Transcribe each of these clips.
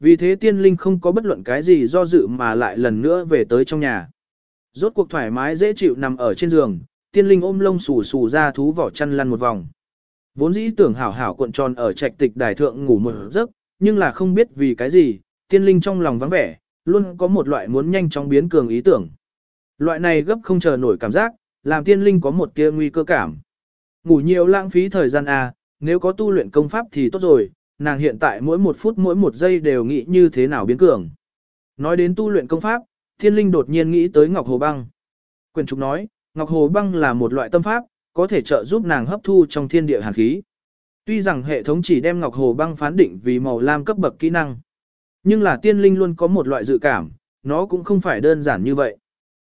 Vì thế tiên linh không có bất luận cái gì do dự mà lại lần nữa về tới trong nhà. Rốt cuộc thoải mái dễ chịu nằm ở trên giường, tiên linh ôm lông xù xù ra thú vỏ chăn lăn một vòng. Vốn dĩ tưởng hảo hảo cuộn tròn ở trạch tịch đài thượng ngủ một giấc, nhưng là không biết vì cái gì, tiên linh trong lòng vắng vẻ, luôn có một loại muốn nhanh chóng biến cường ý tưởng. Loại này gấp không chờ nổi cảm giác, làm tiên linh có một tia nguy cơ cảm. Ngủ nhiều lãng phí thời gian à, nếu có tu luyện công pháp thì tốt rồi, nàng hiện tại mỗi một phút mỗi một giây đều nghĩ như thế nào biến cường. Nói đến tu luyện công pháp, Thiên linh đột nhiên nghĩ tới Ngọc Hồ Băng. Quyền trục nói, Ngọc Hồ Băng là một loại tâm pháp, có thể trợ giúp nàng hấp thu trong thiên địa hàn khí. Tuy rằng hệ thống chỉ đem Ngọc Hồ Băng phán định vì màu lam cấp bậc kỹ năng, nhưng là tiên linh luôn có một loại dự cảm, nó cũng không phải đơn giản như vậy.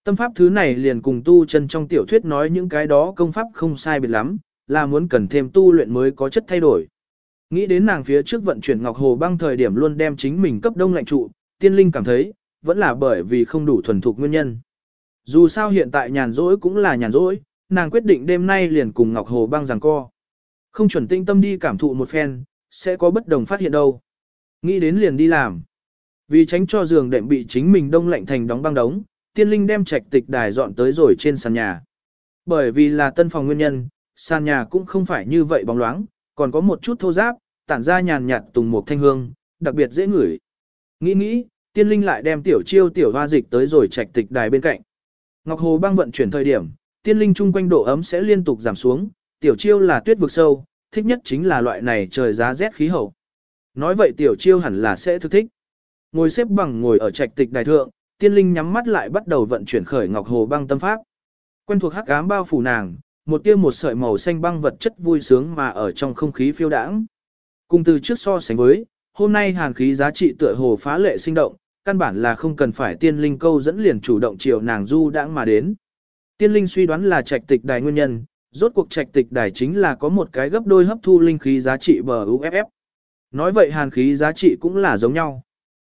Tâm pháp thứ này liền cùng tu chân trong tiểu thuyết nói những cái đó công pháp không sai biệt lắm, là muốn cần thêm tu luyện mới có chất thay đổi. Nghĩ đến nàng phía trước vận chuyển Ngọc Hồ Băng thời điểm luôn đem chính mình cấp đông lạnh trụ, tiên linh cảm thấy, vẫn là bởi vì không đủ thuần thục nguyên nhân. Dù sao hiện tại nhàn rỗi cũng là nhàn rỗi, nàng quyết định đêm nay liền cùng Ngọc Hồ Băng giằng co. Không chuẩn tinh tâm đi cảm thụ một phen, sẽ có bất đồng phát hiện đâu. Nghĩ đến liền đi làm. Vì tránh cho giường đệm bị chính mình đông lạnh thành đóng băng đống, tiên linh đem trạch tịch đài dọn tới rồi trên sàn nhà. Bởi vì là tân phòng nguyên nhân, sàn nhà cũng không phải như vậy bóng loáng, còn có một chút thô giáp, tản ra nhàn nhạt tùng một thanh hương, đặc biệt dễ ngửi. Nghĩ nghĩ, tiên linh lại đem tiểu chiêu tiểu hoa dịch tới rồi trạch tịch đài bên cạnh. Ngọc Hồ băng vận chuyển thời điểm, tiên linh chung quanh độ ấm sẽ liên tục giảm xuống, tiểu chiêu là tuyết vực sâu, thích nhất chính là loại này trời giá rét khí hậu. Nói vậy tiểu chiêu hẳn là sẽ thức thích. Ngồi xếp bằng ngồi ở trạch tịch đài thượng, tiên linh nhắm mắt lại bắt đầu vận chuyển khởi Ngọc Hồ băng tâm pháp. Quen thuộc hắc ám bao phủ nàng, một tia một sợi màu xanh băng vật chất vui sướng mà ở trong không khí phiêu đãng. Cùng từ trước so sánh với, hôm nay hàn khí giá trị tựa hồ phá lệ sinh động, căn bản là không cần phải tiên linh câu dẫn liền chủ động chiều nàng du đãng mà đến. Tiên linh suy đoán là trạch tịch đài nguyên nhân, rốt cuộc trạch tịch đài chính là có một cái gấp đôi hấp thu linh khí giá trị bờ UFF. Nói vậy hàn khí giá trị cũng là giống nhau.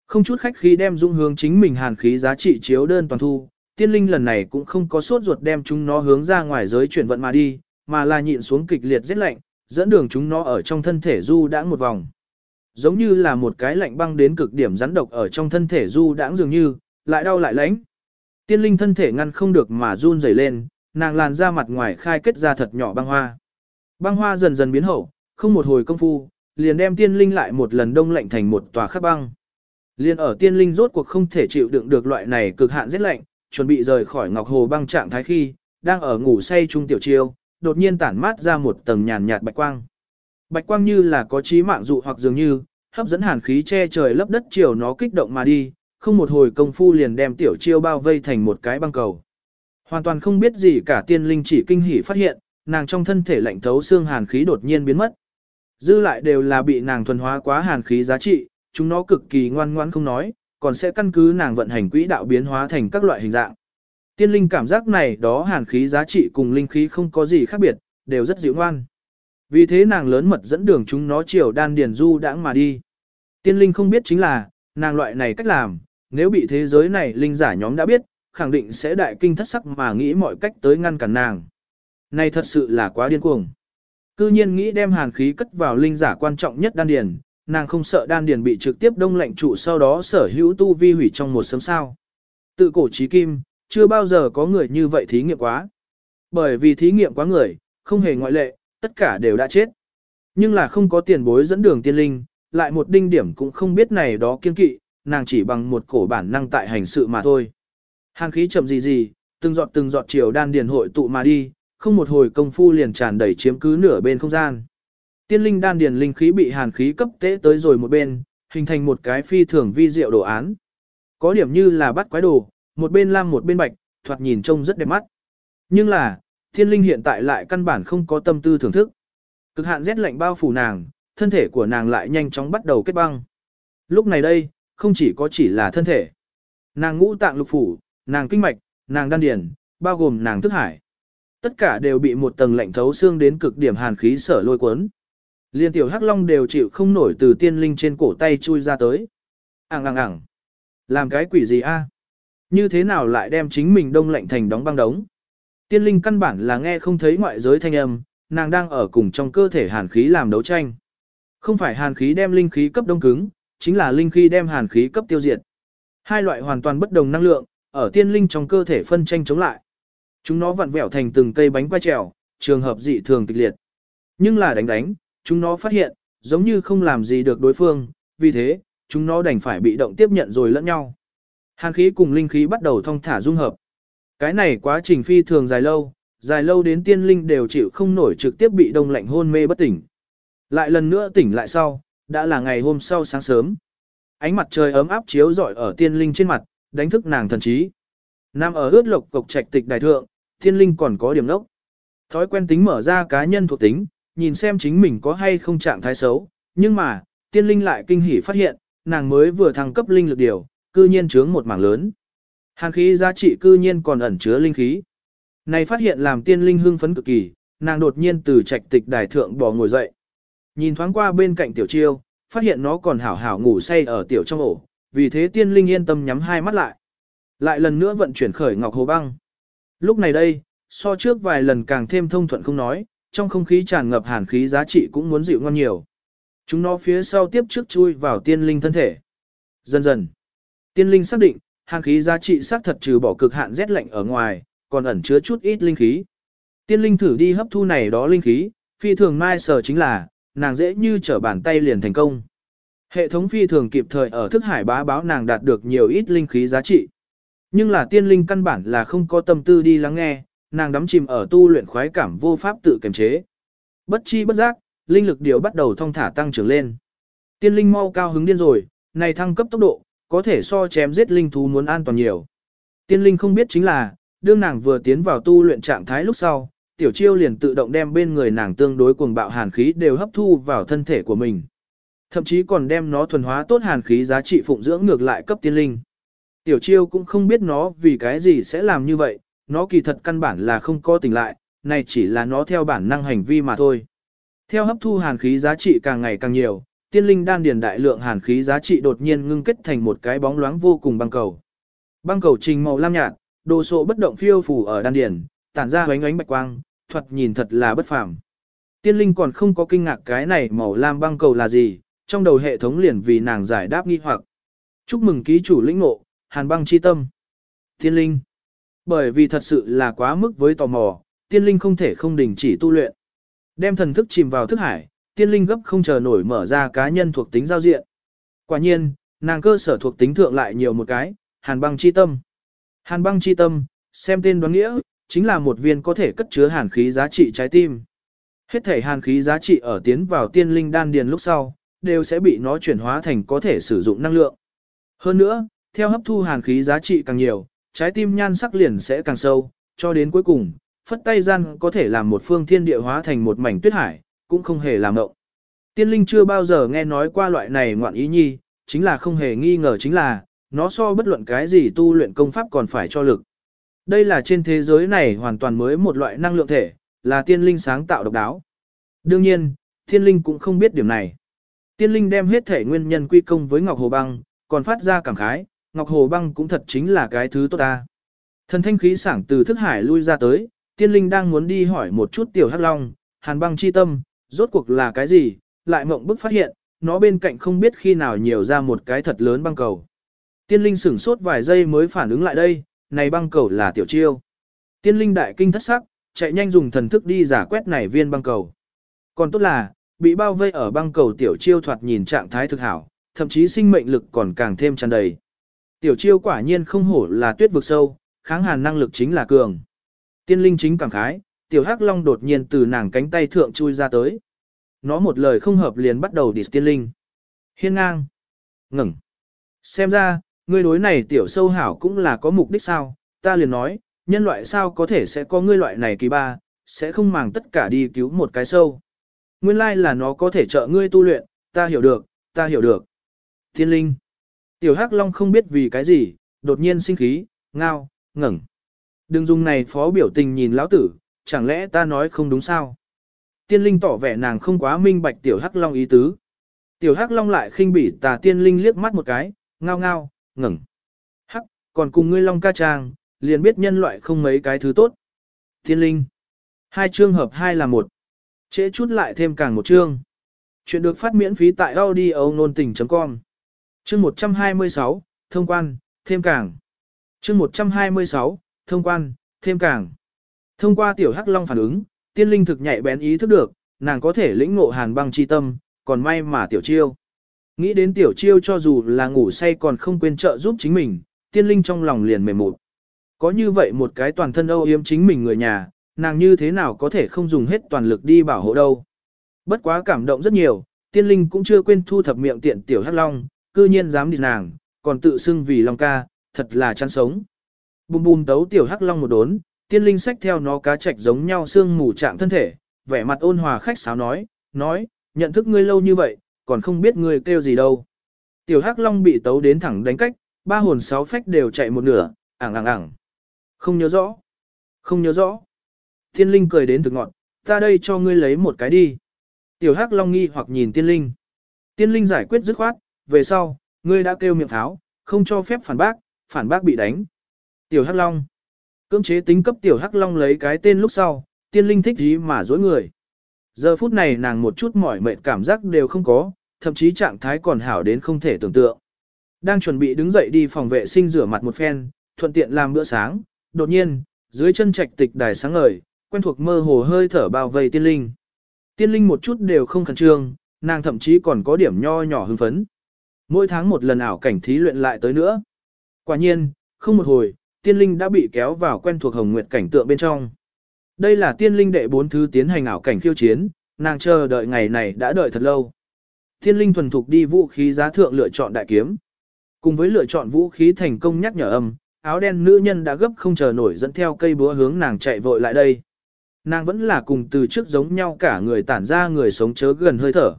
Không chút khách khí đem dung hướng chính mình hàn khí giá trị chiếu đơn toàn thu, tiên linh lần này cũng không có sốt ruột đem chúng nó hướng ra ngoài giới chuyển vận mà đi, mà là nhịn xuống kịch liệt giết lạnh, dẫn đường chúng nó ở trong thân thể du đãng một vòng. Giống như là một cái lạnh băng đến cực điểm rắn độc ở trong thân thể du đãng dường như, lại đau lại lánh. Tiên linh thân thể ngăn không được mà run rẩy lên, nàng làn ra mặt ngoài khai kết ra thật nhỏ băng hoa. Băng hoa dần dần biến hậu, không một hồi công phu, liền đem tiên linh lại một lần đông lạnh thành một tòa khắc băng. Liên ở tiên linh rốt cuộc không thể chịu đựng được loại này cực hạn rét lạnh, chuẩn bị rời khỏi ngọc hồ băng trạng thái khi, đang ở ngủ say trung tiểu chiêu, đột nhiên tản mát ra một tầng nhàn nhạt bạch quang. Bạch quang như là có trí mạng dụ hoặc dường như, hấp dẫn hàn khí che trời lấp đất chiều nó kích động mà đi, không một hồi công phu liền đem tiểu chiêu bao vây thành một cái băng cầu. Hoàn toàn không biết gì cả tiên linh chỉ kinh hỉ phát hiện, nàng trong thân thể lạnh thấu xương hàn khí đột nhiên biến mất. Dư lại đều là bị nàng thuần hóa quá hàn khí giá trị, chúng nó cực kỳ ngoan ngoãn không nói, còn sẽ căn cứ nàng vận hành quỹ đạo biến hóa thành các loại hình dạng. Tiên linh cảm giác này đó hàn khí giá trị cùng linh khí không có gì khác biệt, đều rất dịu ngoan. Vì thế nàng lớn mật dẫn đường chúng nó chiều đan điền du đãng mà đi. Tiên linh không biết chính là, nàng loại này cách làm, nếu bị thế giới này linh giả nhóm đã biết, khẳng định sẽ đại kinh thất sắc mà nghĩ mọi cách tới ngăn cản nàng. Này thật sự là quá điên cuồng. Cư nhiên nghĩ đem hàn khí cất vào linh giả quan trọng nhất đan điền, nàng không sợ đan điền bị trực tiếp đông lạnh trụ sau đó sở hữu tu vi hủy trong một sớm sao. Tự cổ trí kim, chưa bao giờ có người như vậy thí nghiệm quá. Bởi vì thí nghiệm quá người, không hề ngoại lệ, tất cả đều đã chết. Nhưng là không có tiền bối dẫn đường tiên linh, lại một đinh điểm cũng không biết này đó kiên kỵ, nàng chỉ bằng một cổ bản năng tại hành sự mà thôi. Hàng khí chậm gì gì, từng giọt từng giọt chiều đan điền hội tụ mà đi, không một hồi công phu liền tràn đầy chiếm cứ nửa bên không gian. Tiên linh đan điền linh khí bị hàn khí cấp tế tới rồi một bên, hình thành một cái phi thường vi diệu đồ án. Có điểm như là bắt quái đồ, một bên lam một bên bạch, thoạt nhìn trông rất đẹp mắt. Nhưng là, thiên linh hiện tại lại căn bản không có tâm tư thưởng thức. Cực hạn rét lạnh bao phủ nàng, thân thể của nàng lại nhanh chóng bắt đầu kết băng. Lúc này đây, không chỉ có chỉ là thân thể. Nàng ngũ tạng lục phủ, nàng kinh mạch, nàng đan điền, bao gồm nàng thức hải. Tất cả đều bị một tầng lạnh thấu xương đến cực điểm hàn khí sở lôi cuốn. Liên tiểu hắc long đều chịu không nổi từ tiên linh trên cổ tay chui ra tới. Ảng ảng ảng. Làm cái quỷ gì a? Như thế nào lại đem chính mình đông lạnh thành đóng băng đống? Tiên linh căn bản là nghe không thấy ngoại giới thanh âm, nàng đang ở cùng trong cơ thể hàn khí làm đấu tranh. Không phải hàn khí đem linh khí cấp đông cứng, chính là linh khí đem hàn khí cấp tiêu diệt. Hai loại hoàn toàn bất đồng năng lượng, ở tiên linh trong cơ thể phân tranh chống lại. Chúng nó vặn vẹo thành từng cây bánh quay trèo, trường hợp dị thường kịch liệt. Nhưng là đánh đánh, chúng nó phát hiện, giống như không làm gì được đối phương, vì thế, chúng nó đành phải bị động tiếp nhận rồi lẫn nhau. Hàn khí cùng linh khí bắt đầu thông thả dung hợp. Cái này quá trình phi thường dài lâu, dài lâu đến tiên linh đều chịu không nổi trực tiếp bị đông lạnh hôn mê bất tỉnh. Lại lần nữa tỉnh lại sau, đã là ngày hôm sau sáng sớm. Ánh mặt trời ấm áp chiếu rọi ở tiên linh trên mặt, đánh thức nàng thần trí. Nam ở ướt lộc cục trạch tịch đại thượng, tiên linh còn có điểm nốc. Thói quen tính mở ra cá nhân thuộc tính, nhìn xem chính mình có hay không trạng thái xấu, nhưng mà, tiên linh lại kinh hỉ phát hiện, nàng mới vừa thăng cấp linh lực điều, cư nhiên chướng một mảng lớn. Hàn khí giá trị cư nhiên còn ẩn chứa linh khí. Này phát hiện làm tiên linh hưng phấn cực kỳ, nàng đột nhiên từ trạch tịch đài thượng bò ngồi dậy. Nhìn thoáng qua bên cạnh tiểu chiêu, phát hiện nó còn hảo hảo ngủ say ở tiểu trong ổ, vì thế tiên linh yên tâm nhắm hai mắt lại. Lại lần nữa vận chuyển khởi ngọc hồ băng. Lúc này đây, so trước vài lần càng thêm thông thuận không nói, trong không khí tràn ngập hàn khí giá trị cũng muốn dịu ngon nhiều. Chúng nó phía sau tiếp trước chui vào tiên linh thân thể. Dần dần, tiên linh xác định, hàn khí giá trị xác thật trừ bỏ cực hạn rét lạnh ở ngoài, còn ẩn chứa chút ít linh khí. Tiên linh thử đi hấp thu này đó linh khí, phi thường mai sở chính là, nàng dễ như trở bàn tay liền thành công. Hệ thống phi thường kịp thời ở thức hải bá báo nàng đạt được nhiều ít linh khí giá trị. Nhưng là tiên linh căn bản là không có tâm tư đi lắng nghe, nàng đắm chìm ở tu luyện khoái cảm vô pháp tự kiềm chế. Bất chi bất giác, linh lực điều bắt đầu thong thả tăng trưởng lên. Tiên linh mau cao hứng điên rồi, này thăng cấp tốc độ, có thể so chém giết linh thú muốn an toàn nhiều. Tiên linh không biết chính là, đương nàng vừa tiến vào tu luyện trạng thái lúc sau, tiểu chiêu liền tự động đem bên người nàng tương đối cuồng bạo hàn khí đều hấp thu vào thân thể của mình. Thậm chí còn đem nó thuần hóa tốt hàn khí giá trị phụng dưỡng ngược lại cấp tiên linh. Tiểu chiêu cũng không biết nó vì cái gì sẽ làm như vậy, nó kỳ thật căn bản là không có tỉnh lại, này chỉ là nó theo bản năng hành vi mà thôi. Theo hấp thu hàn khí giá trị càng ngày càng nhiều, tiên linh đan điền đại lượng hàn khí giá trị đột nhiên ngưng kết thành một cái bóng loáng vô cùng băng cầu. Băng cầu trình màu lam nhạt, đồ sộ bất động phiêu phù ở đan điền, tản ra ánh ánh bạch quang, thuật nhìn thật là bất phàm. Tiên linh còn không có kinh ngạc cái này màu lam băng cầu là gì, trong đầu hệ thống liền vì nàng giải đáp nghi hoặc. Chúc mừng ký chủ lĩnh ngộ, hàn băng chi tâm. Tiên linh. Bởi vì thật sự là quá mức với tò mò, tiên linh không thể không đình chỉ tu luyện. Đem thần thức chìm vào thức hải, tiên linh gấp không chờ nổi mở ra cá nhân thuộc tính giao diện. Quả nhiên, nàng cơ sở thuộc tính thượng lại nhiều một cái, hàn băng chi tâm. Hàn băng chi tâm, xem tên đoán nghĩa, chính là một viên có thể cất chứa hàn khí giá trị trái tim. Hết thể hàn khí giá trị ở tiến vào tiên linh đan điền lúc sau, đều sẽ bị nó chuyển hóa thành có thể sử dụng năng lượng. Hơn nữa, theo hấp thu hàn khí giá trị càng nhiều, trái tim nhan sắc liền sẽ càng sâu, cho đến cuối cùng, phất tay gian có thể làm một phương thiên địa hóa thành một mảnh tuyết hải, cũng không hề làm ngộng. Tiên linh chưa bao giờ nghe nói qua loại này ngoạn ý nhi, chính là không hề nghi ngờ chính là, nó so bất luận cái gì tu luyện công pháp còn phải cho lực. Đây là trên thế giới này hoàn toàn mới một loại năng lượng thể, là tiên linh sáng tạo độc đáo. Đương nhiên, tiên linh cũng không biết điểm này. Tiên linh đem hết thể nguyên nhân quy công với Ngọc Hồ Băng, còn phát ra cảm khái, Ngọc Hồ Băng cũng thật chính là cái thứ tốt ta. Thần thanh khí sảng từ thức hải lui ra tới, tiên linh đang muốn đi hỏi một chút tiểu hắc long, hàn băng chi tâm, rốt cuộc là cái gì, lại mộng bức phát hiện, nó bên cạnh không biết khi nào nhiều ra một cái thật lớn băng cầu. Tiên linh sửng sốt vài giây mới phản ứng lại đây, này băng cầu là tiểu chiêu. Tiên linh đại kinh thất sắc, chạy nhanh dùng thần thức đi giả quét này viên băng cầu. Còn tốt là, bị bao vây ở băng cầu tiểu chiêu thoạt nhìn trạng thái thực hảo, thậm chí sinh mệnh lực còn càng thêm tràn đầy. Tiểu chiêu quả nhiên không hổ là tuyết vực sâu, kháng hàn năng lực chính là cường. Tiên linh chính cảm khái, tiểu hắc long đột nhiên từ nàng cánh tay thượng chui ra tới. Nó một lời không hợp liền bắt đầu địch tiên linh. Hiên ngang. Ngừng. Xem ra, ngươi đối này tiểu sâu hảo cũng là có mục đích sao, ta liền nói, nhân loại sao có thể sẽ có ngươi loại này kỳ ba, sẽ không màng tất cả đi cứu một cái sâu. Nguyên lai là nó có thể trợ ngươi tu luyện, ta hiểu được, ta hiểu được. Thiên linh. Tiểu Hắc Long không biết vì cái gì, đột nhiên sinh khí, ngao, ngẩng. Đừng dùng này phó biểu tình nhìn lão tử, chẳng lẽ ta nói không đúng sao? Tiên linh tỏ vẻ nàng không quá minh bạch tiểu Hắc Long ý tứ. Tiểu Hắc Long lại khinh bỉ tà tiên linh liếc mắt một cái, ngao ngao, ngẩng. Hắc, còn cùng ngươi Long ca trang, liền biết nhân loại không mấy cái thứ tốt. Tiên linh. Hai chương hợp hai là một. Trễ chút lại thêm càng một chương. Chuyện được phát miễn phí tại audio nôn tình.com chương 126, thông quan, thêm càng. chương 126, thông quan, thêm càng. Thông qua tiểu hắc long phản ứng, tiên linh thực nhạy bén ý thức được, nàng có thể lĩnh ngộ hàn băng chi tâm, còn may mà tiểu chiêu. Nghĩ đến tiểu chiêu cho dù là ngủ say còn không quên trợ giúp chính mình, tiên linh trong lòng liền mềm mụt. Có như vậy một cái toàn thân âu yếm chính mình người nhà, nàng như thế nào có thể không dùng hết toàn lực đi bảo hộ đâu. Bất quá cảm động rất nhiều, tiên linh cũng chưa quên thu thập miệng tiện tiểu hắc long, cư nhiên dám đi nàng, còn tự xưng vì long ca, thật là chăn sống. Bùm bùm tấu tiểu hắc long một đốn, tiên linh sách theo nó cá trạch giống nhau xương mù trạng thân thể, vẻ mặt ôn hòa khách sáo nói, nói, nhận thức ngươi lâu như vậy, còn không biết ngươi kêu gì đâu. Tiểu hắc long bị tấu đến thẳng đánh cách, ba hồn sáu phách đều chạy một nửa, ảng ảng ảng. Không nhớ rõ. Không nhớ rõ. Tiên linh cười đến thực ngọn, ta đây cho ngươi lấy một cái đi. Tiểu hắc long nghi hoặc nhìn tiên linh. Tiên linh giải quyết dứt khoát, về sau, ngươi đã kêu miệng pháo, không cho phép phản bác, phản bác bị đánh. Tiểu hắc long. Cưỡng chế tính cấp tiểu hắc long lấy cái tên lúc sau, tiên linh thích gì mà dối người. Giờ phút này nàng một chút mỏi mệt cảm giác đều không có, thậm chí trạng thái còn hảo đến không thể tưởng tượng. Đang chuẩn bị đứng dậy đi phòng vệ sinh rửa mặt một phen, thuận tiện làm bữa sáng, đột nhiên, dưới chân trạch tịch đài sáng ngời, quen thuộc mơ hồ hơi thở bao vây tiên linh. Tiên linh một chút đều không khẩn trương, nàng thậm chí còn có điểm nho nhỏ hưng phấn. Mỗi tháng một lần ảo cảnh thí luyện lại tới nữa. Quả nhiên, không một hồi, tiên linh đã bị kéo vào quen thuộc hồng nguyệt cảnh tượng bên trong. Đây là tiên linh đệ bốn thứ tiến hành ảo cảnh khiêu chiến, nàng chờ đợi ngày này đã đợi thật lâu. Tiên linh thuần thục đi vũ khí giá thượng lựa chọn đại kiếm. Cùng với lựa chọn vũ khí thành công nhắc nhở âm, áo đen nữ nhân đã gấp không chờ nổi dẫn theo cây búa hướng nàng chạy vội lại đây. Nàng vẫn là cùng từ trước giống nhau cả người tản ra người sống chớ gần hơi thở.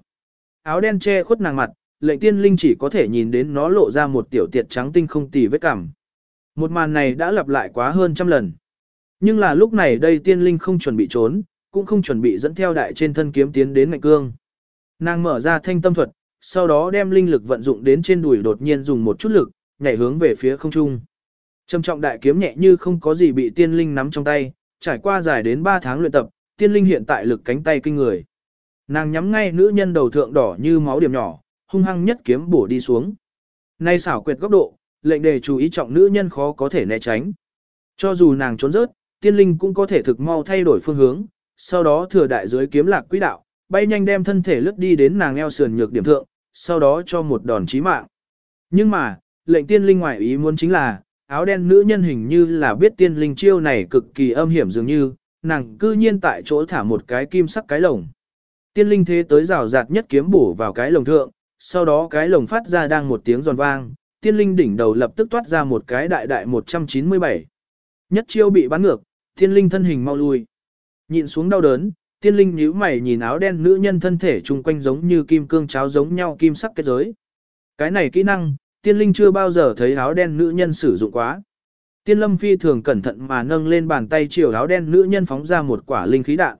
Áo đen che khuất nàng mặt, lệnh tiên linh chỉ có thể nhìn đến nó lộ ra một tiểu tiệt trắng tinh không tì vết cảm. Một màn này đã lặp lại quá hơn trăm lần. Nhưng là lúc này đây tiên linh không chuẩn bị trốn, cũng không chuẩn bị dẫn theo đại trên thân kiếm tiến đến ngạnh cương. Nàng mở ra thanh tâm thuật, sau đó đem linh lực vận dụng đến trên đùi đột nhiên dùng một chút lực, nhảy hướng về phía không trung. Trầm trọng đại kiếm nhẹ như không có gì bị tiên linh nắm trong tay, trải qua dài đến 3 tháng luyện tập, tiên linh hiện tại lực cánh tay kinh người. Nàng nhắm ngay nữ nhân đầu thượng đỏ như máu điểm nhỏ, hung hăng nhất kiếm bổ đi xuống. Nay xảo quyệt góc độ, lệnh đề chú ý trọng nữ nhân khó có thể né tránh. Cho dù nàng trốn rớt, tiên linh cũng có thể thực mau thay đổi phương hướng, sau đó thừa đại dưới kiếm lạc quỹ đạo, bay nhanh đem thân thể lướt đi đến nàng eo sườn nhược điểm thượng, sau đó cho một đòn chí mạng. Nhưng mà, lệnh tiên linh ngoại ý muốn chính là, áo đen nữ nhân hình như là biết tiên linh chiêu này cực kỳ âm hiểm dường như, nàng cư nhiên tại chỗ thả một cái kim sắc cái lồng. Tiên linh thế tới rào rạt nhất kiếm bổ vào cái lồng thượng, sau đó cái lồng phát ra đang một tiếng giòn vang, tiên linh đỉnh đầu lập tức toát ra một cái đại đại 197. Nhất chiêu bị bắn ngược, tiên linh thân hình mau lui. Nhịn xuống đau đớn, tiên linh nhíu mày nhìn áo đen nữ nhân thân thể chung quanh giống như kim cương cháo giống nhau kim sắc kết giới. Cái này kỹ năng, tiên linh chưa bao giờ thấy áo đen nữ nhân sử dụng quá. Tiên lâm phi thường cẩn thận mà nâng lên bàn tay chiều áo đen nữ nhân phóng ra một quả linh khí đạn.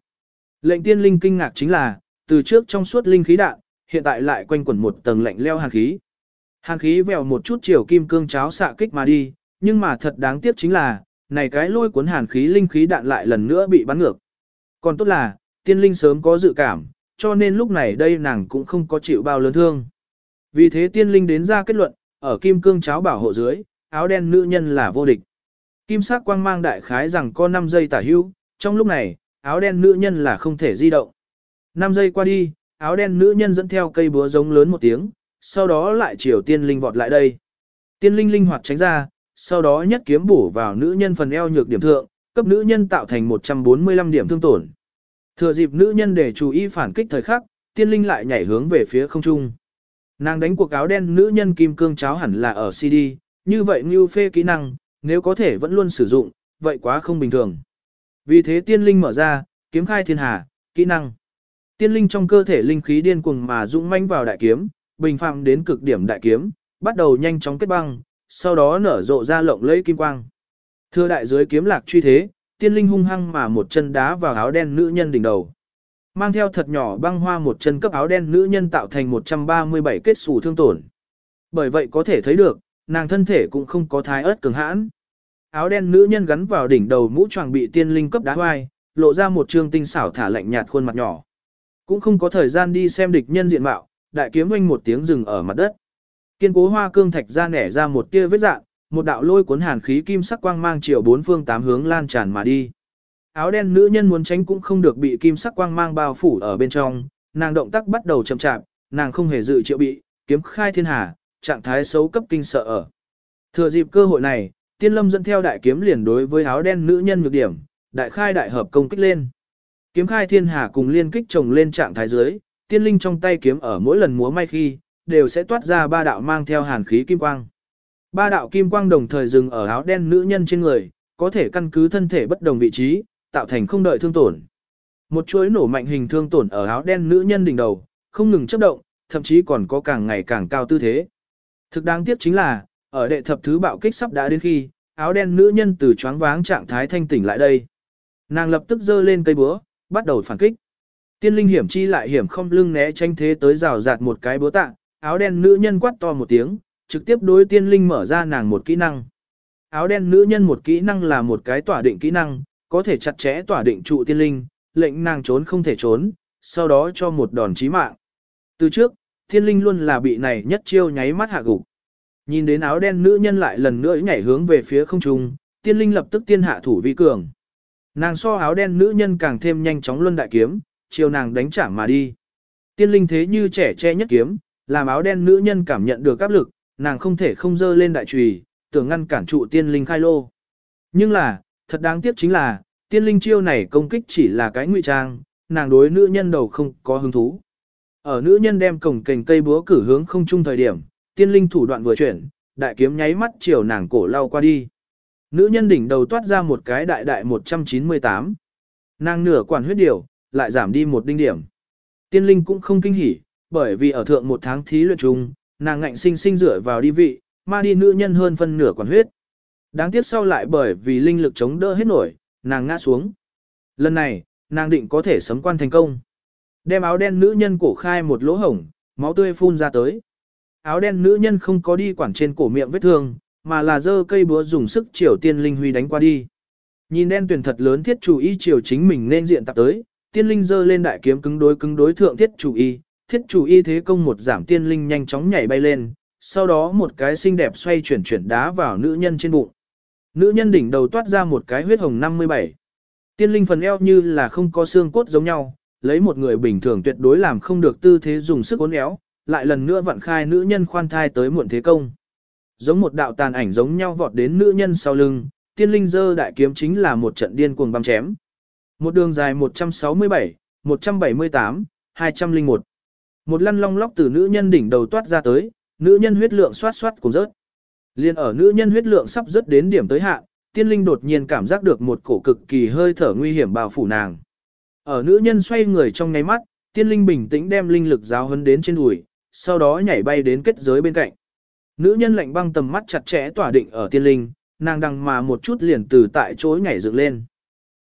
Lệnh tiên linh kinh ngạc chính là, từ trước trong suốt linh khí đạn, hiện tại lại quanh quẩn một tầng lạnh leo hàn khí. Hàn khí vèo một chút chiều kim cương cháo xạ kích mà đi, nhưng mà thật đáng tiếc chính là, này cái lôi cuốn hàn khí linh khí đạn lại lần nữa bị bắn ngược. Còn tốt là, tiên linh sớm có dự cảm, cho nên lúc này đây nàng cũng không có chịu bao lớn thương. Vì thế tiên linh đến ra kết luận, ở kim cương cháo bảo hộ dưới, áo đen nữ nhân là vô địch. Kim sắc quang mang đại khái rằng có 5 giây tả hưu, trong lúc này, áo đen nữ nhân là không thể di động. 5 giây qua đi, áo đen nữ nhân dẫn theo cây búa giống lớn một tiếng, sau đó lại chiều tiên linh vọt lại đây. Tiên linh linh hoạt tránh ra, sau đó nhất kiếm bổ vào nữ nhân phần eo nhược điểm thượng, cấp nữ nhân tạo thành 145 điểm thương tổn. Thừa dịp nữ nhân để chú ý phản kích thời khắc, tiên linh lại nhảy hướng về phía không trung. Nàng đánh cuộc áo đen nữ nhân kim cương cháo hẳn là ở CD, như vậy như phê kỹ năng, nếu có thể vẫn luôn sử dụng, vậy quá không bình thường. Vì thế tiên linh mở ra, kiếm khai thiên hà, kỹ năng. Tiên linh trong cơ thể linh khí điên cuồng mà dũng manh vào đại kiếm, bình phạm đến cực điểm đại kiếm, bắt đầu nhanh chóng kết băng, sau đó nở rộ ra lộng lẫy kim quang. Thưa đại dưới kiếm lạc truy thế, tiên linh hung hăng mà một chân đá vào áo đen nữ nhân đỉnh đầu. Mang theo thật nhỏ băng hoa một chân cấp áo đen nữ nhân tạo thành 137 kết xù thương tổn. Bởi vậy có thể thấy được, nàng thân thể cũng không có thái ớt cường hãn. Áo đen nữ nhân gắn vào đỉnh đầu mũ choàng bị tiên linh cấp đá hoai, lộ ra một trương tinh xảo thả lạnh nhạt khuôn mặt nhỏ. Cũng không có thời gian đi xem địch nhân diện mạo, đại kiếm oanh một tiếng rừng ở mặt đất. Kiên cố hoa cương thạch ra nẻ ra một tia vết dạng, một đạo lôi cuốn hàn khí kim sắc quang mang chiều bốn phương tám hướng lan tràn mà đi. Áo đen nữ nhân muốn tránh cũng không được bị kim sắc quang mang bao phủ ở bên trong, nàng động tác bắt đầu chậm chạp, nàng không hề dự triệu bị, kiếm khai thiên hà, trạng thái xấu cấp kinh sợ ở. Thừa dịp cơ hội này, tiên lâm dẫn theo đại kiếm liền đối với áo đen nữ nhân nhược điểm, đại khai đại hợp công kích lên. Kiếm khai thiên hà cùng liên kích chồng lên trạng thái dưới, tiên linh trong tay kiếm ở mỗi lần múa may khi, đều sẽ toát ra ba đạo mang theo hàn khí kim quang. Ba đạo kim quang đồng thời dừng ở áo đen nữ nhân trên người, có thể căn cứ thân thể bất đồng vị trí, tạo thành không đợi thương tổn. Một chuỗi nổ mạnh hình thương tổn ở áo đen nữ nhân đỉnh đầu, không ngừng chấp động, thậm chí còn có càng ngày càng cao tư thế. Thực đáng tiếc chính là, ở đệ thập thứ bạo kích sắp đã đến khi, áo đen nữ nhân từ choáng váng trạng thái thanh tỉnh lại đây. Nàng lập tức giơ lên cây búa, bắt đầu phản kích. Tiên linh hiểm chi lại hiểm không lưng né tranh thế tới rào rạt một cái búa tạ, áo đen nữ nhân quát to một tiếng, trực tiếp đối tiên linh mở ra nàng một kỹ năng. Áo đen nữ nhân một kỹ năng là một cái tỏa định kỹ năng, có thể chặt chẽ tỏa định trụ tiên linh, lệnh nàng trốn không thể trốn, sau đó cho một đòn chí mạng. Từ trước, tiên linh luôn là bị này nhất chiêu nháy mắt hạ gục. Nhìn đến áo đen nữ nhân lại lần nữa nhảy hướng về phía không trung, tiên linh lập tức tiên hạ thủ vi cường. Nàng so áo đen nữ nhân càng thêm nhanh chóng luân đại kiếm, chiều nàng đánh trả mà đi. Tiên linh thế như trẻ che nhất kiếm, làm áo đen nữ nhân cảm nhận được áp lực, nàng không thể không dơ lên đại trùy, tưởng ngăn cản trụ tiên linh khai lô. Nhưng là, thật đáng tiếc chính là, tiên linh chiêu này công kích chỉ là cái ngụy trang, nàng đối nữ nhân đầu không có hứng thú. Ở nữ nhân đem cổng cành cây búa cử hướng không chung thời điểm, tiên linh thủ đoạn vừa chuyển, đại kiếm nháy mắt chiều nàng cổ lao qua đi. Nữ nhân đỉnh đầu toát ra một cái đại đại 198. Nàng nửa quản huyết điều, lại giảm đi một đinh điểm. Tiên linh cũng không kinh hỉ, bởi vì ở thượng một tháng thí luyện chung, nàng ngạnh sinh sinh dựa vào đi vị, ma đi nữ nhân hơn phân nửa quản huyết. Đáng tiếc sau lại bởi vì linh lực chống đỡ hết nổi, nàng ngã xuống. Lần này, nàng định có thể sấm quan thành công. Đem áo đen nữ nhân cổ khai một lỗ hổng, máu tươi phun ra tới. Áo đen nữ nhân không có đi quản trên cổ miệng vết thương, mà là dơ cây búa dùng sức chiều tiên linh huy đánh qua đi. Nhìn đen tuyển thật lớn thiết chủ ý chiều chính mình nên diện tập tới, tiên linh dơ lên đại kiếm cứng đối cứng đối thượng thiết chủ y, thiết chủ y thế công một giảm tiên linh nhanh chóng nhảy bay lên, sau đó một cái xinh đẹp xoay chuyển chuyển đá vào nữ nhân trên bụng. Nữ nhân đỉnh đầu toát ra một cái huyết hồng 57. Tiên linh phần eo như là không có xương cốt giống nhau, lấy một người bình thường tuyệt đối làm không được tư thế dùng sức uốn éo, lại lần nữa vặn khai nữ nhân khoan thai tới muộn thế công. Giống một đạo tàn ảnh giống nhau vọt đến nữ nhân sau lưng, tiên linh dơ đại kiếm chính là một trận điên cuồng băm chém. Một đường dài 167, 178, 201. Một lăn long lóc từ nữ nhân đỉnh đầu toát ra tới, nữ nhân huyết lượng xoát xoát cùng rớt. Liên ở nữ nhân huyết lượng sắp rớt đến điểm tới hạn, tiên linh đột nhiên cảm giác được một cổ cực kỳ hơi thở nguy hiểm bao phủ nàng. Ở nữ nhân xoay người trong ngay mắt, tiên linh bình tĩnh đem linh lực giáo hấn đến trên đùi, sau đó nhảy bay đến kết giới bên cạnh. Nữ nhân lạnh băng tầm mắt chặt chẽ tỏa định ở tiên linh, nàng đằng mà một chút liền từ tại chỗ nhảy dựng lên.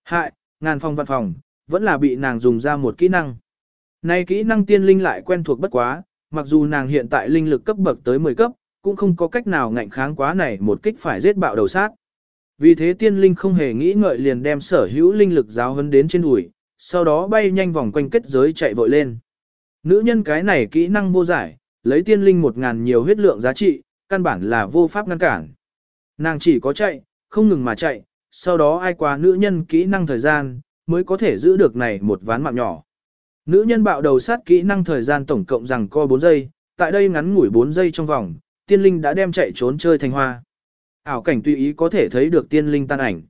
Hại, ngàn phòng văn phòng, vẫn là bị nàng dùng ra một kỹ năng. Nay kỹ năng tiên linh lại quen thuộc bất quá, mặc dù nàng hiện tại linh lực cấp bậc tới 10 cấp, cũng không có cách nào ngạnh kháng quá này một kích phải giết bạo đầu sát. Vì thế tiên linh không hề nghĩ ngợi liền đem sở hữu linh lực giáo hấn đến trên đùi, sau đó bay nhanh vòng quanh kết giới chạy vội lên. Nữ nhân cái này kỹ năng vô giải, lấy tiên linh một ngàn nhiều huyết lượng giá trị, căn bản là vô pháp ngăn cản. Nàng chỉ có chạy, không ngừng mà chạy, sau đó ai qua nữ nhân kỹ năng thời gian, mới có thể giữ được này một ván mạng nhỏ. Nữ nhân bạo đầu sát kỹ năng thời gian tổng cộng rằng co 4 giây, tại đây ngắn ngủi 4 giây trong vòng, tiên linh đã đem chạy trốn chơi thành hoa. Ảo cảnh tùy ý có thể thấy được tiên linh tan ảnh.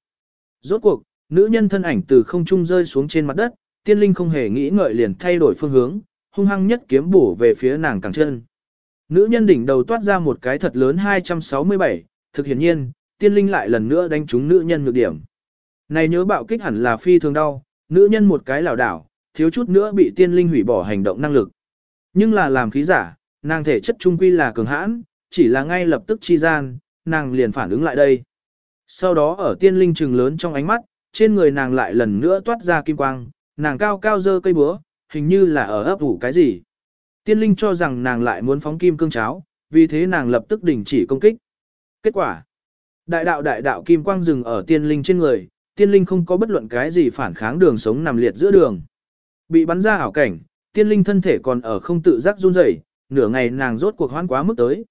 Rốt cuộc, nữ nhân thân ảnh từ không trung rơi xuống trên mặt đất, tiên linh không hề nghĩ ngợi liền thay đổi phương hướng, hung hăng nhất kiếm bổ về phía nàng càng chân. Nữ nhân đỉnh đầu toát ra một cái thật lớn 267, thực hiển nhiên, tiên linh lại lần nữa đánh trúng nữ nhân nhược điểm. Này nhớ bạo kích hẳn là phi thường đau, nữ nhân một cái lảo đảo, thiếu chút nữa bị tiên linh hủy bỏ hành động năng lực. Nhưng là làm khí giả, nàng thể chất trung quy là cường hãn, chỉ là ngay lập tức chi gian, nàng liền phản ứng lại đây. Sau đó ở tiên linh trừng lớn trong ánh mắt, trên người nàng lại lần nữa toát ra kim quang, nàng cao cao dơ cây búa, hình như là ở ấp ủ cái gì. Tiên linh cho rằng nàng lại muốn phóng kim cương cháo, vì thế nàng lập tức đình chỉ công kích. Kết quả, đại đạo đại đạo kim quang dừng ở tiên linh trên người, tiên linh không có bất luận cái gì phản kháng đường sống nằm liệt giữa đường. Bị bắn ra ảo cảnh, tiên linh thân thể còn ở không tự giác run rẩy, nửa ngày nàng rốt cuộc hoãn quá mức tới.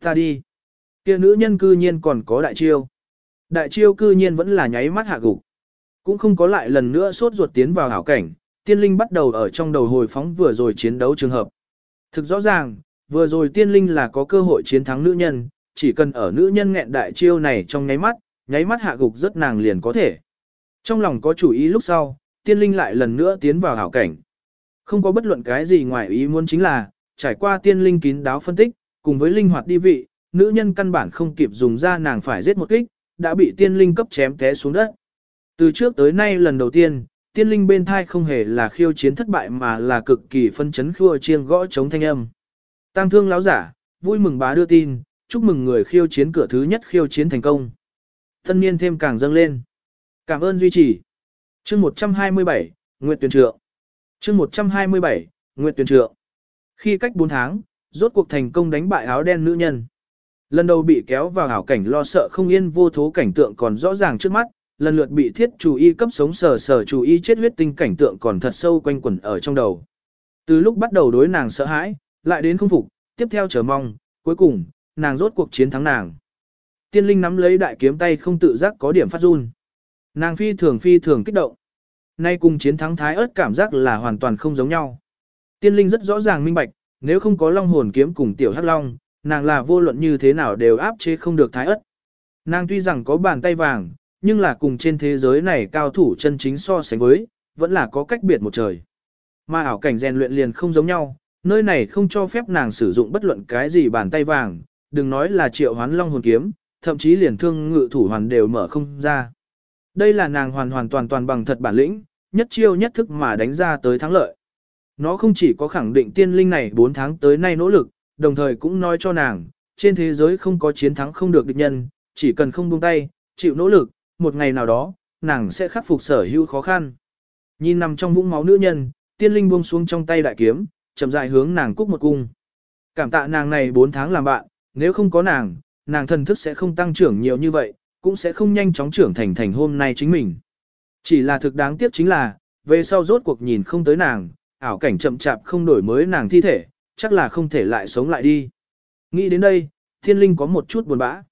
Ta đi. Kia nữ nhân cư nhiên còn có đại chiêu. Đại chiêu cư nhiên vẫn là nháy mắt hạ gục. Cũng không có lại lần nữa sốt ruột tiến vào hảo cảnh, tiên linh bắt đầu ở trong đầu hồi phóng vừa rồi chiến đấu trường hợp. Thực rõ ràng, vừa rồi tiên linh là có cơ hội chiến thắng nữ nhân, chỉ cần ở nữ nhân nghẹn đại chiêu này trong nháy mắt, nháy mắt hạ gục rất nàng liền có thể. Trong lòng có chủ ý lúc sau, tiên linh lại lần nữa tiến vào hảo cảnh. Không có bất luận cái gì ngoài ý muốn chính là, trải qua tiên linh kín đáo phân tích, cùng với linh hoạt đi vị, nữ nhân căn bản không kịp dùng ra nàng phải giết một kích, đã bị tiên linh cấp chém té xuống đất. Từ trước tới nay lần đầu tiên, tiên linh bên thai không hề là khiêu chiến thất bại mà là cực kỳ phân chấn khua chiêng gõ chống thanh âm. Tăng thương láo giả, vui mừng bá đưa tin, chúc mừng người khiêu chiến cửa thứ nhất khiêu chiến thành công. Tân niên thêm càng dâng lên. Cảm ơn duy trì. Chương 127, Nguyệt Tuyển Trượng. Chương 127, Nguyệt Tuyển Trượng. Khi cách 4 tháng, rốt cuộc thành công đánh bại áo đen nữ nhân. Lần đầu bị kéo vào ảo cảnh lo sợ không yên vô thố cảnh tượng còn rõ ràng trước mắt, lần lượt bị thiết chủ y cấp sống sờ sờ chủ y chết huyết tinh cảnh tượng còn thật sâu quanh quẩn ở trong đầu. Từ lúc bắt đầu đối nàng sợ hãi, lại đến không phục, tiếp theo chờ mong, cuối cùng, nàng rốt cuộc chiến thắng nàng. Tiên linh nắm lấy đại kiếm tay không tự giác có điểm phát run. Nàng phi thường phi thường kích động. Nay cùng chiến thắng thái ớt cảm giác là hoàn toàn không giống nhau. Tiên linh rất rõ ràng minh bạch, nếu không có long hồn kiếm cùng tiểu hắc long, nàng là vô luận như thế nào đều áp chế không được thái ớt. Nàng tuy rằng có bàn tay vàng, nhưng là cùng trên thế giới này cao thủ chân chính so sánh với, vẫn là có cách biệt một trời. Mà ảo cảnh rèn luyện liền không giống nhau, nơi này không cho phép nàng sử dụng bất luận cái gì bàn tay vàng, đừng nói là triệu hoán long hồn kiếm, thậm chí liền thương ngự thủ hoàn đều mở không ra. Đây là nàng hoàn hoàn toàn toàn bằng thật bản lĩnh, nhất chiêu nhất thức mà đánh ra tới thắng lợi. Nó không chỉ có khẳng định tiên linh này 4 tháng tới nay nỗ lực, đồng thời cũng nói cho nàng, trên thế giới không có chiến thắng không được địch nhân, chỉ cần không buông tay, chịu nỗ lực, một ngày nào đó, nàng sẽ khắc phục sở hữu khó khăn. Nhìn nằm trong vũng máu nữ nhân, tiên linh buông xuống trong tay đại kiếm, chậm rãi hướng nàng cúc một cung. Cảm tạ nàng này 4 tháng làm bạn, nếu không có nàng, nàng thần thức sẽ không tăng trưởng nhiều như vậy, cũng sẽ không nhanh chóng trưởng thành thành hôm nay chính mình. Chỉ là thực đáng tiếc chính là, về sau rốt cuộc nhìn không tới nàng, ảo cảnh chậm chạp không đổi mới nàng thi thể, chắc là không thể lại sống lại đi. Nghĩ đến đây, thiên linh có một chút buồn bã.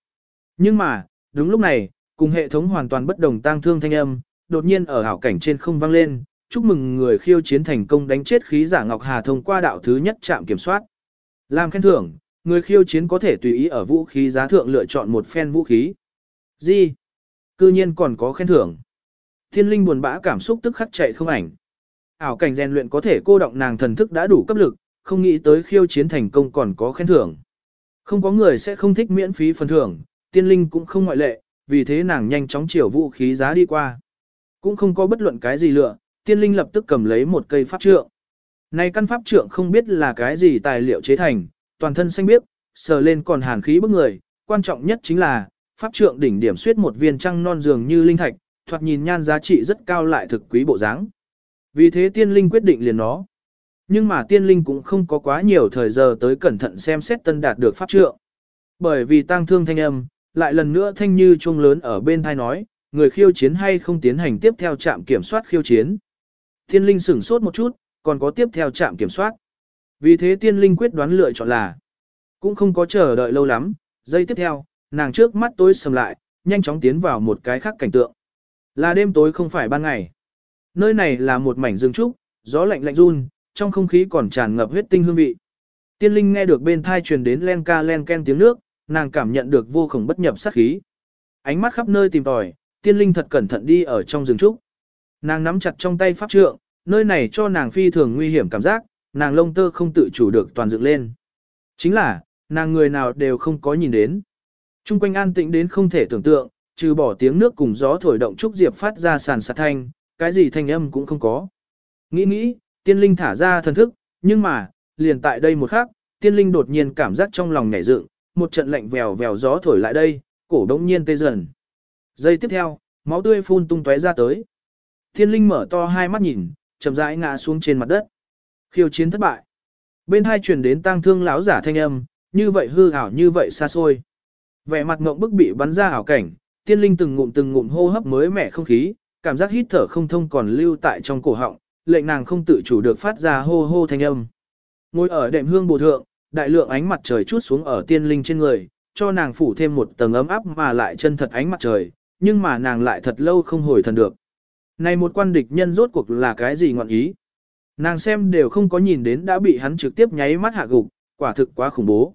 Nhưng mà, đúng lúc này, cùng hệ thống hoàn toàn bất đồng tang thương thanh âm, đột nhiên ở ảo cảnh trên không vang lên, chúc mừng người khiêu chiến thành công đánh chết khí giả Ngọc Hà thông qua đạo thứ nhất trạm kiểm soát. Làm khen thưởng, người khiêu chiến có thể tùy ý ở vũ khí giá thượng lựa chọn một phen vũ khí. Gì? Cư nhiên còn có khen thưởng. Thiên linh buồn bã cảm xúc tức khắc chạy không ảnh. Ảo cảnh rèn luyện có thể cô động nàng thần thức đã đủ cấp lực, không nghĩ tới khiêu chiến thành công còn có khen thưởng. Không có người sẽ không thích miễn phí phần thưởng, tiên linh cũng không ngoại lệ, vì thế nàng nhanh chóng chiều vũ khí giá đi qua. Cũng không có bất luận cái gì lựa, tiên linh lập tức cầm lấy một cây pháp trượng. Này căn pháp trượng không biết là cái gì tài liệu chế thành, toàn thân xanh biếc, sờ lên còn hàn khí bức người, quan trọng nhất chính là, pháp trượng đỉnh điểm suyết một viên trăng non dường như linh thạch, thoạt nhìn nhan giá trị rất cao lại thực quý bộ dáng. Vì thế tiên linh quyết định liền nó. Nhưng mà tiên linh cũng không có quá nhiều thời giờ tới cẩn thận xem xét tân đạt được pháp trượng. Bởi vì tang thương thanh âm, lại lần nữa thanh như chuông lớn ở bên thai nói, người khiêu chiến hay không tiến hành tiếp theo trạm kiểm soát khiêu chiến. Tiên linh sửng sốt một chút, còn có tiếp theo trạm kiểm soát. Vì thế tiên linh quyết đoán lựa chọn là, cũng không có chờ đợi lâu lắm, giây tiếp theo, nàng trước mắt tối sầm lại, nhanh chóng tiến vào một cái khác cảnh tượng. Là đêm tối không phải ban ngày. Nơi này là một mảnh rừng trúc, gió lạnh lạnh run, trong không khí còn tràn ngập huyết tinh hương vị. Tiên linh nghe được bên thai truyền đến len ca len ken tiếng nước, nàng cảm nhận được vô cùng bất nhập sát khí. Ánh mắt khắp nơi tìm tòi, tiên linh thật cẩn thận đi ở trong rừng trúc. Nàng nắm chặt trong tay pháp trượng, nơi này cho nàng phi thường nguy hiểm cảm giác, nàng lông tơ không tự chủ được toàn dựng lên. Chính là, nàng người nào đều không có nhìn đến. Trung quanh an tĩnh đến không thể tưởng tượng, trừ bỏ tiếng nước cùng gió thổi động trúc diệp phát ra sàn sạt thanh, cái gì thanh âm cũng không có. Nghĩ nghĩ, tiên linh thả ra thần thức, nhưng mà, liền tại đây một khắc, tiên linh đột nhiên cảm giác trong lòng nhảy dựng, một trận lạnh vèo vèo gió thổi lại đây, cổ đống nhiên tê dần. Giây tiếp theo, máu tươi phun tung tóe ra tới. Tiên linh mở to hai mắt nhìn, chậm rãi ngã xuống trên mặt đất. Khiêu chiến thất bại. Bên hai truyền đến tang thương lão giả thanh âm, như vậy hư ảo như vậy xa xôi. Vẻ mặt ngộng bức bị bắn ra ảo cảnh, tiên linh từng ngụm từng ngụm hô hấp mới mẻ không khí, cảm giác hít thở không thông còn lưu tại trong cổ họng, lệnh nàng không tự chủ được phát ra hô hô thanh âm. Ngồi ở đệm hương bồ thượng, Đại lượng ánh mặt trời chút xuống ở tiên linh trên người, cho nàng phủ thêm một tầng ấm áp mà lại chân thật ánh mặt trời, nhưng mà nàng lại thật lâu không hồi thần được. Này một quan địch nhân rốt cuộc là cái gì ngọn ý? Nàng xem đều không có nhìn đến đã bị hắn trực tiếp nháy mắt hạ gục, quả thực quá khủng bố.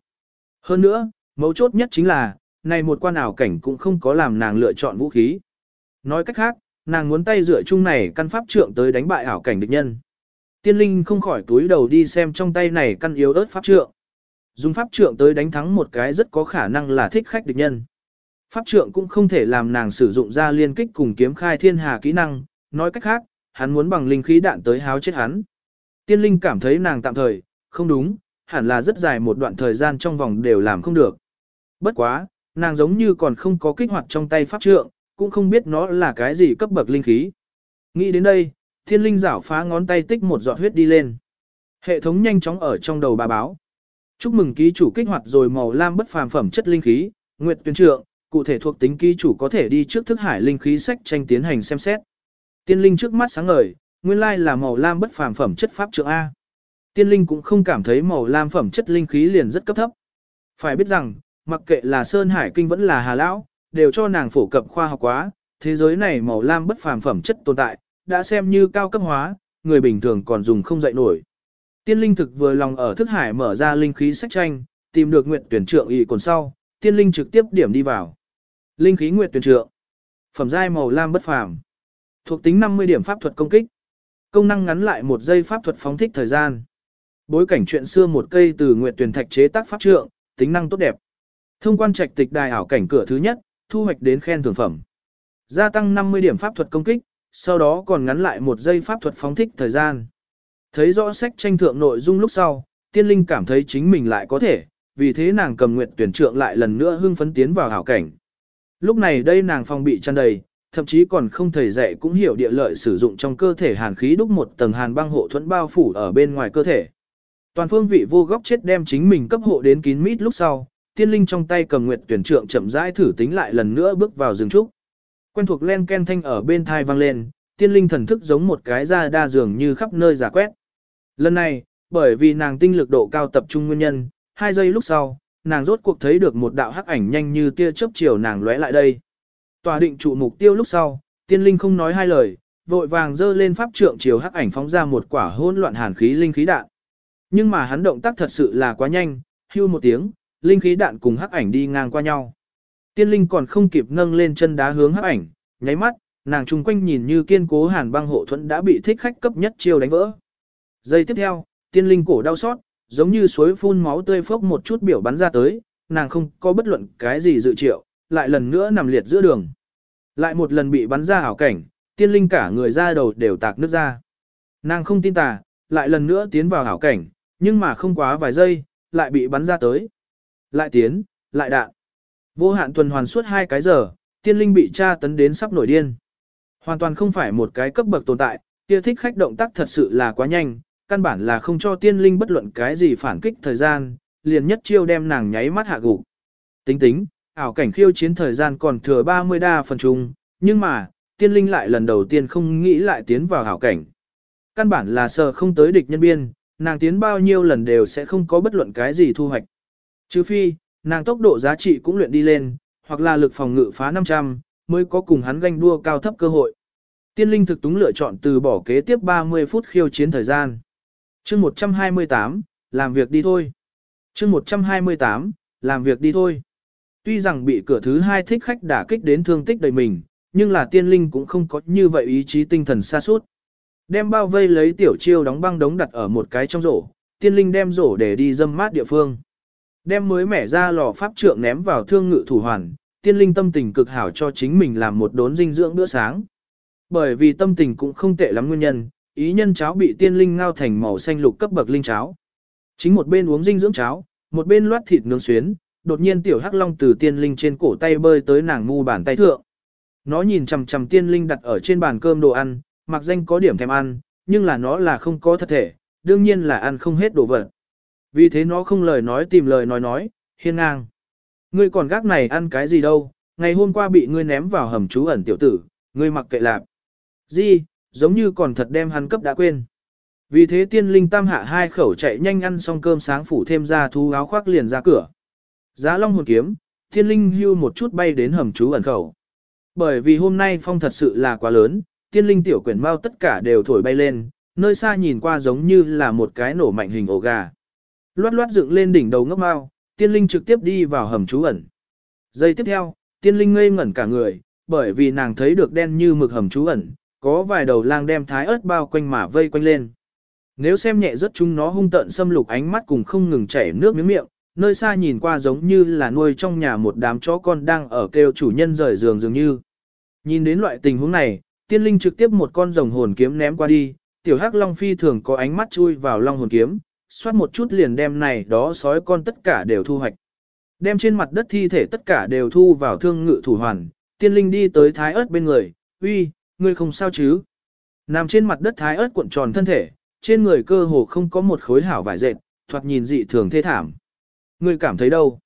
Hơn nữa, mấu chốt nhất chính là, này một quan ảo cảnh cũng không có làm nàng lựa chọn vũ khí. Nói cách khác, nàng muốn tay dựa chung này căn pháp trượng tới đánh bại ảo cảnh địch nhân. Tiên linh không khỏi túi đầu đi xem trong tay này căn yếu ớt pháp trượng. Dùng pháp trượng tới đánh thắng một cái rất có khả năng là thích khách địch nhân. Pháp trượng cũng không thể làm nàng sử dụng ra liên kích cùng kiếm khai thiên hà kỹ năng, nói cách khác, hắn muốn bằng linh khí đạn tới háo chết hắn. Tiên linh cảm thấy nàng tạm thời, không đúng, hẳn là rất dài một đoạn thời gian trong vòng đều làm không được. Bất quá, nàng giống như còn không có kích hoạt trong tay pháp trượng, cũng không biết nó là cái gì cấp bậc linh khí. Nghĩ đến đây, thiên linh rảo phá ngón tay tích một giọt huyết đi lên. Hệ thống nhanh chóng ở trong đầu bà báo. Chúc mừng ký chủ kích hoạt rồi màu lam bất phàm phẩm chất linh khí, nguyệt tuyên trượng, cụ thể thuộc tính ký chủ có thể đi trước thức hải linh khí sách tranh tiến hành xem xét. Tiên linh trước mắt sáng ngời, nguyên lai là màu lam bất phàm phẩm chất pháp trượng A. Tiên linh cũng không cảm thấy màu lam phẩm chất linh khí liền rất cấp thấp. Phải biết rằng, mặc kệ là Sơn Hải Kinh vẫn là Hà Lão, đều cho nàng phổ cập khoa học quá, thế giới này màu lam bất phàm phẩm chất tồn tại, đã xem như cao cấp hóa, người bình thường còn dùng không dậy nổi. Tiên linh thực vừa lòng ở thức hải mở ra linh khí sách tranh, tìm được nguyện tuyển trượng y còn sau, tiên linh trực tiếp điểm đi vào. Linh khí nguyện tuyển trượng. Phẩm giai màu lam bất phàm. Thuộc tính 50 điểm pháp thuật công kích. Công năng ngắn lại một giây pháp thuật phóng thích thời gian. Bối cảnh chuyện xưa một cây từ nguyện tuyển thạch chế tác pháp trượng, tính năng tốt đẹp. Thông quan trạch tịch đài ảo cảnh cửa thứ nhất, thu hoạch đến khen thưởng phẩm. Gia tăng 50 điểm pháp thuật công kích, sau đó còn ngắn lại một giây pháp thuật phóng thích thời gian. Thấy rõ sách tranh thượng nội dung lúc sau, tiên linh cảm thấy chính mình lại có thể, vì thế nàng cầm nguyện tuyển trượng lại lần nữa hưng phấn tiến vào hảo cảnh. Lúc này đây nàng phòng bị tràn đầy, thậm chí còn không thầy dạy cũng hiểu địa lợi sử dụng trong cơ thể hàn khí đúc một tầng hàn băng hộ thuẫn bao phủ ở bên ngoài cơ thể. Toàn phương vị vô góc chết đem chính mình cấp hộ đến kín mít lúc sau, tiên linh trong tay cầm nguyệt tuyển trượng chậm rãi thử tính lại lần nữa bước vào rừng trúc. Quen thuộc len ken thanh ở bên thai vang lên, tiên linh thần thức giống một cái da đa dường như khắp nơi giả quét. Lần này, bởi vì nàng tinh lực độ cao tập trung nguyên nhân, hai giây lúc sau, nàng rốt cuộc thấy được một đạo hắc ảnh nhanh như tia chớp chiều nàng lóe lại đây. Tòa định trụ mục tiêu lúc sau, tiên linh không nói hai lời, vội vàng dơ lên pháp trượng chiều hắc ảnh phóng ra một quả hỗn loạn hàn khí linh khí đạn. Nhưng mà hắn động tác thật sự là quá nhanh, hưu một tiếng, linh khí đạn cùng hắc ảnh đi ngang qua nhau. Tiên linh còn không kịp nâng lên chân đá hướng hắc ảnh, nháy mắt, nàng chung quanh nhìn như kiên cố hàn băng hộ thuẫn đã bị thích khách cấp nhất chiêu đánh vỡ. Giây tiếp theo, tiên linh cổ đau xót, giống như suối phun máu tươi phốc một chút biểu bắn ra tới, nàng không có bất luận cái gì dự triệu, lại lần nữa nằm liệt giữa đường. Lại một lần bị bắn ra hảo cảnh, tiên linh cả người ra đầu đều tạc nước ra. Nàng không tin tà, lại lần nữa tiến vào hảo cảnh, nhưng mà không quá vài giây, lại bị bắn ra tới. Lại tiến, lại đạn. Vô hạn tuần hoàn suốt hai cái giờ, tiên linh bị tra tấn đến sắp nổi điên. Hoàn toàn không phải một cái cấp bậc tồn tại, kia thích khách động tác thật sự là quá nhanh, căn bản là không cho tiên linh bất luận cái gì phản kích thời gian, liền nhất chiêu đem nàng nháy mắt hạ gục. Tính tính, ảo cảnh khiêu chiến thời gian còn thừa 30 đa phần chung, nhưng mà, tiên linh lại lần đầu tiên không nghĩ lại tiến vào ảo cảnh. Căn bản là sợ không tới địch nhân biên, nàng tiến bao nhiêu lần đều sẽ không có bất luận cái gì thu hoạch. Trừ phi, nàng tốc độ giá trị cũng luyện đi lên, hoặc là lực phòng ngự phá 500, mới có cùng hắn ganh đua cao thấp cơ hội. Tiên linh thực túng lựa chọn từ bỏ kế tiếp 30 phút khiêu chiến thời gian. chương 128, làm việc đi thôi. chương 128, làm việc đi thôi. Tuy rằng bị cửa thứ hai thích khách đả kích đến thương tích đầy mình, nhưng là tiên linh cũng không có như vậy ý chí tinh thần xa suốt. Đem bao vây lấy tiểu chiêu đóng băng đống đặt ở một cái trong rổ, tiên linh đem rổ để đi dâm mát địa phương. Đem mới mẻ ra lò pháp trượng ném vào thương ngự thủ hoàn, tiên linh tâm tình cực hảo cho chính mình làm một đốn dinh dưỡng bữa sáng. Bởi vì tâm tình cũng không tệ lắm nguyên nhân, ý nhân cháo bị tiên linh ngao thành màu xanh lục cấp bậc linh cháo. Chính một bên uống dinh dưỡng cháo, một bên loát thịt nướng xuyến, đột nhiên tiểu hắc long từ tiên linh trên cổ tay bơi tới nàng ngu bàn tay thượng. Nó nhìn chằm chằm tiên linh đặt ở trên bàn cơm đồ ăn, mặc danh có điểm thèm ăn, nhưng là nó là không có thật thể, đương nhiên là ăn không hết đồ vật. Vì thế nó không lời nói tìm lời nói nói, hiên ngang. Ngươi còn gác này ăn cái gì đâu, ngày hôm qua bị ngươi ném vào hầm trú ẩn tiểu tử, ngươi mặc kệ lạp. Gì, giống như còn thật đem hắn cấp đã quên. Vì thế tiên linh tam hạ hai khẩu chạy nhanh ăn xong cơm sáng phủ thêm ra thú áo khoác liền ra cửa. Giá long hồn kiếm, Thiên linh hưu một chút bay đến hầm trú ẩn khẩu. Bởi vì hôm nay phong thật sự là quá lớn, tiên linh tiểu quyển mau tất cả đều thổi bay lên, nơi xa nhìn qua giống như là một cái nổ mạnh hình ổ gà. Loát loát dựng lên đỉnh đầu ngốc mau, tiên linh trực tiếp đi vào hầm trú ẩn. Giây tiếp theo, tiên linh ngây ngẩn cả người, bởi vì nàng thấy được đen như mực hầm trú ẩn, có vài đầu lang đem thái ớt bao quanh mà vây quanh lên. Nếu xem nhẹ rất chúng nó hung tận xâm lục ánh mắt cùng không ngừng chảy nước miếng miệng, nơi xa nhìn qua giống như là nuôi trong nhà một đám chó con đang ở kêu chủ nhân rời giường dường như. Nhìn đến loại tình huống này, tiên linh trực tiếp một con rồng hồn kiếm ném qua đi, tiểu hắc long phi thường có ánh mắt chui vào long hồn kiếm, xoát một chút liền đem này đó sói con tất cả đều thu hoạch. Đem trên mặt đất thi thể tất cả đều thu vào thương ngự thủ hoàn, tiên linh đi tới thái ớt bên người, uy, ngươi không sao chứ. Nằm trên mặt đất thái ớt cuộn tròn thân thể, trên người cơ hồ không có một khối hảo vải dệt, thoạt nhìn dị thường thê thảm. Ngươi cảm thấy đâu?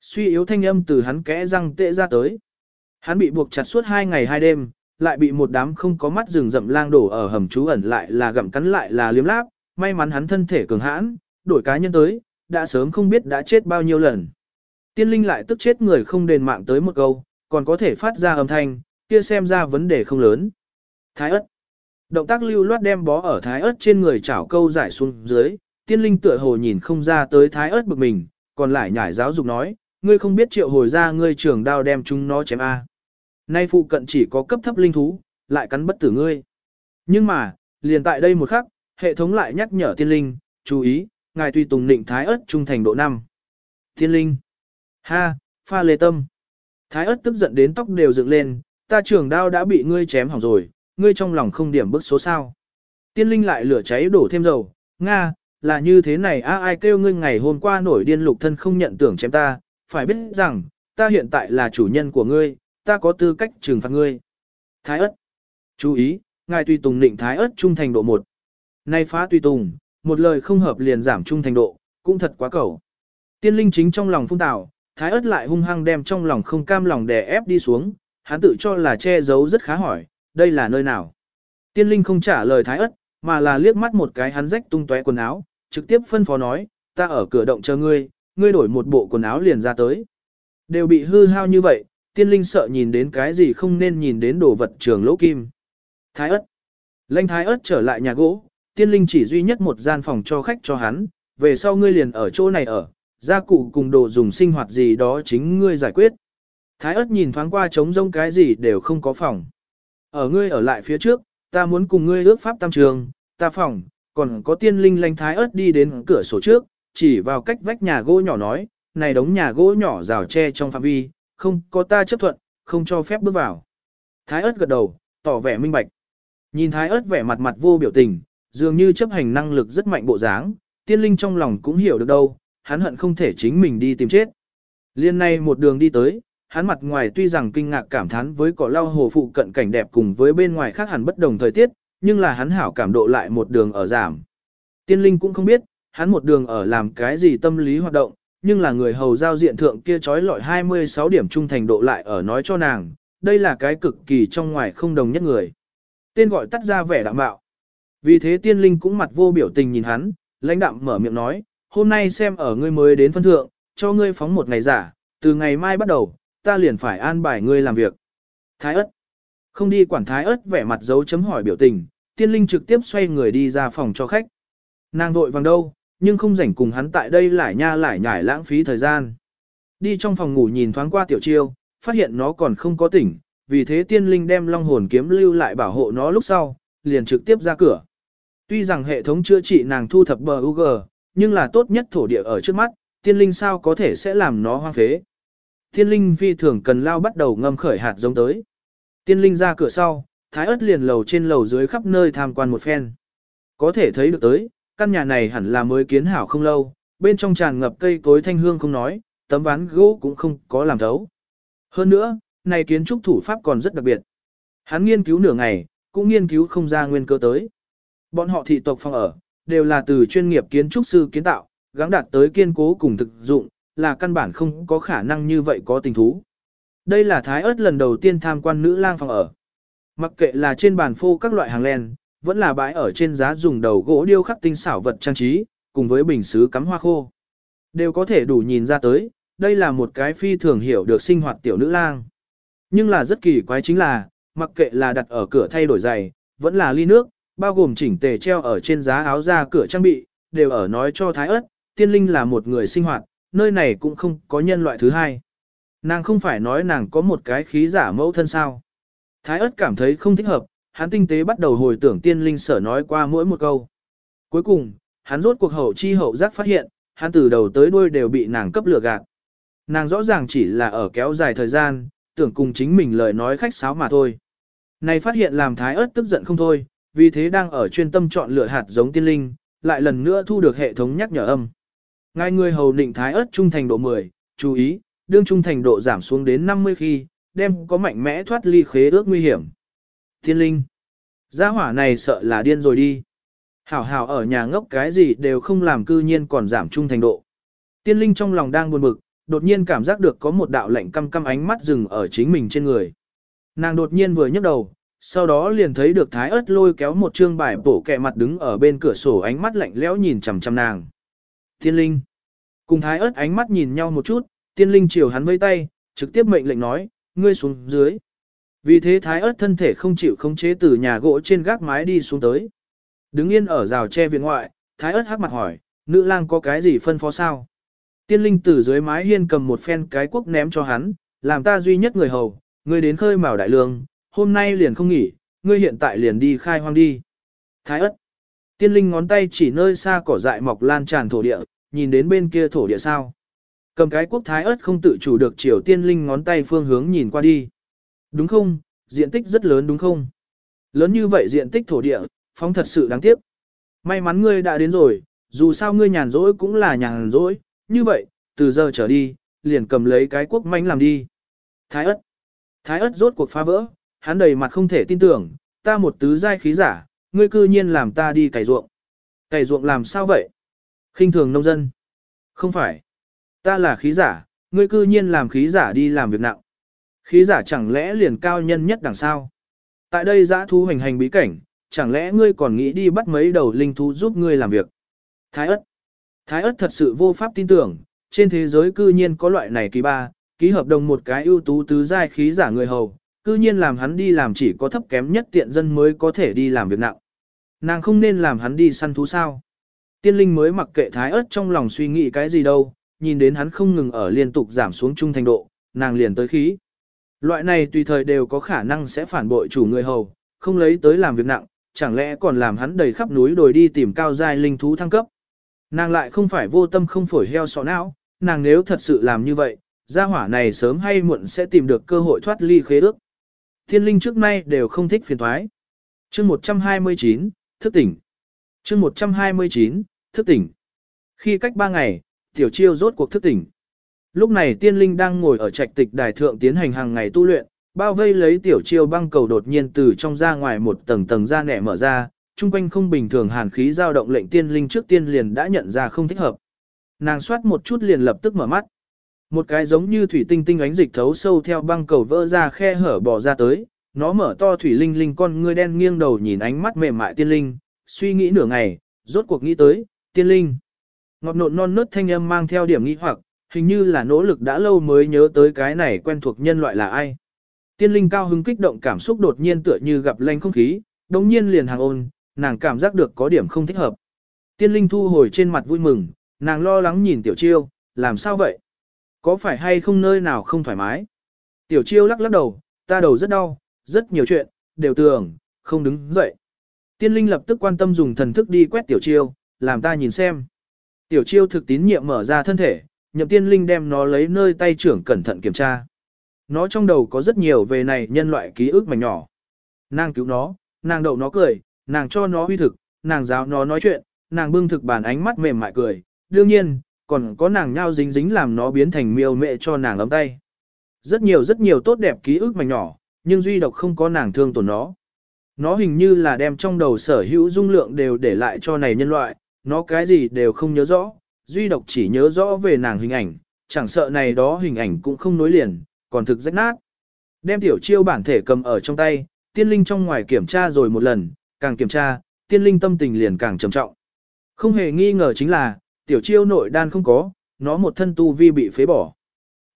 Suy yếu thanh âm từ hắn kẽ răng tệ ra tới. Hắn bị buộc chặt suốt hai ngày hai đêm, lại bị một đám không có mắt rừng rậm lang đổ ở hầm trú ẩn lại là gặm cắn lại là liếm láp, may mắn hắn thân thể cường hãn, đổi cá nhân tới, đã sớm không biết đã chết bao nhiêu lần. Tiên linh lại tức chết người không đền mạng tới một câu, còn có thể phát ra âm thanh, kia xem ra vấn đề không lớn. Thái ất. Động tác lưu loát đem bó ở thái ớt trên người chảo câu giải xuống dưới, tiên linh tựa hồ nhìn không ra tới thái ớt bực mình, còn lại nhảy giáo dục nói, ngươi không biết triệu hồi ra ngươi trường đao đem chúng nó chém A. Nay phụ cận chỉ có cấp thấp linh thú, lại cắn bất tử ngươi. Nhưng mà, liền tại đây một khắc, hệ thống lại nhắc nhở tiên linh, chú ý, ngài tùy tùng định thái ớt trung thành độ 5. Tiên linh. Ha, pha lê tâm. Thái ớt tức giận đến tóc đều dựng lên, ta trường đao đã bị ngươi chém hỏng rồi, ngươi trong lòng không điểm bức số sao. Tiên linh lại lửa cháy đổ thêm dầu, Nga, là như thế này a ai kêu ngươi ngày hôm qua nổi điên lục thân không nhận tưởng chém ta, phải biết rằng, ta hiện tại là chủ nhân của ngươi, ta có tư cách trừng phạt ngươi. Thái ất. Chú ý, ngài tùy tùng định thái ất trung thành độ 1. Nay phá tùy tùng, một lời không hợp liền giảm trung thành độ, cũng thật quá cầu. Tiên linh chính trong lòng phung tạo, thái ất lại hung hăng đem trong lòng không cam lòng đè ép đi xuống, hắn tự cho là che giấu rất khá hỏi, đây là nơi nào? Tiên linh không trả lời thái ất, mà là liếc mắt một cái hắn rách tung tóe quần áo, trực tiếp phân phó nói, ta ở cửa động chờ ngươi, ngươi đổi một bộ quần áo liền ra tới. Đều bị hư hao như vậy, tiên linh sợ nhìn đến cái gì không nên nhìn đến đồ vật trường lỗ kim. Thái ất. Lanh thái ất trở lại nhà gỗ, tiên linh chỉ duy nhất một gian phòng cho khách cho hắn, về sau ngươi liền ở chỗ này ở, gia cụ cùng đồ dùng sinh hoạt gì đó chính ngươi giải quyết. Thái ất nhìn thoáng qua trống rông cái gì đều không có phòng. Ở ngươi ở lại phía trước, ta muốn cùng ngươi ước pháp tam trường, ta phòng, còn có tiên linh lanh thái ớt đi đến cửa sổ trước, chỉ vào cách vách nhà gỗ nhỏ nói, này đống nhà gỗ nhỏ rào tre trong phạm vi, không có ta chấp thuận, không cho phép bước vào. Thái ớt gật đầu, tỏ vẻ minh bạch. Nhìn thái ớt vẻ mặt mặt vô biểu tình, dường như chấp hành năng lực rất mạnh bộ dáng, tiên linh trong lòng cũng hiểu được đâu, hắn hận không thể chính mình đi tìm chết. Liên này một đường đi tới, hắn mặt ngoài tuy rằng kinh ngạc cảm thán với cỏ lau hồ phụ cận cảnh đẹp cùng với bên ngoài khác hẳn bất đồng thời tiết, nhưng là hắn hảo cảm độ lại một đường ở giảm. Tiên linh cũng không biết, hắn một đường ở làm cái gì tâm lý hoạt động, nhưng là người hầu giao diện thượng kia trói lọi 26 điểm trung thành độ lại ở nói cho nàng, đây là cái cực kỳ trong ngoài không đồng nhất người. Tên gọi tắt ra vẻ đạm bạo. Vì thế tiên linh cũng mặt vô biểu tình nhìn hắn, lãnh đạm mở miệng nói, hôm nay xem ở ngươi mới đến phân thượng, cho ngươi phóng một ngày giả, từ ngày mai bắt đầu, ta liền phải an bài ngươi làm việc. Thái ất. Không đi quản thái ớt vẻ mặt dấu chấm hỏi biểu tình, tiên linh trực tiếp xoay người đi ra phòng cho khách. Nàng vội vàng đâu, nhưng không rảnh cùng hắn tại đây lại nha lại nhải lãng phí thời gian. Đi trong phòng ngủ nhìn thoáng qua tiểu chiêu, phát hiện nó còn không có tỉnh, vì thế tiên linh đem long hồn kiếm lưu lại bảo hộ nó lúc sau, liền trực tiếp ra cửa. Tuy rằng hệ thống chữa trị nàng thu thập bờ UG, nhưng là tốt nhất thổ địa ở trước mắt, tiên linh sao có thể sẽ làm nó hoang phế. Tiên linh phi thường cần lao bắt đầu ngâm khởi hạt giống tới. Tiên linh ra cửa sau, thái ớt liền lầu trên lầu dưới khắp nơi tham quan một phen. Có thể thấy được tới, căn nhà này hẳn là mới kiến hảo không lâu, bên trong tràn ngập cây cối thanh hương không nói, tấm ván gỗ cũng không có làm thấu. Hơn nữa, này kiến trúc thủ pháp còn rất đặc biệt. Hắn nghiên cứu nửa ngày, cũng nghiên cứu không ra nguyên cơ tới. Bọn họ thị tộc phòng ở, đều là từ chuyên nghiệp kiến trúc sư kiến tạo, gắng đạt tới kiên cố cùng thực dụng, là căn bản không có khả năng như vậy có tình thú. Đây là thái ớt lần đầu tiên tham quan nữ lang phòng ở. Mặc kệ là trên bàn phô các loại hàng len, vẫn là bãi ở trên giá dùng đầu gỗ điêu khắc tinh xảo vật trang trí, cùng với bình sứ cắm hoa khô. Đều có thể đủ nhìn ra tới, đây là một cái phi thường hiểu được sinh hoạt tiểu nữ lang. Nhưng là rất kỳ quái chính là, mặc kệ là đặt ở cửa thay đổi giày, vẫn là ly nước, bao gồm chỉnh tề treo ở trên giá áo ra cửa trang bị, đều ở nói cho Thái ớt, tiên linh là một người sinh hoạt, nơi này cũng không có nhân loại thứ hai. Nàng không phải nói nàng có một cái khí giả mẫu thân sao. Thái ớt cảm thấy không thích hợp, hắn tinh tế bắt đầu hồi tưởng tiên linh sở nói qua mỗi một câu. Cuối cùng, hắn rốt cuộc hậu chi hậu giác phát hiện, hắn từ đầu tới đuôi đều bị nàng cấp lừa gạt. Nàng rõ ràng chỉ là ở kéo dài thời gian, tưởng cùng chính mình lời nói khách sáo mà thôi. Này phát hiện làm thái ớt tức giận không thôi, vì thế đang ở chuyên tâm chọn lựa hạt giống tiên linh, lại lần nữa thu được hệ thống nhắc nhở âm. Ngài người hầu định thái ớt trung thành độ 10, chú ý, đương trung thành độ giảm xuống đến 50 khi, đem có mạnh mẽ thoát ly khế ước nguy hiểm. Thiên linh, gia hỏa này sợ là điên rồi đi. Hảo hảo ở nhà ngốc cái gì đều không làm cư nhiên còn giảm trung thành độ. Tiên linh trong lòng đang buồn bực, đột nhiên cảm giác được có một đạo lạnh căm căm ánh mắt dừng ở chính mình trên người. Nàng đột nhiên vừa nhấc đầu, sau đó liền thấy được thái ớt lôi kéo một trương bài bổ kẹ mặt đứng ở bên cửa sổ ánh mắt lạnh lẽo nhìn chằm chằm nàng. Tiên linh. Cùng thái ớt ánh mắt nhìn nhau một chút, tiên linh chiều hắn vây tay, trực tiếp mệnh lệnh nói, ngươi xuống dưới. Vì thế thái ớt thân thể không chịu khống chế từ nhà gỗ trên gác mái đi xuống tới. Đứng yên ở rào tre viện ngoại, thái ớt hắc mặt hỏi, nữ lang có cái gì phân phó sao? Tiên linh từ dưới mái hiên cầm một phen cái quốc ném cho hắn, làm ta duy nhất người hầu, ngươi đến khơi mào đại lương, hôm nay liền không nghỉ, ngươi hiện tại liền đi khai hoang đi. Thái ất. Tiên linh ngón tay chỉ nơi xa cỏ dại mọc lan tràn thổ địa, nhìn đến bên kia thổ địa sao. Cầm cái quốc thái ớt không tự chủ được triều tiên linh ngón tay phương hướng nhìn qua đi. Đúng không, diện tích rất lớn đúng không? Lớn như vậy diện tích thổ địa, phong thật sự đáng tiếc. May mắn ngươi đã đến rồi, dù sao ngươi nhàn rỗi cũng là nhàn rỗi, như vậy, từ giờ trở đi, liền cầm lấy cái quốc manh làm đi. Thái ất. Thái ất rốt cuộc phá vỡ, hắn đầy mặt không thể tin tưởng, ta một tứ giai khí giả, ngươi cư nhiên làm ta đi cày ruộng. Cày ruộng làm sao vậy? khinh thường nông dân. Không phải. Ta là khí giả, ngươi cư nhiên làm khí giả đi làm việc nặng. Khí giả chẳng lẽ liền cao nhân nhất đằng sao? Tại đây giã thú hành hành bí cảnh, chẳng lẽ ngươi còn nghĩ đi bắt mấy đầu linh thú giúp ngươi làm việc? Thái ất. Thái ất thật sự vô pháp tin tưởng, trên thế giới cư nhiên có loại này kỳ ba, ký hợp đồng một cái ưu tú tứ giai khí giả người hầu, cư nhiên làm hắn đi làm chỉ có thấp kém nhất tiện dân mới có thể đi làm việc nặng. Nàng không nên làm hắn đi săn thú sao. Tiên linh mới mặc kệ thái ớt trong lòng suy nghĩ cái gì đâu, nhìn đến hắn không ngừng ở liên tục giảm xuống trung thành độ, nàng liền tới khí. Loại này tùy thời đều có khả năng sẽ phản bội chủ người hầu, không lấy tới làm việc nặng, chẳng lẽ còn làm hắn đầy khắp núi đồi đi tìm cao giai linh thú thăng cấp. Nàng lại không phải vô tâm không phổi heo sọ não, nàng nếu thật sự làm như vậy, gia hỏa này sớm hay muộn sẽ tìm được cơ hội thoát ly khế ước. Thiên linh trước nay đều không thích phiền thoái. chương 129, thức tỉnh. chương 129, thức tỉnh. Khi cách 3 ngày, tiểu chiêu rốt cuộc thức tỉnh. Lúc này tiên linh đang ngồi ở trạch tịch đài thượng tiến hành hàng ngày tu luyện, bao vây lấy tiểu chiêu băng cầu đột nhiên từ trong ra ngoài một tầng tầng ra nẻ mở ra, trung quanh không bình thường hàn khí dao động lệnh tiên linh trước tiên liền đã nhận ra không thích hợp. Nàng soát một chút liền lập tức mở mắt. Một cái giống như thủy tinh tinh ánh dịch thấu sâu theo băng cầu vỡ ra khe hở bò ra tới, nó mở to thủy linh linh con ngươi đen nghiêng đầu nhìn ánh mắt mềm mại tiên linh, suy nghĩ nửa ngày, rốt cuộc nghĩ tới, tiên linh. Ngọt nộn non nớt thanh âm mang theo điểm nghi hoặc, hình như là nỗ lực đã lâu mới nhớ tới cái này quen thuộc nhân loại là ai. Tiên linh cao hứng kích động cảm xúc đột nhiên tựa như gặp lanh không khí, đồng nhiên liền hàng ôn, nàng cảm giác được có điểm không thích hợp. Tiên linh thu hồi trên mặt vui mừng, nàng lo lắng nhìn tiểu chiêu, làm sao vậy? Có phải hay không nơi nào không thoải mái? Tiểu chiêu lắc lắc đầu, ta đầu rất đau, rất nhiều chuyện, đều tưởng, không đứng dậy. Tiên linh lập tức quan tâm dùng thần thức đi quét tiểu chiêu, làm ta nhìn xem. Tiểu chiêu thực tín nhiệm mở ra thân thể, nhậm tiên linh đem nó lấy nơi tay trưởng cẩn thận kiểm tra. Nó trong đầu có rất nhiều về này nhân loại ký ức mảnh nhỏ. Nàng cứu nó, nàng đậu nó cười, nàng cho nó huy thực, nàng giáo nó nói chuyện, nàng bưng thực bản ánh mắt mềm mại cười, đương nhiên, còn có nàng nhao dính dính làm nó biến thành miêu mẹ cho nàng ấm tay. Rất nhiều rất nhiều tốt đẹp ký ức mảnh nhỏ, nhưng duy độc không có nàng thương tổn nó. Nó hình như là đem trong đầu sở hữu dung lượng đều để lại cho này nhân loại, nó cái gì đều không nhớ rõ, duy độc chỉ nhớ rõ về nàng hình ảnh, chẳng sợ này đó hình ảnh cũng không nối liền, còn thực rách nát. Đem tiểu chiêu bản thể cầm ở trong tay, tiên linh trong ngoài kiểm tra rồi một lần, càng kiểm tra, tiên linh tâm tình liền càng trầm trọng. Không hề nghi ngờ chính là, tiểu chiêu nội đan không có, nó một thân tu vi bị phế bỏ.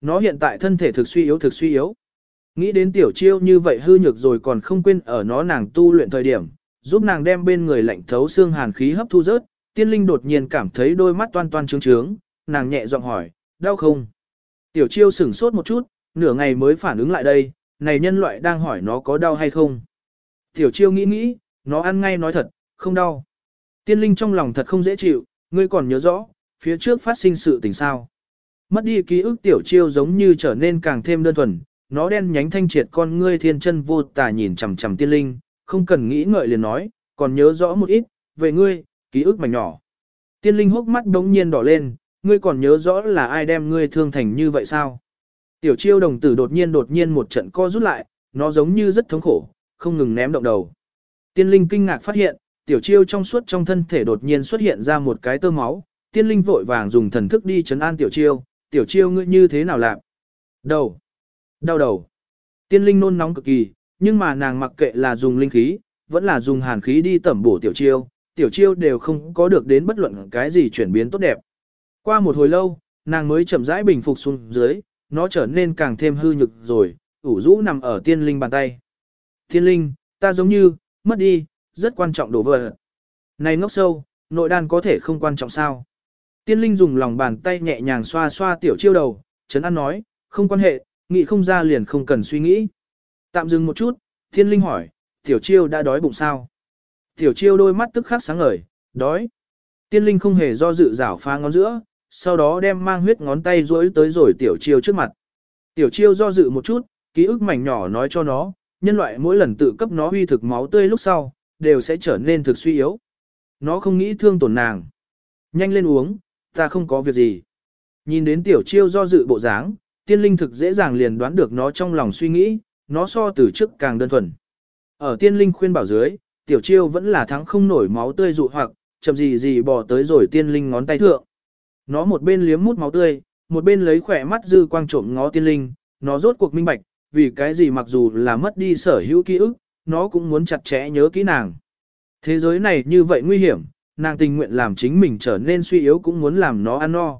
Nó hiện tại thân thể thực suy yếu thực suy yếu. Nghĩ đến tiểu chiêu như vậy hư nhược rồi còn không quên ở nó nàng tu luyện thời điểm, giúp nàng đem bên người lạnh thấu xương hàn khí hấp thu rớt, tiên linh đột nhiên cảm thấy đôi mắt toan toan trướng trướng, nàng nhẹ giọng hỏi, đau không? Tiểu chiêu sửng sốt một chút, nửa ngày mới phản ứng lại đây, này nhân loại đang hỏi nó có đau hay không? Tiểu chiêu nghĩ nghĩ, nó ăn ngay nói thật, không đau. Tiên linh trong lòng thật không dễ chịu, ngươi còn nhớ rõ, phía trước phát sinh sự tình sao. Mất đi ký ức tiểu chiêu giống như trở nên càng thêm đơn thuần, nó đen nhánh thanh triệt con ngươi thiên chân vô tà nhìn chằm chằm tiên linh, không cần nghĩ ngợi liền nói, còn nhớ rõ một ít, về ngươi, ký ức mảnh nhỏ. Tiên linh hốc mắt đống nhiên đỏ lên, ngươi còn nhớ rõ là ai đem ngươi thương thành như vậy sao? Tiểu chiêu đồng tử đột nhiên đột nhiên một trận co rút lại, nó giống như rất thống khổ, không ngừng ném động đầu. Tiên linh kinh ngạc phát hiện, tiểu chiêu trong suốt trong thân thể đột nhiên xuất hiện ra một cái tơ máu, tiên linh vội vàng dùng thần thức đi chấn an tiểu chiêu, tiểu chiêu ngươi như thế nào làm? Đầu. Đau đầu. Tiên linh nôn nóng cực kỳ, nhưng mà nàng mặc kệ là dùng linh khí, vẫn là dùng hàn khí đi tẩm bổ tiểu chiêu, tiểu chiêu đều không có được đến bất luận cái gì chuyển biến tốt đẹp. Qua một hồi lâu, nàng mới chậm rãi bình phục xuống dưới, nó trở nên càng thêm hư nhực rồi, ủ rũ nằm ở tiên linh bàn tay. Tiên linh, ta giống như, mất đi, rất quan trọng đồ vật. Này ngốc sâu, nội đan có thể không quan trọng sao? Tiên linh dùng lòng bàn tay nhẹ nhàng xoa xoa tiểu chiêu đầu, Trấn An nói, không quan hệ, nghĩ không ra liền không cần suy nghĩ. Tạm dừng một chút, tiên linh hỏi, tiểu chiêu đã đói bụng sao? Tiểu chiêu đôi mắt tức khắc sáng ngời, đói. Tiên linh không hề do dự rảo phá ngón giữa, sau đó đem mang huyết ngón tay rối tới rồi tiểu chiêu trước mặt. Tiểu chiêu do dự một chút, ký ức mảnh nhỏ nói cho nó, nhân loại mỗi lần tự cấp nó huy thực máu tươi lúc sau, đều sẽ trở nên thực suy yếu. Nó không nghĩ thương tổn nàng. Nhanh lên uống, ta không có việc gì. Nhìn đến tiểu chiêu do dự bộ dáng, tiên linh thực dễ dàng liền đoán được nó trong lòng suy nghĩ, nó so từ trước càng đơn thuần. Ở tiên linh khuyên bảo dưới, tiểu chiêu vẫn là thắng không nổi máu tươi dụ hoặc, chậm gì gì bỏ tới rồi tiên linh ngón tay thượng. Nó một bên liếm mút máu tươi, một bên lấy khỏe mắt dư quang trộm ngó tiên linh, nó rốt cuộc minh bạch, vì cái gì mặc dù là mất đi sở hữu ký ức, nó cũng muốn chặt chẽ nhớ kỹ nàng. Thế giới này như vậy nguy hiểm, nàng tình nguyện làm chính mình trở nên suy yếu cũng muốn làm nó ăn no.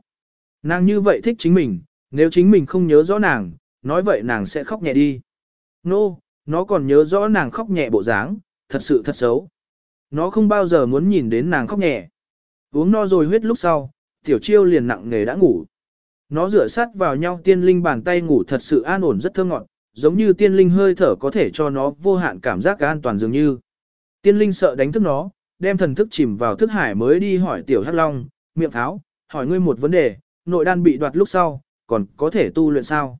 Nàng như vậy thích chính mình, nếu chính mình không nhớ rõ nàng, nói vậy nàng sẽ khóc nhẹ đi. Nô, no, nó còn nhớ rõ nàng khóc nhẹ bộ dáng, thật sự thật xấu. Nó không bao giờ muốn nhìn đến nàng khóc nhẹ. Uống no rồi huyết lúc sau, tiểu chiêu liền nặng nghề đã ngủ. Nó rửa sát vào nhau tiên linh bàn tay ngủ thật sự an ổn rất thơ ngọt, giống như tiên linh hơi thở có thể cho nó vô hạn cảm giác an toàn dường như. Tiên linh sợ đánh thức nó, đem thần thức chìm vào thức hải mới đi hỏi tiểu hắc long, miệng tháo, hỏi ngươi một vấn đề, nội đan bị đoạt lúc sau, còn có thể tu luyện sao?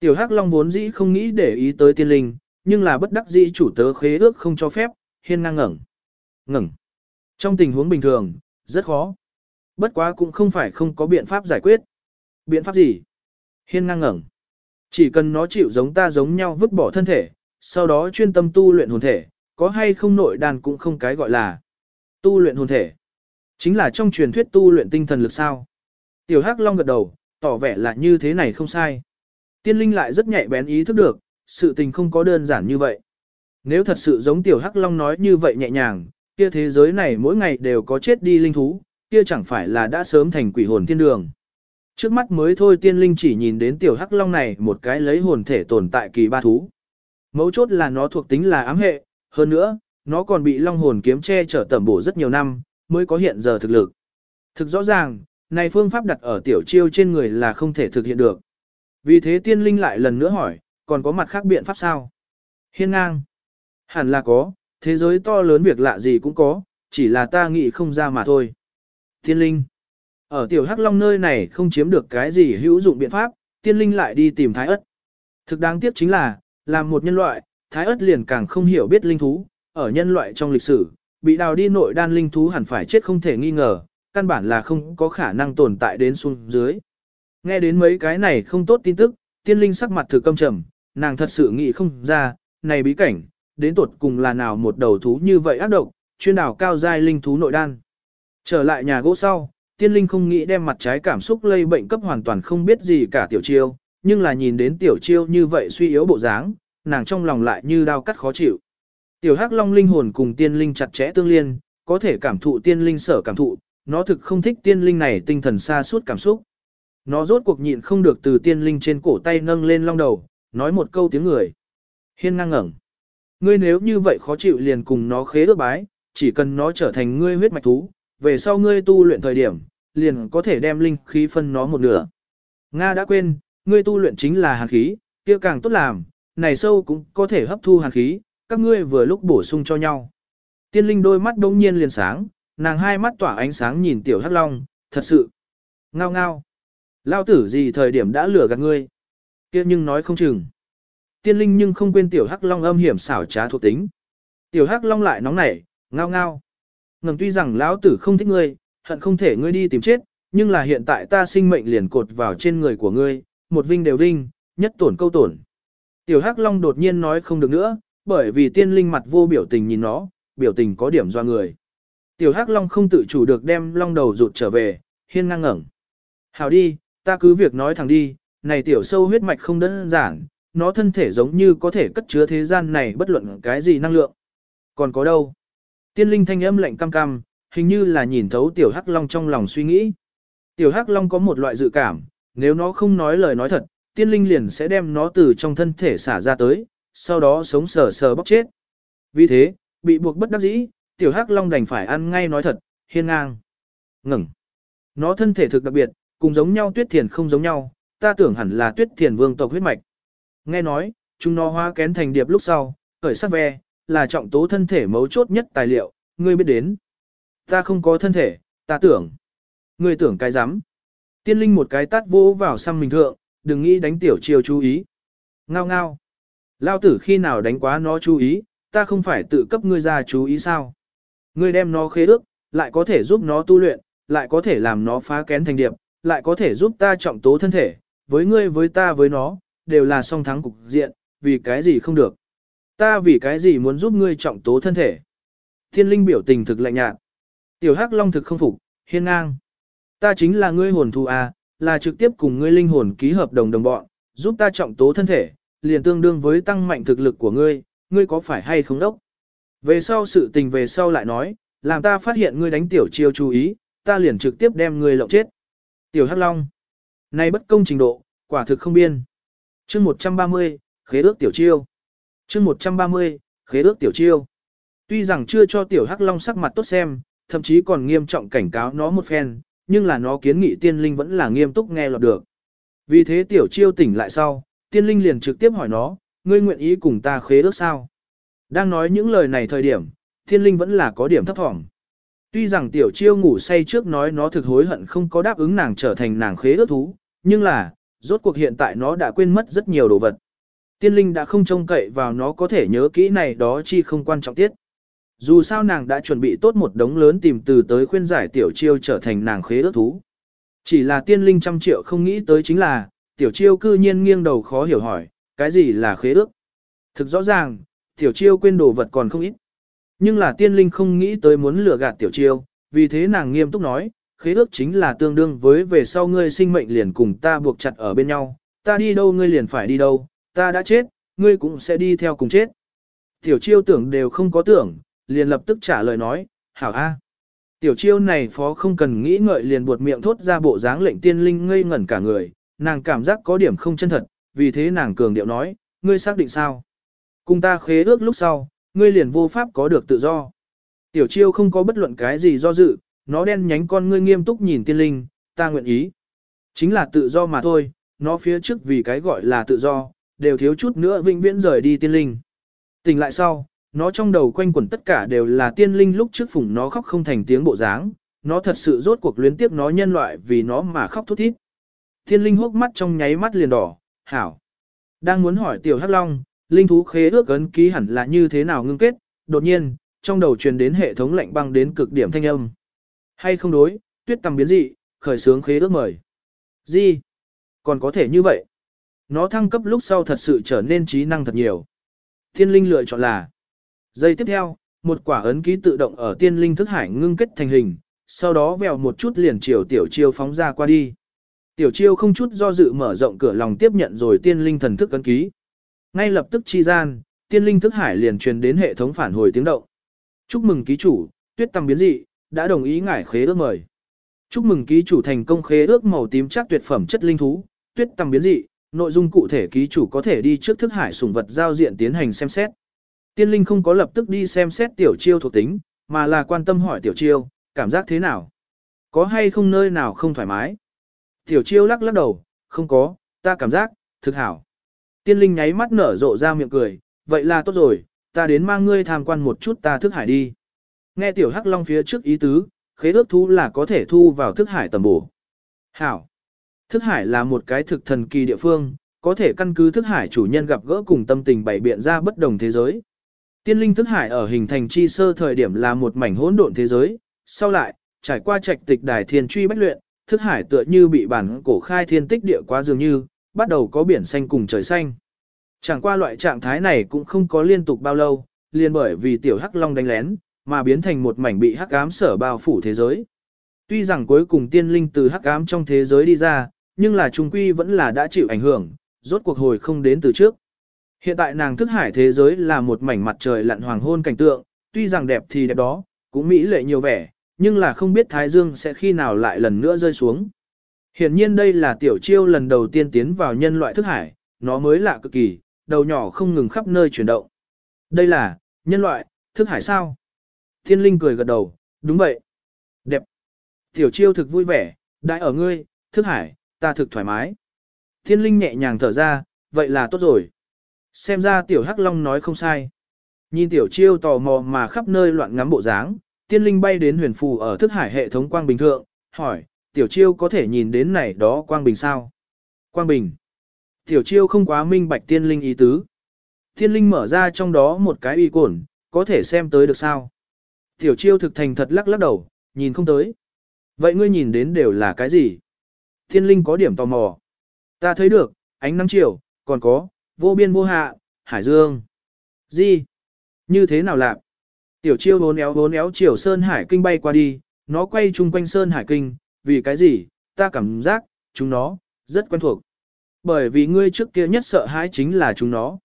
Tiểu hắc long vốn dĩ không nghĩ để ý tới tiên linh, nhưng là bất đắc dĩ chủ tớ khế ước không cho phép, hiên ngang ngẩng. Ngẩng. Trong tình huống bình thường, rất khó. Bất quá cũng không phải không có biện pháp giải quyết. Biện pháp gì? Hiên ngang ngẩng. Chỉ cần nó chịu giống ta giống nhau vứt bỏ thân thể, sau đó chuyên tâm tu luyện hồn thể, có hay không nội đàn cũng không cái gọi là tu luyện hồn thể. Chính là trong truyền thuyết tu luyện tinh thần lực sao. Tiểu Hắc Long gật đầu, tỏ vẻ là như thế này không sai. Tiên linh lại rất nhạy bén ý thức được, sự tình không có đơn giản như vậy. Nếu thật sự giống Tiểu Hắc Long nói như vậy nhẹ nhàng, kia thế giới này mỗi ngày đều có chết đi linh thú, kia chẳng phải là đã sớm thành quỷ hồn thiên đường. Trước mắt mới thôi tiên linh chỉ nhìn đến tiểu hắc long này một cái lấy hồn thể tồn tại kỳ ba thú. Mấu chốt là nó thuộc tính là ám hệ, hơn nữa, nó còn bị long hồn kiếm che chở tẩm bổ rất nhiều năm, mới có hiện giờ thực lực. Thực rõ ràng, này phương pháp đặt ở tiểu chiêu trên người là không thể thực hiện được. Vì thế tiên linh lại lần nữa hỏi, còn có mặt khác biện pháp sao? Hiên ngang. Hẳn là có, thế giới to lớn việc lạ gì cũng có, chỉ là ta nghĩ không ra mà thôi. Tiên linh. Ở tiểu hắc long nơi này không chiếm được cái gì hữu dụng biện pháp, tiên linh lại đi tìm thái ất. Thực đáng tiếc chính là, làm một nhân loại, thái ất liền càng không hiểu biết linh thú, ở nhân loại trong lịch sử, bị đào đi nội đan linh thú hẳn phải chết không thể nghi ngờ, căn bản là không có khả năng tồn tại đến xuống dưới. Nghe đến mấy cái này không tốt tin tức, tiên linh sắc mặt thực câm trầm, nàng thật sự nghĩ không ra, này bí cảnh, đến tột cùng là nào một đầu thú như vậy ác độc, chuyên đảo cao giai linh thú nội đan. Trở lại nhà gỗ sau, tiên linh không nghĩ đem mặt trái cảm xúc lây bệnh cấp hoàn toàn không biết gì cả tiểu chiêu, nhưng là nhìn đến tiểu chiêu như vậy suy yếu bộ dáng, nàng trong lòng lại như đau cắt khó chịu. Tiểu Hắc Long linh hồn cùng tiên linh chặt chẽ tương liên, có thể cảm thụ tiên linh sở cảm thụ, nó thực không thích tiên linh này tinh thần xa suốt cảm xúc. Nó rốt cuộc nhịn không được từ tiên linh trên cổ tay nâng lên long đầu, nói một câu tiếng người. Hiên ngang ngẩn. Ngươi nếu như vậy khó chịu liền cùng nó khế ước bái, chỉ cần nó trở thành ngươi huyết mạch thú, về sau ngươi tu luyện thời điểm, liền có thể đem linh khí phân nó một nửa. Nga đã quên, ngươi tu luyện chính là hàn khí, kia càng tốt làm, này sâu cũng có thể hấp thu hàn khí, các ngươi vừa lúc bổ sung cho nhau. Tiên linh đôi mắt đông nhiên liền sáng, nàng hai mắt tỏa ánh sáng nhìn tiểu hắc long, thật sự. Ngao ngao. Lao tử gì thời điểm đã lừa gạt ngươi kia nhưng nói không chừng. Tiên linh nhưng không quên tiểu hắc long âm hiểm xảo trá thuộc tính. Tiểu hắc long lại nóng nảy, ngao ngao. Ngầm tuy rằng lão tử không thích ngươi, hận không thể ngươi đi tìm chết, nhưng là hiện tại ta sinh mệnh liền cột vào trên người của ngươi, một vinh đều vinh, nhất tổn câu tổn. Tiểu Hắc Long đột nhiên nói không được nữa, bởi vì tiên linh mặt vô biểu tình nhìn nó, biểu tình có điểm do người. Tiểu Hắc Long không tự chủ được đem long đầu rụt trở về, hiên ngang ngẩng. Hảo đi, ta cứ việc nói thẳng đi, này tiểu sâu huyết mạch không đơn giản, nó thân thể giống như có thể cất chứa thế gian này bất luận cái gì năng lượng. Còn có đâu? Tiên linh thanh âm lạnh cam cam, hình như là nhìn thấu tiểu hắc long trong lòng suy nghĩ. Tiểu hắc long có một loại dự cảm, nếu nó không nói lời nói thật, tiên linh liền sẽ đem nó từ trong thân thể xả ra tới, sau đó sống sờ sờ bóc chết. Vì thế, bị buộc bất đắc dĩ, tiểu hắc long đành phải ăn ngay nói thật, hiên ngang. Ngừng. Nó thân thể thực đặc biệt, cùng giống nhau tuyết thiền không giống nhau, ta tưởng hẳn là tuyết thiền vương tộc huyết mạch. Nghe nói, chúng nó hóa kén thành điệp lúc sau, khởi sắc ve, là trọng tố thân thể mấu chốt nhất tài liệu, ngươi biết đến. Ta không có thân thể, ta tưởng. Ngươi tưởng cái rắm Tiên linh một cái tát vô vào xăm mình thượng, đừng nghĩ đánh tiểu chiều chú ý. Ngao ngao. Lao tử khi nào đánh quá nó chú ý, ta không phải tự cấp ngươi ra chú ý sao. Ngươi đem nó khế ước, lại có thể giúp nó tu luyện, lại có thể làm nó phá kén thành điệp, lại có thể giúp ta trọng tố thân thể, với ngươi với ta với nó, đều là song thắng cục diện, vì cái gì không được. Ta vì cái gì muốn giúp ngươi trọng tố thân thể. Thiên linh biểu tình thực lạnh nhạt. Tiểu Hắc Long thực không phục, hiên ngang. Ta chính là ngươi hồn thu à, là trực tiếp cùng ngươi linh hồn ký hợp đồng đồng bọn, giúp ta trọng tố thân thể, liền tương đương với tăng mạnh thực lực của ngươi, ngươi có phải hay không đốc? Về sau sự tình về sau lại nói, làm ta phát hiện ngươi đánh tiểu chiêu chú ý, ta liền trực tiếp đem ngươi lộng chết. Tiểu Hắc Long. Này bất công trình độ, quả thực không biên. chương 130, khế ước tiểu chiêu. chương 130, khế ước tiểu chiêu. Tuy rằng chưa cho tiểu Hắc Long sắc mặt tốt xem, thậm chí còn nghiêm trọng cảnh cáo nó một phen, nhưng là nó kiến nghị tiên linh vẫn là nghiêm túc nghe lọt được. Vì thế tiểu chiêu tỉnh lại sau, tiên linh liền trực tiếp hỏi nó, ngươi nguyện ý cùng ta khế ước sao? Đang nói những lời này thời điểm, tiên linh vẫn là có điểm thấp thỏm. Tuy rằng tiểu chiêu ngủ say trước nói nó thực hối hận không có đáp ứng nàng trở thành nàng khế ước thú, nhưng là, rốt cuộc hiện tại nó đã quên mất rất nhiều đồ vật. Tiên linh đã không trông cậy vào nó có thể nhớ kỹ này đó chi không quan trọng tiết. Dù sao nàng đã chuẩn bị tốt một đống lớn tìm từ tới khuyên giải tiểu chiêu trở thành nàng khế ước thú. Chỉ là tiên linh trăm triệu không nghĩ tới chính là, tiểu chiêu cư nhiên nghiêng đầu khó hiểu hỏi, cái gì là khế ước? Thực rõ ràng, tiểu chiêu quên đồ vật còn không ít. Nhưng là tiên linh không nghĩ tới muốn lừa gạt tiểu chiêu, vì thế nàng nghiêm túc nói, khế ước chính là tương đương với về sau ngươi sinh mệnh liền cùng ta buộc chặt ở bên nhau, ta đi đâu ngươi liền phải đi đâu, ta đã chết, ngươi cũng sẽ đi theo cùng chết. Tiểu chiêu tưởng đều không có tưởng, liền lập tức trả lời nói, hảo a. Tiểu chiêu này phó không cần nghĩ ngợi liền buột miệng thốt ra bộ dáng lệnh tiên linh ngây ngẩn cả người, nàng cảm giác có điểm không chân thật, vì thế nàng cường điệu nói, ngươi xác định sao? Cùng ta khế ước lúc sau, ngươi liền vô pháp có được tự do. Tiểu chiêu không có bất luận cái gì do dự, nó đen nhánh con ngươi nghiêm túc nhìn tiên linh, ta nguyện ý. Chính là tự do mà thôi, nó phía trước vì cái gọi là tự do, đều thiếu chút nữa vĩnh viễn rời đi tiên linh. Tỉnh lại sau, nó trong đầu quanh quẩn tất cả đều là tiên linh lúc trước phủng nó khóc không thành tiếng bộ dáng, nó thật sự rốt cuộc luyến tiếc nó nhân loại vì nó mà khóc thút thít. Tiên linh hốc mắt trong nháy mắt liền đỏ, hảo. Đang muốn hỏi tiểu hắc long, linh thú khế ước ấn ký hẳn là như thế nào ngưng kết, đột nhiên, trong đầu truyền đến hệ thống lạnh băng đến cực điểm thanh âm. Hay không đối, tuyết tầm biến dị, khởi sướng khế ước mời. Gì? Còn có thể như vậy? Nó thăng cấp lúc sau thật sự trở nên trí năng thật nhiều. Thiên linh lựa chọn là Giây tiếp theo, một quả ấn ký tự động ở tiên linh thức hải ngưng kết thành hình, sau đó vèo một chút liền chiều tiểu chiêu phóng ra qua đi. Tiểu chiêu không chút do dự mở rộng cửa lòng tiếp nhận rồi tiên linh thần thức ấn ký. Ngay lập tức chi gian, tiên linh thức hải liền truyền đến hệ thống phản hồi tiếng động. Chúc mừng ký chủ, tuyết tăng biến dị, đã đồng ý ngải khế ước mời. Chúc mừng ký chủ thành công khế ước màu tím chắc tuyệt phẩm chất linh thú, tuyết tầm biến dị, nội dung cụ thể ký chủ có thể đi trước thức hải sủng vật giao diện tiến hành xem xét. Tiên linh không có lập tức đi xem xét tiểu chiêu thuộc tính, mà là quan tâm hỏi tiểu chiêu, cảm giác thế nào? Có hay không nơi nào không thoải mái? Tiểu chiêu lắc lắc đầu, không có, ta cảm giác, thực hảo. Tiên linh nháy mắt nở rộ ra miệng cười, vậy là tốt rồi, ta đến mang ngươi tham quan một chút ta thức hải đi. Nghe tiểu hắc long phía trước ý tứ, khế ước thú là có thể thu vào thức hải tầm bổ. Hảo. Thức hải là một cái thực thần kỳ địa phương, có thể căn cứ thức hải chủ nhân gặp gỡ cùng tâm tình bày biện ra bất đồng thế giới. Tiên linh thức hải ở hình thành chi sơ thời điểm là một mảnh hỗn độn thế giới, sau lại, trải qua trạch tịch đài thiên truy bách luyện, thức hải tựa như bị bản cổ khai thiên tích địa quá dường như, bắt đầu có biển xanh cùng trời xanh. Chẳng qua loại trạng thái này cũng không có liên tục bao lâu, liền bởi vì tiểu hắc long đánh lén, mà biến thành một mảnh bị hắc ám sở bao phủ thế giới. Tuy rằng cuối cùng tiên linh từ hắc ám trong thế giới đi ra, nhưng là trung quy vẫn là đã chịu ảnh hưởng, rốt cuộc hồi không đến từ trước. Hiện tại nàng thức hải thế giới là một mảnh mặt trời lặn hoàng hôn cảnh tượng, tuy rằng đẹp thì đẹp đó, cũng mỹ lệ nhiều vẻ, nhưng là không biết Thái Dương sẽ khi nào lại lần nữa rơi xuống. Hiển nhiên đây là tiểu chiêu lần đầu tiên tiến vào nhân loại thức hải, nó mới lạ cực kỳ, đầu nhỏ không ngừng khắp nơi chuyển động. Đây là, nhân loại, thức hải sao? Thiên linh cười gật đầu, đúng vậy. Đẹp. Tiểu chiêu thực vui vẻ, đại ở ngươi, thức hải, ta thực thoải mái. Thiên linh nhẹ nhàng thở ra, vậy là tốt rồi. Xem ra tiểu hắc long nói không sai. Nhìn tiểu chiêu tò mò mà khắp nơi loạn ngắm bộ dáng, tiên linh bay đến huyền phù ở thức hải hệ thống quang bình thượng, hỏi, tiểu chiêu có thể nhìn đến này đó quang bình sao? Quang bình. Tiểu chiêu không quá minh bạch tiên linh ý tứ. Tiên linh mở ra trong đó một cái y cổn, có thể xem tới được sao? Tiểu chiêu thực thành thật lắc lắc đầu, nhìn không tới. Vậy ngươi nhìn đến đều là cái gì? Thiên linh có điểm tò mò. Ta thấy được, ánh nắng chiều, còn có, vô biên vô hạ, hải dương. Gì? Như thế nào lạc? Tiểu chiêu bốn éo bốn éo chiều Sơn Hải Kinh bay qua đi, nó quay chung quanh Sơn Hải Kinh, vì cái gì, ta cảm giác, chúng nó, rất quen thuộc. Bởi vì ngươi trước kia nhất sợ hãi chính là chúng nó.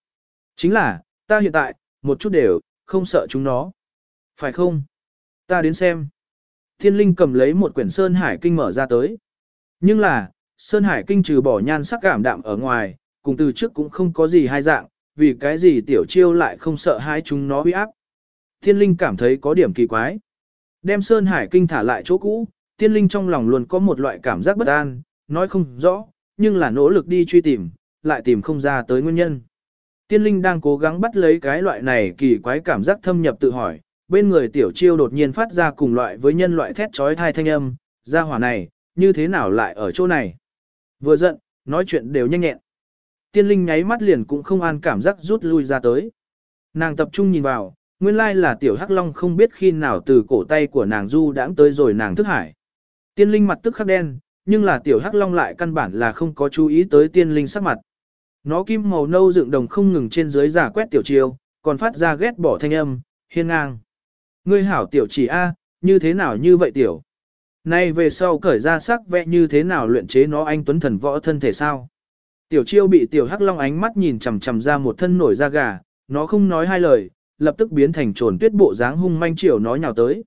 Chính là, ta hiện tại, một chút đều, không sợ chúng nó. Phải không? Ta đến xem. Thiên linh cầm lấy một quyển Sơn Hải Kinh mở ra tới. Nhưng là, Sơn Hải Kinh trừ bỏ nhan sắc cảm đạm ở ngoài, cùng từ trước cũng không có gì hai dạng, vì cái gì tiểu chiêu lại không sợ hai chúng nó uy áp. Thiên linh cảm thấy có điểm kỳ quái. Đem Sơn Hải Kinh thả lại chỗ cũ, Thiên linh trong lòng luôn có một loại cảm giác bất an, nói không rõ, nhưng là nỗ lực đi truy tìm, lại tìm không ra tới nguyên nhân. Tiên linh đang cố gắng bắt lấy cái loại này kỳ quái cảm giác thâm nhập tự hỏi, bên người tiểu chiêu đột nhiên phát ra cùng loại với nhân loại thét trói thai thanh âm, ra hỏa này, như thế nào lại ở chỗ này. Vừa giận, nói chuyện đều nhanh nhẹn. Tiên linh nháy mắt liền cũng không an cảm giác rút lui ra tới. Nàng tập trung nhìn vào, nguyên lai là tiểu hắc long không biết khi nào từ cổ tay của nàng du đãng tới rồi nàng thức hải. Tiên linh mặt tức khắc đen, nhưng là tiểu hắc long lại căn bản là không có chú ý tới tiên linh sắc mặt. Nó kim màu nâu dựng đồng không ngừng trên dưới giả quét tiểu chiêu, còn phát ra ghét bỏ thanh âm, hiên ngang. Ngươi hảo tiểu chỉ A, như thế nào như vậy tiểu? Nay về sau cởi ra sắc vẽ như thế nào luyện chế nó anh tuấn thần võ thân thể sao? Tiểu chiêu bị tiểu hắc long ánh mắt nhìn chằm chằm ra một thân nổi da gà, nó không nói hai lời, lập tức biến thành trồn tuyết bộ dáng hung manh chiều nó nhào tới.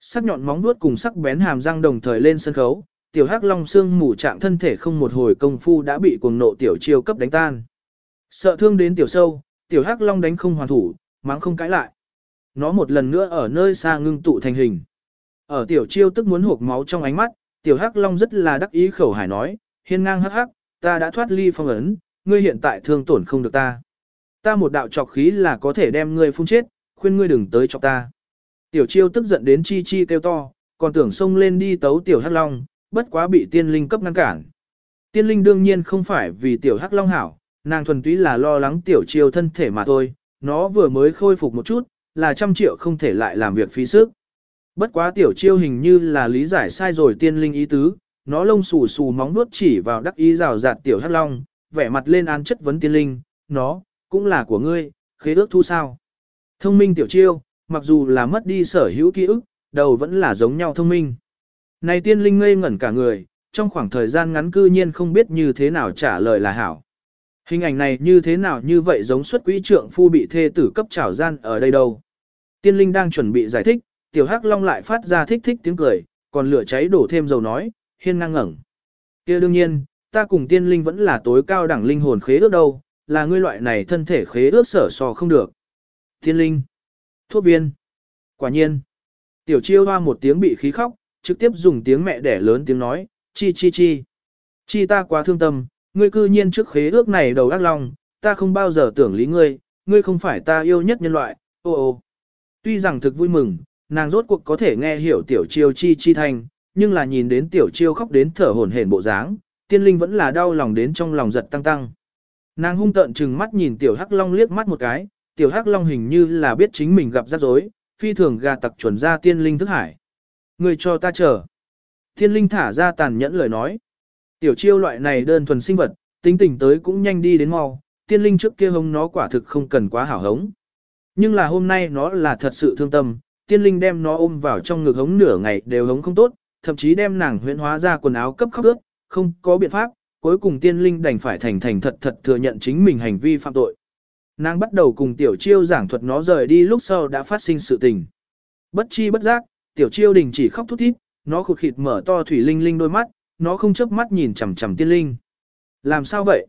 Sắc nhọn móng vuốt cùng sắc bén hàm răng đồng thời lên sân khấu, tiểu hắc long xương mù trạng thân thể không một hồi công phu đã bị cuồng nộ tiểu chiêu cấp đánh tan. Sợ thương đến tiểu sâu, tiểu hắc long đánh không hoàn thủ, mắng không cãi lại. Nó một lần nữa ở nơi xa ngưng tụ thành hình. Ở tiểu chiêu tức muốn hộp máu trong ánh mắt, tiểu hắc long rất là đắc ý khẩu hải nói, hiên ngang hắc hắc, ta đã thoát ly phong ấn, ngươi hiện tại thương tổn không được ta. Ta một đạo trọc khí là có thể đem ngươi phun chết, khuyên ngươi đừng tới chọc ta. Tiểu chiêu tức giận đến chi chi kêu to, còn tưởng xông lên đi tấu tiểu hắc long, bất quá bị tiên linh cấp ngăn cản. Tiên linh đương nhiên không phải vì tiểu hắc long hảo, nàng thuần túy là lo lắng tiểu chiêu thân thể mà thôi, nó vừa mới khôi phục một chút, là trăm triệu không thể lại làm việc phí sức. Bất quá tiểu chiêu hình như là lý giải sai rồi tiên linh ý tứ, nó lông xù xù móng vuốt chỉ vào đắc ý rào rạt tiểu hắc long, vẻ mặt lên án chất vấn tiên linh, nó, cũng là của ngươi, khế ước thu sao. Thông minh tiểu chiêu, mặc dù là mất đi sở hữu ký ức, đầu vẫn là giống nhau thông minh. Này tiên linh ngây ngẩn cả người, trong khoảng thời gian ngắn cư nhiên không biết như thế nào trả lời là hảo. Hình ảnh này như thế nào như vậy giống xuất quỹ trượng phu bị thê tử cấp trảo gian ở đây đâu. Tiên linh đang chuẩn bị giải thích, tiểu hắc long lại phát ra thích thích tiếng cười, còn lửa cháy đổ thêm dầu nói, hiên ngang ngẩng. kia đương nhiên, ta cùng tiên linh vẫn là tối cao đẳng linh hồn khế ước đâu, là ngươi loại này thân thể khế ước sở sò không được. Tiên linh, thuốc viên, quả nhiên. Tiểu chiêu hoa một tiếng bị khí khóc, trực tiếp dùng tiếng mẹ đẻ lớn tiếng nói, chi chi chi. Chi ta quá thương tâm, ngươi cư nhiên trước khế ước này đầu ác long, ta không bao giờ tưởng lý ngươi, ngươi không phải ta yêu nhất nhân loại, ô ô. Tuy rằng thực vui mừng, nàng rốt cuộc có thể nghe hiểu tiểu chiêu chi chi thanh, nhưng là nhìn đến tiểu chiêu khóc đến thở hổn hển bộ dáng, tiên linh vẫn là đau lòng đến trong lòng giật tăng tăng. Nàng hung tợn chừng mắt nhìn tiểu hắc long liếc mắt một cái, tiểu hắc long hình như là biết chính mình gặp rắc rối, phi thường gà tặc chuẩn ra tiên linh thức hải. Người cho ta chờ. Tiên linh thả ra tàn nhẫn lời nói. Tiểu chiêu loại này đơn thuần sinh vật, tính tình tới cũng nhanh đi đến mau, tiên linh trước kia hống nó quả thực không cần quá hảo hống. Nhưng là hôm nay nó là thật sự thương tâm, tiên linh đem nó ôm vào trong ngực hống nửa ngày đều hống không tốt, thậm chí đem nàng huyễn hóa ra quần áo cấp khóc ướt, không có biện pháp, cuối cùng tiên linh đành phải thành thành thật thật thừa nhận chính mình hành vi phạm tội. Nàng bắt đầu cùng tiểu chiêu giảng thuật nó rời đi lúc sau đã phát sinh sự tình. Bất chi bất giác, tiểu chiêu đình chỉ khóc thút thít, nó khụt khịt mở to thủy linh linh đôi mắt, nó không chớp mắt nhìn chằm chằm tiên linh. Làm sao vậy?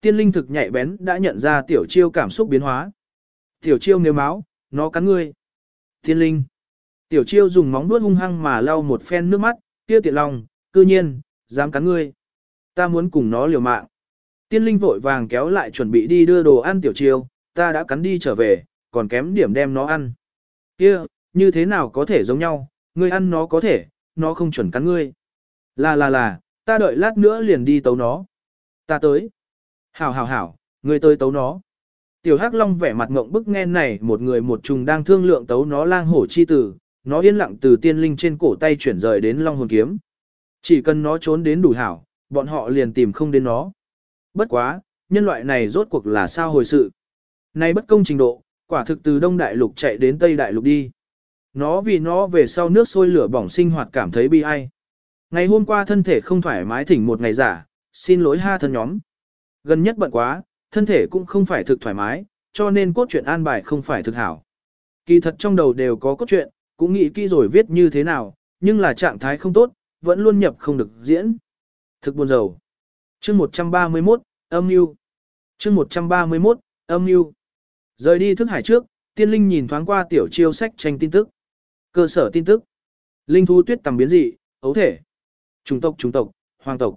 Tiên linh thực nhạy bén đã nhận ra tiểu chiêu cảm xúc biến hóa. Tiểu chiêu nếu máu, nó cắn ngươi. Thiên linh. Tiểu chiêu dùng móng vuốt hung hăng mà lau một phen nước mắt, kia tiện lòng, cư nhiên, dám cắn ngươi. Ta muốn cùng nó liều mạng. Tiên linh vội vàng kéo lại chuẩn bị đi đưa đồ ăn tiểu chiêu, ta đã cắn đi trở về, còn kém điểm đem nó ăn. Kia, như thế nào có thể giống nhau, ngươi ăn nó có thể, nó không chuẩn cắn ngươi. Là là là, ta đợi lát nữa liền đi tấu nó. Ta tới. Hảo hảo hảo, ngươi tới tấu nó. Tiểu Hắc Long vẻ mặt ngộng bức nghe này một người một trùng đang thương lượng tấu nó lang hổ chi tử, nó yên lặng từ tiên linh trên cổ tay chuyển rời đến long hồn kiếm. Chỉ cần nó trốn đến đủ hảo, bọn họ liền tìm không đến nó. Bất quá, nhân loại này rốt cuộc là sao hồi sự. Này bất công trình độ, quả thực từ Đông Đại Lục chạy đến Tây Đại Lục đi. Nó vì nó về sau nước sôi lửa bỏng sinh hoạt cảm thấy bi ai. Ngày hôm qua thân thể không thoải mái thỉnh một ngày giả, xin lỗi ha thân nhóm. Gần nhất bận quá, thân thể cũng không phải thực thoải mái, cho nên cốt truyện an bài không phải thực hảo. Kỳ thật trong đầu đều có cốt truyện, cũng nghĩ kỹ rồi viết như thế nào, nhưng là trạng thái không tốt, vẫn luôn nhập không được diễn. Thực buồn rầu. Chương 131, âm mưu. Chương 131, âm mưu. Rời đi thức hải trước, tiên linh nhìn thoáng qua tiểu chiêu sách tranh tin tức. Cơ sở tin tức. Linh thú tuyết tầm biến dị, ấu thể. Trung tộc trung tộc, hoàng tộc.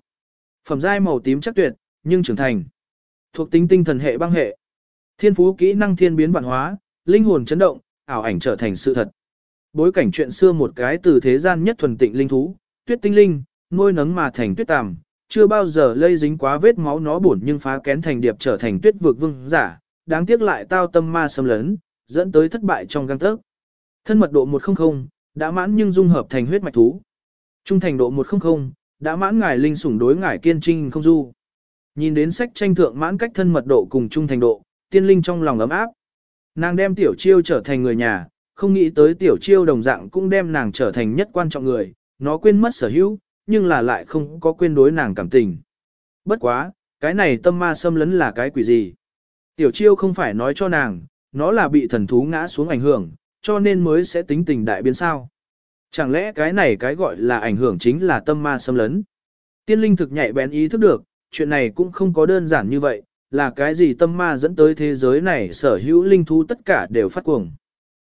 Phẩm giai màu tím chắc tuyệt, nhưng trưởng thành. Thuộc tính tinh thần hệ băng hệ. Thiên phú kỹ năng thiên biến vạn hóa, linh hồn chấn động, ảo ảnh trở thành sự thật. Bối cảnh chuyện xưa một cái từ thế gian nhất thuần tịnh linh thú, tuyết tinh linh, nuôi nấng mà thành tuyết tàm, chưa bao giờ lây dính quá vết máu nó buồn nhưng phá kén thành điệp trở thành tuyết vực vương giả, đáng tiếc lại tao tâm ma xâm lấn, dẫn tới thất bại trong găng tấc. Thân mật độ 100, đã mãn nhưng dung hợp thành huyết mạch thú. Trung thành độ 100, đã mãn ngài linh sủng đối ngài kiên trinh không du. Nhìn đến sách tranh thượng mãn cách thân mật độ cùng trung thành độ, tiên linh trong lòng ấm áp. Nàng đem tiểu chiêu trở thành người nhà, không nghĩ tới tiểu chiêu đồng dạng cũng đem nàng trở thành nhất quan trọng người, nó quên mất sở hữu, nhưng là lại không có quên đối nàng cảm tình. Bất quá, cái này tâm ma xâm lấn là cái quỷ gì? Tiểu chiêu không phải nói cho nàng, nó là bị thần thú ngã xuống ảnh hưởng, cho nên mới sẽ tính tình đại biến sao. Chẳng lẽ cái này cái gọi là ảnh hưởng chính là tâm ma xâm lấn? Tiên linh thực nhạy bén ý thức được, chuyện này cũng không có đơn giản như vậy, là cái gì tâm ma dẫn tới thế giới này sở hữu linh thú tất cả đều phát cuồng.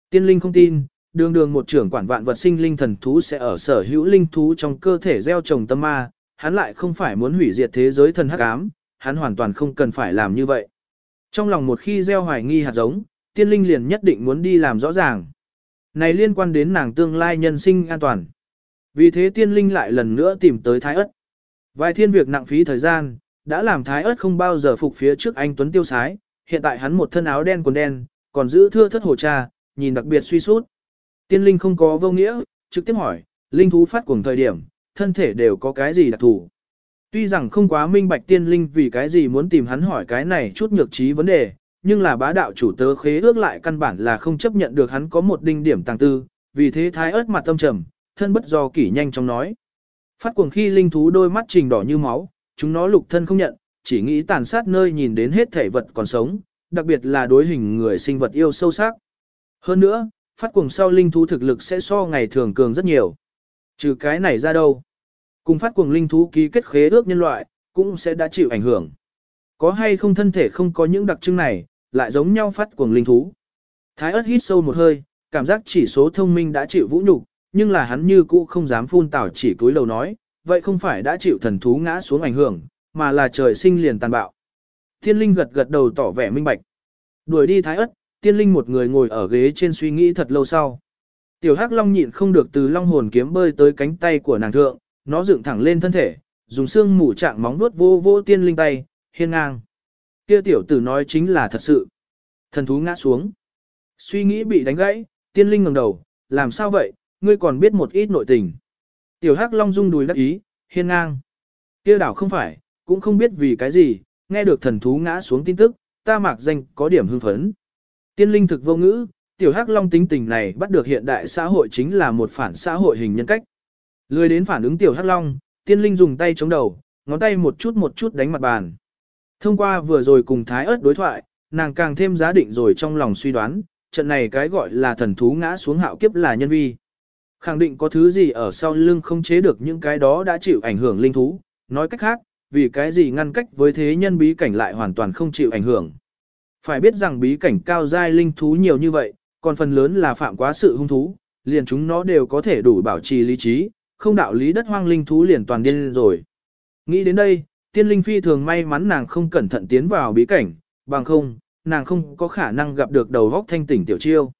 Tiên linh không tin, đường đường một trưởng quản vạn vật sinh linh thần thú sẽ ở sở hữu linh thú trong cơ thể gieo trồng tâm ma, hắn lại không phải muốn hủy diệt thế giới thần hắc ám, hắn hoàn toàn không cần phải làm như vậy. Trong lòng một khi gieo hoài nghi hạt giống, tiên linh liền nhất định muốn đi làm rõ ràng. Này liên quan đến nàng tương lai nhân sinh an toàn. Vì thế tiên linh lại lần nữa tìm tới thái ất. Vài thiên việc nặng phí thời gian, đã làm thái ớt không bao giờ phục phía trước anh Tuấn tiêu sái, hiện tại hắn một thân áo đen quần đen, còn giữ thưa thất hồ cha, nhìn đặc biệt suy sút. Tiên linh không có vô nghĩa, trực tiếp hỏi, linh thú phát cuồng thời điểm, thân thể đều có cái gì đặc thù. Tuy rằng không quá minh bạch tiên linh vì cái gì muốn tìm hắn hỏi cái này chút nhược trí vấn đề, nhưng là bá đạo chủ tớ khế ước lại căn bản là không chấp nhận được hắn có một đinh điểm tàng tư, vì thế thái ớt mặt tâm trầm, thân bất do kỷ nhanh chóng nói. Phát cuồng khi linh thú đôi mắt trình đỏ như máu, chúng nó lục thân không nhận, chỉ nghĩ tàn sát nơi nhìn đến hết thể vật còn sống, đặc biệt là đối hình người sinh vật yêu sâu sắc. Hơn nữa, phát cuồng sau linh thú thực lực sẽ so ngày thường cường rất nhiều. Trừ cái này ra đâu. Cùng phát cuồng linh thú ký kết khế ước nhân loại, cũng sẽ đã chịu ảnh hưởng. Có hay không thân thể không có những đặc trưng này, lại giống nhau phát cuồng linh thú. Thái ớt hít sâu một hơi, cảm giác chỉ số thông minh đã chịu vũ nhục, nhưng là hắn như cũ không dám phun tảo chỉ túi lầu nói, vậy không phải đã chịu thần thú ngã xuống ảnh hưởng, mà là trời sinh liền tàn bạo. Thiên linh gật gật đầu tỏ vẻ minh bạch. Đuổi đi thái ớt, tiên linh một người ngồi ở ghế trên suy nghĩ thật lâu sau. Tiểu hắc long nhịn không được từ long hồn kiếm bơi tới cánh tay của nàng thượng, nó dựng thẳng lên thân thể, dùng xương mủ trạng móng vuốt vô vô tiên linh tay, hiên ngang. Kia tiểu tử nói chính là thật sự. Thần thú ngã xuống. Suy nghĩ bị đánh gãy, tiên linh ngẩng đầu, làm sao vậy, ngươi còn biết một ít nội tình. Tiểu hắc long rung đùi đắc ý, hiên ngang. Kia đảo không phải, cũng không biết vì cái gì, nghe được thần thú ngã xuống tin tức, ta mạc danh có điểm hưng phấn. Tiên linh thực vô ngữ, tiểu hắc long tính tình này bắt được hiện đại xã hội chính là một phản xã hội hình nhân cách. Lười đến phản ứng tiểu hắc long, tiên linh dùng tay chống đầu, ngón tay một chút một chút đánh mặt bàn. Thông qua vừa rồi cùng thái ớt đối thoại, nàng càng thêm giá định rồi trong lòng suy đoán, trận này cái gọi là thần thú ngã xuống hạo kiếp là nhân vi. Khẳng định có thứ gì ở sau lưng không chế được những cái đó đã chịu ảnh hưởng linh thú, nói cách khác, vì cái gì ngăn cách với thế nhân bí cảnh lại hoàn toàn không chịu ảnh hưởng. Phải biết rằng bí cảnh cao giai linh thú nhiều như vậy, còn phần lớn là phạm quá sự hung thú, liền chúng nó đều có thể đủ bảo trì lý trí, không đạo lý đất hoang linh thú liền toàn điên rồi. Nghĩ đến đây, tiên linh phi thường may mắn nàng không cẩn thận tiến vào bí cảnh, bằng không, nàng không có khả năng gặp được đầu vóc thanh tỉnh tiểu chiêu.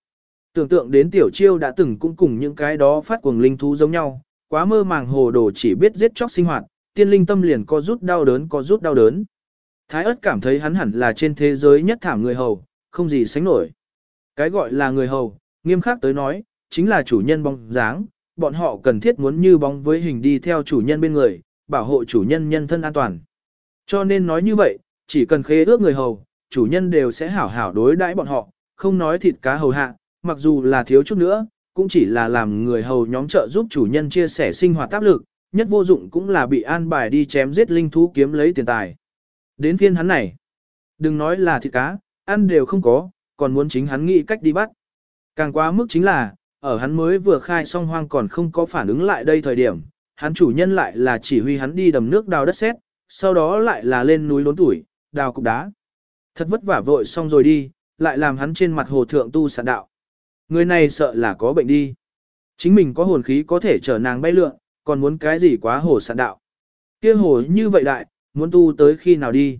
Tưởng tượng đến tiểu chiêu đã từng cũng cùng những cái đó phát cuồng linh thú giống nhau, quá mơ màng hồ đồ chỉ biết giết chóc sinh hoạt, tiên linh tâm liền có rút đau đớn có rút đau đớn. Thái ớt cảm thấy hắn hẳn là trên thế giới nhất thảm người hầu, không gì sánh nổi. Cái gọi là người hầu, nghiêm khắc tới nói, chính là chủ nhân bóng dáng, bọn họ cần thiết muốn như bóng với hình đi theo chủ nhân bên người, bảo hộ chủ nhân nhân thân an toàn. Cho nên nói như vậy, chỉ cần khế ước người hầu, chủ nhân đều sẽ hảo hảo đối đãi bọn họ, không nói thịt cá hầu hạ, mặc dù là thiếu chút nữa, cũng chỉ là làm người hầu nhóm trợ giúp chủ nhân chia sẻ sinh hoạt áp lực, nhất vô dụng cũng là bị an bài đi chém giết linh thú kiếm lấy tiền tài. Đến phiên hắn này, đừng nói là thịt cá, ăn đều không có, còn muốn chính hắn nghĩ cách đi bắt. Càng quá mức chính là, ở hắn mới vừa khai xong hoang còn không có phản ứng lại đây thời điểm, hắn chủ nhân lại là chỉ huy hắn đi đầm nước đào đất sét, sau đó lại là lên núi lốn tuổi, đào cục đá. Thật vất vả vội xong rồi đi, lại làm hắn trên mặt hồ thượng tu sản đạo. Người này sợ là có bệnh đi. Chính mình có hồn khí có thể chở nàng bay lượn, còn muốn cái gì quá hồ sạn đạo. kia hồ như vậy đại, muốn tu tới khi nào đi.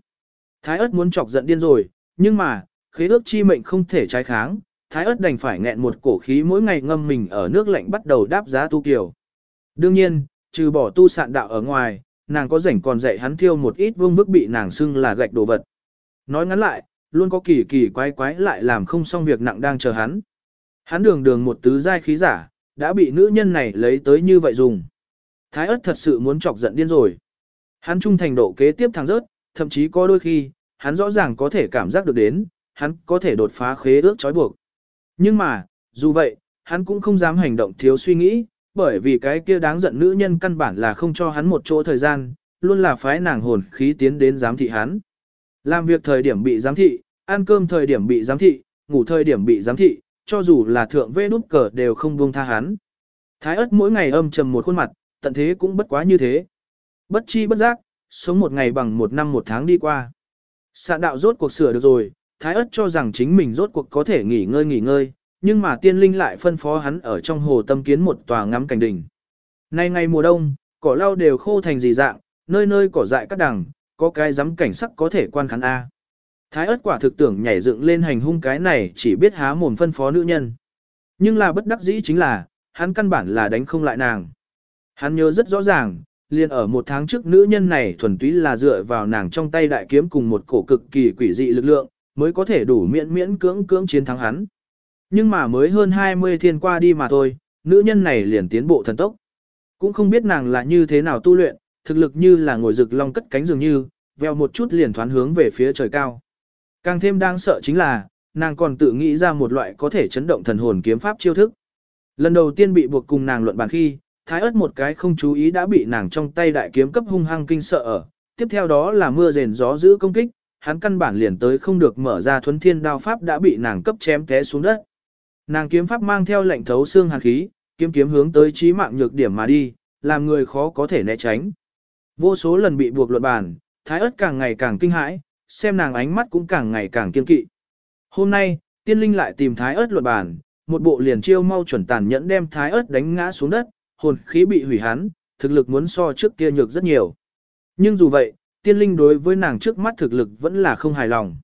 Thái ớt muốn chọc giận điên rồi, nhưng mà, khế ước chi mệnh không thể trái kháng, thái ớt đành phải nghẹn một cổ khí mỗi ngày ngâm mình ở nước lạnh bắt đầu đáp giá tu kiều. Đương nhiên, trừ bỏ tu sạn đạo ở ngoài, nàng có rảnh còn dạy hắn thiêu một ít vương bức bị nàng xưng là gạch đồ vật. Nói ngắn lại, luôn có kỳ kỳ quái quái lại làm không xong việc nặng đang chờ hắn. Hắn đường đường một tứ giai khí giả, đã bị nữ nhân này lấy tới như vậy dùng. Thái ớt thật sự muốn chọc giận điên rồi. Hắn trung thành độ kế tiếp thẳng rớt, thậm chí có đôi khi, hắn rõ ràng có thể cảm giác được đến, hắn có thể đột phá khế ước trói buộc. Nhưng mà, dù vậy, hắn cũng không dám hành động thiếu suy nghĩ, bởi vì cái kia đáng giận nữ nhân căn bản là không cho hắn một chỗ thời gian, luôn là phái nàng hồn khí tiến đến giám thị hắn. Làm việc thời điểm bị giám thị, ăn cơm thời điểm bị giám thị, ngủ thời điểm bị giám thị, cho dù là thượng vê nút cờ đều không buông tha hắn. Thái ớt mỗi ngày âm trầm một khuôn mặt, tận thế cũng bất quá như thế. Bất chi bất giác, sống một ngày bằng một năm một tháng đi qua. Sạn đạo rốt cuộc sửa được rồi, Thái ớt cho rằng chính mình rốt cuộc có thể nghỉ ngơi nghỉ ngơi, nhưng mà tiên linh lại phân phó hắn ở trong hồ tâm kiến một tòa ngắm cảnh đỉnh. Nay ngày mùa đông, cỏ lau đều khô thành gì dạng, nơi nơi cỏ dại cắt đằng, có cái giám cảnh sắc có thể quan khán A. Thái ớt quả thực tưởng nhảy dựng lên hành hung cái này chỉ biết há mồm phân phó nữ nhân. Nhưng là bất đắc dĩ chính là, hắn căn bản là đánh không lại nàng. Hắn nhớ rất rõ ràng, liền ở một tháng trước nữ nhân này thuần túy là dựa vào nàng trong tay đại kiếm cùng một cổ cực kỳ quỷ dị lực lượng, mới có thể đủ miễn miễn cưỡng cưỡng chiến thắng hắn. Nhưng mà mới hơn 20 thiên qua đi mà thôi, nữ nhân này liền tiến bộ thần tốc. Cũng không biết nàng là như thế nào tu luyện, thực lực như là ngồi rực long cất cánh dường như, veo một chút liền thoán hướng về phía trời cao. Càng thêm đang sợ chính là, nàng còn tự nghĩ ra một loại có thể chấn động thần hồn kiếm pháp chiêu thức. Lần đầu tiên bị buộc cùng nàng luận bàn khi, thái ớt một cái không chú ý đã bị nàng trong tay đại kiếm cấp hung hăng kinh sợ ở, tiếp theo đó là mưa rền gió giữ công kích, hắn căn bản liền tới không được mở ra thuấn thiên đao pháp đã bị nàng cấp chém té xuống đất. Nàng kiếm pháp mang theo lệnh thấu xương hàn khí, kiếm kiếm hướng tới chí mạng nhược điểm mà đi, làm người khó có thể né tránh. Vô số lần bị buộc luận bàn, thái ớt càng ngày càng kinh hãi, xem nàng ánh mắt cũng càng ngày càng kiên kỵ. Hôm nay, tiên linh lại tìm thái ớt luận bàn, một bộ liền chiêu mau chuẩn tàn nhẫn đem thái ớt đánh ngã xuống đất, hồn khí bị hủy hắn, thực lực muốn so trước kia nhược rất nhiều. Nhưng dù vậy, tiên linh đối với nàng trước mắt thực lực vẫn là không hài lòng.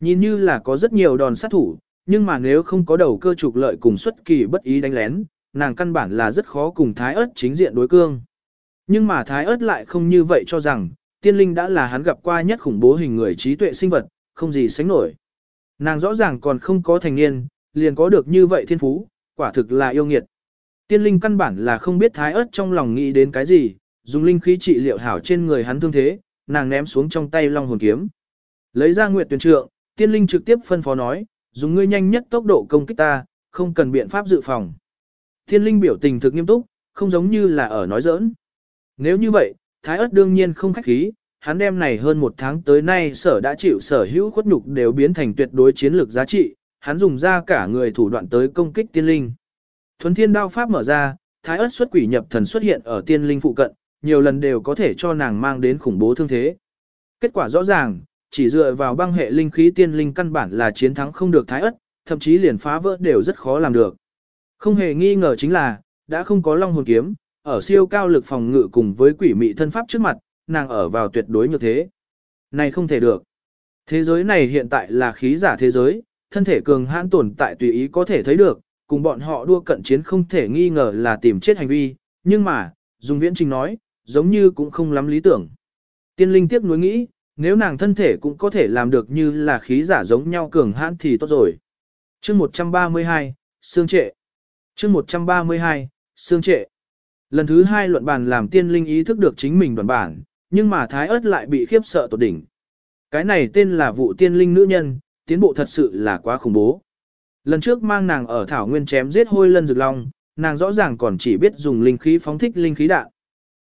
Nhìn như là có rất nhiều đòn sát thủ, nhưng mà nếu không có đầu cơ trục lợi cùng xuất kỳ bất ý đánh lén, nàng căn bản là rất khó cùng thái ớt chính diện đối cương. Nhưng mà thái ớt lại không như vậy cho rằng, tiên linh đã là hắn gặp qua nhất khủng bố hình người trí tuệ sinh vật, không gì sánh nổi. Nàng rõ ràng còn không có thành niên, liền có được như vậy thiên phú, quả thực là yêu nghiệt. Tiên linh căn bản là không biết thái ớt trong lòng nghĩ đến cái gì, dùng linh khí trị liệu hảo trên người hắn thương thế, nàng ném xuống trong tay long hồn kiếm. Lấy ra nguyệt tuyển trượng, tiên linh trực tiếp phân phó nói, dùng ngươi nhanh nhất tốc độ công kích ta, không cần biện pháp dự phòng. Tiên linh biểu tình thực nghiêm túc, không giống như là ở nói giỡn. Nếu như vậy, thái ớt đương nhiên không khách khí, hắn đem này hơn một tháng tới nay sở đã chịu sở hữu khuất nhục đều biến thành tuyệt đối chiến lược giá trị, hắn dùng ra cả người thủ đoạn tới công kích tiên linh. Thuấn thiên đao pháp mở ra, thái ớt xuất quỷ nhập thần xuất hiện ở tiên linh phụ cận, nhiều lần đều có thể cho nàng mang đến khủng bố thương thế. Kết quả rõ ràng, chỉ dựa vào băng hệ linh khí tiên linh căn bản là chiến thắng không được thái ớt, thậm chí liền phá vỡ đều rất khó làm được. Không hề nghi ngờ chính là, đã không có long hồn kiếm, ở siêu cao lực phòng ngự cùng với quỷ mị thân pháp trước mặt, nàng ở vào tuyệt đối như thế. Này không thể được. Thế giới này hiện tại là khí giả thế giới, thân thể cường hãn tồn tại tùy ý có thể thấy được, cùng bọn họ đua cận chiến không thể nghi ngờ là tìm chết hành vi, nhưng mà, dùng viễn trình nói, giống như cũng không lắm lý tưởng. Tiên linh tiếc nuối nghĩ, nếu nàng thân thể cũng có thể làm được như là khí giả giống nhau cường hãn thì tốt rồi. chương 132, Sương Trệ chương 132, Sương Trệ Lần thứ hai luận bàn làm tiên linh ý thức được chính mình đoàn bản, nhưng mà thái ớt lại bị khiếp sợ tột đỉnh. Cái này tên là vụ tiên linh nữ nhân, tiến bộ thật sự là quá khủng bố. Lần trước mang nàng ở thảo nguyên chém giết hôi lân rực long, nàng rõ ràng còn chỉ biết dùng linh khí phóng thích linh khí đạn.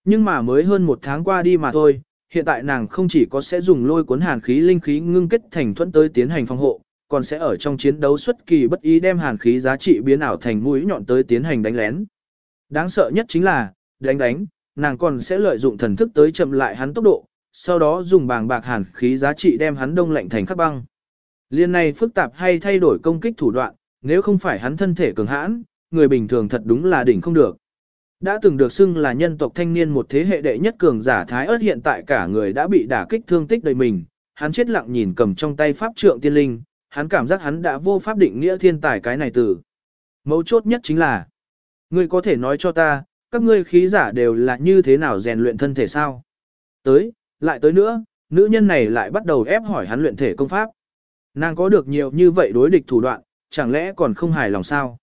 Nhưng mà mới hơn một tháng qua đi mà thôi, hiện tại nàng không chỉ có sẽ dùng lôi cuốn hàn khí linh khí ngưng kết thành thuẫn tới tiến hành phòng hộ, còn sẽ ở trong chiến đấu xuất kỳ bất ý đem hàn khí giá trị biến ảo thành mũi nhọn tới tiến hành đánh lén. Đáng sợ nhất chính là, đánh đánh, nàng còn sẽ lợi dụng thần thức tới chậm lại hắn tốc độ, sau đó dùng bàng bạc hàn khí giá trị đem hắn đông lạnh thành khắc băng. Liên này phức tạp hay thay đổi công kích thủ đoạn, nếu không phải hắn thân thể cường hãn, người bình thường thật đúng là đỉnh không được. Đã từng được xưng là nhân tộc thanh niên một thế hệ đệ nhất cường giả thái ớt hiện tại cả người đã bị đả kích thương tích đầy mình, hắn chết lặng nhìn cầm trong tay pháp trượng tiên linh, hắn cảm giác hắn đã vô pháp định nghĩa thiên tài cái này từ. Mấu chốt nhất chính là, ngươi có thể nói cho ta, các ngươi khí giả đều là như thế nào rèn luyện thân thể sao? Tới, lại tới nữa, nữ nhân này lại bắt đầu ép hỏi hắn luyện thể công pháp. Nàng có được nhiều như vậy đối địch thủ đoạn, chẳng lẽ còn không hài lòng sao?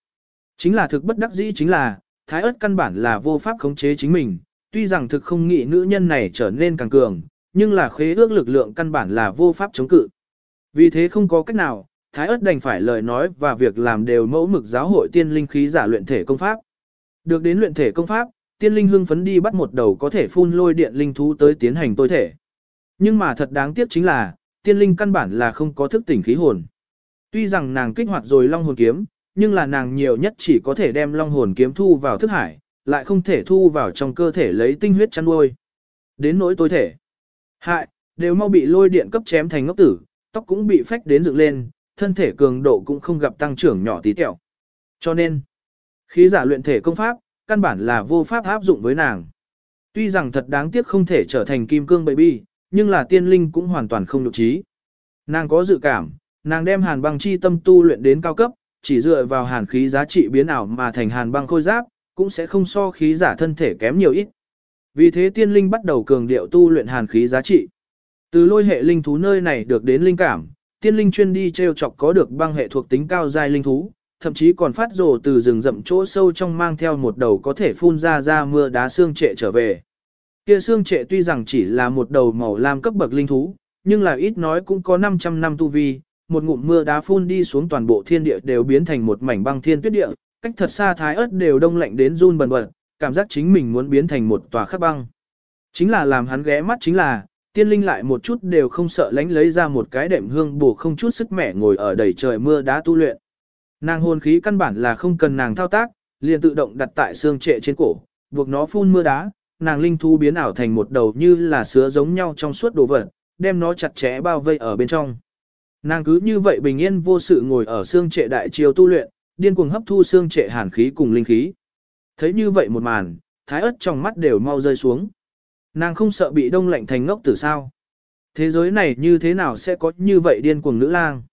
Chính là thực bất đắc dĩ chính là, thái ớt căn bản là vô pháp khống chế chính mình, tuy rằng thực không nghĩ nữ nhân này trở nên càng cường, nhưng là khế ước lực lượng căn bản là vô pháp chống cự. Vì thế không có cách nào, thái ớt đành phải lời nói và việc làm đều mẫu mực giáo hội tiên linh khí giả luyện thể công pháp. Được đến luyện thể công pháp, tiên linh hưng phấn đi bắt một đầu có thể phun lôi điện linh thú tới tiến hành tôi thể. Nhưng mà thật đáng tiếc chính là, tiên linh căn bản là không có thức tỉnh khí hồn. Tuy rằng nàng kích hoạt rồi long hồn kiếm, nhưng là nàng nhiều nhất chỉ có thể đem long hồn kiếm thu vào thức hải, lại không thể thu vào trong cơ thể lấy tinh huyết chăn nuôi. Đến nỗi tối thể. Hại, đều mau bị lôi điện cấp chém thành ngốc tử, tóc cũng bị phách đến dựng lên, thân thể cường độ cũng không gặp tăng trưởng nhỏ tí tẹo. Cho nên, khí giả luyện thể công pháp, căn bản là vô pháp áp dụng với nàng. Tuy rằng thật đáng tiếc không thể trở thành kim cương baby, nhưng là tiên linh cũng hoàn toàn không nhục trí. Nàng có dự cảm, nàng đem hàn băng chi tâm tu luyện đến cao cấp, chỉ dựa vào hàn khí giá trị biến ảo mà thành hàn băng khôi giáp, cũng sẽ không so khí giả thân thể kém nhiều ít. Vì thế tiên linh bắt đầu cường điệu tu luyện hàn khí giá trị. Từ lôi hệ linh thú nơi này được đến linh cảm, tiên linh chuyên đi treo chọc có được băng hệ thuộc tính cao giai linh thú, thậm chí còn phát rồ từ rừng rậm chỗ sâu trong mang theo một đầu có thể phun ra ra mưa đá xương trệ trở về. Kia xương trệ tuy rằng chỉ là một đầu màu lam cấp bậc linh thú, nhưng là ít nói cũng có 500 năm tu vi, một ngụm mưa đá phun đi xuống toàn bộ thiên địa đều biến thành một mảnh băng thiên tuyết địa, cách thật xa thái ớt đều đông lạnh đến run bần bật, cảm giác chính mình muốn biến thành một tòa khắc băng. Chính là làm hắn ghé mắt chính là, tiên linh lại một chút đều không sợ lánh lấy ra một cái đệm hương bổ không chút sức mẻ ngồi ở đầy trời mưa đá tu luyện. Nàng hồn khí căn bản là không cần nàng thao tác, liền tự động đặt tại xương trệ trên cổ, buộc nó phun mưa đá, nàng linh thú biến ảo thành một đầu như là sứa giống nhau trong suốt đồ vật, đem nó chặt chẽ bao vây ở bên trong. Nàng cứ như vậy bình yên vô sự ngồi ở xương trệ đại chiều tu luyện, điên cuồng hấp thu xương trệ hàn khí cùng linh khí. Thấy như vậy một màn, thái ớt trong mắt đều mau rơi xuống. Nàng không sợ bị đông lạnh thành ngốc tử sao. Thế giới này như thế nào sẽ có như vậy điên cuồng nữ lang.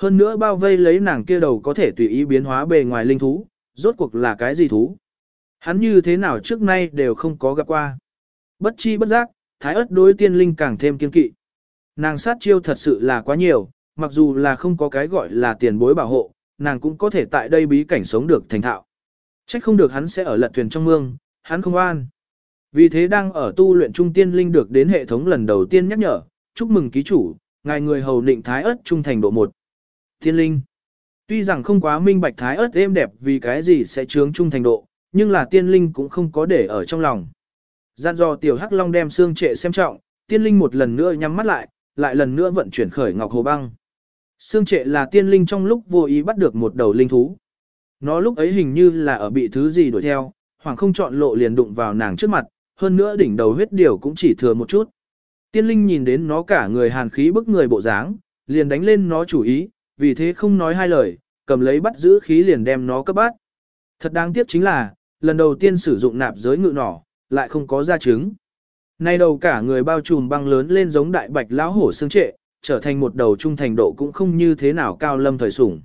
Hơn nữa bao vây lấy nàng kia đầu có thể tùy ý biến hóa bề ngoài linh thú, rốt cuộc là cái gì thú. Hắn như thế nào trước nay đều không có gặp qua. Bất chi bất giác, thái ớt đối tiên linh càng thêm kiên kỵ. Nàng sát chiêu thật sự là quá nhiều, mặc dù là không có cái gọi là tiền bối bảo hộ, nàng cũng có thể tại đây bí cảnh sống được thành thạo. Trách không được hắn sẽ ở lật thuyền trong mương, hắn không an. Vì thế đang ở tu luyện trung tiên linh được đến hệ thống lần đầu tiên nhắc nhở, chúc mừng ký chủ, ngài người hầu định thái ớt trung thành độ 1. Thiên linh. Tuy rằng không quá minh bạch thái ớt êm đẹp vì cái gì sẽ trướng trung thành độ, nhưng là tiên linh cũng không có để ở trong lòng. Gian do tiểu hắc long đem xương trệ xem trọng, tiên linh một lần nữa nhắm mắt lại, lại lần nữa vận chuyển khởi ngọc hồ băng. Xương trệ là tiên linh trong lúc vô ý bắt được một đầu linh thú. Nó lúc ấy hình như là ở bị thứ gì đuổi theo, hoàng không chọn lộ liền đụng vào nàng trước mặt, hơn nữa đỉnh đầu huyết điều cũng chỉ thừa một chút. Tiên linh nhìn đến nó cả người hàn khí bức người bộ dáng, liền đánh lên nó chủ ý, vì thế không nói hai lời, cầm lấy bắt giữ khí liền đem nó cấp bắt. Thật đáng tiếc chính là, lần đầu tiên sử dụng nạp giới ngự nỏ, lại không có ra trứng. Nay đầu cả người bao trùm băng lớn lên giống đại bạch lão hổ xương trệ, trở thành một đầu trung thành độ cũng không như thế nào cao lâm thời sủng.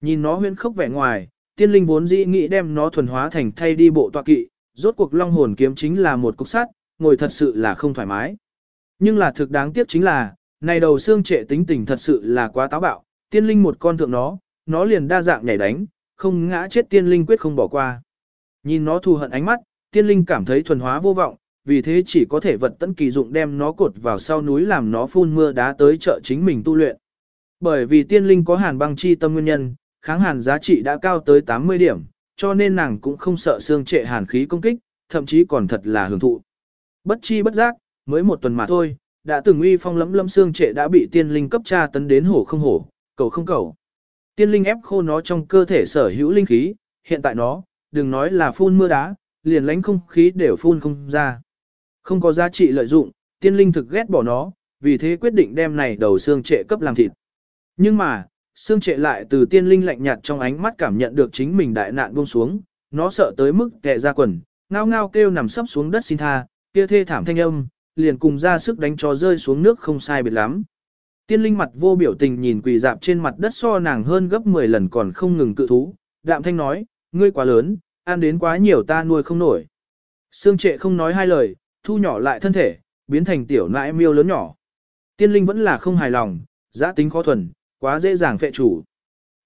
Nhìn nó huyên khốc vẻ ngoài, tiên linh vốn dĩ nghĩ đem nó thuần hóa thành thay đi bộ tọa kỵ, rốt cuộc long hồn kiếm chính là một cục sắt, ngồi thật sự là không thoải mái. Nhưng là thực đáng tiếc chính là, này đầu xương trệ tính tình thật sự là quá táo bạo, tiên linh một con thượng nó, nó liền đa dạng nhảy đánh, không ngã chết tiên linh quyết không bỏ qua. Nhìn nó thù hận ánh mắt, tiên linh cảm thấy thuần hóa vô vọng, vì thế chỉ có thể vật tận kỳ dụng đem nó cột vào sau núi làm nó phun mưa đá tới chợ chính mình tu luyện. Bởi vì tiên linh có hàn băng chi tâm nguyên nhân, kháng hàn giá trị đã cao tới 80 điểm, cho nên nàng cũng không sợ xương trệ hàn khí công kích, thậm chí còn thật là hưởng thụ. Bất chi bất giác, mới một tuần mà thôi, đã từng uy phong lấm lấm xương trệ đã bị tiên linh cấp tra tấn đến hổ không hổ, cầu không cầu. Tiên linh ép khô nó trong cơ thể sở hữu linh khí, hiện tại nó, đừng nói là phun mưa đá, liền lánh không khí đều phun không ra. Không có giá trị lợi dụng, tiên linh thực ghét bỏ nó, vì thế quyết định đem này đầu xương trệ cấp làm thịt. Nhưng mà, xương trệ lại từ tiên linh lạnh nhạt trong ánh mắt cảm nhận được chính mình đại nạn buông xuống, nó sợ tới mức kẹ ra quần, ngao ngao kêu nằm sấp xuống đất xin tha, kia thê thảm thanh âm, liền cùng ra sức đánh cho rơi xuống nước không sai biệt lắm. Tiên linh mặt vô biểu tình nhìn quỳ dạp trên mặt đất so nàng hơn gấp 10 lần còn không ngừng cự thú, đạm thanh nói, ngươi quá lớn, ăn đến quá nhiều ta nuôi không nổi. Sương trệ không nói hai lời, thu nhỏ lại thân thể, biến thành tiểu nãi miêu lớn nhỏ. Tiên linh vẫn là không hài lòng, giã tính khó thuần, quá dễ dàng phệ chủ.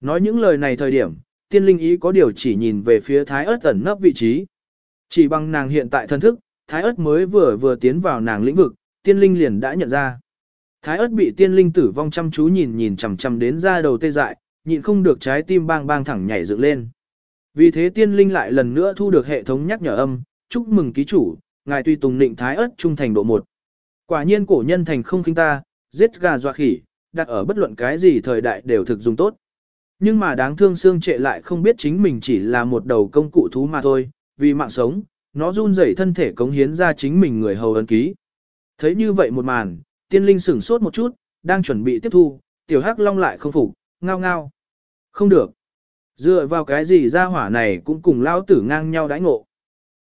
Nói những lời này thời điểm, tiên linh ý có điều chỉ nhìn về phía thái ớt ẩn nấp vị trí. Chỉ bằng nàng hiện tại thân thức, thái ớt mới vừa vừa tiến vào nàng lĩnh vực, tiên linh liền đã nhận ra. Thái ớt bị tiên linh tử vong chăm chú nhìn nhìn chằm chằm đến ra đầu tê dại, nhịn không được trái tim bang bang thẳng nhảy dựng lên. Vì thế tiên linh lại lần nữa thu được hệ thống nhắc nhở âm, chúc mừng ký chủ, ngài tuy tùng định thái ớt trung thành độ 1. Quả nhiên cổ nhân thành không khinh ta, giết gà dọa khỉ, đặt ở bất luận cái gì thời đại đều thực dùng tốt. Nhưng mà đáng thương xương trệ lại không biết chính mình chỉ là một đầu công cụ thú mà thôi, vì mạng sống, nó run rẩy thân thể cống hiến ra chính mình người hầu ấn ký. Thấy như vậy một màn, tiên linh sửng sốt một chút, đang chuẩn bị tiếp thu, tiểu hắc long lại không phục, ngao ngao. Không được. Dựa vào cái gì ra hỏa này cũng cùng lao tử ngang nhau đãi ngộ.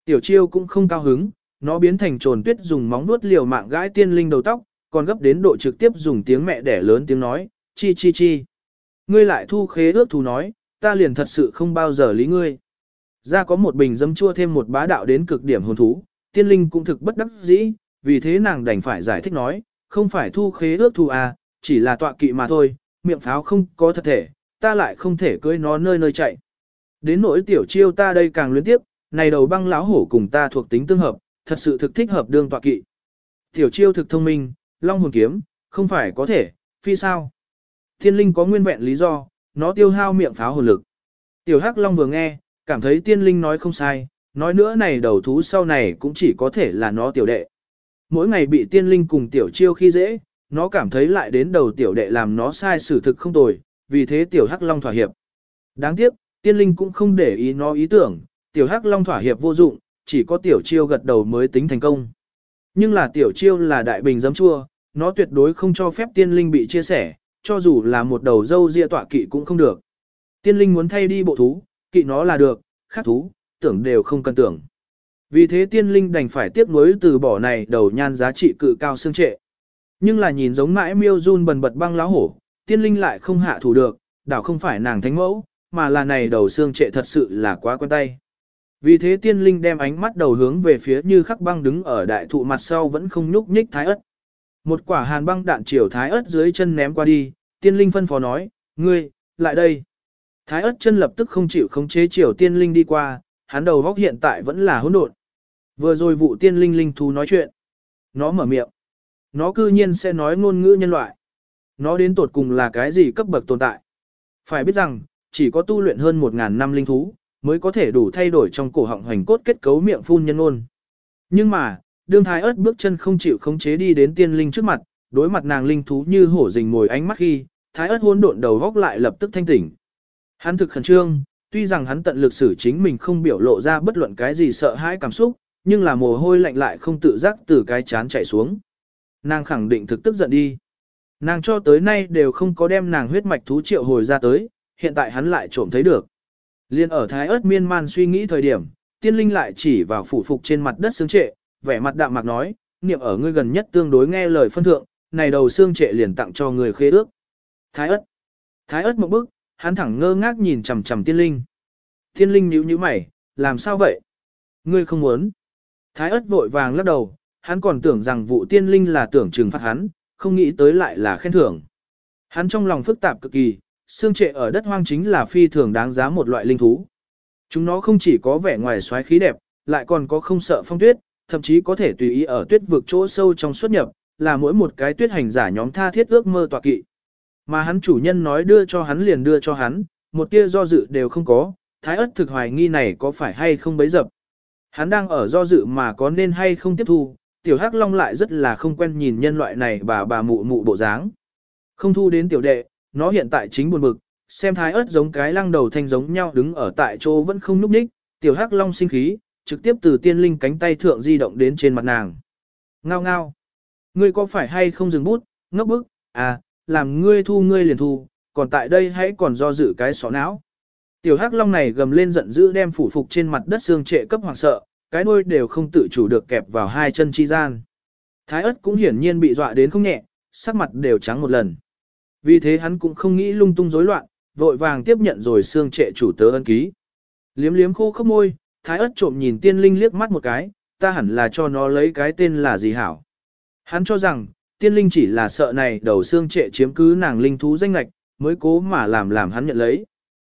Tiểu chiêu cũng không cao hứng, nó biến thành trồn tuyết dùng móng vuốt liều mạng gãi tiên linh đầu tóc, còn gấp đến độ trực tiếp dùng tiếng mẹ đẻ lớn tiếng nói, chi chi chi. Ngươi lại thu khế ước thù nói, ta liền thật sự không bao giờ lý ngươi. Ra có một bình dấm chua thêm một bá đạo đến cực điểm hồn thú, tiên linh cũng thực bất đắc dĩ, vì thế nàng đành phải giải thích nói, không phải thu khế ước thù à, chỉ là tọa kỵ mà thôi, miệng pháo không có thật thể, ta lại không thể cưới nó nơi nơi chạy. Đến nỗi tiểu chiêu ta đây càng luyến tiếp, này đầu băng lão hổ cùng ta thuộc tính tương hợp, thật sự thực thích hợp đương tọa kỵ. Tiểu chiêu thực thông minh, long hồn kiếm, không phải có thể, phi sao. Thiên linh có nguyên vẹn lý do, nó tiêu hao miệng pháo hồn lực. Tiểu hắc long vừa nghe, cảm thấy tiên linh nói không sai, nói nữa này đầu thú sau này cũng chỉ có thể là nó tiểu đệ. Mỗi ngày bị tiên linh cùng tiểu chiêu khi dễ, nó cảm thấy lại đến đầu tiểu đệ làm nó sai xử thực không tồi, vì thế tiểu hắc long thỏa hiệp. Đáng tiếc, tiên linh cũng không để ý nó ý tưởng, tiểu hắc long thỏa hiệp vô dụng, chỉ có tiểu chiêu gật đầu mới tính thành công. Nhưng là tiểu chiêu là đại bình giấm chua, nó tuyệt đối không cho phép tiên linh bị chia sẻ, cho dù là một đầu dâu ria tọa kỵ cũng không được. Tiên linh muốn thay đi bộ thú, kỵ nó là được, khác thú, tưởng đều không cần tưởng. Vì thế tiên linh đành phải tiếc nuối từ bỏ này đầu nhan giá trị cự cao xương trệ. Nhưng là nhìn giống mãi miêu run bần bật băng láo hổ, tiên linh lại không hạ thủ được, đảo không phải nàng thánh mẫu, mà là này đầu xương trệ thật sự là quá quen tay. Vì thế tiên linh đem ánh mắt đầu hướng về phía như khắc băng đứng ở đại thụ mặt sau vẫn không nhúc nhích thái ất. Một quả hàn băng đạn chiều thái ớt dưới chân ném qua đi, tiên linh phân phó nói, ngươi, lại đây. Thái ớt chân lập tức không chịu khống chế chiều tiên linh đi qua, hắn đầu góc hiện tại vẫn là hỗn độn. Vừa rồi vụ tiên linh linh thú nói chuyện. Nó mở miệng. Nó cư nhiên sẽ nói ngôn ngữ nhân loại. Nó đến tột cùng là cái gì cấp bậc tồn tại. Phải biết rằng, chỉ có tu luyện hơn 1.000 năm linh thú, mới có thể đủ thay đổi trong cổ họng hoành cốt kết cấu miệng phun nhân ngôn. Nhưng mà, đương thái ớt bước chân không chịu khống chế đi đến tiên linh trước mặt, đối mặt nàng linh thú như hổ rình ngồi ánh mắt khi, thái ớt hỗn độn đầu góc lại lập tức thanh tỉnh. Hắn thực khẩn trương, tuy rằng hắn tận lực xử chính mình không biểu lộ ra bất luận cái gì sợ hãi cảm xúc, nhưng là mồ hôi lạnh lại không tự giác từ cái chán chảy xuống. Nàng khẳng định thực tức giận đi. Nàng cho tới nay đều không có đem nàng huyết mạch thú triệu hồi ra tới, hiện tại hắn lại trộm thấy được. Liên ở thái ớt miên man suy nghĩ thời điểm, tiên linh lại chỉ vào phủ phục trên mặt đất xương trệ, vẻ mặt đạm mạc nói, niệm ở ngươi gần nhất tương đối nghe lời phân thượng, này đầu xương trệ liền tặng cho người khế ước. Thái ớt. Thái ớt một bức, hắn thẳng ngơ ngác nhìn chằm chằm tiên linh. Tiên linh nhíu nhíu mày, làm sao vậy? Ngươi không muốn. Thái ớt vội vàng lắc đầu, hắn còn tưởng rằng vụ tiên linh là tưởng trừng phạt hắn, không nghĩ tới lại là khen thưởng. Hắn trong lòng phức tạp cực kỳ, xương trệ ở đất hoang chính là phi thường đáng giá một loại linh thú. Chúng nó không chỉ có vẻ ngoài xoáy khí đẹp, lại còn có không sợ phong tuyết, thậm chí có thể tùy ý ở tuyết vực chỗ sâu trong xuất nhập, là mỗi một cái tuyết hành giả nhóm tha thiết ước mơ tọa kỵ. Mà hắn chủ nhân nói đưa cho hắn liền đưa cho hắn, một tia do dự đều không có, thái ất thực hoài nghi này có phải hay không bấy dập. Hắn đang ở do dự mà có nên hay không tiếp thu, tiểu hắc long lại rất là không quen nhìn nhân loại này bà bà mụ mụ bộ dáng. Không thu đến tiểu đệ, nó hiện tại chính buồn bực, xem thái ớt giống cái lăng đầu thanh giống nhau đứng ở tại chỗ vẫn không núp ních, tiểu hắc long sinh khí, trực tiếp từ tiên linh cánh tay thượng di động đến trên mặt nàng. Ngao ngao. Ngươi có phải hay không dừng bút, ngốc bức, à, làm ngươi thu ngươi liền thu, còn tại đây hãy còn do dự cái sọ não. Tiểu hắc long này gầm lên giận dữ đem phủ phục trên mặt đất xương trệ cấp hoàng sợ, cái đuôi đều không tự chủ được kẹp vào hai chân chi gian. Thái ớt cũng hiển nhiên bị dọa đến không nhẹ, sắc mặt đều trắng một lần. Vì thế hắn cũng không nghĩ lung tung rối loạn, vội vàng tiếp nhận rồi xương trệ chủ tớ ân ký. Liếm liếm khô khốc môi, thái ớt trộm nhìn tiên linh liếc mắt một cái, ta hẳn là cho nó lấy cái tên là gì hảo. Hắn cho rằng, tiên linh chỉ là sợ này đầu xương trệ chiếm cứ nàng linh thú danh lạch, mới cố mà làm làm hắn nhận lấy.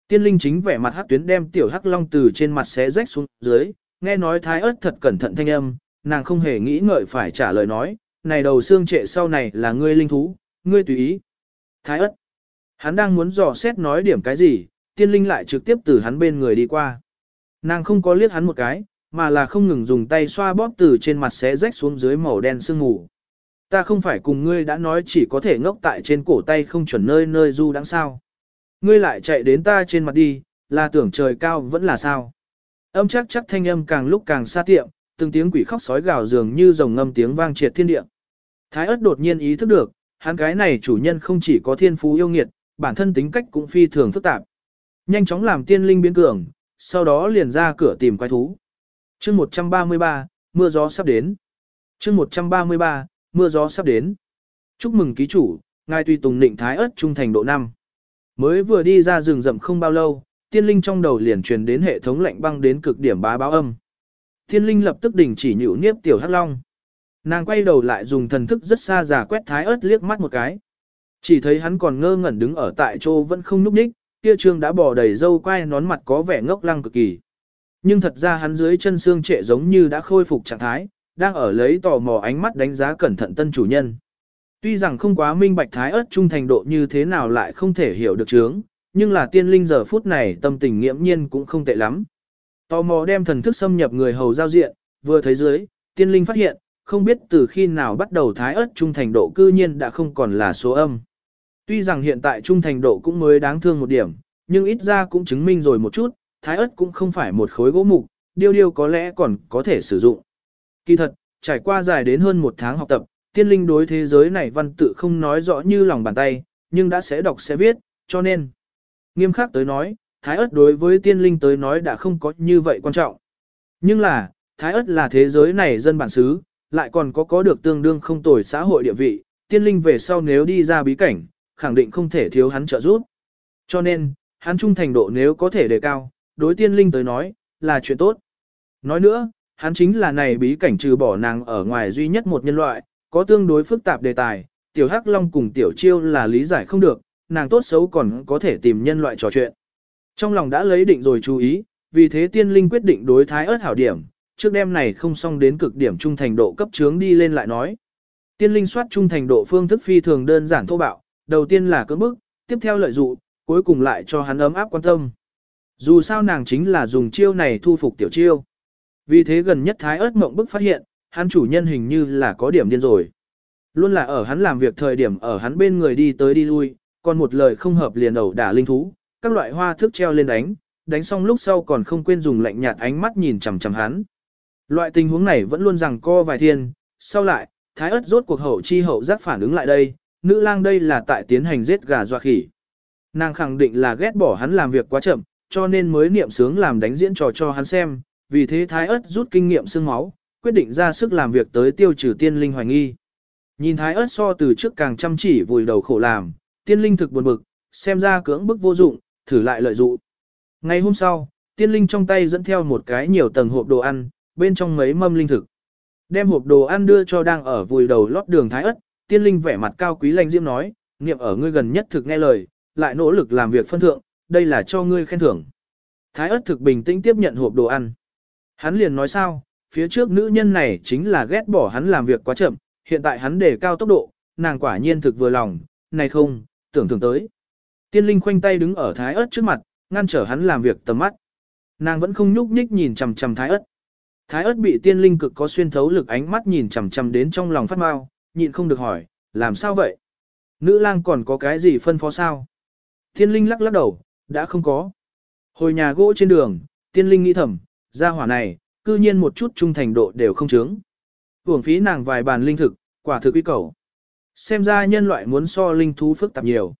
Tiên linh chính vẻ mặt hắc tuyến đem tiểu hắc long từ trên mặt xé rách xuống dưới, nghe nói thái ớt thật cẩn thận thanh âm, nàng không hề nghĩ ngợi phải trả lời nói, này đầu xương trệ sau này là ngươi linh thú, ngươi tùy ý. Thái ớt, hắn đang muốn dò xét nói điểm cái gì, tiên linh lại trực tiếp từ hắn bên người đi qua. Nàng không có liếc hắn một cái, mà là không ngừng dùng tay xoa bóp từ trên mặt xé rách xuống dưới màu đen sương mù. Ta không phải cùng ngươi đã nói chỉ có thể ngốc tại trên cổ tay không chuẩn nơi nơi du đáng sao. Ngươi lại chạy đến ta trên mặt đi, là tưởng trời cao vẫn là sao. Âm chắc chắc thanh âm càng lúc càng xa tiệm, từng tiếng quỷ khóc sói gào dường như rồng ngâm tiếng vang triệt thiên địa. Thái ớt đột nhiên ý thức được, hắn cái này chủ nhân không chỉ có thiên phú yêu nghiệt, bản thân tính cách cũng phi thường phức tạp. Nhanh chóng làm tiên linh biến cường, sau đó liền ra cửa tìm quái thú. chương 133, mưa gió sắp đến. chương 133, mưa gió sắp đến. Chúc mừng ký chủ, ngài tùy tùng nịnh thái ớt trung thành độ 5. Mới vừa đi ra rừng rậm không bao lâu, tiên linh trong đầu liền truyền đến hệ thống lạnh băng đến cực điểm bá báo âm. Tiên linh lập tức đình chỉ nhũ niếp tiểu hắc long. Nàng quay đầu lại dùng thần thức rất xa giả quét thái ớt liếc mắt một cái. Chỉ thấy hắn còn ngơ ngẩn đứng ở tại chỗ vẫn không núp đích, kia trương đã bỏ đầy dâu quai nón mặt có vẻ ngốc lăng cực kỳ. Nhưng thật ra hắn dưới chân xương trệ giống như đã khôi phục trạng thái, đang ở lấy tò mò ánh mắt đánh giá cẩn thận tân chủ nhân. Tuy rằng không quá minh bạch thái ớt trung thành độ như thế nào lại không thể hiểu được chướng, nhưng là tiên linh giờ phút này tâm tình nghiễm nhiên cũng không tệ lắm. Tò mò đem thần thức xâm nhập người hầu giao diện, vừa thấy dưới, tiên linh phát hiện, không biết từ khi nào bắt đầu thái ớt trung thành độ cư nhiên đã không còn là số âm. Tuy rằng hiện tại trung thành độ cũng mới đáng thương một điểm, nhưng ít ra cũng chứng minh rồi một chút, thái ớt cũng không phải một khối gỗ mục, điêu điêu có lẽ còn có thể sử dụng. Kỳ thật, trải qua dài đến hơn một tháng học tập, tiên linh đối thế giới này văn tự không nói rõ như lòng bàn tay, nhưng đã sẽ đọc sẽ viết, cho nên. Nghiêm khắc tới nói, thái ớt đối với tiên linh tới nói đã không có như vậy quan trọng. Nhưng là, thái ớt là thế giới này dân bản xứ, lại còn có có được tương đương không tồi xã hội địa vị, tiên linh về sau nếu đi ra bí cảnh, khẳng định không thể thiếu hắn trợ giúp. Cho nên, hắn trung thành độ nếu có thể đề cao, đối tiên linh tới nói, là chuyện tốt. Nói nữa, hắn chính là này bí cảnh trừ bỏ nàng ở ngoài duy nhất một nhân loại, có tương đối phức tạp đề tài, tiểu hắc long cùng tiểu chiêu là lý giải không được, nàng tốt xấu còn có thể tìm nhân loại trò chuyện. Trong lòng đã lấy định rồi chú ý, vì thế tiên linh quyết định đối thái ớt hảo điểm, trước đêm này không xong đến cực điểm trung thành độ cấp trướng đi lên lại nói. Tiên linh soát trung thành độ phương thức phi thường đơn giản thô bạo, đầu tiên là cưỡng bức, tiếp theo lợi dụ, cuối cùng lại cho hắn ấm áp quan tâm. Dù sao nàng chính là dùng chiêu này thu phục tiểu chiêu. Vì thế gần nhất thái ớt mộng bức phát hiện, hắn chủ nhân hình như là có điểm điên rồi. Luôn là ở hắn làm việc thời điểm ở hắn bên người đi tới đi lui, còn một lời không hợp liền ẩu đả linh thú, các loại hoa thức treo lên đánh, đánh xong lúc sau còn không quên dùng lạnh nhạt ánh mắt nhìn chằm chằm hắn. Loại tình huống này vẫn luôn rằng co vài thiên, sau lại, thái ớt rốt cuộc hậu chi hậu giác phản ứng lại đây, nữ lang đây là tại tiến hành giết gà dọa khỉ. Nàng khẳng định là ghét bỏ hắn làm việc quá chậm, cho nên mới niệm sướng làm đánh diễn trò cho hắn xem, vì thế thái ớt rút kinh nghiệm xương máu, quyết định ra sức làm việc tới tiêu trừ tiên linh hoài nghi. Nhìn thái ớt so từ trước càng chăm chỉ vùi đầu khổ làm, tiên linh thực buồn bực, xem ra cưỡng bức vô dụng, thử lại lợi dụng. Ngày hôm sau, tiên linh trong tay dẫn theo một cái nhiều tầng hộp đồ ăn, bên trong mấy mâm linh thực. Đem hộp đồ ăn đưa cho đang ở vùi đầu lót đường thái ớt, tiên linh vẻ mặt cao quý lành diễm nói, niệm ở ngươi gần nhất thực nghe lời, lại nỗ lực làm việc phân thượng, đây là cho ngươi khen thưởng. Thái ớt thực bình tĩnh tiếp nhận hộp đồ ăn. Hắn liền nói sao, phía trước nữ nhân này chính là ghét bỏ hắn làm việc quá chậm, hiện tại hắn đề cao tốc độ, nàng quả nhiên thực vừa lòng, này không, tưởng tượng tới. Tiên linh khoanh tay đứng ở thái ớt trước mặt, ngăn trở hắn làm việc tầm mắt. Nàng vẫn không nhúc nhích nhìn chằm chằm thái ớt. Thái ớt bị tiên linh cực có xuyên thấu lực ánh mắt nhìn chằm chằm đến trong lòng phát mau, nhịn không được hỏi, làm sao vậy? Nữ lang còn có cái gì phân phó sao? Tiên linh lắc lắc đầu, đã không có. Hồi nhà gỗ trên đường, tiên linh nghĩ thầm, gia hỏa này, cư nhiên một chút trung thành độ đều không chướng. Uổng phí nàng vài bàn linh thực, quả thực uy cầu. Xem ra nhân loại muốn so linh thú phức tạp nhiều.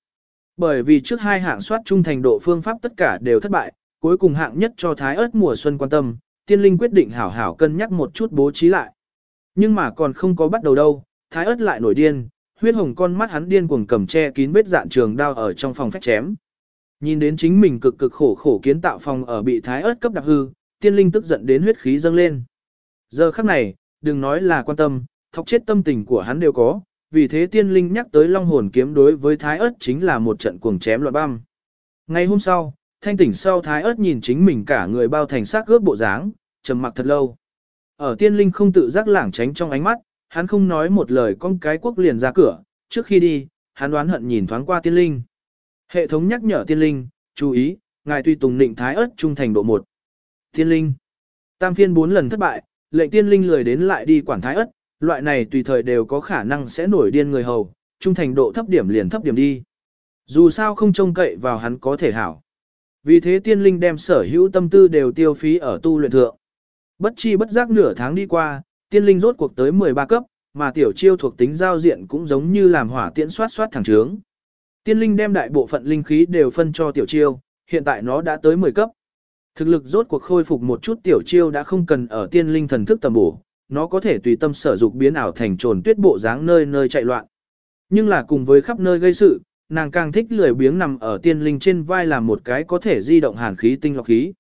Bởi vì trước hai hạng soát trung thành độ phương pháp tất cả đều thất bại, cuối cùng hạng nhất cho thái ớt mùa xuân quan tâm, tiên linh quyết định hảo hảo cân nhắc một chút bố trí lại. Nhưng mà còn không có bắt đầu đâu, thái ớt lại nổi điên, huyết hồng con mắt hắn điên cuồng cầm che kín vết dạn trường đao ở trong phòng phách chém. Nhìn đến chính mình cực cực khổ khổ kiến tạo phòng ở bị thái ớt cấp đặc hư, tiên linh tức giận đến huyết khí dâng lên. Giờ khắc này, đừng nói là quan tâm, thọc chết tâm tình của hắn đều có, vì thế tiên linh nhắc tới long hồn kiếm đối với thái ớt chính là một trận cuồng chém loạn băm. Ngày hôm sau, thanh tỉnh sau thái ớt nhìn chính mình cả người bao thành xác gớp bộ dáng, trầm mặc thật lâu. Ở tiên linh không tự giác lảng tránh trong ánh mắt, hắn không nói một lời con cái quốc liền ra cửa, trước khi đi, hắn đoán hận nhìn thoáng qua tiên linh. Hệ thống nhắc nhở tiên linh, chú ý, ngài tuy tùng nịnh thái ớt trung thành độ 1. Tiên linh. Tam phiên bốn lần thất bại, lệnh tiên linh lười đến lại đi quản thái ất loại này tùy thời đều có khả năng sẽ nổi điên người hầu, trung thành độ thấp điểm liền thấp điểm đi. Dù sao không trông cậy vào hắn có thể hảo. Vì thế tiên linh đem sở hữu tâm tư đều tiêu phí ở tu luyện thượng. Bất chi bất giác nửa tháng đi qua, tiên linh rốt cuộc tới 13 cấp, mà tiểu chiêu thuộc tính giao diện cũng giống như làm hỏa tiễn soát soát thẳng trướng. Tiên linh đem đại bộ phận linh khí đều phân cho tiểu chiêu, hiện tại nó đã tới 10 cấp. Thực lực rốt cuộc khôi phục một chút tiểu chiêu đã không cần ở tiên linh thần thức tầm bổ, nó có thể tùy tâm sở dục biến ảo thành trồn tuyết bộ dáng nơi nơi chạy loạn. Nhưng là cùng với khắp nơi gây sự, nàng càng thích lười biếng nằm ở tiên linh trên vai làm một cái có thể di động hàn khí tinh lọc khí.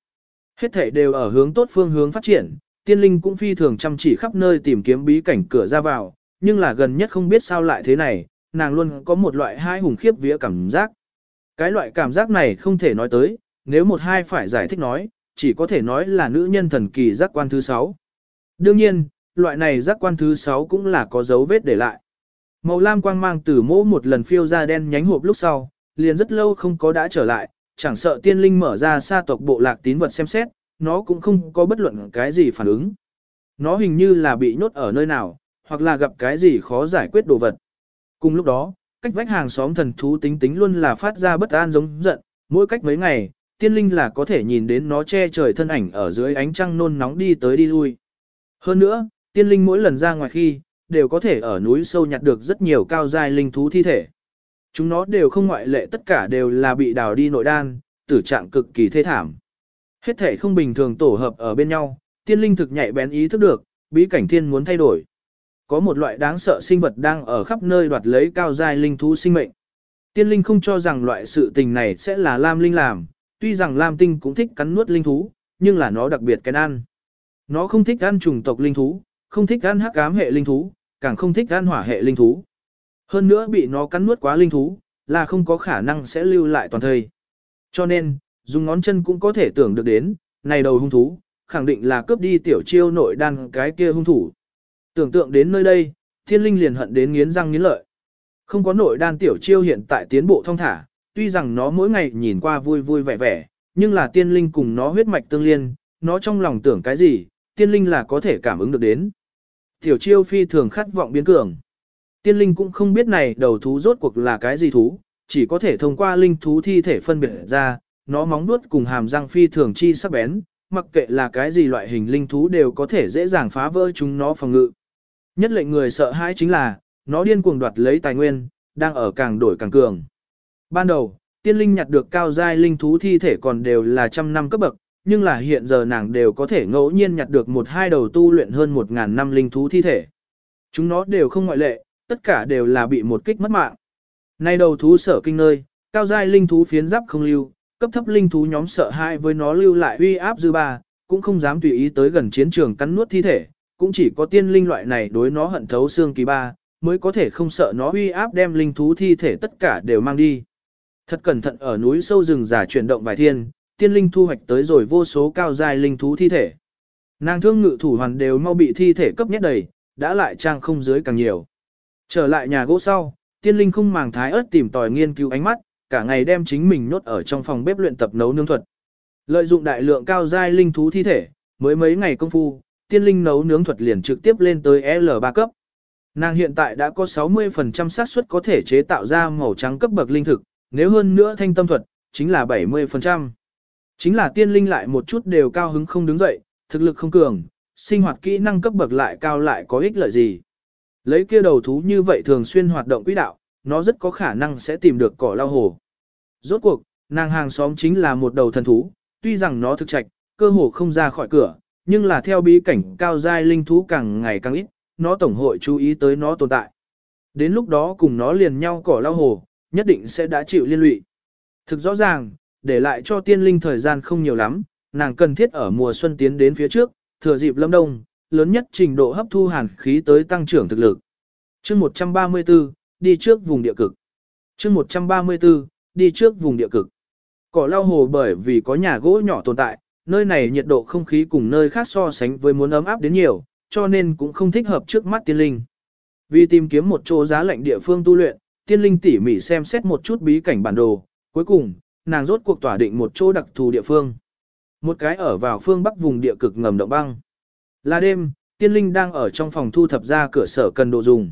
Hết thể đều ở hướng tốt phương hướng phát triển, tiên linh cũng phi thường chăm chỉ khắp nơi tìm kiếm bí cảnh cửa ra vào, nhưng là gần nhất không biết sao lại thế này, nàng luôn có một loại hai hùng khiếp vía cảm giác. Cái loại cảm giác này không thể nói tới, nếu một hai phải giải thích nói, chỉ có thể nói là nữ nhân thần kỳ giác quan thứ sáu. Đương nhiên, loại này giác quan thứ sáu cũng là có dấu vết để lại. Màu lam quang mang từ mỗ một lần phiêu ra đen nhánh hộp lúc sau, liền rất lâu không có đã trở lại, chẳng sợ tiên linh mở ra sa tộc bộ lạc tín vật xem xét, nó cũng không có bất luận cái gì phản ứng. Nó hình như là bị nhốt ở nơi nào, hoặc là gặp cái gì khó giải quyết đồ vật. Cùng lúc đó, cách vách hàng xóm thần thú tính tính luôn là phát ra bất an giống giận, mỗi cách mấy ngày, tiên linh là có thể nhìn đến nó che trời thân ảnh ở dưới ánh trăng nôn nóng đi tới đi lui. Hơn nữa, tiên linh mỗi lần ra ngoài khi, đều có thể ở núi sâu nhặt được rất nhiều cao giai linh thú thi thể. Chúng nó đều không ngoại lệ tất cả đều là bị đào đi nội đan, tử trạng cực kỳ thê thảm. Hết thể không bình thường tổ hợp ở bên nhau, tiên linh thực nhạy bén ý thức được, bí cảnh thiên muốn thay đổi. Có một loại đáng sợ sinh vật đang ở khắp nơi đoạt lấy cao giai linh thú sinh mệnh. Tiên linh không cho rằng loại sự tình này sẽ là Lam Linh làm, tuy rằng Lam Tinh cũng thích cắn nuốt linh thú, nhưng là nó đặc biệt cái ăn. Nó không thích ăn trùng tộc linh thú, không thích ăn hắc ám hệ linh thú, càng không thích ăn hỏa hệ linh thú. Hơn nữa bị nó cắn nuốt quá linh thú, là không có khả năng sẽ lưu lại toàn thời. Cho nên, dùng ngón chân cũng có thể tưởng được đến, này đầu hung thú, khẳng định là cướp đi tiểu chiêu nội đan cái kia hung thủ. Tưởng tượng đến nơi đây, thiên linh liền hận đến nghiến răng nghiến lợi. Không có nội đan tiểu chiêu hiện tại tiến bộ thông thả, tuy rằng nó mỗi ngày nhìn qua vui vui vẻ vẻ, nhưng là tiên linh cùng nó huyết mạch tương liên, nó trong lòng tưởng cái gì, tiên linh là có thể cảm ứng được đến. Tiểu chiêu phi thường khát vọng biến cường. Tiên linh cũng không biết này đầu thú rốt cuộc là cái gì thú, chỉ có thể thông qua linh thú thi thể phân biệt ra, nó móng vuốt cùng hàm răng phi thường chi sắc bén, mặc kệ là cái gì loại hình linh thú đều có thể dễ dàng phá vỡ chúng nó phòng ngự. Nhất lệnh người sợ hãi chính là, nó điên cuồng đoạt lấy tài nguyên, đang ở càng đổi càng cường. Ban đầu, tiên linh nhặt được cao giai linh thú thi thể còn đều là trăm năm cấp bậc, nhưng là hiện giờ nàng đều có thể ngẫu nhiên nhặt được một hai đầu tu luyện hơn một ngàn năm linh thú thi thể. Chúng nó đều không ngoại lệ, tất cả đều là bị một kích mất mạng. Nay đầu thú sở kinh nơi, cao giai linh thú phiến giáp không lưu, cấp thấp linh thú nhóm sợ hãi với nó lưu lại uy áp dư ba, cũng không dám tùy ý tới gần chiến trường cắn nuốt thi thể, cũng chỉ có tiên linh loại này đối nó hận thấu xương kỳ ba, mới có thể không sợ nó uy áp đem linh thú thi thể tất cả đều mang đi. Thật cẩn thận ở núi sâu rừng giả chuyển động vài thiên, tiên linh thu hoạch tới rồi vô số cao dài linh thú thi thể. Nàng thương ngự thủ hoàn đều mau bị thi thể cấp nhét đầy, đã lại trang không dưới càng nhiều. Trở lại nhà gỗ sau, tiên linh không màng thái ớt tìm tòi nghiên cứu ánh mắt, cả ngày đem chính mình nhốt ở trong phòng bếp luyện tập nấu nướng thuật. Lợi dụng đại lượng cao giai linh thú thi thể, mới mấy ngày công phu, tiên linh nấu nướng thuật liền trực tiếp lên tới L3 cấp. Nàng hiện tại đã có 60% xác suất có thể chế tạo ra màu trắng cấp bậc linh thực, nếu hơn nữa thanh tâm thuật, chính là 70%. Chính là tiên linh lại một chút đều cao hứng không đứng dậy, thực lực không cường, sinh hoạt kỹ năng cấp bậc lại cao lại có ích lợi gì. Lấy kia đầu thú như vậy thường xuyên hoạt động quỹ đạo, nó rất có khả năng sẽ tìm được cỏ lao hồ. Rốt cuộc, nàng hàng xóm chính là một đầu thần thú, tuy rằng nó thực trạch, cơ hồ không ra khỏi cửa, nhưng là theo bí cảnh cao giai linh thú càng ngày càng ít, nó tổng hội chú ý tới nó tồn tại. Đến lúc đó cùng nó liền nhau cỏ lao hồ, nhất định sẽ đã chịu liên lụy. Thực rõ ràng, để lại cho tiên linh thời gian không nhiều lắm, nàng cần thiết ở mùa xuân tiến đến phía trước, thừa dịp lâm đông, lớn nhất trình độ hấp thu hàn khí tới tăng trưởng thực lực. chương 134, đi trước vùng địa cực. chương 134, đi trước vùng địa cực. Cỏ lao hồ bởi vì có nhà gỗ nhỏ tồn tại, nơi này nhiệt độ không khí cùng nơi khác so sánh với muốn ấm áp đến nhiều, cho nên cũng không thích hợp trước mắt tiên linh. Vì tìm kiếm một chỗ giá lạnh địa phương tu luyện, tiên linh tỉ mỉ xem xét một chút bí cảnh bản đồ, cuối cùng, nàng rốt cuộc tỏa định một chỗ đặc thù địa phương. Một cái ở vào phương bắc vùng địa cực ngầm động băng. Là đêm, tiên linh đang ở trong phòng thu thập ra cửa sở cần đồ dùng.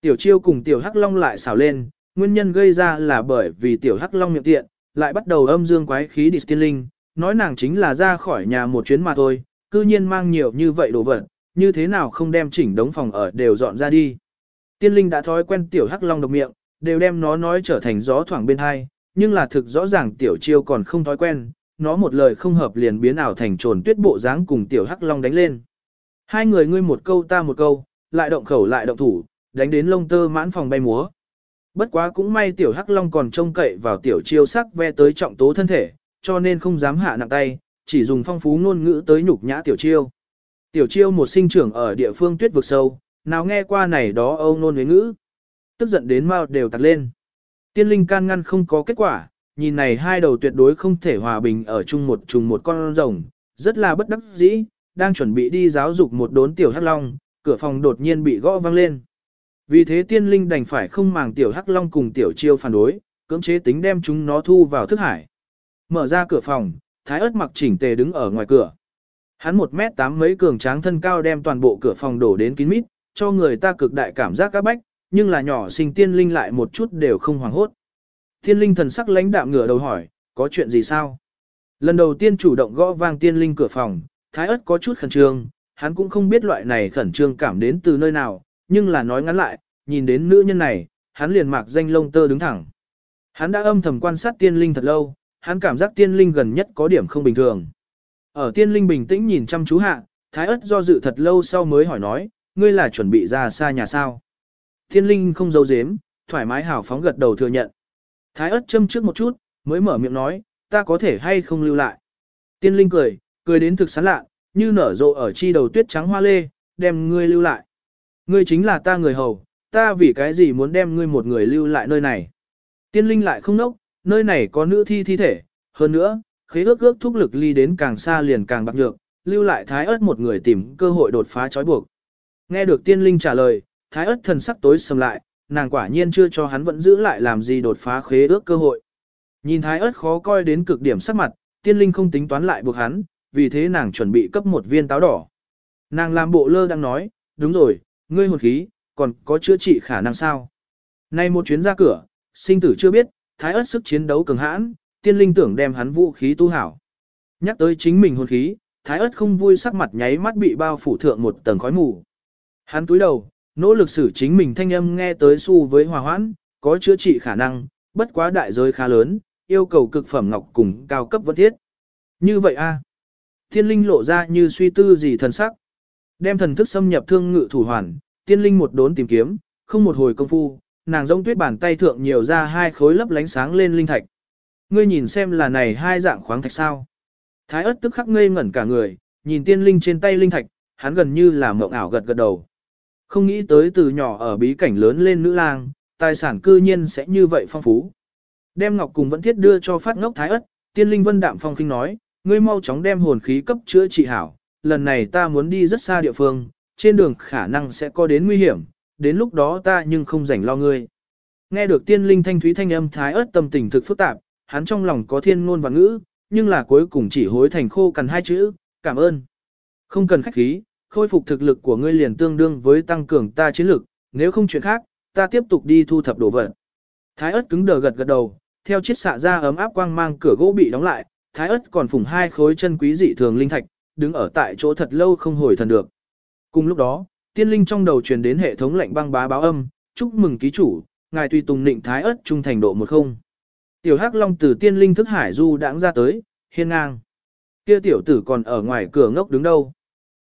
Tiểu chiêu cùng tiểu hắc long lại xào lên, nguyên nhân gây ra là bởi vì tiểu hắc long miệng tiện, lại bắt đầu âm dương quái khí đi tiên linh, nói nàng chính là ra khỏi nhà một chuyến mà thôi, cư nhiên mang nhiều như vậy đồ vật, như thế nào không đem chỉnh đống phòng ở đều dọn ra đi. Tiên linh đã thói quen tiểu hắc long độc miệng, đều đem nó nói trở thành gió thoảng bên hai, nhưng là thực rõ ràng tiểu chiêu còn không thói quen, nó một lời không hợp liền biến ảo thành trồn tuyết bộ dáng cùng tiểu hắc long đánh lên. Hai người ngươi một câu ta một câu, lại động khẩu lại động thủ, đánh đến lông tơ mãn phòng bay múa. Bất quá cũng may tiểu hắc long còn trông cậy vào tiểu chiêu sắc ve tới trọng tố thân thể, cho nên không dám hạ nặng tay, chỉ dùng phong phú ngôn ngữ tới nhục nhã tiểu chiêu. Tiểu chiêu một sinh trưởng ở địa phương tuyết vực sâu, nào nghe qua này đó âu nôn với ngữ. Tức giận đến mau đều tặc lên. Tiên linh can ngăn không có kết quả, nhìn này hai đầu tuyệt đối không thể hòa bình ở chung một trùng một con rồng, rất là bất đắc dĩ, đang chuẩn bị đi giáo dục một đốn tiểu hắc long, cửa phòng đột nhiên bị gõ vang lên. Vì thế tiên linh đành phải không màng tiểu hắc long cùng tiểu chiêu phản đối, cưỡng chế tính đem chúng nó thu vào thức hải. Mở ra cửa phòng, thái ớt mặc chỉnh tề đứng ở ngoài cửa. Hắn một mét tám mấy cường tráng thân cao đem toàn bộ cửa phòng đổ đến kín mít, cho người ta cực đại cảm giác các bách, nhưng là nhỏ sinh tiên linh lại một chút đều không hoảng hốt. Tiên linh thần sắc lãnh đạm ngửa đầu hỏi, có chuyện gì sao? Lần đầu tiên chủ động gõ vang tiên linh cửa phòng, thái ất có chút khẩn trương, hắn cũng không biết loại này khẩn trương cảm đến từ nơi nào, nhưng là nói ngắn lại, nhìn đến nữ nhân này, hắn liền mạc danh lông tơ đứng thẳng. Hắn đã âm thầm quan sát tiên linh thật lâu, hắn cảm giác tiên linh gần nhất có điểm không bình thường. Ở tiên linh bình tĩnh nhìn chăm chú hạ, thái ất do dự thật lâu sau mới hỏi nói, ngươi là chuẩn bị ra xa nhà sao? Thiên linh không giấu giếm, thoải mái hào phóng gật đầu thừa nhận. Thái ớt châm trước một chút, mới mở miệng nói, ta có thể hay không lưu lại. Tiên linh cười, cười đến thực sán lạ, như nở rộ ở chi đầu tuyết trắng hoa lê, đem ngươi lưu lại. Ngươi chính là ta người hầu, ta vì cái gì muốn đem ngươi một người lưu lại nơi này. Tiên linh lại không nốc, nơi này có nữ thi thi thể, hơn nữa, khế ước ước thúc lực ly đến càng xa liền càng bạc nhược, lưu lại thái ớt một người tìm cơ hội đột phá trói buộc. Nghe được tiên linh trả lời, thái ớt thần sắc tối sầm lại, nàng quả nhiên chưa cho hắn vẫn giữ lại làm gì đột phá khế ước cơ hội. Nhìn thái ớt khó coi đến cực điểm sắc mặt, tiên linh không tính toán lại buộc hắn, vì thế nàng chuẩn bị cấp một viên táo đỏ. Nàng làm bộ lơ đang nói, đúng rồi, ngươi hồn khí, còn có chữa trị khả năng sao? Nay một chuyến ra cửa, sinh tử chưa biết, thái ớt sức chiến đấu cường hãn, tiên linh tưởng đem hắn vũ khí tu hảo. Nhắc tới chính mình hồn khí, thái ớt không vui sắc mặt nháy mắt bị bao phủ thượng một tầng khói mù. Hắn túi đầu, nỗ lực xử chính mình thanh âm nghe tới su với hòa hoãn, có chữa trị khả năng, bất quá đại giới khá lớn, yêu cầu cực phẩm ngọc cùng cao cấp vật thiết. Như vậy a Tiên linh lộ ra như suy tư gì thần sắc. Đem thần thức xâm nhập thương ngự thủ hoàn, tiên linh một đốn tìm kiếm, không một hồi công phu, nàng giống tuyết bàn tay thượng nhiều ra hai khối lấp lánh sáng lên linh thạch. Ngươi nhìn xem là này hai dạng khoáng thạch sao. Thái ớt tức khắc ngây ngẩn cả người, nhìn tiên linh trên tay linh thạch, hắn gần như là mộng ảo gật gật đầu. Không nghĩ tới từ nhỏ ở bí cảnh lớn lên nữ lang, tài sản cư nhiên sẽ như vậy phong phú. Đem ngọc cùng vẫn thiết đưa cho phát ngốc thái ất, tiên linh vân đạm phong kinh nói, ngươi mau chóng đem hồn khí cấp chữa trị hảo, lần này ta muốn đi rất xa địa phương, trên đường khả năng sẽ có đến nguy hiểm, đến lúc đó ta nhưng không rảnh lo ngươi. Nghe được tiên linh thanh thúy thanh âm thái ớt tâm tình thực phức tạp, hắn trong lòng có thiên ngôn và ngữ, nhưng là cuối cùng chỉ hối thành khô cần hai chữ, cảm ơn. Không cần khách khí, khôi phục thực lực của ngươi liền tương đương với tăng cường ta chiến lực, nếu không chuyện khác, ta tiếp tục đi thu thập đồ vật. Thái ớt cứng đờ gật gật đầu, theo chiếc xạ ra ấm áp quang mang cửa gỗ bị đóng lại, thái ớt còn phủng hai khối chân quý dị thường linh thạch, đứng ở tại chỗ thật lâu không hồi thần được. Cùng lúc đó, tiên linh trong đầu truyền đến hệ thống lệnh băng bá báo âm, chúc mừng ký chủ, ngài tùy tùng nịnh thái ớt trung thành độ một không. Tiểu Hắc Long từ tiên linh thức hải du đãng ra tới, hiên ngang. Kia tiểu tử còn ở ngoài cửa ngốc đứng đâu.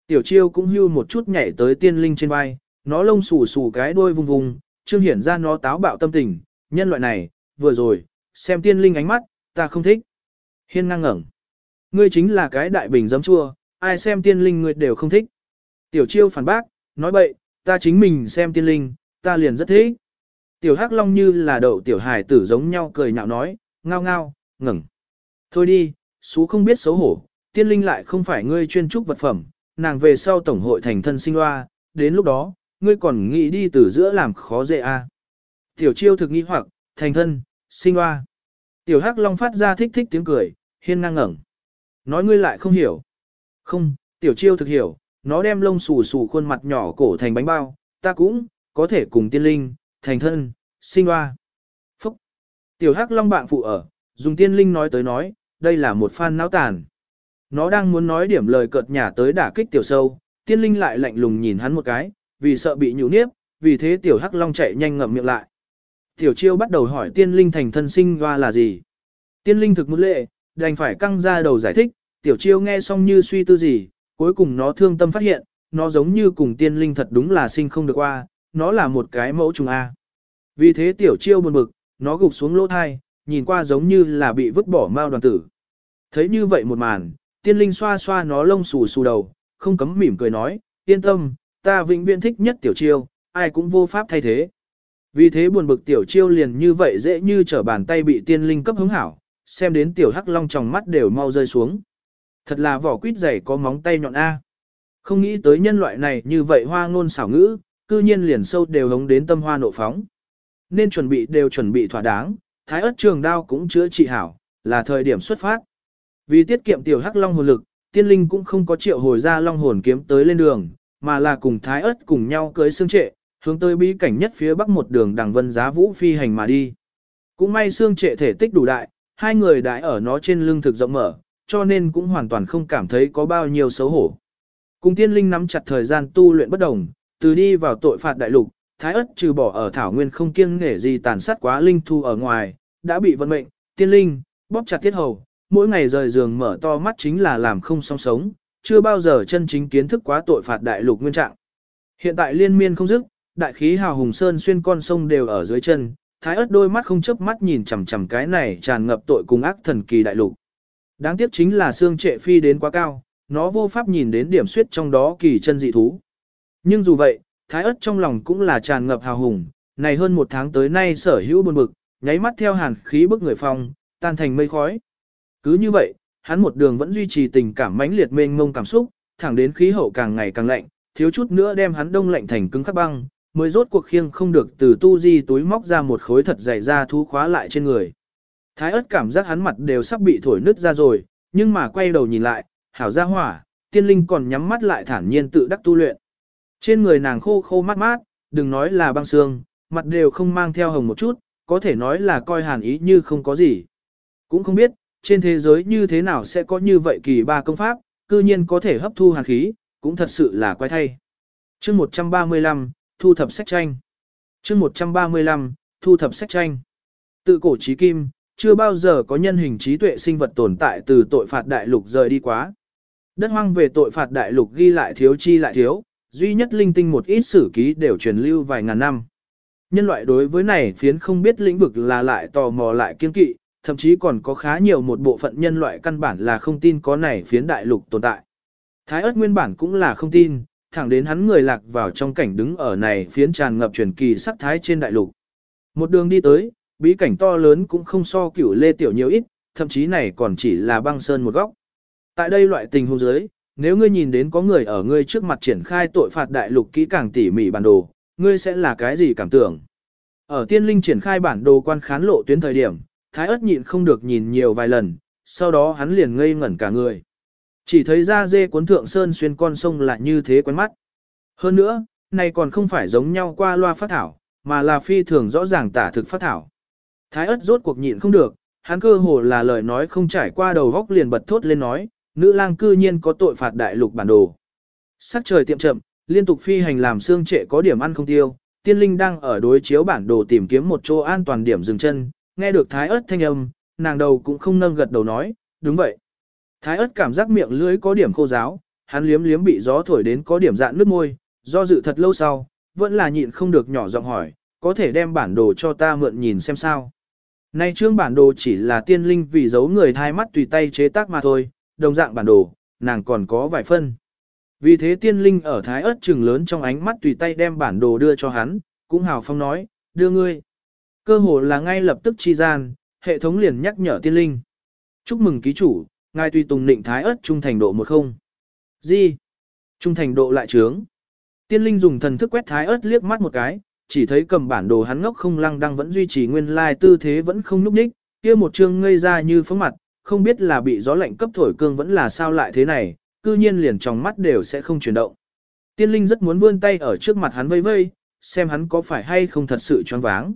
Tiểu chiêu cũng hưu một chút nhảy tới tiên linh trên vai, nó lông xù xù cái đuôi vùng vùng, trương hiển ra nó táo bạo tâm tình, nhân loại này, vừa rồi, xem tiên linh ánh mắt, ta không thích. Hiên ngang ngẩn, Ngươi chính là cái đại bình giấm chua, ai xem tiên linh ngươi đều không thích. Tiểu chiêu phản bác, nói bậy, ta chính mình xem tiên linh, ta liền rất thích. Tiểu hắc long như là đậu tiểu hài tử giống nhau cười nhạo nói, ngao ngao, ngẩng. Thôi đi, xú không biết xấu hổ, tiên linh lại không phải ngươi chuyên trúc vật phẩm, nàng về sau tổng hội thành thân sinh loa, đến lúc đó, ngươi còn nghĩ đi từ giữa làm khó dễ à. Tiểu chiêu thực nghi hoặc, thành thân, sinh loa. Tiểu hắc long phát ra thích thích tiếng cười, hiên ngang ngẩng. Nói ngươi lại không hiểu. Không, tiểu chiêu thực hiểu, nó đem lông xù xù khuôn mặt nhỏ cổ thành bánh bao, ta cũng, có thể cùng tiên linh, thành thân, sinh hoa. Phúc! Tiểu hắc long bạn phụ ở, dùng tiên linh nói tới nói, đây là một phan náo tàn. Nó đang muốn nói điểm lời cợt nhả tới đả kích tiểu sâu, tiên linh lại lạnh lùng nhìn hắn một cái, vì sợ bị nhũ niếp, vì thế tiểu hắc long chạy nhanh ngậm miệng lại. Tiểu chiêu bắt đầu hỏi tiên linh thành thân sinh hoa là gì. Tiên linh thực mức lệ, đành phải căng ra đầu giải thích, tiểu chiêu nghe xong như suy tư gì, cuối cùng nó thương tâm phát hiện, nó giống như cùng tiên linh thật đúng là sinh không được qua, nó là một cái mẫu trùng A. Vì thế tiểu chiêu buồn bực, nó gục xuống lỗ thai, nhìn qua giống như là bị vứt bỏ mao đoàn tử. Thấy như vậy một màn, tiên linh xoa xoa nó lông xù xù đầu, không cấm mỉm cười nói, yên tâm, ta vĩnh viễn thích nhất tiểu chiêu, ai cũng vô pháp thay thế. Vì thế buồn bực tiểu chiêu liền như vậy dễ như trở bàn tay bị tiên linh cấp hứng hảo, xem đến tiểu hắc long trong mắt đều mau rơi xuống. Thật là vỏ quýt dày có móng tay nhọn A. Không nghĩ tới nhân loại này như vậy hoa ngôn xảo ngữ, cư nhiên liền sâu đều hống đến tâm hoa nộ phóng. Nên chuẩn bị đều chuẩn bị thỏa đáng, thái ớt trường đao cũng chữa trị hảo, là thời điểm xuất phát. Vì tiết kiệm tiểu hắc long hồn lực, tiên linh cũng không có triệu hồi ra long hồn kiếm tới lên đường, mà là cùng thái ớt cùng nhau cưới xương trệ, hướng tới bí cảnh nhất phía bắc một đường đằng vân giá vũ phi hành mà đi. Cũng may xương trệ thể tích đủ đại, hai người đãi ở nó trên lưng thực rộng mở, cho nên cũng hoàn toàn không cảm thấy có bao nhiêu xấu hổ. Cùng tiên linh nắm chặt thời gian tu luyện bất đồng, từ đi vào tội phạt đại lục, thái ất trừ bỏ ở thảo nguyên không kiêng nể gì tàn sát quá linh thu ở ngoài, đã bị vận mệnh, tiên linh, bóp chặt tiết hầu, mỗi ngày rời giường mở to mắt chính là làm không song sống, chưa bao giờ chân chính kiến thức quá tội phạt đại lục nguyên trạng. Hiện tại liên miên không dứt, đại khí hào hùng sơn xuyên con sông đều ở dưới chân, thái ớt đôi mắt không chớp mắt nhìn chằm chằm cái này tràn ngập tội cùng ác thần kỳ đại lục. Đáng tiếc chính là xương trệ phi đến quá cao, nó vô pháp nhìn đến điểm suyết trong đó kỳ chân dị thú. Nhưng dù vậy, thái ớt trong lòng cũng là tràn ngập hào hùng, này hơn một tháng tới nay sở hữu buồn bực, nháy mắt theo hàn khí bức người phong, tan thành mây khói. Cứ như vậy, hắn một đường vẫn duy trì tình cảm mãnh liệt mênh mông cảm xúc, thẳng đến khí hậu càng ngày càng lạnh, thiếu chút nữa đem hắn đông lạnh thành cứng khắc băng, mới rốt cuộc khiêng không được từ tu di túi móc ra một khối thật dày ra thú khóa lại trên người. Thái ớt cảm giác hắn mặt đều sắp bị thổi nứt ra rồi, nhưng mà quay đầu nhìn lại, hảo ra hỏa, tiên linh còn nhắm mắt lại thản nhiên tự đắc tu luyện. Trên người nàng khô khô mát mát, đừng nói là băng xương, mặt đều không mang theo hồng một chút, có thể nói là coi hàn ý như không có gì. Cũng không biết, trên thế giới như thế nào sẽ có như vậy kỳ ba công pháp, cư nhiên có thể hấp thu hàn khí, cũng thật sự là quái thay. chương 135, thu thập sách tranh. chương 135, thu thập sách tranh. Tự cổ trí kim, chưa bao giờ có nhân hình trí tuệ sinh vật tồn tại từ tội phạt đại lục rời đi quá. Đất hoang về tội phạt đại lục ghi lại thiếu chi lại thiếu, duy nhất linh tinh một ít sử ký đều truyền lưu vài ngàn năm. Nhân loại đối với này phiến không biết lĩnh vực là lại tò mò lại kiên kỵ, thậm chí còn có khá nhiều một bộ phận nhân loại căn bản là không tin có này phiến đại lục tồn tại. Thái ớt nguyên bản cũng là không tin, thẳng đến hắn người lạc vào trong cảnh đứng ở này phiến tràn ngập truyền kỳ sắc thái trên đại lục. Một đường đi tới, bí cảnh to lớn cũng không so cửu lê tiểu nhiều ít, thậm chí này còn chỉ là băng sơn một góc. Tại đây loại tình huống dưới, nếu ngươi nhìn đến có người ở ngươi trước mặt triển khai tội phạt đại lục kỹ càng tỉ mỉ bản đồ, ngươi sẽ là cái gì cảm tưởng? Ở tiên linh triển khai bản đồ quan khán lộ tuyến thời điểm, thái ớt nhịn không được nhìn nhiều vài lần, sau đó hắn liền ngây ngẩn cả người. Chỉ thấy ra dê cuốn thượng sơn xuyên con sông lại như thế quen mắt. Hơn nữa, này còn không phải giống nhau qua loa phát thảo, mà là phi thường rõ ràng tả thực phát thảo. Thái ớt rốt cuộc nhịn không được, hắn cơ hồ là lời nói không trải qua đầu góc liền bật thốt lên nói, nữ lang cư nhiên có tội phạt đại lục bản đồ. Sắc trời tiệm chậm, liên tục phi hành làm xương trệ có điểm ăn không tiêu, tiên linh đang ở đối chiếu bản đồ tìm kiếm một chỗ an toàn điểm dừng chân, nghe được thái ớt thanh âm, nàng đầu cũng không nâng gật đầu nói, đúng vậy. Thái ớt cảm giác miệng lưỡi có điểm khô giáo, hắn liếm liếm bị gió thổi đến có điểm dạn nước môi, do dự thật lâu sau, vẫn là nhịn không được nhỏ giọng hỏi, có thể đem bản đồ cho ta mượn nhìn xem sao. Nay trương bản đồ chỉ là tiên linh vì giấu người thai mắt tùy tay chế tác mà thôi, đồng dạng bản đồ, nàng còn có vài phân. Vì thế tiên linh ở thái ớt trừng lớn trong ánh mắt tùy tay đem bản đồ đưa cho hắn, cũng hào phong nói, đưa ngươi. Cơ hồ là ngay lập tức chi gian, hệ thống liền nhắc nhở tiên linh. Chúc mừng ký chủ, ngài tùy tùng định thái ớt trung thành độ một không. Gì? Trung thành độ lại trướng. Tiên linh dùng thần thức quét thái ớt liếc mắt một cái, chỉ thấy cầm bản đồ hắn ngốc không lăng đang vẫn duy trì nguyên lai tư thế vẫn không núp đích kia một trương ngây ra như phóng mặt, không biết là bị gió lạnh cấp thổi cương vẫn là sao lại thế này, cư nhiên liền trong mắt đều sẽ không chuyển động. Tiên linh rất muốn vươn tay ở trước mặt hắn vây vây, xem hắn có phải hay không thật sự choáng váng.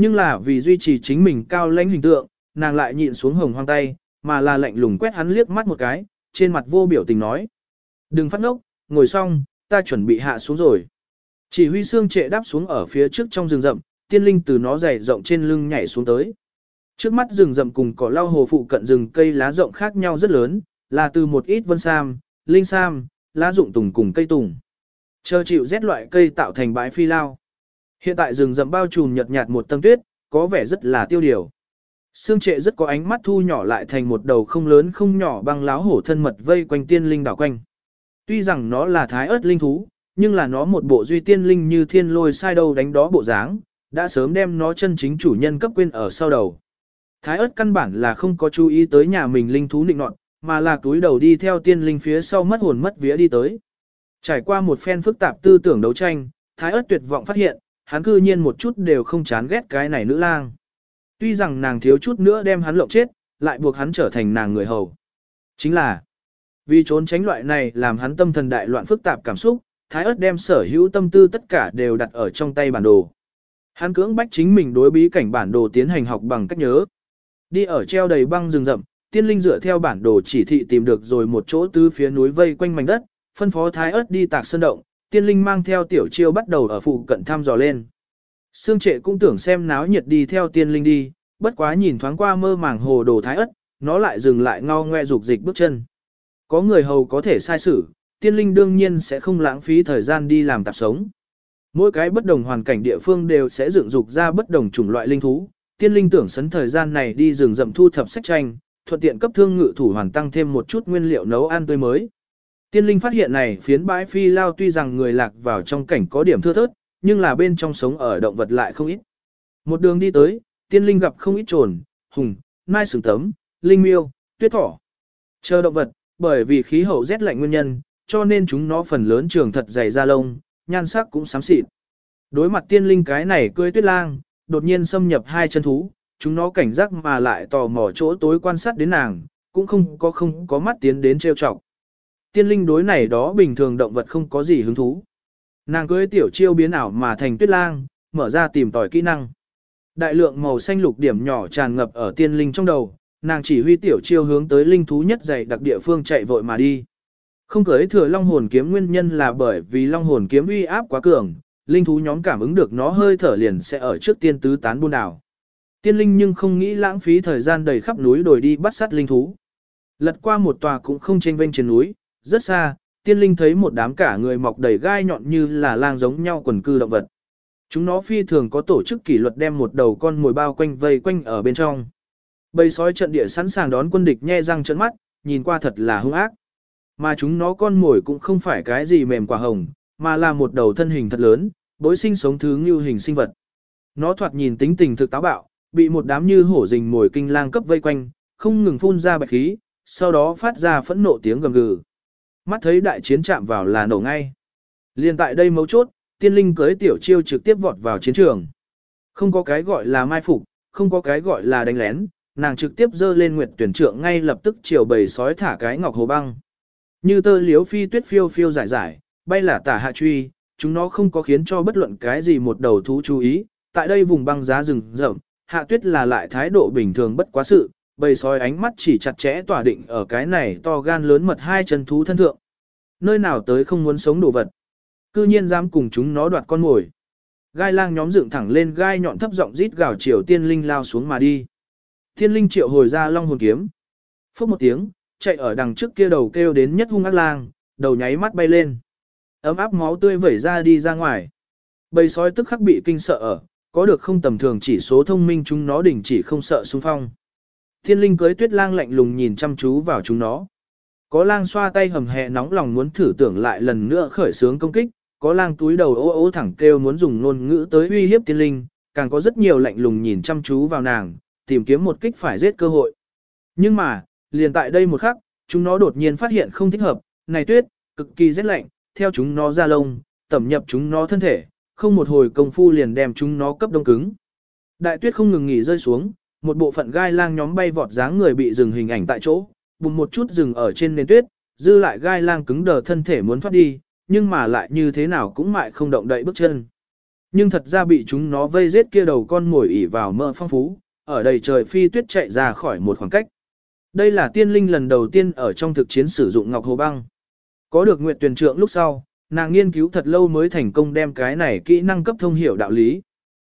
Nhưng là vì duy trì chính mình cao lãnh hình tượng, nàng lại nhịn xuống hồng hoang tay, mà là lạnh lùng quét hắn liếc mắt một cái, trên mặt vô biểu tình nói. Đừng phát ngốc, ngồi xong, ta chuẩn bị hạ xuống rồi. Chỉ huy xương trệ đáp xuống ở phía trước trong rừng rậm, tiên linh từ nó dày rộng trên lưng nhảy xuống tới. Trước mắt rừng rậm cùng cỏ lau hồ phụ cận rừng cây lá rộng khác nhau rất lớn, là từ một ít vân sam, linh sam, lá rụng tùng cùng cây tùng. Chờ chịu rét loại cây tạo thành bãi phi lao. Hiện tại rừng rậm bao trùm nhợt nhạt một tầng tuyết, có vẻ rất là tiêu điều. Sương trệ rất có ánh mắt thu nhỏ lại thành một đầu không lớn không nhỏ băng láo hổ thân mật vây quanh tiên linh đảo quanh. Tuy rằng nó là thái ớt linh thú, nhưng là nó một bộ duy tiên linh như thiên lôi sai đâu đánh đó bộ dáng, đã sớm đem nó chân chính chủ nhân cấp quên ở sau đầu. Thái ớt căn bản là không có chú ý tới nhà mình linh thú định nọt, mà là túi đầu đi theo tiên linh phía sau mất hồn mất vía đi tới. Trải qua một phen phức tạp tư tưởng đấu tranh, thái ớt tuyệt vọng phát hiện, hắn cư nhiên một chút đều không chán ghét cái này nữ lang. Tuy rằng nàng thiếu chút nữa đem hắn lộng chết, lại buộc hắn trở thành nàng người hầu. Chính là, vì trốn tránh loại này làm hắn tâm thần đại loạn phức tạp cảm xúc, thái ớt đem sở hữu tâm tư tất cả đều đặt ở trong tay bản đồ. Hắn cưỡng bách chính mình đối bí cảnh bản đồ tiến hành học bằng cách nhớ. Đi ở treo đầy băng rừng rậm, tiên linh dựa theo bản đồ chỉ thị tìm được rồi một chỗ tứ phía núi vây quanh mảnh đất, phân phó thái ớt đi tạc sơn động, tiên linh mang theo tiểu chiêu bắt đầu ở phụ cận thăm dò lên. Sương trệ cũng tưởng xem náo nhiệt đi theo tiên linh đi, bất quá nhìn thoáng qua mơ màng hồ đồ thái ớt, nó lại dừng lại ngao ngoe dục dịch bước chân. Có người hầu có thể sai xử, tiên linh đương nhiên sẽ không lãng phí thời gian đi làm tạp sống. Mỗi cái bất đồng hoàn cảnh địa phương đều sẽ dựng dục ra bất đồng chủng loại linh thú, tiên linh tưởng sấn thời gian này đi rừng rậm thu thập sách tranh, thuận tiện cấp thương ngự thủ hoàn tăng thêm một chút nguyên liệu nấu ăn tươi mới. Tiên linh phát hiện này phiến bãi phi lao tuy rằng người lạc vào trong cảnh có điểm thưa thớt, nhưng là bên trong sống ở động vật lại không ít. Một đường đi tới, tiên linh gặp không ít trồn, hùng, nai sừng tấm, linh miêu, tuyết thỏ. Chờ động vật, bởi vì khí hậu rét lạnh nguyên nhân, cho nên chúng nó phần lớn trường thật dày da lông, nhan sắc cũng xám xịt. Đối mặt tiên linh cái này cưới tuyết lang, đột nhiên xâm nhập hai chân thú, chúng nó cảnh giác mà lại tò mò chỗ tối quan sát đến nàng, cũng không có không có mắt tiến đến trêu chọc. Tiên linh đối này đó bình thường động vật không có gì hứng thú. Nàng cưới tiểu chiêu biến ảo mà thành tuyết lang, mở ra tìm tòi kỹ năng. Đại lượng màu xanh lục điểm nhỏ tràn ngập ở tiên linh trong đầu, nàng chỉ huy tiểu chiêu hướng tới linh thú nhất dày đặc địa phương chạy vội mà đi. Không cưới thừa long hồn kiếm nguyên nhân là bởi vì long hồn kiếm uy áp quá cường, linh thú nhóm cảm ứng được nó hơi thở liền sẽ ở trước tiên tứ tán buôn đảo. Tiên linh nhưng không nghĩ lãng phí thời gian đầy khắp núi đồi đi bắt sát linh thú. Lật qua một tòa cũng không chênh vênh trên núi, rất xa, tiên linh thấy một đám cả người mọc đầy gai nhọn như là lang giống nhau quần cư động vật. Chúng nó phi thường có tổ chức kỷ luật đem một đầu con mồi bao quanh vây quanh ở bên trong. Bầy sói trận địa sẵn sàng đón quân địch nhe răng trợn mắt, nhìn qua thật là hung ác. Mà chúng nó con mồi cũng không phải cái gì mềm quả hồng, mà là một đầu thân hình thật lớn, bối sinh sống thứ như hình sinh vật. Nó thoạt nhìn tính tình thực táo bạo, bị một đám như hổ rình mồi kinh lang cấp vây quanh, không ngừng phun ra bạch khí, sau đó phát ra phẫn nộ tiếng gầm gừ. Mắt thấy đại chiến chạm vào là nổ ngay. Liên tại đây mấu chốt, tiên linh cưới tiểu chiêu trực tiếp vọt vào chiến trường. Không có cái gọi là mai phục, không có cái gọi là đánh lén, nàng trực tiếp dơ lên nguyệt tuyển trượng ngay lập tức chiều bầy sói thả cái ngọc hồ băng. Như tơ liếu phi tuyết phiêu phiêu giải giải, bay là tả hạ truy, chúng nó không có khiến cho bất luận cái gì một đầu thú chú ý, tại đây vùng băng giá rừng rậm, hạ tuyết là lại thái độ bình thường bất quá sự, bầy sói ánh mắt chỉ chặt chẽ tỏa định ở cái này to gan lớn mật hai chân thú thân thượng. Nơi nào tới không muốn sống đồ vật. Cư nhiên dám cùng chúng nó đoạt con mồi. Gai lang nhóm dựng thẳng lên gai nhọn thấp giọng rít gào chiều tiên linh lao xuống mà đi. Tiên linh triệu hồi ra long hồn kiếm. Phốc một tiếng, chạy ở đằng trước kia đầu kêu đến nhất hung ác lang, đầu nháy mắt bay lên. Ấm áp máu tươi vẩy ra đi ra ngoài. Bầy sói tức khắc bị kinh sợ ở, có được không tầm thường chỉ số thông minh chúng nó đỉnh chỉ không sợ xung phong. Thiên linh cưới tuyết lang lạnh lùng nhìn chăm chú vào chúng nó. Có lang xoa tay hầm hẹ nóng lòng muốn thử tưởng lại lần nữa khởi sướng công kích, có lang túi đầu ố ố thẳng kêu muốn dùng ngôn ngữ tới uy hiếp tiên linh, càng có rất nhiều lạnh lùng nhìn chăm chú vào nàng, tìm kiếm một kích phải giết cơ hội. Nhưng mà, liền tại đây một khắc, chúng nó đột nhiên phát hiện không thích hợp, này tuyết, cực kỳ rét lạnh, theo chúng nó ra lông, tẩm nhập chúng nó thân thể, không một hồi công phu liền đem chúng nó cấp đông cứng. Đại tuyết không ngừng nghỉ rơi xuống, một bộ phận gai lang nhóm bay vọt dáng người bị dừng hình ảnh tại chỗ, bùng một chút dừng ở trên nền tuyết, dư lại gai lang cứng đờ thân thể muốn thoát đi, nhưng mà lại như thế nào cũng mại không động đậy bước chân. Nhưng thật ra bị chúng nó vây giết kia đầu con mồi ỉ vào mơ phong phú, ở đầy trời phi tuyết chạy ra khỏi một khoảng cách. Đây là tiên linh lần đầu tiên ở trong thực chiến sử dụng ngọc hồ băng. Có được nguyện tuyển trượng lúc sau, nàng nghiên cứu thật lâu mới thành công đem cái này kỹ năng cấp thông hiểu đạo lý.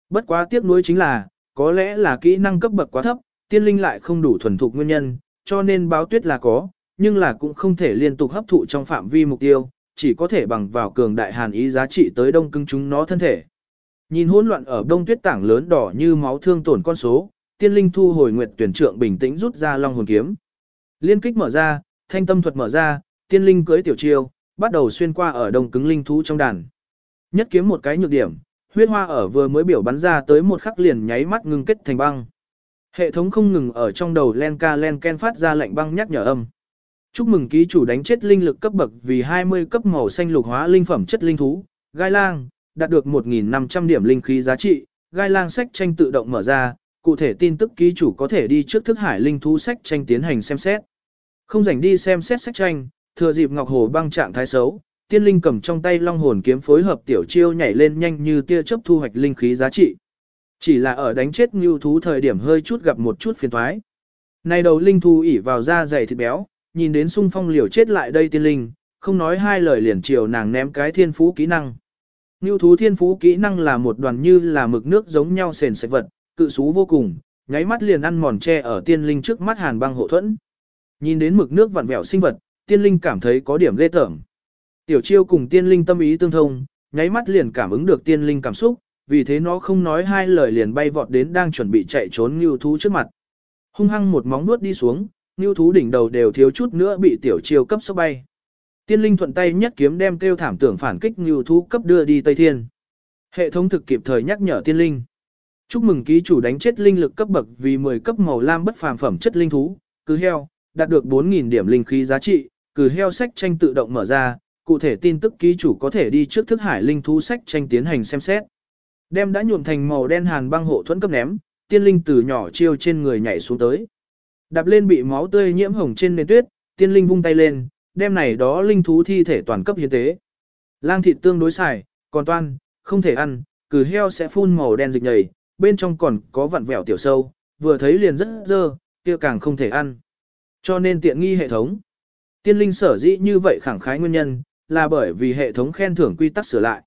Bất quá tiếc nuối chính là, có lẽ là kỹ năng cấp bậc quá thấp, tiên linh lại không đủ thuần thục nguyên nhân, cho nên báo tuyết là có, nhưng là cũng không thể liên tục hấp thụ trong phạm vi mục tiêu, chỉ có thể bằng vào cường đại hàn ý giá trị tới đông cứng chúng nó thân thể. Nhìn hỗn loạn ở đông tuyết tảng lớn đỏ như máu thương tổn con số, tiên linh thu hồi nguyệt tuyển trượng bình tĩnh rút ra long hồn kiếm. Liên kích mở ra, thanh tâm thuật mở ra, tiên linh cưới tiểu chiêu, bắt đầu xuyên qua ở đông cứng linh thú trong đàn. Nhất kiếm một cái nhược điểm, huyết hoa ở vừa mới biểu bắn ra tới một khắc liền nháy mắt ngưng kết thành băng. Hệ thống không ngừng ở trong đầu len ca len ken phát ra lệnh băng nhắc nhở âm. Chúc mừng ký chủ đánh chết linh lực cấp bậc vì 20 cấp màu xanh lục hóa linh phẩm chất linh thú, gai lang, đạt được 1.500 điểm linh khí giá trị, gai lang sách tranh tự động mở ra, cụ thể tin tức ký chủ có thể đi trước thức hải linh thú sách tranh tiến hành xem xét. Không rảnh đi xem xét sách tranh, thừa dịp Ngọc Hồ băng trạng thái xấu, tiên linh cầm trong tay long hồn kiếm phối hợp tiểu chiêu nhảy lên nhanh như tia chớp thu hoạch linh khí giá trị. Chỉ là ở đánh chết ngưu thú thời điểm hơi chút gặp một chút phiền thoái. Này đầu linh thú ỉ vào da dày thịt béo, nhìn đến sung phong liều chết lại đây tiên linh, không nói hai lời liền chiều nàng ném cái thiên phú kỹ năng. Ngưu thú thiên phú kỹ năng là một đoàn như là mực nước giống nhau sền sạch vật, cự xú vô cùng, nháy mắt liền ăn mòn tre ở tiên linh trước mắt hàn băng hộ thuẫn. Nhìn đến mực nước vặn vẹo sinh vật, tiên linh cảm thấy có điểm ghê tởm. Tiểu chiêu cùng tiên linh tâm ý tương thông, nháy mắt liền cảm ứng được tiên linh cảm xúc, vì thế nó không nói hai lời liền bay vọt đến đang chuẩn bị chạy trốn như thú trước mặt. Hung hăng một móng nuốt đi xuống, như thú đỉnh đầu đều thiếu chút nữa bị tiểu chiêu cấp sốc bay. Tiên linh thuận tay nhất kiếm đem kêu thảm tưởng phản kích như thú cấp đưa đi Tây Thiên. Hệ thống thực kịp thời nhắc nhở tiên linh. Chúc mừng ký chủ đánh chết linh lực cấp bậc vì 10 cấp màu lam bất phàm phẩm chất linh thú, cứ heo, đạt được 4.000 điểm linh khí giá trị, cứ heo sách tranh tự động mở ra, cụ thể tin tức ký chủ có thể đi trước thức hải linh thú sách tranh tiến hành xem xét. Đem đã nhuộm thành màu đen hàn băng hộ thuẫn cấp ném, tiên linh từ nhỏ chiêu trên người nhảy xuống tới. Đạp lên bị máu tươi nhiễm hồng trên nền tuyết, tiên linh vung tay lên, đem này đó linh thú thi thể toàn cấp hiến tế. Lang thịt tương đối xài, còn toan, không thể ăn, cử heo sẽ phun màu đen dịch nhầy, bên trong còn có vặn vẹo tiểu sâu, vừa thấy liền rất dơ, kia càng không thể ăn. Cho nên tiện nghi hệ thống. Tiên linh sở dĩ như vậy khẳng khái nguyên nhân, là bởi vì hệ thống khen thưởng quy tắc sửa lại.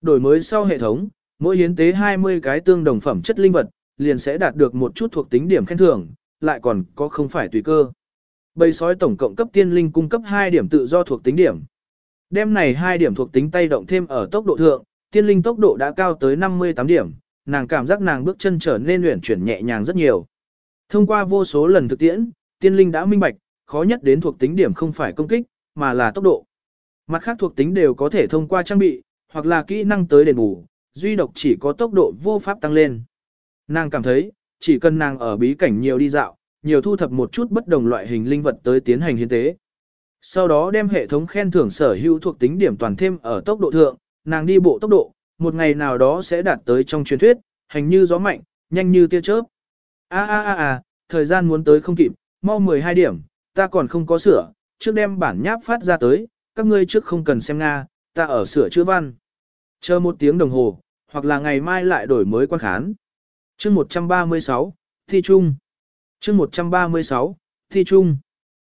Đổi mới sau hệ thống, mỗi hiến tế 20 cái tương đồng phẩm chất linh vật, liền sẽ đạt được một chút thuộc tính điểm khen thưởng, lại còn có không phải tùy cơ. Bầy sói tổng cộng cấp tiên linh cung cấp 2 điểm tự do thuộc tính điểm. Đêm này 2 điểm thuộc tính tay động thêm ở tốc độ thượng, tiên linh tốc độ đã cao tới 58 điểm, nàng cảm giác nàng bước chân trở nên luyện chuyển nhẹ nhàng rất nhiều. Thông qua vô số lần thực tiễn, tiên linh đã minh bạch, khó nhất đến thuộc tính điểm không phải công kích, mà là tốc độ. Mặt khác thuộc tính đều có thể thông qua trang bị, hoặc là kỹ năng tới đền bù, duy độc chỉ có tốc độ vô pháp tăng lên. Nàng cảm thấy, chỉ cần nàng ở bí cảnh nhiều đi dạo, nhiều thu thập một chút bất đồng loại hình linh vật tới tiến hành hiến tế. Sau đó đem hệ thống khen thưởng sở hữu thuộc tính điểm toàn thêm ở tốc độ thượng, nàng đi bộ tốc độ, một ngày nào đó sẽ đạt tới trong truyền thuyết, hành như gió mạnh, nhanh như tia chớp. A a a a, thời gian muốn tới không kịp, mau 12 điểm, ta còn không có sửa, trước đem bản nháp phát ra tới, các ngươi trước không cần xem Nga, ta ở sửa chữa văn. Chờ một tiếng đồng hồ, hoặc là ngày mai lại đổi mới quan khán. chương 136, Thi Trung. chương 136, Thi Trung.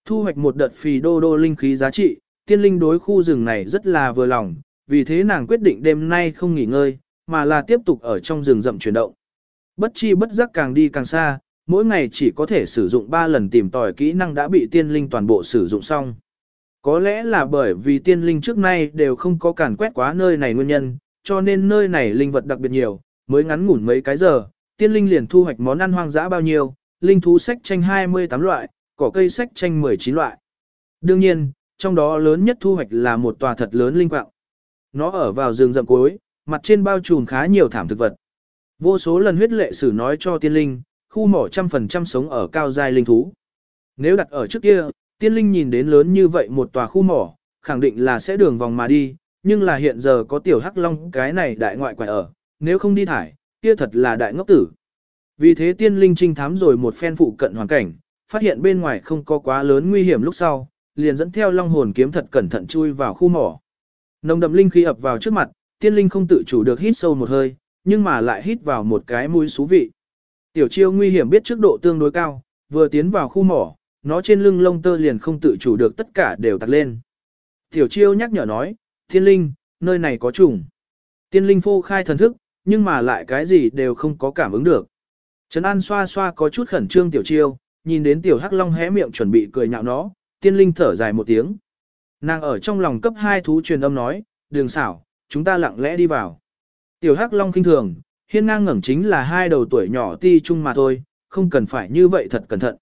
Thu hoạch một đợt phì đô đô linh khí giá trị, tiên linh đối khu rừng này rất là vừa lòng, vì thế nàng quyết định đêm nay không nghỉ ngơi, mà là tiếp tục ở trong rừng rậm chuyển động. Bất chi bất giác càng đi càng xa, mỗi ngày chỉ có thể sử dụng 3 lần tìm tòi kỹ năng đã bị tiên linh toàn bộ sử dụng xong. Có lẽ là bởi vì tiên linh trước nay đều không có càn quét quá nơi này nguyên nhân, cho nên nơi này linh vật đặc biệt nhiều, mới ngắn ngủn mấy cái giờ, tiên linh liền thu hoạch món ăn hoang dã bao nhiêu, linh thú sách tranh 28 loại, cỏ cây sách tranh 19 loại. Đương nhiên, trong đó lớn nhất thu hoạch là một tòa thật lớn linh quạng. Nó ở vào rừng rậm cuối, mặt trên bao trùm khá nhiều thảm thực vật. Vô số lần huyết lệ sử nói cho tiên linh, khu mỏ trăm phần trăm sống ở cao giai linh thú. Nếu đặt ở trước kia, tiên linh nhìn đến lớn như vậy một tòa khu mỏ, khẳng định là sẽ đường vòng mà đi, nhưng là hiện giờ có tiểu hắc long cái này đại ngoại quải ở, nếu không đi thải, kia thật là đại ngốc tử. Vì thế tiên linh trinh thám rồi một phen phụ cận hoàn cảnh, phát hiện bên ngoài không có quá lớn nguy hiểm lúc sau, liền dẫn theo long hồn kiếm thật cẩn thận chui vào khu mỏ. Nồng đậm linh khí ập vào trước mặt, tiên linh không tự chủ được hít sâu một hơi, nhưng mà lại hít vào một cái mũi xú vị. Tiểu chiêu nguy hiểm biết trước độ tương đối cao, vừa tiến vào khu mỏ, nó trên lưng lông tơ liền không tự chủ được tất cả đều tặc lên. Tiểu chiêu nhắc nhở nói, Thiên linh, nơi này có trùng. Tiên linh phô khai thần thức, nhưng mà lại cái gì đều không có cảm ứng được. Trấn An xoa xoa có chút khẩn trương tiểu chiêu, nhìn đến tiểu hắc long hé miệng chuẩn bị cười nhạo nó, tiên linh thở dài một tiếng. Nàng ở trong lòng cấp hai thú truyền âm nói, đường xảo, chúng ta lặng lẽ đi vào. Tiểu hắc long kinh thường, hiên ngang ngẩng chính là hai đầu tuổi nhỏ ti chung mà thôi, không cần phải như vậy thật cẩn thận.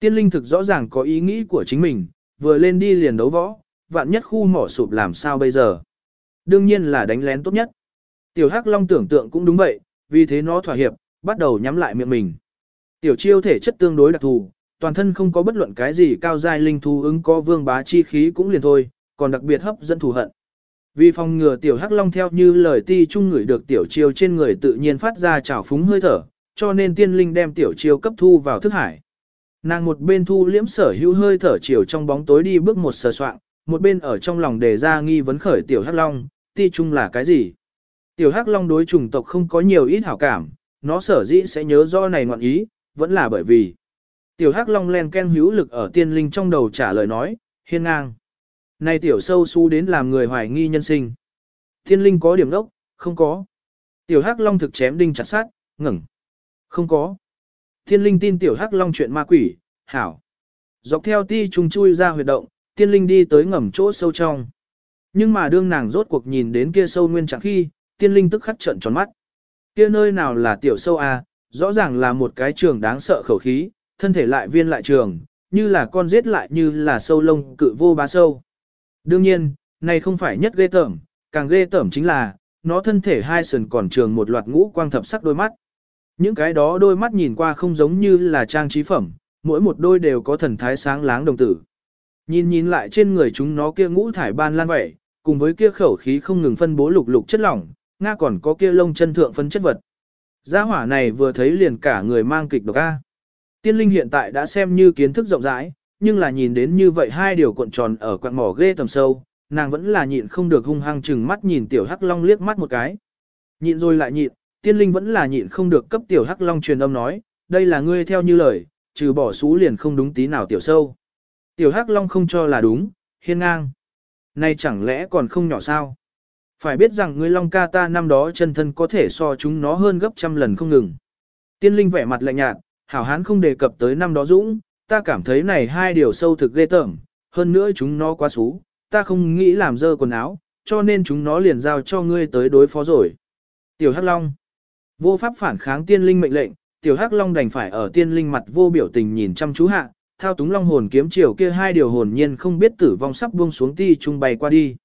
Tiên linh thực rõ ràng có ý nghĩ của chính mình, vừa lên đi liền đấu võ, vạn nhất khu mỏ sụp làm sao bây giờ. Đương nhiên là đánh lén tốt nhất. Tiểu Hắc Long tưởng tượng cũng đúng vậy, vì thế nó thỏa hiệp, bắt đầu nhắm lại miệng mình. Tiểu chiêu thể chất tương đối đặc thù, toàn thân không có bất luận cái gì cao giai linh thú ứng có vương bá chi khí cũng liền thôi, còn đặc biệt hấp dẫn thù hận. Vì phòng ngừa tiểu hắc long theo như lời ti trung người được tiểu chiêu trên người tự nhiên phát ra trào phúng hơi thở, cho nên tiên linh đem tiểu chiêu cấp thu vào thức hải. Nàng một bên thu liễm sở hữu hơi thở chiều trong bóng tối đi bước một sờ soạn, một bên ở trong lòng đề ra nghi vấn khởi tiểu hắc long, ti chung là cái gì? Tiểu hắc long đối chủng tộc không có nhiều ít hảo cảm, nó sở dĩ sẽ nhớ do này ngoạn ý, vẫn là bởi vì tiểu hắc long len ken hữu lực ở tiên linh trong đầu trả lời nói, hiên ngang. Này tiểu sâu su đến làm người hoài nghi nhân sinh. Tiên linh có điểm đốc, không có. Tiểu hắc long thực chém đinh chặt sát, ngẩng. Không có. Tiên linh tin tiểu hắc long chuyện ma quỷ, hảo. Dọc theo ti trùng chui ra huyệt động, tiên linh đi tới ngầm chỗ sâu trong. Nhưng mà đương nàng rốt cuộc nhìn đến kia sâu nguyên trạng khi, tiên linh tức khắc trận tròn mắt. Kia nơi nào là tiểu sâu à, rõ ràng là một cái trường đáng sợ khẩu khí, thân thể lại viên lại trường, như là con giết lại như là sâu lông cự vô bá sâu. Đương nhiên, này không phải nhất ghê tởm, càng ghê tởm chính là, nó thân thể hai sườn còn trường một loạt ngũ quang thập sắc đôi mắt. Những cái đó đôi mắt nhìn qua không giống như là trang trí phẩm, mỗi một đôi đều có thần thái sáng láng đồng tử. Nhìn nhìn lại trên người chúng nó kia ngũ thải ban lan vậy, cùng với kia khẩu khí không ngừng phân bố lục lục chất lỏng, Nga còn có kia lông chân thượng phân chất vật. Gia hỏa này vừa thấy liền cả người mang kịch độc A. Tiên linh hiện tại đã xem như kiến thức rộng rãi, nhưng là nhìn đến như vậy hai điều cuộn tròn ở quạng mỏ ghê tầm sâu, nàng vẫn là nhịn không được hung hăng chừng mắt nhìn tiểu hắc long liếc mắt một cái. Nhịn rồi lại nhịn, tiên linh vẫn là nhịn không được cấp tiểu hắc long truyền âm nói, đây là ngươi theo như lời, trừ bỏ xú liền không đúng tí nào tiểu sâu. Tiểu hắc long không cho là đúng, hiên ngang. Này chẳng lẽ còn không nhỏ sao? Phải biết rằng ngươi long ca ta năm đó chân thân có thể so chúng nó hơn gấp trăm lần không ngừng. Tiên linh vẻ mặt lạnh nhạt, hảo hán không đề cập tới năm đó dũng, ta cảm thấy này hai điều sâu thực ghê tởm, hơn nữa chúng nó quá xú, ta không nghĩ làm dơ quần áo, cho nên chúng nó liền giao cho ngươi tới đối phó rồi. Tiểu Hắc Long Vô pháp phản kháng tiên linh mệnh lệnh, Tiểu Hắc Long đành phải ở tiên linh mặt vô biểu tình nhìn chăm chú hạ, thao túng long hồn kiếm chiều kia hai điều hồn nhiên không biết tử vong sắp buông xuống ti trung bay qua đi.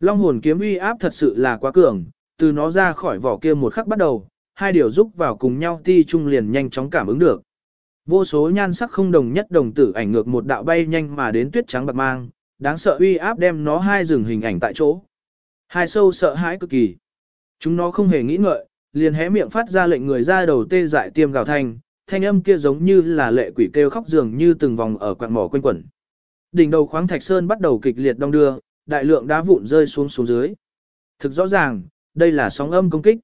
Long hồn kiếm uy áp thật sự là quá cường, từ nó ra khỏi vỏ kia một khắc bắt đầu, hai điều giúp vào cùng nhau ti trung liền nhanh chóng cảm ứng được. Vô số nhan sắc không đồng nhất đồng tử ảnh ngược một đạo bay nhanh mà đến tuyết trắng bạc mang, đáng sợ uy áp đem nó hai dừng hình ảnh tại chỗ. Hai sâu sợ hãi cực kỳ. Chúng nó không hề nghĩ ngợi, liền hé miệng phát ra lệnh người ra đầu tê dại tiêm gào thanh, thanh âm kia giống như là lệ quỷ kêu khóc dường như từng vòng ở quạng mỏ quanh quẩn. Đỉnh đầu khoáng thạch sơn bắt đầu kịch liệt đong đưa, đại lượng đá vụn rơi xuống xuống dưới. Thực rõ ràng, đây là sóng âm công kích.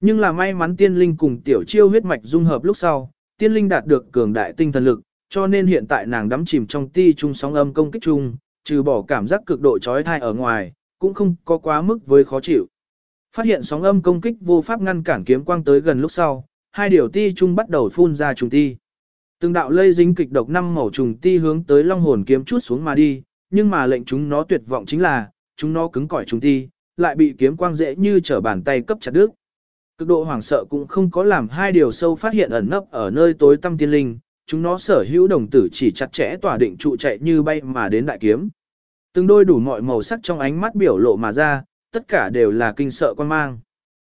Nhưng là may mắn tiên linh cùng tiểu chiêu huyết mạch dung hợp lúc sau, tiên linh đạt được cường đại tinh thần lực, cho nên hiện tại nàng đắm chìm trong ti trung sóng âm công kích chung, trừ bỏ cảm giác cực độ chói tai ở ngoài, cũng không có quá mức với khó chịu. Phát hiện sóng âm công kích vô pháp ngăn cản kiếm quang tới gần lúc sau, hai điều ti chung bắt đầu phun ra trùng ti. Từng đạo lây dính kịch độc năm màu trùng ti hướng tới long hồn kiếm chút xuống mà đi, nhưng mà lệnh chúng nó tuyệt vọng chính là, chúng nó cứng cỏi trùng ti, lại bị kiếm quang dễ như trở bàn tay cấp chặt đứt. Cực độ hoảng sợ cũng không có làm hai điều sâu phát hiện ẩn nấp ở nơi tối tăm tiên linh, chúng nó sở hữu đồng tử chỉ chặt chẽ tỏa định trụ chạy như bay mà đến đại kiếm. Từng đôi đủ mọi màu sắc trong ánh mắt biểu lộ mà ra, tất cả đều là kinh sợ quan mang.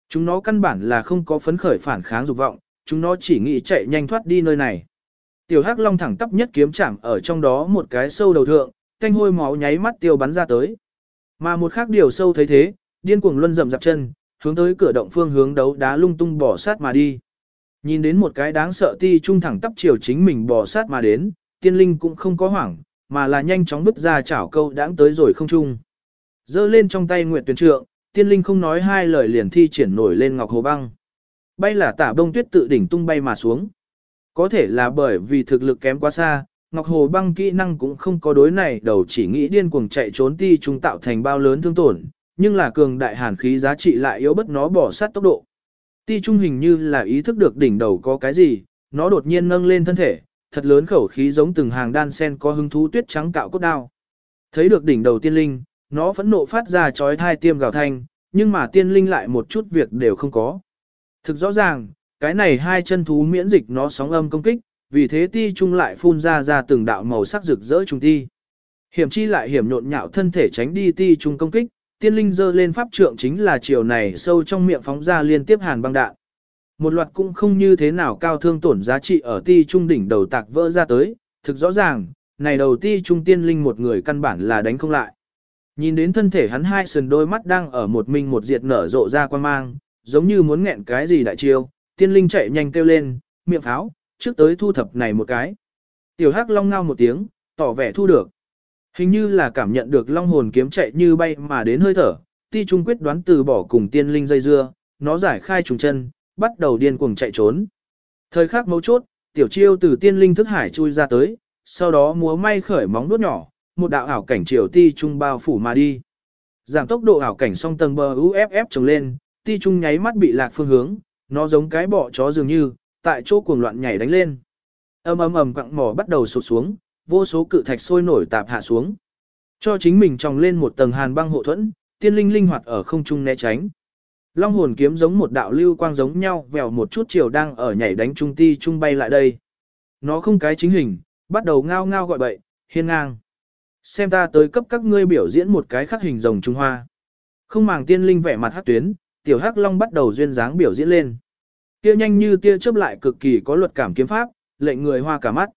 Chúng nó căn bản là không có phấn khởi phản kháng dục vọng, chúng nó chỉ nghĩ chạy nhanh thoát đi nơi này. Tiểu Hắc Long thẳng tắp nhất kiếm chạm ở trong đó một cái sâu đầu thượng, canh hôi máu nháy mắt tiêu bắn ra tới. Mà một khác điều sâu thấy thế, điên cuồng luân rầm dập chân, hướng tới cửa động phương hướng đấu đá lung tung bỏ sát mà đi. Nhìn đến một cái đáng sợ ti trung thẳng tắp chiều chính mình bỏ sát mà đến, tiên linh cũng không có hoảng, mà là nhanh chóng bứt ra chảo câu đãng tới rồi không trung. Giơ lên trong tay nguyệt tuyển trượng, tiên linh không nói hai lời liền thi triển nổi lên ngọc hồ băng. Bay là tả bông tuyết tự đỉnh tung bay mà xuống. Có thể là bởi vì thực lực kém quá xa, ngọc hồ băng kỹ năng cũng không có đối này đầu chỉ nghĩ điên cuồng chạy trốn ti trung tạo thành bao lớn thương tổn, nhưng là cường đại hàn khí giá trị lại yếu bất nó bỏ sát tốc độ. Ti trung hình như là ý thức được đỉnh đầu có cái gì, nó đột nhiên nâng lên thân thể, thật lớn khẩu khí giống từng hàng đan sen có hứng thú tuyết trắng cạo cốt đao. Thấy được đỉnh đầu tiên linh, nó phẫn nộ phát ra chói thai tiêm gào thanh, nhưng mà tiên linh lại một chút việc đều không có. Thực rõ ràng, cái này hai chân thú miễn dịch nó sóng âm công kích, vì thế ti trung lại phun ra ra từng đạo màu sắc rực rỡ trùng ti. Hiểm chi lại hiểm nhộn nhạo thân thể tránh đi ti trung công kích, tiên linh dơ lên pháp trượng chính là chiều này sâu trong miệng phóng ra liên tiếp hàn băng đạn. Một loạt cũng không như thế nào cao thương tổn giá trị ở ti trung đỉnh đầu tạc vỡ ra tới, thực rõ ràng, này đầu ti trung tiên linh một người căn bản là đánh không lại. Nhìn đến thân thể hắn hai sườn đôi mắt đang ở một mình một diệt nở rộ ra quan mang, giống như muốn nghẹn cái gì đại chiêu, tiên linh chạy nhanh kêu lên, miệng pháo, trước tới thu thập này một cái. Tiểu hắc long ngao một tiếng, tỏ vẻ thu được. Hình như là cảm nhận được long hồn kiếm chạy như bay mà đến hơi thở, ti trung quyết đoán từ bỏ cùng tiên linh dây dưa, nó giải khai trùng chân, bắt đầu điên cuồng chạy trốn. Thời khắc mấu chốt, tiểu chiêu từ tiên linh thức hải chui ra tới, sau đó múa may khởi móng nuốt nhỏ, một đạo ảo cảnh triều ti trung bao phủ mà đi. Giảm tốc độ ảo cảnh song tầng bờ UFF trồng lên, ti trung nháy mắt bị lạc phương hướng, nó giống cái bọ chó dường như, tại chỗ cuồng loạn nhảy đánh lên. Ầm ầm ầm quặng mỏ bắt đầu sụp xuống, vô số cự thạch sôi nổi tạp hạ xuống. Cho chính mình trồng lên một tầng hàn băng hộ thuẫn, tiên linh linh hoạt ở không trung né tránh. Long hồn kiếm giống một đạo lưu quang giống nhau, vèo một chút chiều đang ở nhảy đánh trung ti trung bay lại đây. Nó không cái chính hình, bắt đầu ngao ngao gọi bậy, hiên ngang. Xem ta tới cấp các ngươi biểu diễn một cái khắc hình rồng Trung Hoa. Không màng tiên linh vẻ mặt hát tuyến, tiểu hắc long bắt đầu duyên dáng biểu diễn lên. Tiêu nhanh như tia chớp lại cực kỳ có luật cảm kiếm pháp, lệnh người hoa cả mắt.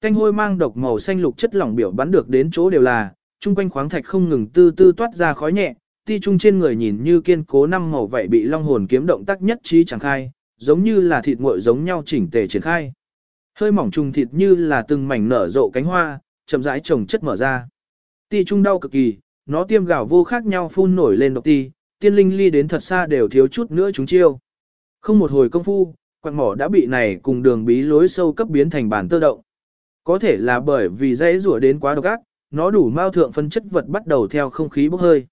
Canh hôi mang độc màu xanh lục chất lỏng biểu bắn được đến chỗ đều là, chung quanh khoáng thạch không ngừng tư tư toát ra khói nhẹ, ti trung trên người nhìn như kiên cố năm màu vậy bị long hồn kiếm động tác nhất trí chẳng khai, giống như là thịt nguội giống nhau chỉnh tề triển khai. Hơi mỏng trùng thịt như là từng mảnh nở rộ cánh hoa, chậm rãi trồng chất mở ra. Ti trung đau cực kỳ, nó tiêm gạo vô khác nhau phun nổi lên độc ti, tiên linh ly đến thật xa đều thiếu chút nữa chúng chiêu. Không một hồi công phu, quạng mỏ đã bị này cùng đường bí lối sâu cấp biến thành bản tơ động. Có thể là bởi vì dãy rủa đến quá độc ác, nó đủ mao thượng phân chất vật bắt đầu theo không khí bốc hơi.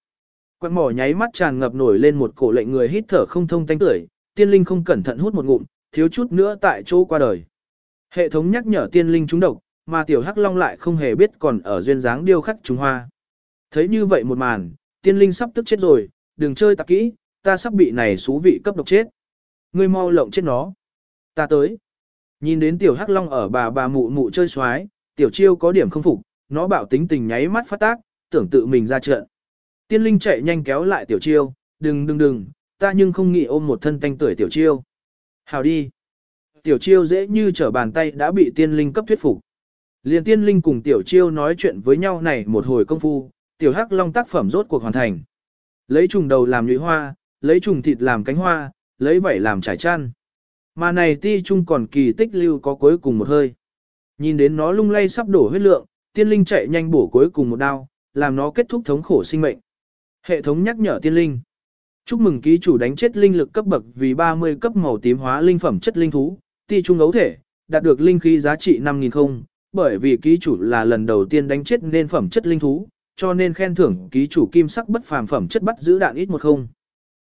Quạng mỏ nháy mắt tràn ngập nổi lên một cổ lệnh người hít thở không thông tanh tưởi, tiên linh không cẩn thận hút một ngụm, thiếu chút nữa tại chỗ qua đời. Hệ thống nhắc nhở tiên linh trúng độc, mà tiểu hắc long lại không hề biết còn ở duyên dáng điêu khắc trùng hoa. Thấy như vậy một màn, tiên linh sắp tức chết rồi, đừng chơi tạp kỹ, ta sắp bị này xú vị cấp độc chết. Ngươi mau lộng chết nó. Ta tới. Nhìn đến tiểu hắc long ở bà bà mụ mụ chơi xoái, tiểu chiêu có điểm không phục, nó bảo tính tình nháy mắt phát tác, tưởng tự mình ra trận. Tiên linh chạy nhanh kéo lại tiểu chiêu, đừng đừng đừng, ta nhưng không nghĩ ôm một thân tanh tuổi tiểu chiêu. Hào đi. Tiểu chiêu dễ như trở bàn tay đã bị tiên linh cấp thuyết phục. Liên tiên linh cùng tiểu chiêu nói chuyện với nhau này một hồi công phu, tiểu hắc long tác phẩm rốt cuộc hoàn thành. Lấy trùng đầu làm nhụy hoa, lấy trùng thịt làm cánh hoa, lấy vảy làm trải chăn. Mà này ti trung còn kỳ tích lưu có cuối cùng một hơi. Nhìn đến nó lung lay sắp đổ huyết lượng, tiên linh chạy nhanh bổ cuối cùng một đao, làm nó kết thúc thống khổ sinh mệnh. Hệ thống nhắc nhở tiên linh. Chúc mừng ký chủ đánh chết linh lực cấp bậc vì 30 cấp màu tím hóa linh phẩm chất linh thú, ti trung ấu thể, đạt được linh khí giá trị 5.000 không, bởi vì ký chủ là lần đầu tiên đánh chết nên phẩm chất linh thú, cho nên khen thưởng ký chủ kim sắc bất phàm phẩm chất bắt giữ đạn ít một không.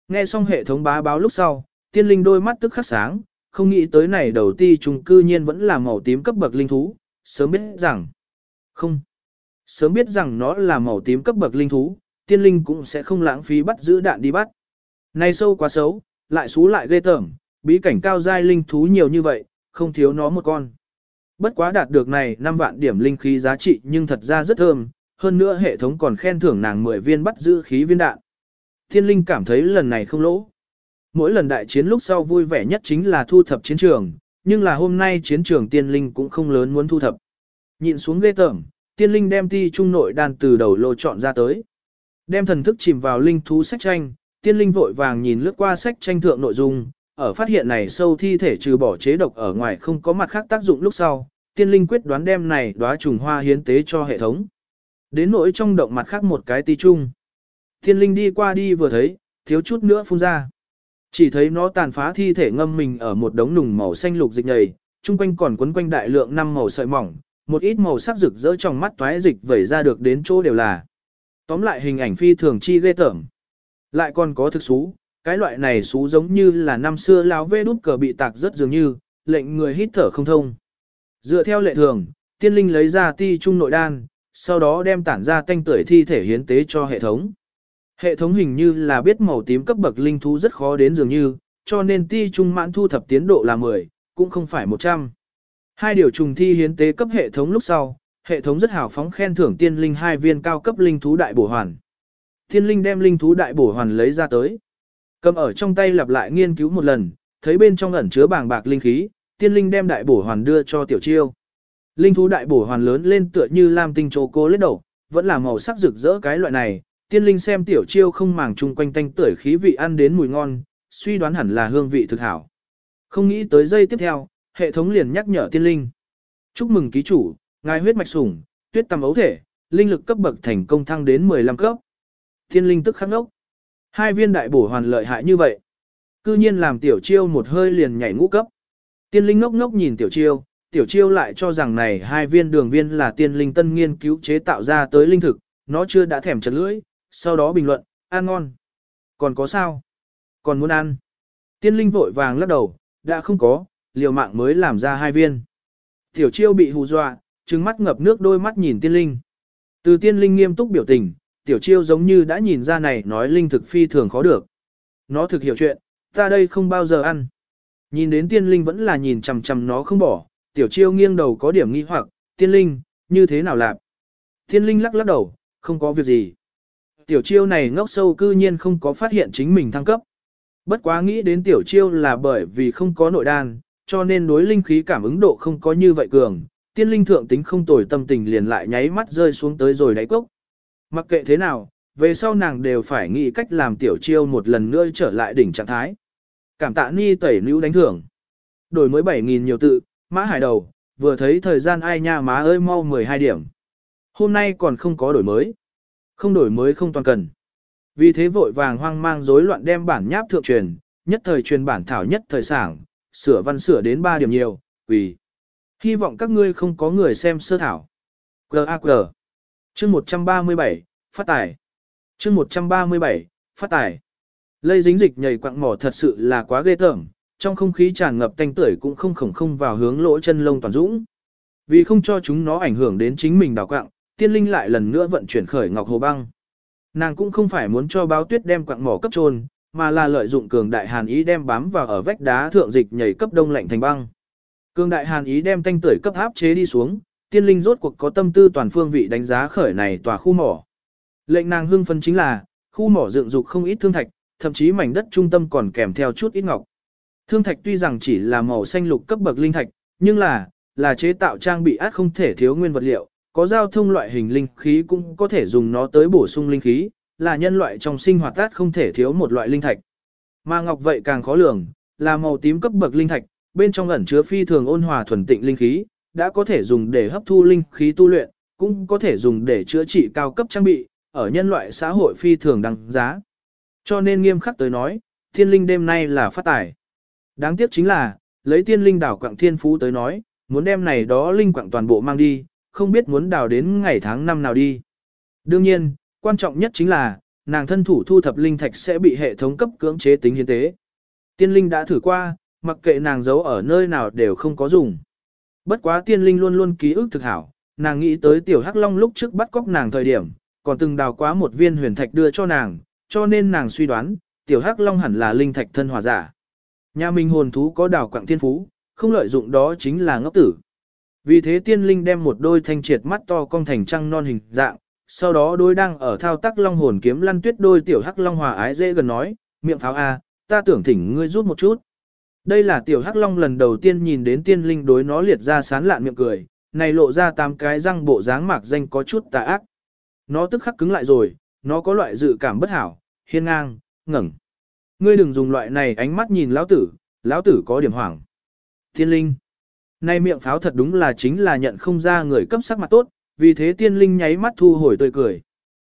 Nghe xong hệ thống bá báo lúc sau, tiên linh đôi mắt tức khắc sáng, không nghĩ tới này đầu ti trùng cư nhiên vẫn là màu tím cấp bậc linh thú, sớm biết rằng, không, sớm biết rằng nó là màu tím cấp bậc linh thú, tiên linh cũng sẽ không lãng phí bắt giữ đạn đi bắt. Này sâu quá xấu, lại xú lại ghê tởm, bí cảnh cao giai linh thú nhiều như vậy, không thiếu nó một con. Bất quá đạt được này 5 vạn điểm linh khí giá trị nhưng thật ra rất thơm, hơn nữa hệ thống còn khen thưởng nàng 10 viên bắt giữ khí viên đạn. Thiên linh cảm thấy lần này không lỗ. Mỗi lần đại chiến lúc sau vui vẻ nhất chính là thu thập chiến trường, nhưng là hôm nay chiến trường tiên linh cũng không lớn muốn thu thập. Nhìn xuống ghê tởm, tiên linh đem ti trung nội đàn từ đầu lô chọn ra tới. Đem thần thức chìm vào linh thú sách tranh, tiên linh vội vàng nhìn lướt qua sách tranh thượng nội dung, ở phát hiện này sâu thi thể trừ bỏ chế độc ở ngoài không có mặt khác tác dụng lúc sau, tiên linh quyết đoán đem này đóa trùng hoa hiến tế cho hệ thống. Đến nỗi trong động mặt khác một cái ti chung Tiên linh đi qua đi vừa thấy, thiếu chút nữa phun ra. Chỉ thấy nó tàn phá thi thể ngâm mình ở một đống nùng màu xanh lục dịch nhầy, chung quanh còn quấn quanh đại lượng năm màu sợi mỏng, một ít màu sắc rực rỡ trong mắt toái dịch vẩy ra được đến chỗ đều là. Tóm lại hình ảnh phi thường chi ghê tởm. Lại còn có thực xú, cái loại này xú giống như là năm xưa lão vê đút cờ bị tạc rất dường như, lệnh người hít thở không thông. Dựa theo lệ thường, tiên linh lấy ra ti trung nội đan, sau đó đem tản ra tanh tưởi thi thể hiến tế cho hệ thống. Hệ thống hình như là biết màu tím cấp bậc linh thú rất khó đến dường như, cho nên ti trung mãn thu thập tiến độ là 10, cũng không phải 100. Hai điều trùng thi hiến tế cấp hệ thống lúc sau, hệ thống rất hào phóng khen thưởng tiên linh hai viên cao cấp linh thú đại bổ hoàn. Tiên linh đem linh thú đại bổ hoàn lấy ra tới. Cầm ở trong tay lặp lại nghiên cứu một lần, thấy bên trong ẩn chứa bàng bạc linh khí, tiên linh đem đại bổ hoàn đưa cho tiểu chiêu. Linh thú đại bổ hoàn lớn lên tựa như lam tinh chô cô lết đầu, vẫn là màu sắc rực rỡ cái loại này. Tiên linh xem tiểu chiêu không màng chung quanh tanh tưởi khí vị ăn đến mùi ngon, suy đoán hẳn là hương vị thực hảo. Không nghĩ tới giây tiếp theo, hệ thống liền nhắc nhở tiên linh. Chúc mừng ký chủ, ngài huyết mạch sủng, tuyết tầm ấu thể, linh lực cấp bậc thành công thăng đến 15 cấp. Thiên linh tức khắc ngốc. Hai viên đại bổ hoàn lợi hại như vậy. Cư nhiên làm tiểu chiêu một hơi liền nhảy ngũ cấp. Tiên linh ngốc ngốc nhìn tiểu chiêu, tiểu chiêu lại cho rằng này hai viên đường viên là tiên linh tân nghiên cứu chế tạo ra tới linh thực, nó chưa đã thèm chật lưỡi, sau đó bình luận, ăn ngon. Còn có sao? Còn muốn ăn? Tiên linh vội vàng lắc đầu, đã không có, liều mạng mới làm ra hai viên. Tiểu chiêu bị hù dọa, trừng mắt ngập nước đôi mắt nhìn tiên linh. Từ tiên linh nghiêm túc biểu tình, tiểu chiêu giống như đã nhìn ra này nói linh thực phi thường khó được. Nó thực hiểu chuyện, ta đây không bao giờ ăn. Nhìn đến tiên linh vẫn là nhìn chằm chằm nó không bỏ, tiểu chiêu nghiêng đầu có điểm nghi hoặc, tiên linh, như thế nào làm? Tiên linh lắc lắc đầu, không có việc gì. Tiểu chiêu này ngốc sâu cư nhiên không có phát hiện chính mình thăng cấp. Bất quá nghĩ đến tiểu chiêu là bởi vì không có nội đan, cho nên đối linh khí cảm ứng độ không có như vậy cường, tiên linh thượng tính không tồi tâm tình liền lại nháy mắt rơi xuống tới rồi đáy cốc. Mặc kệ thế nào, về sau nàng đều phải nghĩ cách làm tiểu chiêu một lần nữa trở lại đỉnh trạng thái. Cảm tạ ni tẩy nữ đánh thưởng. Đổi mới 7.000 nhiều tự, mã hải đầu, vừa thấy thời gian ai nha má ơi mau 12 điểm. Hôm nay còn không có đổi mới. Không đổi mới không toàn cần. Vì thế vội vàng hoang mang rối loạn đem bản nháp thượng truyền, nhất thời truyền bản thảo nhất thời sảng, sửa văn sửa đến 3 điểm nhiều, vì hy vọng các ngươi không có người xem sơ thảo. G.A.G. Chương 137, phát tài. Chương 137, phát tài. Lây dính dịch nhảy quặng mỏ thật sự là quá ghê tởm, trong không khí tràn ngập tanh tưởi cũng không khổng không vào hướng lỗ chân lông toàn dũng. Vì không cho chúng nó ảnh hưởng đến chính mình đào quặng, tiên linh lại lần nữa vận chuyển khởi ngọc hồ băng. Nàng cũng không phải muốn cho báo tuyết đem quặng mỏ cấp trôn, mà là lợi dụng cường đại hàn ý đem bám vào ở vách đá thượng dịch nhảy cấp đông lạnh thành băng. Cường đại hàn ý đem tanh tưởi cấp áp chế đi xuống, tiên linh rốt cuộc có tâm tư toàn phương vị đánh giá khởi này tòa khu mỏ. Lệnh nàng hưng phân chính là, khu mỏ dựng dục không ít thương thạch, thậm chí mảnh đất trung tâm còn kèm theo chút ít ngọc. Thương thạch tuy rằng chỉ là màu xanh lục cấp bậc linh thạch, nhưng là, là chế tạo trang bị át không thể thiếu nguyên vật liệu, có giao thông loại hình linh khí cũng có thể dùng nó tới bổ sung linh khí, là nhân loại trong sinh hoạt át không thể thiếu một loại linh thạch. Mà ngọc vậy càng khó lường, là màu tím cấp bậc linh thạch, bên trong ẩn chứa phi thường ôn hòa thuần tịnh linh khí, đã có thể dùng để hấp thu linh khí tu luyện, cũng có thể dùng để chữa trị cao cấp trang bị, ở nhân loại xã hội phi thường đăng giá. Cho nên nghiêm khắc tới nói, thiên linh đêm nay là phát tài. Đáng tiếc chính là, lấy tiên linh đảo quạng thiên phú tới nói, muốn đem này đó linh quạng toàn bộ mang đi, không biết muốn đào đến ngày tháng năm nào đi. Đương nhiên, quan trọng nhất chính là, nàng thân thủ thu thập linh thạch sẽ bị hệ thống cấp cưỡng chế tính hiến tế. Tiên linh đã thử qua, mặc kệ nàng giấu ở nơi nào đều không có dùng. Bất quá tiên linh luôn luôn ký ức thực hảo, nàng nghĩ tới tiểu hắc long lúc trước bắt cóc nàng thời điểm, còn từng đào quá một viên huyền thạch đưa cho nàng, cho nên nàng suy đoán, tiểu hắc long hẳn là linh thạch thân hòa giả. Nhà mình hồn thú có đào quạng thiên phú, không lợi dụng đó chính là ngốc tử. Vì thế tiên linh đem một đôi thanh triệt mắt to cong thành trăng non hình dạng, sau đó đôi đang ở thao tác long hồn kiếm lăn tuyết đôi tiểu hắc long hòa ái dễ gần nói, miệng pháo a, ta tưởng thỉnh ngươi rút một chút. Đây là tiểu hắc long lần đầu tiên nhìn đến tiên linh đối nó liệt ra sán lạn miệng cười, này lộ ra tám cái răng bộ dáng mạc danh có chút tà ác. Nó tức khắc cứng lại rồi, nó có loại dự cảm bất hảo, hiên ngang, ngẩng. Ngươi đừng dùng loại này ánh mắt nhìn lão tử, lão tử có điểm hoảng. Tiên linh. Này miệng pháo thật đúng là chính là nhận không ra người cấp sắc mặt tốt, vì thế tiên linh nháy mắt thu hồi tươi cười.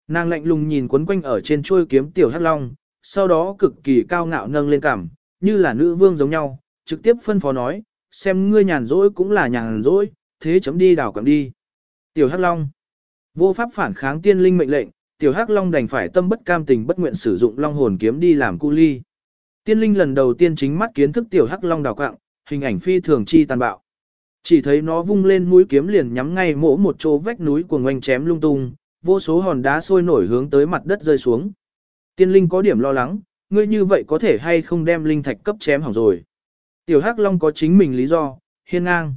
Nàng lạnh lùng nhìn quấn quanh ở trên chuôi kiếm tiểu hắc long, sau đó cực kỳ cao ngạo nâng lên cằm, như là nữ vương giống nhau, trực tiếp phân phó nói, xem ngươi nhàn rỗi cũng là nhàn rỗi, thế chấm đi đảo quặng đi. Tiểu hắc long. Vô pháp phản kháng tiên linh mệnh lệnh, tiểu hắc long đành phải tâm bất cam tình bất nguyện sử dụng long hồn kiếm đi làm cu ly. Tiên linh lần đầu tiên chính mắt kiến thức tiểu hắc long đào quạng, hình ảnh phi thường chi tàn bạo. Chỉ thấy nó vung lên mũi kiếm liền nhắm ngay mỗ một chỗ vách núi của ngoanh chém lung tung, vô số hòn đá sôi nổi hướng tới mặt đất rơi xuống. Tiên linh có điểm lo lắng, ngươi như vậy có thể hay không đem linh thạch cấp chém hỏng rồi. Tiểu Hắc Long có chính mình lý do, hiên ngang.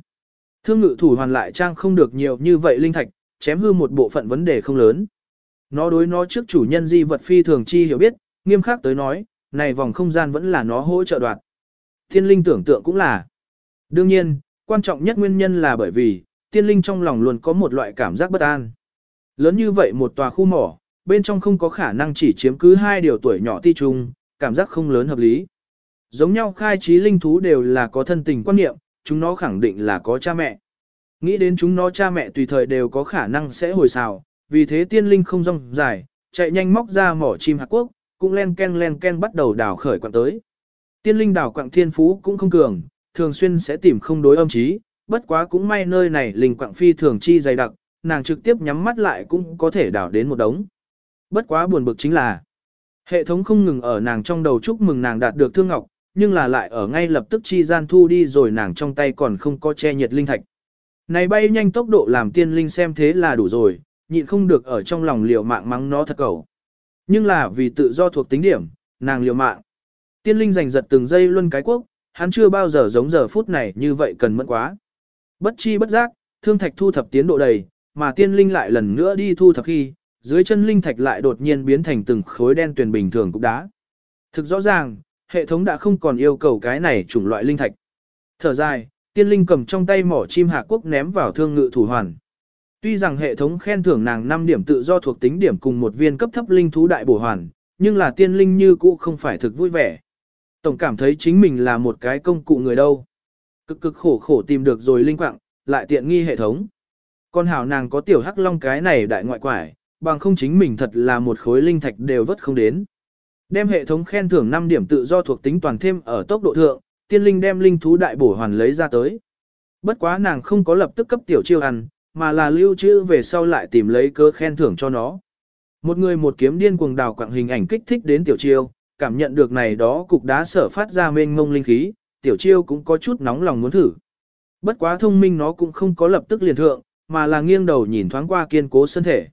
Thương ngự thủ hoàn lại trang không được nhiều như vậy linh thạch, chém hư một bộ phận vấn đề không lớn. Nó đối nó trước chủ nhân di vật phi thường chi hiểu biết, nghiêm khắc tới nói, này vòng không gian vẫn là nó hỗ trợ đoạt. Thiên linh tưởng tượng cũng là. Đương nhiên, quan trọng nhất nguyên nhân là bởi vì, tiên linh trong lòng luôn có một loại cảm giác bất an. Lớn như vậy một tòa khu mỏ, bên trong không có khả năng chỉ chiếm cứ hai điều tuổi nhỏ ti trùng, cảm giác không lớn hợp lý. Giống nhau khai trí linh thú đều là có thân tình quan niệm, chúng nó khẳng định là có cha mẹ. Nghĩ đến chúng nó cha mẹ tùy thời đều có khả năng sẽ hồi xào, vì thế tiên linh không rong dài, chạy nhanh móc ra mỏ chim hạt quốc, cũng len ken len ken bắt đầu đào khởi quặng tới. Tiên linh đào quặng thiên phú cũng không cường, thường xuyên sẽ tìm không đối âm trí, bất quá cũng may nơi này linh quặng phi thường chi dày đặc, nàng trực tiếp nhắm mắt lại cũng có thể đào đến một đống. Bất quá buồn bực chính là, hệ thống không ngừng ở nàng trong đầu chúc mừng nàng đạt được thương ngọc, nhưng là lại ở ngay lập tức chi gian thu đi rồi nàng trong tay còn không có che nhiệt linh thạch. Này bay nhanh tốc độ làm tiên linh xem thế là đủ rồi, nhịn không được ở trong lòng liều mạng mắng nó thật cầu. Nhưng là vì tự do thuộc tính điểm, nàng liều mạng. Tiên linh giành giật từng giây luân cái quốc, hắn chưa bao giờ giống giờ phút này như vậy cần mẫn quá. Bất chi bất giác, thương thạch thu thập tiến độ đầy, mà tiên linh lại lần nữa đi thu thập khi, dưới chân linh thạch lại đột nhiên biến thành từng khối đen tuyền bình thường cục đá. Thực rõ ràng, hệ thống đã không còn yêu cầu cái này chủng loại linh thạch. Thở dài, tiên linh cầm trong tay mỏ chim hạ quốc ném vào thương ngự thủ hoàn. Tuy rằng hệ thống khen thưởng nàng 5 điểm tự do thuộc tính điểm cùng một viên cấp thấp linh thú đại bổ hoàn, nhưng là tiên linh như cũ không phải thực vui vẻ. Tổng cảm thấy chính mình là một cái công cụ người đâu. Cực cực khổ khổ tìm được rồi linh quạng, lại tiện nghi hệ thống. Con hảo nàng có tiểu hắc long cái này đại ngoại quải, bằng không chính mình thật là một khối linh thạch đều vất không đến. Đem hệ thống khen thưởng 5 điểm tự do thuộc tính toàn thêm ở tốc độ thượng, tiên linh đem linh thú đại bổ hoàn lấy ra tới. Bất quá nàng không có lập tức cấp tiểu chiêu ăn, mà là lưu trữ về sau lại tìm lấy cơ khen thưởng cho nó. Một người một kiếm điên cuồng đào quạng hình ảnh kích thích đến tiểu chiêu, cảm nhận được này đó cục đá sở phát ra mênh ngông linh khí, tiểu chiêu cũng có chút nóng lòng muốn thử. Bất quá thông minh nó cũng không có lập tức liền thượng, mà là nghiêng đầu nhìn thoáng qua kiên cố 身 thể.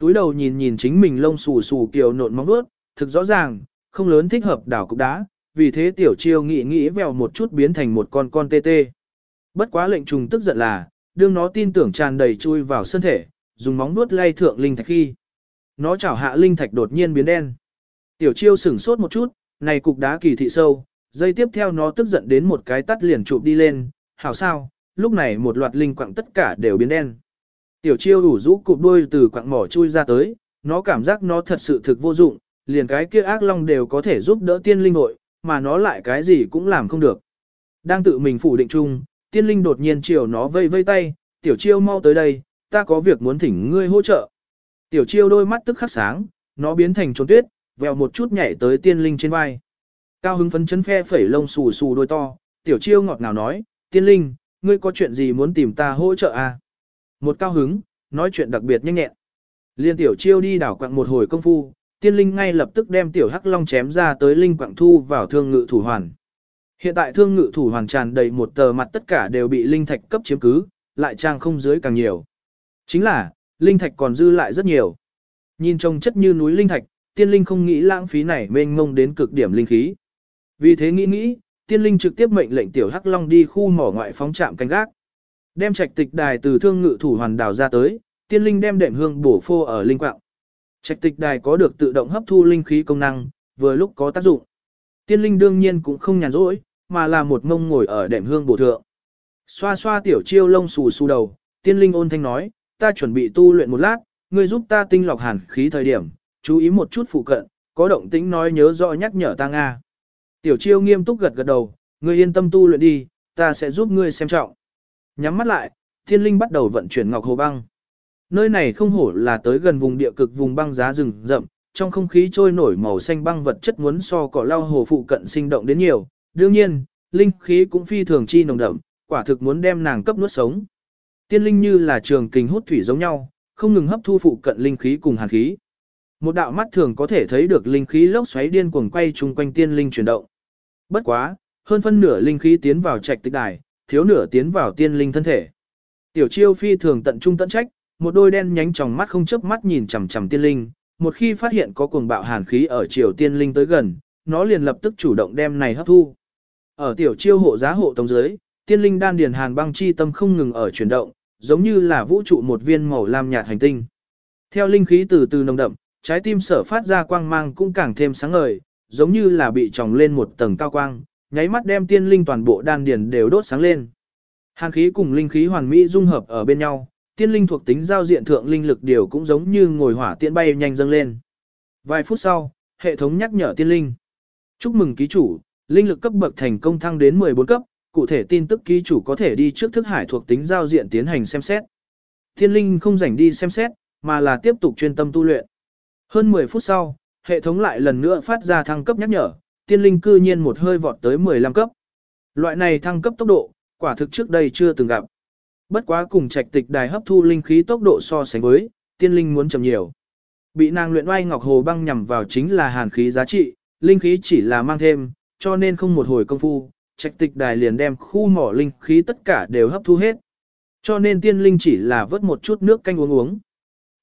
Túi đầu nhìn nhìn chính mình lông xù xù kiều nộn móng vuốt, thực rõ ràng, không lớn thích hợp đảo cục đá, vì thế tiểu chiêu nghĩ nghĩ vèo một chút biến thành một con con tê tê. Bất quá lệnh trùng tức giận là, đương nó tin tưởng tràn đầy chui vào thân thể, dùng móng vuốt lay thượng linh thạch khi. Nó chảo hạ linh thạch đột nhiên biến đen. Tiểu chiêu sửng sốt một chút, này cục đá kỳ thị sâu, dây tiếp theo nó tức giận đến một cái tắt liền chụp đi lên, hảo sao, lúc này một loạt linh quặng tất cả đều biến đen. Tiểu chiêu đủ rũ cụp đuôi từ quặng mỏ chui ra tới, nó cảm giác nó thật sự thực vô dụng, liền cái kia ác long đều có thể giúp đỡ tiên linh hội, mà nó lại cái gì cũng làm không được. Đang tự mình phủ định chung, tiên linh đột nhiên chiều nó vây vây tay, tiểu chiêu mau tới đây, ta có việc muốn thỉnh ngươi hỗ trợ. Tiểu chiêu đôi mắt tức khắc sáng, nó biến thành trốn tuyết, vèo một chút nhảy tới tiên linh trên vai. Cao hứng phấn chấn phe phẩy lông xù xù đôi to, tiểu chiêu ngọt ngào nói, tiên linh, ngươi có chuyện gì muốn tìm ta hỗ trợ à? Một cao hứng, nói chuyện đặc biệt nhanh nhẹn. Liên tiểu chiêu đi đảo quặng một hồi công phu, tiên linh ngay lập tức đem tiểu hắc long chém ra tới linh quặng thu vào thương ngự thủ hoàn. Hiện tại thương ngự thủ hoàn tràn đầy một tờ mặt tất cả đều bị linh thạch cấp chiếm cứ, lại trang không dưới càng nhiều. Chính là, linh thạch còn dư lại rất nhiều. Nhìn trông chất như núi linh thạch, tiên linh không nghĩ lãng phí này mênh mông đến cực điểm linh khí. Vì thế nghĩ nghĩ, tiên linh trực tiếp mệnh lệnh tiểu hắc long đi khu mỏ ngoại phóng trạm canh gác. Đem trạch tịch đài từ thương ngự thủ hoàn đảo ra tới, tiên linh đem đệm hương bổ phô ở linh quạng. Trạch tịch đài có được tự động hấp thu linh khí công năng, vừa lúc có tác dụng. Tiên linh đương nhiên cũng không nhàn rỗi, mà là một ngông ngồi ở đệm hương bổ thượng. Xoa xoa tiểu chiêu lông xù xù đầu, tiên linh ôn thanh nói, ta chuẩn bị tu luyện một lát, ngươi giúp ta tinh lọc hàn khí thời điểm, chú ý một chút phụ cận, có động tĩnh nói nhớ rõ nhắc nhở ta Nga. Tiểu chiêu nghiêm túc gật gật đầu, ngươi yên tâm tu luyện đi, ta sẽ giúp ngươi xem trọng. Nhắm mắt lại, thiên linh bắt đầu vận chuyển ngọc hồ băng. Nơi này không hổ là tới gần vùng địa cực vùng băng giá rừng rậm, trong không khí trôi nổi màu xanh băng vật chất muốn so cỏ lau hồ phụ cận sinh động đến nhiều. Đương nhiên, linh khí cũng phi thường chi nồng đậm, quả thực muốn đem nàng cấp nuốt sống. Tiên linh như là trường kình hút thủy giống nhau, không ngừng hấp thu phụ cận linh khí cùng hàn khí. Một đạo mắt thường có thể thấy được linh khí lốc xoáy điên cuồng quay chung quanh tiên linh chuyển động. Bất quá, hơn phân nửa linh khí tiến vào trạch tịch đài, thiếu nửa tiến vào tiên linh thân thể. Tiểu chiêu phi thường tận trung tận trách, một đôi đen nhánh tròng mắt không chớp mắt nhìn chằm chằm tiên linh, một khi phát hiện có cuồng bạo hàn khí ở chiều tiên linh tới gần, nó liền lập tức chủ động đem này hấp thu. Ở tiểu chiêu hộ giá hộ tống dưới, tiên linh đan điền hàn băng chi tâm không ngừng ở chuyển động, giống như là vũ trụ một viên màu lam nhạt hành tinh. Theo linh khí từ từ nồng đậm, trái tim sở phát ra quang mang cũng càng thêm sáng ngời, giống như là bị tròng lên một tầng cao quang, nháy mắt đem tiên linh toàn bộ đan điền đều đốt sáng lên. Hàn khí cùng linh khí hoàn mỹ dung hợp ở bên nhau, tiên linh thuộc tính giao diện thượng linh lực điều cũng giống như ngồi hỏa tiễn bay nhanh dâng lên. Vài phút sau, hệ thống nhắc nhở tiên linh. Chúc mừng ký chủ, linh lực cấp bậc thành công thăng đến 14 cấp, cụ thể tin tức ký chủ có thể đi trước thức hải thuộc tính giao diện tiến hành xem xét. Tiên linh không rảnh đi xem xét, mà là tiếp tục chuyên tâm tu luyện. Hơn 10 phút sau, hệ thống lại lần nữa phát ra thăng cấp nhắc nhở, tiên linh cư nhiên một hơi vọt tới 15 cấp. Loại này thăng cấp tốc độ, quả thực trước đây chưa từng gặp. Bất quá cùng trạch tịch đài hấp thu linh khí tốc độ so sánh với, tiên linh muốn chậm nhiều. Bị nàng luyện oai ngọc hồ băng nhằm vào chính là hàn khí giá trị, linh khí chỉ là mang thêm, cho nên không một hồi công phu, trạch tịch đài liền đem khu mỏ linh khí tất cả đều hấp thu hết. Cho nên tiên linh chỉ là vớt một chút nước canh uống uống.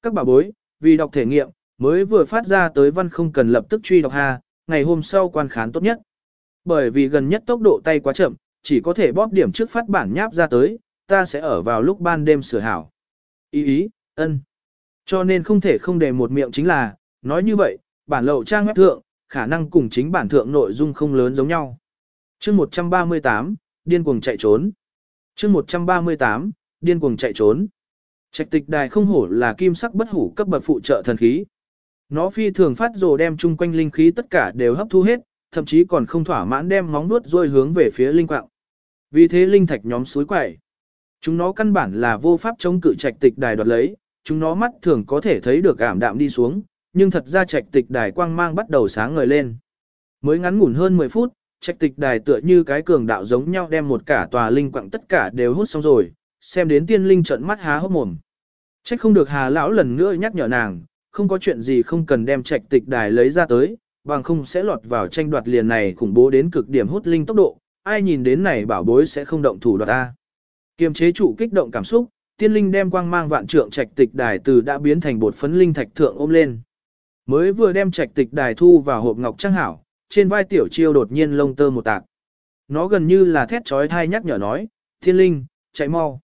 Các bà bối, vì đọc thể nghiệm, mới vừa phát ra tới văn không cần lập tức truy đọc ha, ngày hôm sau quan khán tốt nhất. Bởi vì gần nhất tốc độ tay quá chậm, chỉ có thể bóp điểm trước phát bản nháp ra tới, ta sẽ ở vào lúc ban đêm sửa hảo. Ý ý, ân. Cho nên không thể không để một miệng chính là, nói như vậy, bản lậu trang web thượng, khả năng cùng chính bản thượng nội dung không lớn giống nhau. chương 138, điên cuồng chạy trốn. chương 138, điên cuồng chạy trốn. Trạch tịch đài không hổ là kim sắc bất hủ cấp bậc phụ trợ thần khí. Nó phi thường phát rồ đem chung quanh linh khí tất cả đều hấp thu hết, thậm chí còn không thỏa mãn đem móng nuốt rôi hướng về phía linh quạng. Vì thế linh thạch nhóm suối quẩy. Chúng nó căn bản là vô pháp chống cự trạch tịch đài đoạt lấy, chúng nó mắt thường có thể thấy được ảm đạm đi xuống, nhưng thật ra trạch tịch đài quang mang bắt đầu sáng ngời lên. Mới ngắn ngủn hơn 10 phút, trạch tịch đài tựa như cái cường đạo giống nhau đem một cả tòa linh quạng tất cả đều hút xong rồi, xem đến tiên linh trận mắt há hốc mồm. Trách không được hà lão lần nữa nhắc nhở nàng, không có chuyện gì không cần đem trạch tịch đài lấy ra tới, bằng không sẽ lọt vào tranh đoạt liền này khủng bố đến cực điểm hút linh tốc độ, ai nhìn đến này bảo bối sẽ không động thủ đoạt ta. Kiềm chế trụ kích động cảm xúc, tiên linh đem quang mang vạn trượng trạch tịch đài từ đã biến thành bột phấn linh thạch thượng ôm lên. Mới vừa đem trạch tịch đài thu vào hộp ngọc trang hảo, trên vai tiểu chiêu đột nhiên lông tơ một tạc. Nó gần như là thét trói thai nhắc nhở nói, thiên linh, chạy mau.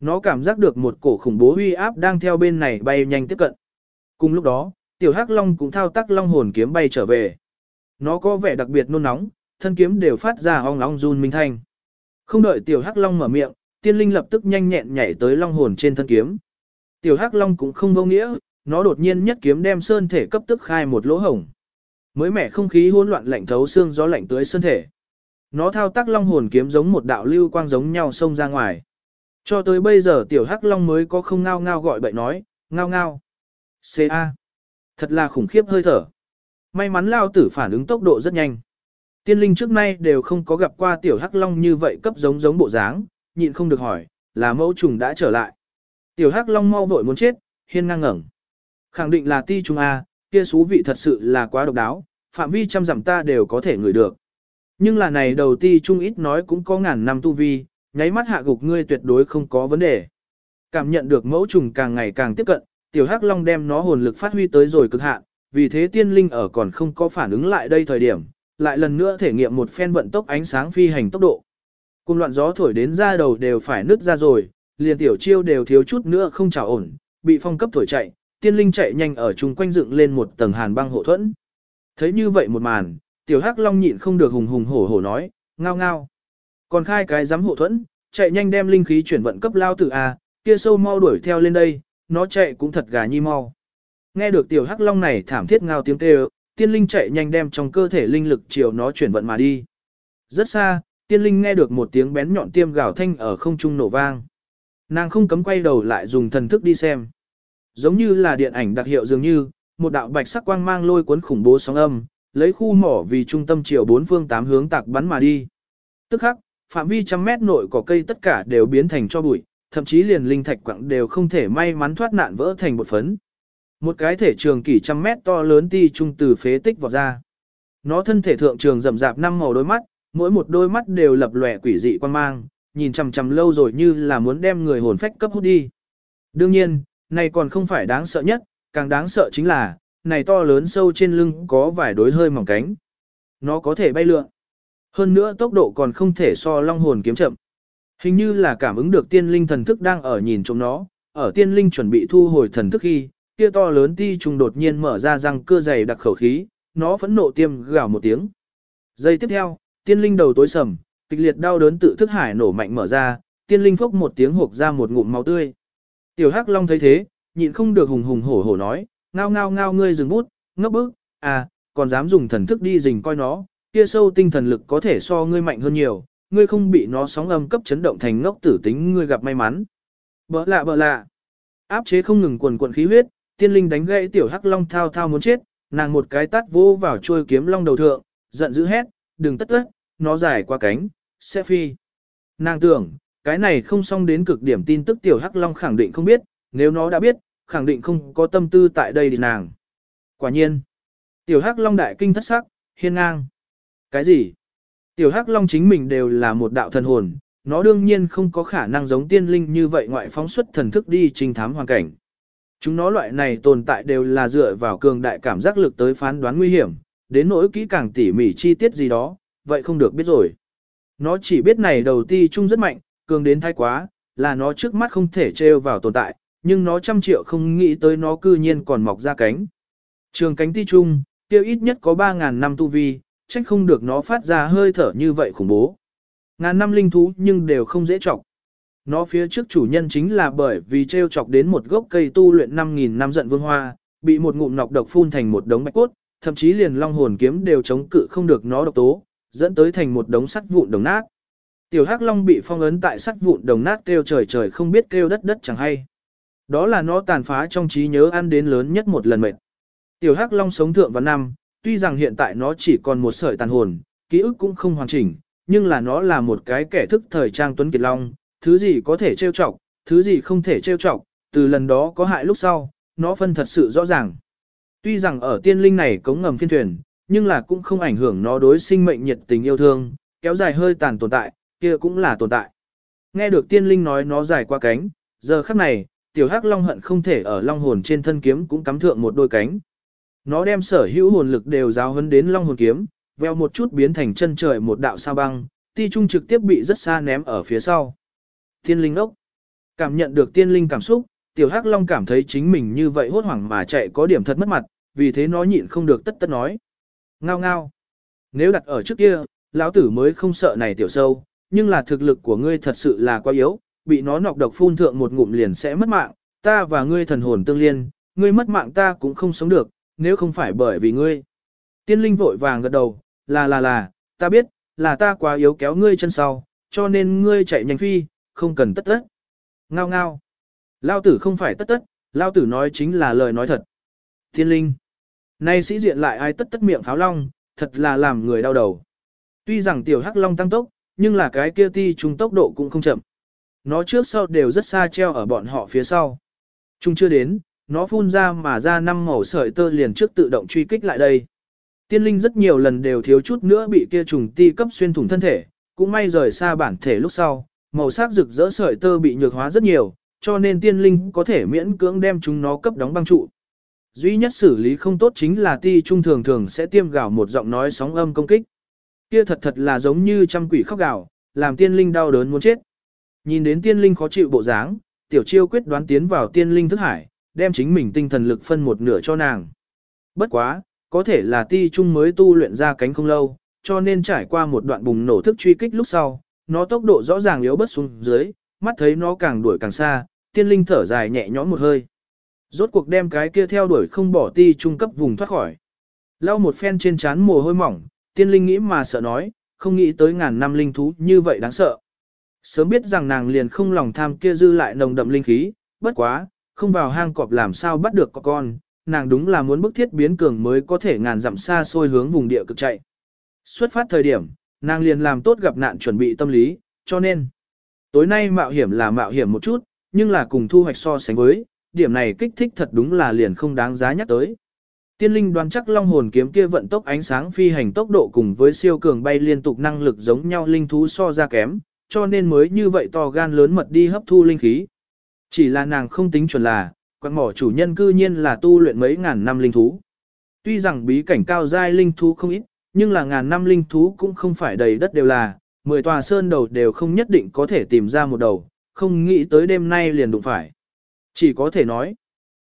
Nó cảm giác được một cổ khủng bố uy áp đang theo bên này bay nhanh tiếp cận. Cùng lúc đó, tiểu hắc long cũng thao tác long hồn kiếm bay trở về. Nó có vẻ đặc biệt nôn nóng, thân kiếm đều phát ra ong ong run minh thanh. Không đợi tiểu hắc long mở miệng, tiên linh lập tức nhanh nhẹn nhảy tới long hồn trên thân kiếm. Tiểu hắc long cũng không vô nghĩa, nó đột nhiên nhất kiếm đem sơn thể cấp tức khai một lỗ hổng. Mới mẻ không khí hỗn loạn lạnh thấu xương gió lạnh tới sơn thể. Nó thao tác long hồn kiếm giống một đạo lưu quang giống nhau xông ra ngoài. Cho tới bây giờ tiểu hắc long mới có không ngao ngao gọi bậy nói, ngao ngao. C.A. Thật là khủng khiếp hơi thở. May mắn lao tử phản ứng tốc độ rất nhanh. Tiên linh trước nay đều không có gặp qua tiểu hắc long như vậy cấp giống giống bộ dáng, nhịn không được hỏi, là mẫu trùng đã trở lại. Tiểu hắc long mau vội muốn chết, hiên ngang ngẩng. Khẳng định là ti trùng A, kia xú vị thật sự là quá độc đáo, phạm vi trăm dặm ta đều có thể ngửi được. Nhưng là này đầu ti trung ít nói cũng có ngàn năm tu vi, nháy mắt hạ gục ngươi tuyệt đối không có vấn đề. Cảm nhận được mẫu trùng càng ngày càng tiếp cận, tiểu hắc long đem nó hồn lực phát huy tới rồi cực hạn, vì thế tiên linh ở còn không có phản ứng lại đây thời điểm, lại lần nữa thể nghiệm một phen vận tốc ánh sáng phi hành tốc độ. Cùng loạn gió thổi đến ra đầu đều phải nứt ra rồi, liền tiểu chiêu đều thiếu chút nữa không trả ổn, bị phong cấp thổi chạy, tiên linh chạy nhanh ở chung quanh dựng lên một tầng hàn băng hộ thuẫn. Thấy như vậy một màn, tiểu hắc long nhịn không được hùng hùng hổ hổ nói, ngao ngao. Còn khai cái giám hộ thuẫn, chạy nhanh đem linh khí chuyển vận cấp lao tử A, kia sâu mau đuổi theo lên đây, nó chạy cũng thật gà nhi mau. Nghe được tiểu hắc long này thảm thiết ngao tiếng kêu, tiên linh chạy nhanh đem trong cơ thể linh lực chiều nó chuyển vận mà đi. Rất xa, tiên linh nghe được một tiếng bén nhọn tiêm gào thanh ở không trung nổ vang. Nàng không cấm quay đầu lại dùng thần thức đi xem. Giống như là điện ảnh đặc hiệu dường như, một đạo bạch sắc quang mang lôi cuốn khủng bố sóng âm, lấy khu mỏ vì trung tâm chiều bốn phương tám hướng tạc bắn mà đi. Tức khắc, phạm vi trăm mét nội cỏ cây tất cả đều biến thành cho bụi, thậm chí liền linh thạch quặng đều không thể may mắn thoát nạn vỡ thành một phấn. Một cái thể trường kỷ trăm mét to lớn ti trung từ phế tích vọt ra. Nó thân thể thượng trường rậm rạp năm màu đôi mắt, mỗi một đôi mắt đều lập lòe quỷ dị quan mang, nhìn chằm chằm lâu rồi như là muốn đem người hồn phách cấp hút đi. Đương nhiên, này còn không phải đáng sợ nhất, càng đáng sợ chính là, này to lớn sâu trên lưng có vài đối hơi mỏng cánh. Nó có thể bay lượn. Hơn nữa tốc độ còn không thể so long hồn kiếm chậm. Hình như là cảm ứng được tiên linh thần thức đang ở nhìn trộm nó, ở tiên linh chuẩn bị thu hồi thần thức khi, kia to lớn ti trùng đột nhiên mở ra răng cưa dày đặc khẩu khí, nó phẫn nộ tiêm gào một tiếng. Giây tiếp theo, tiên linh đầu tối sầm, kịch liệt đau đớn tự thức hải nổ mạnh mở ra, tiên linh phốc một tiếng hộp ra một ngụm máu tươi. Tiểu Hắc Long thấy thế, nhịn không được hùng hùng hổ hổ nói, ngao ngao ngao ngươi dừng bút, ngốc bức, à, còn dám dùng thần thức đi rình coi nó, kia sâu tinh thần lực có thể so ngươi mạnh hơn nhiều, ngươi không bị nó sóng âm cấp chấn động thành ngốc tử tính ngươi gặp may mắn. Bỡ lạ bỡ lạ. Áp chế không ngừng quần quần khí huyết, tiên linh đánh gãy tiểu hắc long thao thao muốn chết, nàng một cái tát vô vào trôi kiếm long đầu thượng, giận dữ hét, đừng tất tất, nó dài qua cánh, sẽ phi. Nàng tưởng, cái này không xong đến cực điểm tin tức tiểu hắc long khẳng định không biết, nếu nó đã biết, khẳng định không có tâm tư tại đây thì nàng. Quả nhiên, tiểu hắc long đại kinh thất sắc, hiên ngang. Cái gì? Tiểu hắc long chính mình đều là một đạo thần hồn, nó đương nhiên không có khả năng giống tiên linh như vậy ngoại phóng xuất thần thức đi trình thám hoàn cảnh. Chúng nó loại này tồn tại đều là dựa vào cường đại cảm giác lực tới phán đoán nguy hiểm, đến nỗi kỹ càng tỉ mỉ chi tiết gì đó, vậy không được biết rồi. Nó chỉ biết này đầu ti chung rất mạnh, cường đến thái quá, là nó trước mắt không thể trêu vào tồn tại, nhưng nó trăm triệu không nghĩ tới nó cư nhiên còn mọc ra cánh. Trường cánh ti chung, tiêu ít nhất có 3.000 năm tu vi, trách không được nó phát ra hơi thở như vậy khủng bố. Ngàn năm linh thú nhưng đều không dễ chọc Nó phía trước chủ nhân chính là bởi vì treo chọc đến một gốc cây tu luyện 5.000 năm giận vương hoa, bị một ngụm nọc độc phun thành một đống bạch cốt, thậm chí liền long hồn kiếm đều chống cự không được nó độc tố, dẫn tới thành một đống sắt vụn đồng nát. Tiểu Hắc Long bị phong ấn tại sắt vụn đồng nát kêu trời trời không biết kêu đất đất chẳng hay. Đó là nó tàn phá trong trí nhớ ăn đến lớn nhất một lần mệt. Tiểu Hắc Long sống thượng vào năm, tuy rằng hiện tại nó chỉ còn một sợi tàn hồn, ký ức cũng không hoàn chỉnh, nhưng là nó là một cái kẻ thức thời trang tuấn kiệt long, thứ gì có thể trêu chọc, thứ gì không thể trêu chọc, từ lần đó có hại lúc sau, nó phân thật sự rõ ràng. Tuy rằng ở tiên linh này cống ngầm phiên thuyền, nhưng là cũng không ảnh hưởng nó đối sinh mệnh nhiệt tình yêu thương, kéo dài hơi tàn tồn tại, kia cũng là tồn tại. Nghe được tiên linh nói nó dài qua cánh, giờ khắc này, tiểu hắc long hận không thể ở long hồn trên thân kiếm cũng cắm thượng một đôi cánh. Nó đem sở hữu hồn lực đều giáo hấn đến long hồn kiếm, veo một chút biến thành chân trời một đạo sao băng, ti trung trực tiếp bị rất xa ném ở phía sau. Tiên linh ốc. Cảm nhận được tiên linh cảm xúc, tiểu hắc long cảm thấy chính mình như vậy hốt hoảng mà chạy có điểm thật mất mặt, vì thế nó nhịn không được tất tất nói. Ngao ngao. Nếu đặt ở trước kia, lão tử mới không sợ này tiểu sâu, nhưng là thực lực của ngươi thật sự là quá yếu, bị nó nọc độc phun thượng một ngụm liền sẽ mất mạng, ta và ngươi thần hồn tương liên, ngươi mất mạng ta cũng không sống được, nếu không phải bởi vì ngươi. Tiên linh vội vàng gật đầu, là là là, ta biết, là ta quá yếu kéo ngươi chân sau, cho nên ngươi chạy nhanh phi, không cần tất tất. Ngao ngao. Lao tử không phải tất tất, Lao tử nói chính là lời nói thật. Tiên linh. Nay sĩ diện lại ai tất tất miệng pháo long, thật là làm người đau đầu. Tuy rằng tiểu hắc long tăng tốc, nhưng là cái kia ti trung tốc độ cũng không chậm. Nó trước sau đều rất xa treo ở bọn họ phía sau. Trung chưa đến, nó phun ra mà ra năm màu sợi tơ liền trước tự động truy kích lại đây. Tiên linh rất nhiều lần đều thiếu chút nữa bị kia trùng ti cấp xuyên thủng thân thể, cũng may rời xa bản thể lúc sau, màu sắc rực rỡ sợi tơ bị nhược hóa rất nhiều, cho nên tiên linh có thể miễn cưỡng đem chúng nó cấp đóng băng trụ. Duy nhất xử lý không tốt chính là ti trung thường thường sẽ tiêm gạo một giọng nói sóng âm công kích. Kia thật thật là giống như trăm quỷ khóc gạo, làm tiên linh đau đớn muốn chết. Nhìn đến tiên linh khó chịu bộ dáng, tiểu chiêu quyết đoán tiến vào tiên linh thức hải, đem chính mình tinh thần lực phân một nửa cho nàng. Bất quá, có thể là ti trung mới tu luyện ra cánh không lâu, cho nên trải qua một đoạn bùng nổ thức truy kích lúc sau, nó tốc độ rõ ràng yếu bớt xuống dưới, mắt thấy nó càng đuổi càng xa, tiên linh thở dài nhẹ nhõm một hơi. Rốt cuộc đem cái kia theo đuổi không bỏ ti trung cấp vùng thoát khỏi. Lau một phen trên trán mồ hôi mỏng, tiên linh nghĩ mà sợ nói, không nghĩ tới ngàn năm linh thú như vậy đáng sợ. Sớm biết rằng nàng liền không lòng tham kia dư lại nồng đậm linh khí, bất quá, không vào hang cọp làm sao bắt được có con, nàng đúng là muốn bức thiết biến cường mới có thể ngàn dặm xa xôi hướng vùng địa cực chạy. Xuất phát thời điểm, nàng liền làm tốt gặp nạn chuẩn bị tâm lý, cho nên, tối nay mạo hiểm là mạo hiểm một chút, nhưng là cùng thu hoạch so sánh với, điểm này kích thích thật đúng là liền không đáng giá nhắc tới. Tiên linh đoán chắc long hồn kiếm kia vận tốc ánh sáng phi hành tốc độ cùng với siêu cường bay liên tục năng lực giống nhau linh thú so ra kém, cho nên mới như vậy to gan lớn mật đi hấp thu linh khí. Chỉ là nàng không tính chuẩn là, quạng mỏ chủ nhân cư nhiên là tu luyện mấy ngàn năm linh thú. Tuy rằng bí cảnh cao giai linh thú không ít, nhưng là ngàn năm linh thú cũng không phải đầy đất đều là, mười tòa sơn đầu đều không nhất định có thể tìm ra một đầu, không nghĩ tới đêm nay liền đụng phải. Chỉ có thể nói,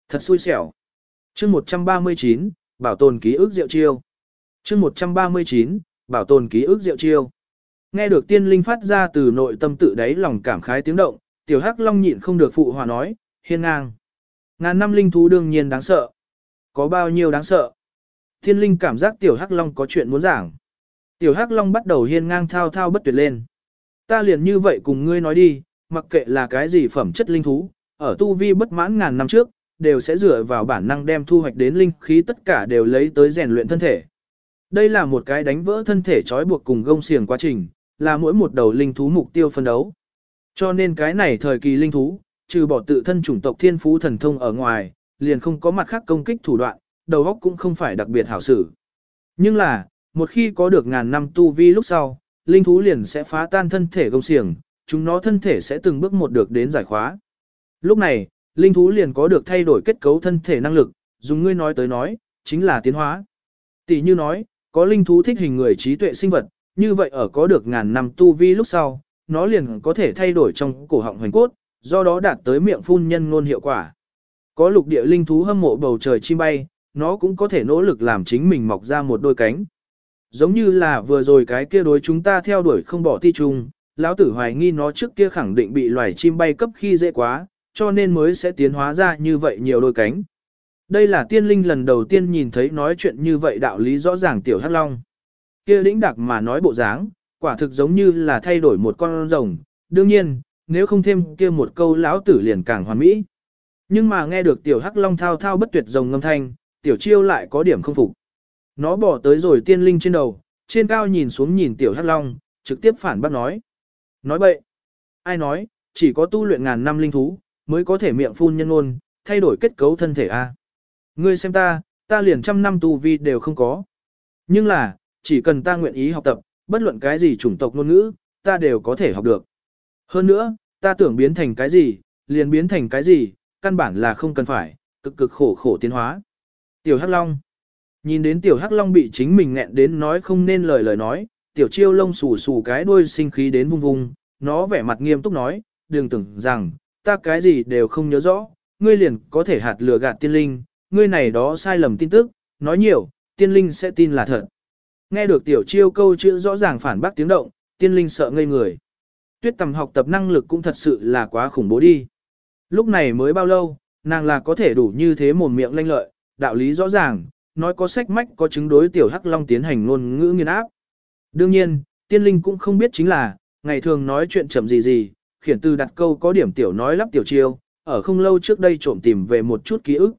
thật xui xẻo. chương 139, bảo tồn ký ức rượu chiêu. chương 139, bảo tồn ký ức rượu chiêu. Nghe được tiên linh phát ra từ nội tâm tự đáy lòng cảm khái tiếng động, tiểu hắc long nhịn không được phụ hòa nói, hiên ngang. Ngàn năm linh thú đương nhiên đáng sợ. Có bao nhiêu đáng sợ? Thiên linh cảm giác tiểu hắc long có chuyện muốn giảng. Tiểu hắc long bắt đầu hiên ngang thao thao bất tuyệt lên. Ta liền như vậy cùng ngươi nói đi, mặc kệ là cái gì phẩm chất linh thú, ở tu vi bất mãn ngàn năm trước, đều sẽ dựa vào bản năng đem thu hoạch đến linh khí tất cả đều lấy tới rèn luyện thân thể. Đây là một cái đánh vỡ thân thể trói buộc cùng gông xiềng quá trình, là mỗi một đầu linh thú mục tiêu phân đấu. Cho nên cái này thời kỳ linh thú, trừ bỏ tự thân chủng tộc thiên phú thần thông ở ngoài, liền không có mặt khác công kích thủ đoạn, đầu óc cũng không phải đặc biệt hảo sử. Nhưng là, một khi có được ngàn năm tu vi lúc sau, linh thú liền sẽ phá tan thân thể gông xiềng, chúng nó thân thể sẽ từng bước một được đến giải khóa. Lúc này, linh thú liền có được thay đổi kết cấu thân thể năng lực, dùng ngươi nói tới nói, chính là tiến hóa. Tỷ như nói, có linh thú thích hình người trí tuệ sinh vật, như vậy ở có được ngàn năm tu vi lúc sau, nó liền có thể thay đổi trong cổ họng hoành cốt, do đó đạt tới miệng phun nhân ngôn hiệu quả. Có lục địa linh thú hâm mộ bầu trời chim bay, nó cũng có thể nỗ lực làm chính mình mọc ra một đôi cánh. Giống như là vừa rồi cái kia đối chúng ta theo đuổi không bỏ ti trùng, lão tử hoài nghi nó trước kia khẳng định bị loài chim bay cấp khi dễ quá, cho nên mới sẽ tiến hóa ra như vậy nhiều đôi cánh. Đây là tiên linh lần đầu tiên nhìn thấy nói chuyện như vậy đạo lý rõ ràng tiểu hắc long. Kia lĩnh đặc mà nói bộ dáng, quả thực giống như là thay đổi một con rồng, đương nhiên, nếu không thêm kia một câu lão tử liền càng hoàn mỹ. Nhưng mà nghe được tiểu hắc long thao thao bất tuyệt rồng ngâm thanh, tiểu chiêu lại có điểm không phục. Nó bỏ tới rồi tiên linh trên đầu, trên cao nhìn xuống nhìn tiểu hắc long, trực tiếp phản bác nói. Nói bậy. Ai nói, chỉ có tu luyện ngàn năm linh thú, mới có thể miệng phun nhân ngôn, thay đổi kết cấu thân thể a. Ngươi xem ta, ta liền trăm năm tu vi đều không có. Nhưng là, chỉ cần ta nguyện ý học tập, bất luận cái gì chủng tộc ngôn ngữ, ta đều có thể học được. Hơn nữa, ta tưởng biến thành cái gì, liền biến thành cái gì, căn bản là không cần phải, cực cực khổ khổ tiến hóa. Tiểu Hắc Long Nhìn đến Tiểu Hắc Long bị chính mình nghẹn đến nói không nên lời lời nói, Tiểu Chiêu Long xù xù cái đuôi sinh khí đến vung vung, nó vẻ mặt nghiêm túc nói, đừng tưởng rằng, ta cái gì đều không nhớ rõ, ngươi liền có thể hạt lừa gạt tiên linh, ngươi này đó sai lầm tin tức, nói nhiều, tiên linh sẽ tin là thật. Nghe được tiểu chiêu câu chữ rõ ràng phản bác tiếng động, tiên linh sợ ngây người. Tuyết tầm học tập năng lực cũng thật sự là quá khủng bố đi. Lúc này mới bao lâu, nàng là có thể đủ như thế mồm miệng lanh lợi, đạo lý rõ ràng, nói có sách mách có chứng đối tiểu hắc long tiến hành ngôn ngữ nghiên áp. Đương nhiên, tiên linh cũng không biết chính là, ngày thường nói chuyện chậm gì gì, khiển từ đặt câu có điểm tiểu nói lắp tiểu chiêu, ở không lâu trước đây trộm tìm về một chút ký ức.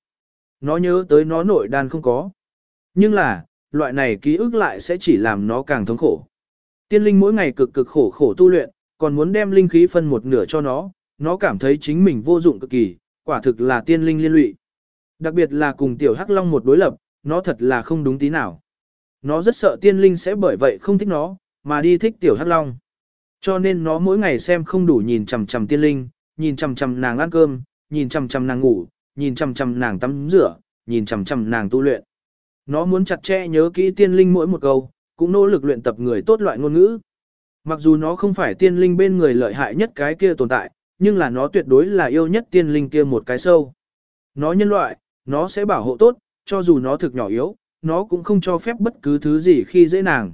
Nó nhớ tới nó nội đan không có. Nhưng là, loại này ký ức lại sẽ chỉ làm nó càng thống khổ. Tiên linh mỗi ngày cực cực khổ khổ tu luyện, còn muốn đem linh khí phân một nửa cho nó, nó cảm thấy chính mình vô dụng cực kỳ, quả thực là tiên linh liên lụy. Đặc biệt là cùng tiểu hắc long một đối lập, nó thật là không đúng tí nào. Nó rất sợ tiên linh sẽ bởi vậy không thích nó, mà đi thích tiểu hắc long. Cho nên nó mỗi ngày xem không đủ nhìn chằm chằm tiên linh, nhìn chằm chằm nàng ăn cơm, nhìn chằm chằm nàng ngủ, nhìn chằm chằm nàng tắm rửa, nhìn chằm chằm nàng tu luyện. Nó muốn chặt chẽ nhớ kỹ tiên linh mỗi một câu, cũng nỗ lực luyện tập người tốt loại ngôn ngữ. Mặc dù nó không phải tiên linh bên người lợi hại nhất cái kia tồn tại, nhưng là nó tuyệt đối là yêu nhất tiên linh kia một cái sâu. Nó nhân loại, nó sẽ bảo hộ tốt, cho dù nó thực nhỏ yếu, nó cũng không cho phép bất cứ thứ gì khi dễ nàng.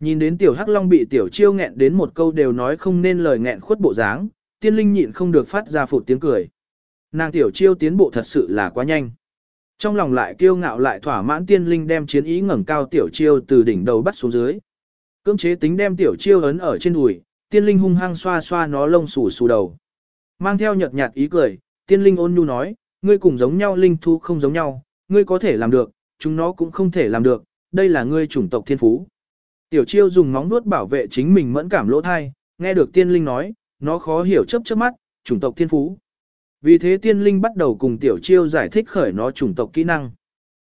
Nhìn đến tiểu hắc long bị tiểu chiêu nghẹn đến một câu đều nói không nên lời nghẹn khuất bộ dáng, tiên linh nhịn không được phát ra phụt tiếng cười. Nàng tiểu chiêu tiến bộ thật sự là quá nhanh. Trong lòng lại kiêu ngạo lại thỏa mãn tiên linh đem chiến ý ngẩng cao tiểu chiêu từ đỉnh đầu bắt xuống dưới. Cưỡng chế tính đem tiểu chiêu ấn ở trên đùi, tiên linh hung hăng xoa xoa nó lông xù xù đầu. Mang theo nhợt nhạt ý cười, tiên linh ôn nhu nói, ngươi cùng giống nhau linh thu không giống nhau, ngươi có thể làm được, chúng nó cũng không thể làm được, đây là ngươi chủng tộc thiên phú. Tiểu chiêu dùng móng nuốt bảo vệ chính mình mẫn cảm lỗ thai, nghe được tiên linh nói, nó khó hiểu chấp chớp mắt, chủng tộc thiên phú. Vì thế tiên linh bắt đầu cùng tiểu chiêu giải thích khởi nó chủng tộc kỹ năng.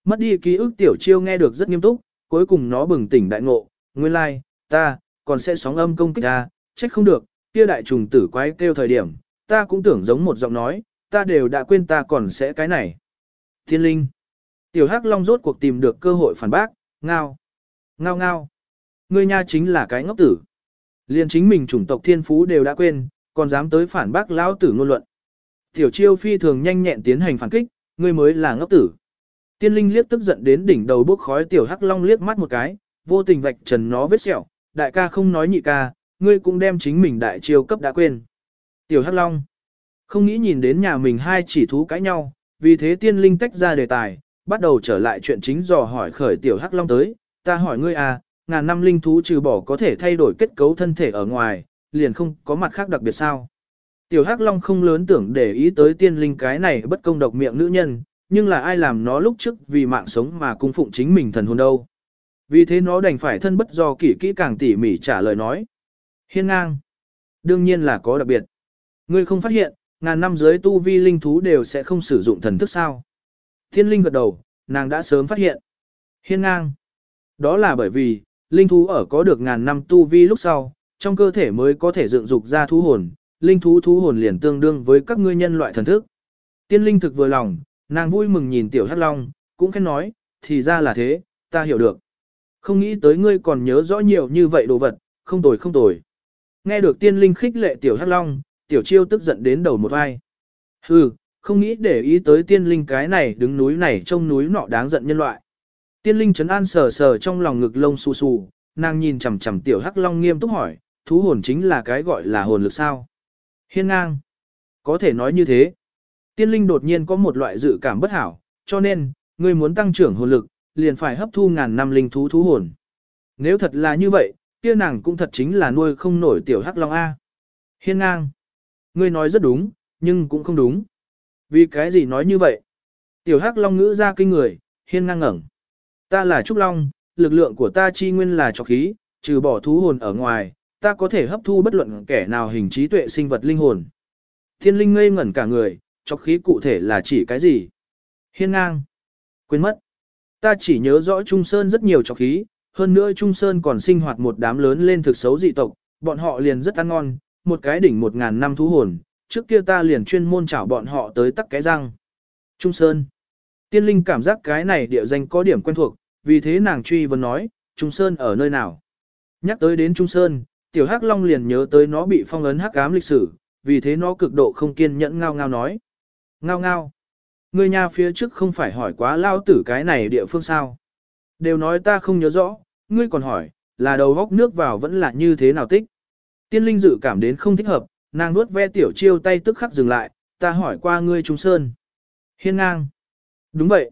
Mất đi ký ức tiểu chiêu nghe được rất nghiêm túc, cuối cùng nó bừng tỉnh đại ngộ, nguyên lai, like, ta, còn sẽ sóng âm công kích ta, trách không được, kia đại trùng tử quái kêu thời điểm, ta cũng tưởng giống một giọng nói, ta đều đã quên ta còn sẽ cái này. Tiên linh. Tiểu hắc long rốt cuộc tìm được cơ hội phản bác, ngao. Ngao ngao. Ngươi nha chính là cái ngốc tử. Liên chính mình chủng tộc thiên phú đều đã quên, còn dám tới phản bác lão tử ngôn luận. Tiểu chiêu phi thường nhanh nhẹn tiến hành phản kích, ngươi mới là ngốc tử. Tiên linh liếc tức giận đến đỉnh đầu bốc khói tiểu hắc long liếc mắt một cái, vô tình vạch trần nó vết sẹo, đại ca không nói nhị ca, ngươi cũng đem chính mình đại chiêu cấp đã quên. Tiểu hắc long, không nghĩ nhìn đến nhà mình hai chỉ thú cãi nhau, vì thế tiên linh tách ra đề tài, bắt đầu trở lại chuyện chính dò hỏi khởi tiểu hắc long tới, ta hỏi ngươi à, ngàn năm linh thú trừ bỏ có thể thay đổi kết cấu thân thể ở ngoài, liền không có mặt khác đặc biệt sao. Tiểu Hắc Long không lớn tưởng để ý tới tiên linh cái này bất công độc miệng nữ nhân, nhưng là ai làm nó lúc trước vì mạng sống mà cung phụng chính mình thần hồn đâu. Vì thế nó đành phải thân bất do kỹ kỹ càng tỉ mỉ trả lời nói. Hiên ngang. Đương nhiên là có đặc biệt. Ngươi không phát hiện, ngàn năm dưới tu vi linh thú đều sẽ không sử dụng thần thức sao. Thiên linh gật đầu, nàng đã sớm phát hiện. Hiên ngang. Đó là bởi vì, linh thú ở có được ngàn năm tu vi lúc sau, trong cơ thể mới có thể dựng dục ra thú hồn, linh thú thú hồn liền tương đương với các ngươi nhân loại thần thức. Tiên linh thực vừa lòng, nàng vui mừng nhìn tiểu hắc long, cũng khen nói, thì ra là thế, ta hiểu được. Không nghĩ tới ngươi còn nhớ rõ nhiều như vậy đồ vật, không tồi không tồi. Nghe được tiên linh khích lệ tiểu hắc long, tiểu chiêu tức giận đến đầu một vai. Hừ, không nghĩ để ý tới tiên linh cái này đứng núi này trông núi nọ đáng giận nhân loại. Tiên linh trấn an sờ sờ trong lòng ngực lông xù xù, nàng nhìn chằm chằm tiểu hắc long nghiêm túc hỏi, thú hồn chính là cái gọi là hồn lực sao? Hiên ngang. Có thể nói như thế. Tiên linh đột nhiên có một loại dự cảm bất hảo, cho nên, ngươi muốn tăng trưởng hồn lực, liền phải hấp thu ngàn năm linh thú thú hồn. Nếu thật là như vậy, kia nàng cũng thật chính là nuôi không nổi tiểu hắc long A. Hiên ngang. Ngươi nói rất đúng, nhưng cũng không đúng. Vì cái gì nói như vậy? Tiểu hắc long ngữ ra kinh người, hiên ngang ngẩng. Ta là Trúc Long, lực lượng của ta chi nguyên là trọc khí, trừ bỏ thú hồn ở ngoài, ta có thể hấp thu bất luận kẻ nào hình trí tuệ sinh vật linh hồn. Thiên linh ngây ngẩn cả người, chọc khí cụ thể là chỉ cái gì? Hiên ngang. Quên mất. Ta chỉ nhớ rõ Trung Sơn rất nhiều chọc khí, hơn nữa Trung Sơn còn sinh hoạt một đám lớn lên thực xấu dị tộc, bọn họ liền rất ăn ngon, một cái đỉnh một ngàn năm thú hồn, trước kia ta liền chuyên môn chảo bọn họ tới tắc cái răng. Trung Sơn. Tiên linh cảm giác cái này địa danh có điểm quen thuộc, vì thế nàng truy vấn nói, Trung Sơn ở nơi nào? Nhắc tới đến Trung Sơn, tiểu hắc long liền nhớ tới nó bị phong ấn hắc ám lịch sử, vì thế nó cực độ không kiên nhẫn ngao ngao nói. Ngao ngao. Người nhà phía trước không phải hỏi quá lao tử cái này địa phương sao. Đều nói ta không nhớ rõ, ngươi còn hỏi, là đầu góc nước vào vẫn là như thế nào tích. Tiên linh dự cảm đến không thích hợp, nàng nuốt ve tiểu chiêu tay tức khắc dừng lại, ta hỏi qua ngươi Trung Sơn. Hiên ngang. Đúng vậy.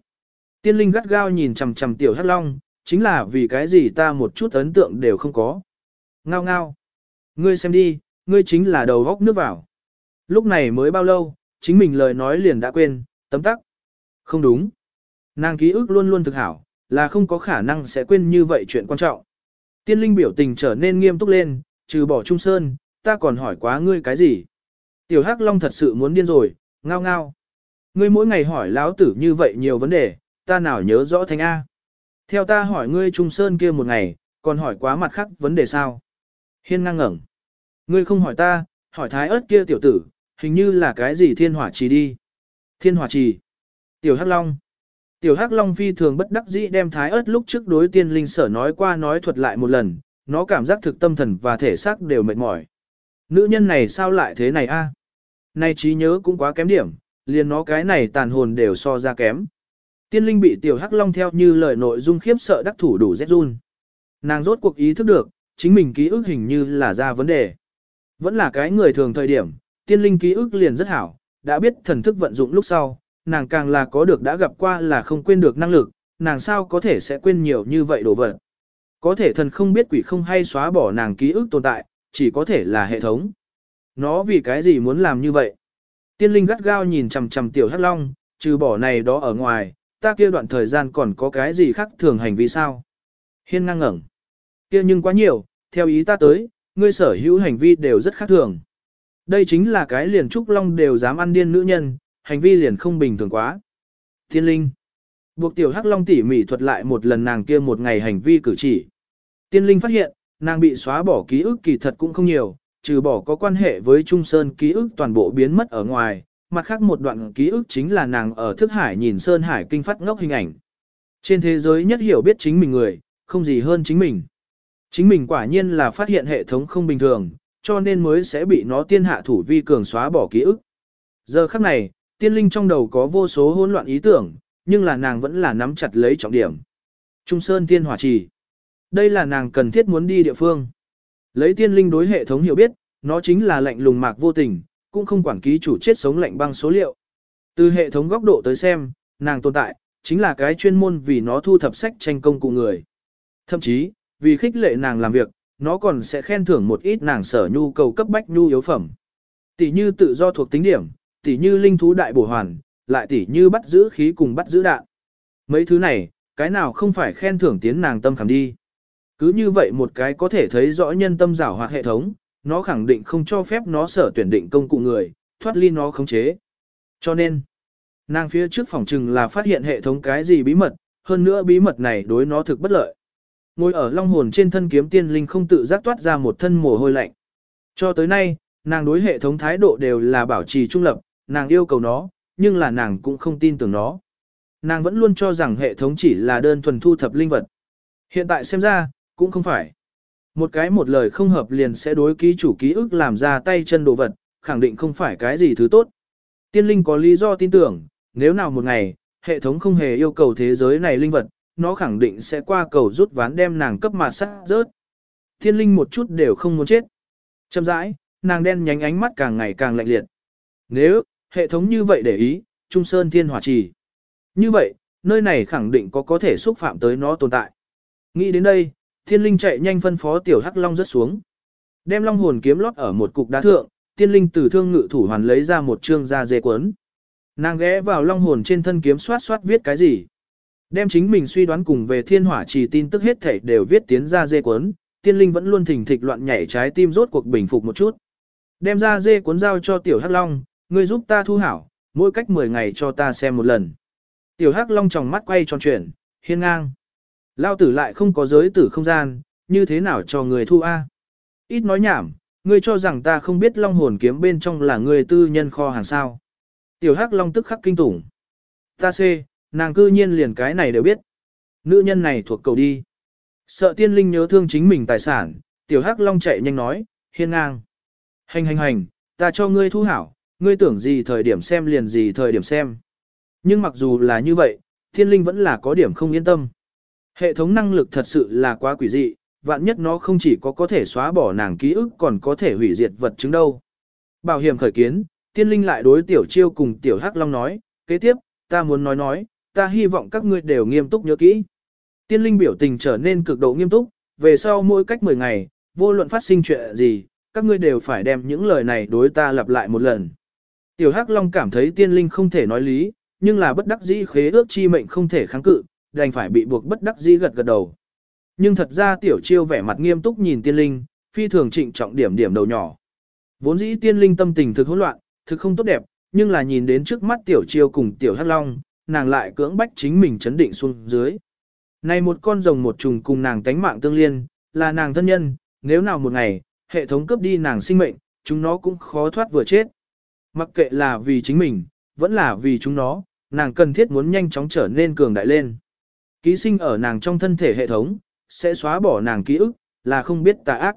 Tiên linh gắt gao nhìn chằm chằm tiểu hắc long, chính là vì cái gì ta một chút ấn tượng đều không có. Ngao ngao. Ngươi xem đi, ngươi chính là đầu góc nước vào. Lúc này mới bao lâu, chính mình lời nói liền đã quên, tấm tắc. Không đúng. Nàng ký ức luôn luôn thực hảo, là không có khả năng sẽ quên như vậy chuyện quan trọng. Tiên linh biểu tình trở nên nghiêm túc lên, trừ bỏ Trung Sơn, ta còn hỏi quá ngươi cái gì. Tiểu Hắc Long thật sự muốn điên rồi, ngao ngao. Ngươi mỗi ngày hỏi lão tử như vậy nhiều vấn đề, ta nào nhớ rõ thanh A. Theo ta hỏi ngươi Trung Sơn kia một ngày, còn hỏi quá mặt khác vấn đề sao. Hiên ngang ngẩng. Ngươi không hỏi ta, hỏi thái ớt kia tiểu tử, hình như là cái gì thiên hỏa trì đi. Thiên hỏa trì. Tiểu Hắc Long. Tiểu Hắc Long phi thường bất đắc dĩ đem thái ớt lúc trước đối tiên linh sở nói qua nói thuật lại một lần, nó cảm giác thực tâm thần và thể xác đều mệt mỏi. Nữ nhân này sao lại thế này a? Này trí nhớ cũng quá kém điểm, liền nó cái này tàn hồn đều so ra kém. Tiên linh bị tiểu hắc long theo như lời nội dung khiếp sợ đắc thủ đủ rét run. Nàng rốt cuộc ý thức được, chính mình ký ức hình như là ra vấn đề. Vẫn là cái người thường thời điểm, tiên linh ký ức liền rất hảo, đã biết thần thức vận dụng lúc sau, nàng càng là có được đã gặp qua là không quên được năng lực, nàng sao có thể sẽ quên nhiều như vậy đồ vật. Có thể thần không biết quỷ không hay xóa bỏ nàng ký ức tồn tại, chỉ có thể là hệ thống. Nó vì cái gì muốn làm như vậy? Tiên linh gắt gao nhìn chằm chằm tiểu hắc long, trừ bỏ này đó ở ngoài, ta kia đoạn thời gian còn có cái gì khác thường hành vi sao? Hiên ngang ngẩn. Kia nhưng quá nhiều, theo ý ta tới, ngươi sở hữu hành vi đều rất khác thường. Đây chính là cái liền trúc long đều dám ăn điên nữ nhân, hành vi liền không bình thường quá. Thiên linh. Buộc tiểu hắc long tỉ mỉ thuật lại một lần nàng kia một ngày hành vi cử chỉ. Tiên linh phát hiện, nàng bị xóa bỏ ký ức kỳ thật cũng không nhiều, trừ bỏ có quan hệ với Trung Sơn ký ức toàn bộ biến mất ở ngoài, mặt khác một đoạn ký ức chính là nàng ở thức hải nhìn Sơn Hải kinh phát ngốc hình ảnh. Trên thế giới nhất hiểu biết chính mình người, không gì hơn chính mình. Chính mình quả nhiên là phát hiện hệ thống không bình thường, cho nên mới sẽ bị nó tiên hạ thủ vi cường xóa bỏ ký ức. Giờ khắc này, tiên linh trong đầu có vô số hỗn loạn ý tưởng, nhưng là nàng vẫn là nắm chặt lấy trọng điểm. Trung Sơn Tiên Hỏa Trì. Đây là nàng cần thiết muốn đi địa phương. Lấy tiên linh đối hệ thống hiểu biết, nó chính là lệnh lùng mạc vô tình, cũng không quản ký chủ chết sống lệnh băng số liệu. Từ hệ thống góc độ tới xem, nàng tồn tại, chính là cái chuyên môn vì nó thu thập sách tranh công cụ người. Thậm chí, vì khích lệ nàng làm việc, nó còn sẽ khen thưởng một ít nàng sở nhu cầu cấp bách nhu yếu phẩm. Tỷ như tự do thuộc tính điểm, tỷ như linh thú đại bổ hoàn, lại tỷ như bắt giữ khí cùng bắt giữ đạn. Mấy thứ này, cái nào không phải khen thưởng tiến nàng tâm khảm đi. Cứ như vậy một cái có thể thấy rõ nhân tâm giảo hoạt hệ thống, nó khẳng định không cho phép nó sở tuyển định công cụ người, thoát ly nó khống chế. Cho nên, nàng phía trước phòng trừng là phát hiện hệ thống cái gì bí mật, hơn nữa bí mật này đối nó thực bất lợi. Ngồi ở long hồn trên thân kiếm tiên linh không tự giác toát ra một thân mồ hôi lạnh. Cho tới nay, nàng đối hệ thống thái độ đều là bảo trì trung lập, nàng yêu cầu nó, nhưng là nàng cũng không tin tưởng nó. Nàng vẫn luôn cho rằng hệ thống chỉ là đơn thuần thu thập linh vật. Hiện tại xem ra, cũng không phải. Một cái một lời không hợp liền sẽ đối ký chủ ký ức làm ra tay chân đồ vật, khẳng định không phải cái gì thứ tốt. Tiên linh có lý do tin tưởng, nếu nào một ngày, hệ thống không hề yêu cầu thế giới này linh vật, nó khẳng định sẽ qua cầu rút ván đem nàng cấp mà sát rớt. Thiên linh một chút đều không muốn chết. Chậm rãi, nàng đen nhánh ánh mắt càng ngày càng lạnh liệt. Nếu, hệ thống như vậy để ý, Trung Sơn Thiên Hòa Trì. Như vậy, nơi này khẳng định có có thể xúc phạm tới nó tồn tại. Nghĩ đến đây, thiên linh chạy nhanh phân phó tiểu hắc long rất xuống. Đem long hồn kiếm lót ở một cục đá thượng, tiên linh từ thương ngự thủ hoàn lấy ra một chương da dê quấn. Nàng ghé vào long hồn trên thân kiếm soát soát viết cái gì. Đem chính mình suy đoán cùng về thiên hỏa chỉ tin tức hết thảy đều viết tiến ra dê cuốn tiên linh vẫn luôn thỉnh thịch loạn nhảy trái tim rốt cuộc bình phục một chút. Đem ra dê cuốn giao cho tiểu hắc long, ngươi giúp ta thu hảo, mỗi cách 10 ngày cho ta xem một lần. Tiểu hắc long tròng mắt quay tròn chuyển, hiên ngang. Lao tử lại không có giới tử không gian, như thế nào cho người thu A. Ít nói nhảm, ngươi cho rằng ta không biết long hồn kiếm bên trong là người tư nhân kho hàng sao. Tiểu hắc long tức khắc kinh tủng. Ta xê, nàng cư nhiên liền cái này đều biết. Nữ nhân này thuộc cầu đi. Sợ tiên linh nhớ thương chính mình tài sản, tiểu hắc long chạy nhanh nói, hiên ngang. Hành hành hành, ta cho ngươi thu hảo, ngươi tưởng gì thời điểm xem liền gì thời điểm xem. Nhưng mặc dù là như vậy, thiên linh vẫn là có điểm không yên tâm. Hệ thống năng lực thật sự là quá quỷ dị, vạn nhất nó không chỉ có có thể xóa bỏ nàng ký ức còn có thể hủy diệt vật chứng đâu. Bảo hiểm khởi kiến, tiên linh lại đối tiểu chiêu cùng tiểu hắc long nói, kế tiếp, ta muốn nói nói, ta hy vọng các ngươi đều nghiêm túc nhớ kỹ. Tiên linh biểu tình trở nên cực độ nghiêm túc, về sau mỗi cách 10 ngày, vô luận phát sinh chuyện gì, các ngươi đều phải đem những lời này đối ta lặp lại một lần. Tiểu Hắc Long cảm thấy tiên linh không thể nói lý, nhưng là bất đắc dĩ khế ước chi mệnh không thể kháng cự, đành phải bị buộc bất đắc dĩ gật gật đầu. Nhưng thật ra tiểu chiêu vẻ mặt nghiêm túc nhìn tiên linh, phi thường trịnh trọng điểm điểm đầu nhỏ. Vốn dĩ tiên linh tâm tình thực hỗn loạn, thực không tốt đẹp, nhưng là nhìn đến trước mắt tiểu chiêu cùng tiểu hắc long, nàng lại cưỡng bách chính mình chấn định xuống dưới. Này một con rồng một trùng cùng nàng tánh mạng tương liên, là nàng thân nhân, nếu nào một ngày, hệ thống cướp đi nàng sinh mệnh, chúng nó cũng khó thoát vừa chết. Mặc kệ là vì chính mình, vẫn là vì chúng nó, nàng cần thiết muốn nhanh chóng trở nên cường đại lên. Ký sinh ở nàng trong thân thể hệ thống, sẽ xóa bỏ nàng ký ức, là không biết tà ác.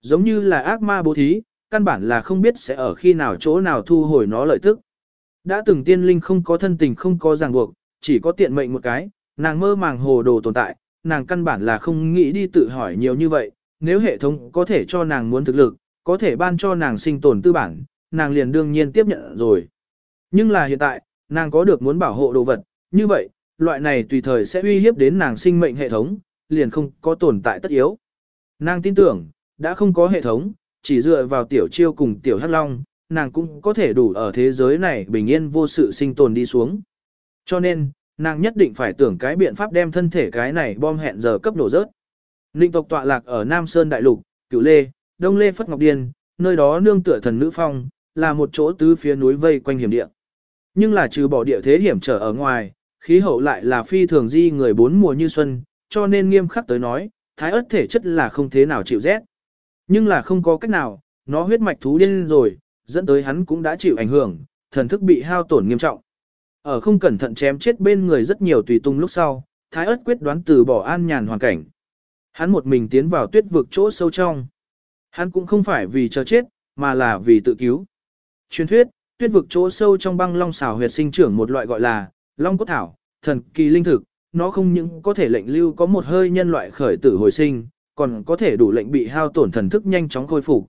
Giống như là ác ma bố thí, căn bản là không biết sẽ ở khi nào chỗ nào thu hồi nó lợi tức. Đã từng tiên linh không có thân tình không có ràng buộc, chỉ có tiện mệnh một cái, nàng mơ màng hồ đồ tồn tại, nàng căn bản là không nghĩ đi tự hỏi nhiều như vậy, nếu hệ thống có thể cho nàng muốn thực lực, có thể ban cho nàng sinh tồn tư bản, nàng liền đương nhiên tiếp nhận rồi. Nhưng là hiện tại, nàng có được muốn bảo hộ đồ vật, như vậy, loại này tùy thời sẽ uy hiếp đến nàng sinh mệnh hệ thống, liền không có tồn tại tất yếu. Nàng tin tưởng, đã không có hệ thống, chỉ dựa vào tiểu chiêu cùng tiểu hắc long, nàng cũng có thể đủ ở thế giới này bình yên vô sự sinh tồn đi xuống. Cho nên, nàng nhất định phải tưởng cái biện pháp đem thân thể cái này bom hẹn giờ cấp nổ rớt. Ninh tộc tọa lạc ở Nam Sơn Đại Lục, Cửu Lê, Đông Lê Phất Ngọc Điên, nơi đó nương tựa thần nữ phong, là một chỗ tứ phía núi vây quanh hiểm địa. Nhưng là trừ bỏ địa thế hiểm trở ở ngoài, khí hậu lại là phi thường di người bốn mùa như xuân, cho nên nghiêm khắc tới nói, thái ớt thể chất là không thế nào chịu rét. Nhưng là không có cách nào, nó huyết mạch thú điên rồi, dẫn tới hắn cũng đã chịu ảnh hưởng, thần thức bị hao tổn nghiêm trọng. Ở không cẩn thận chém chết bên người rất nhiều tùy tung lúc sau, thái ớt quyết đoán từ bỏ an nhàn hoàn cảnh. Hắn một mình tiến vào tuyết vực chỗ sâu trong. Hắn cũng không phải vì chờ chết, mà là vì tự cứu. Truyền thuyết, tuyết vực chỗ sâu trong băng long xảo huyệt sinh trưởng một loại gọi là long cốt thảo, thần kỳ linh thực, nó không những có thể lệnh lưu có một hơi nhân loại khởi tử hồi sinh, còn có thể đủ lệnh bị hao tổn thần thức nhanh chóng khôi phục.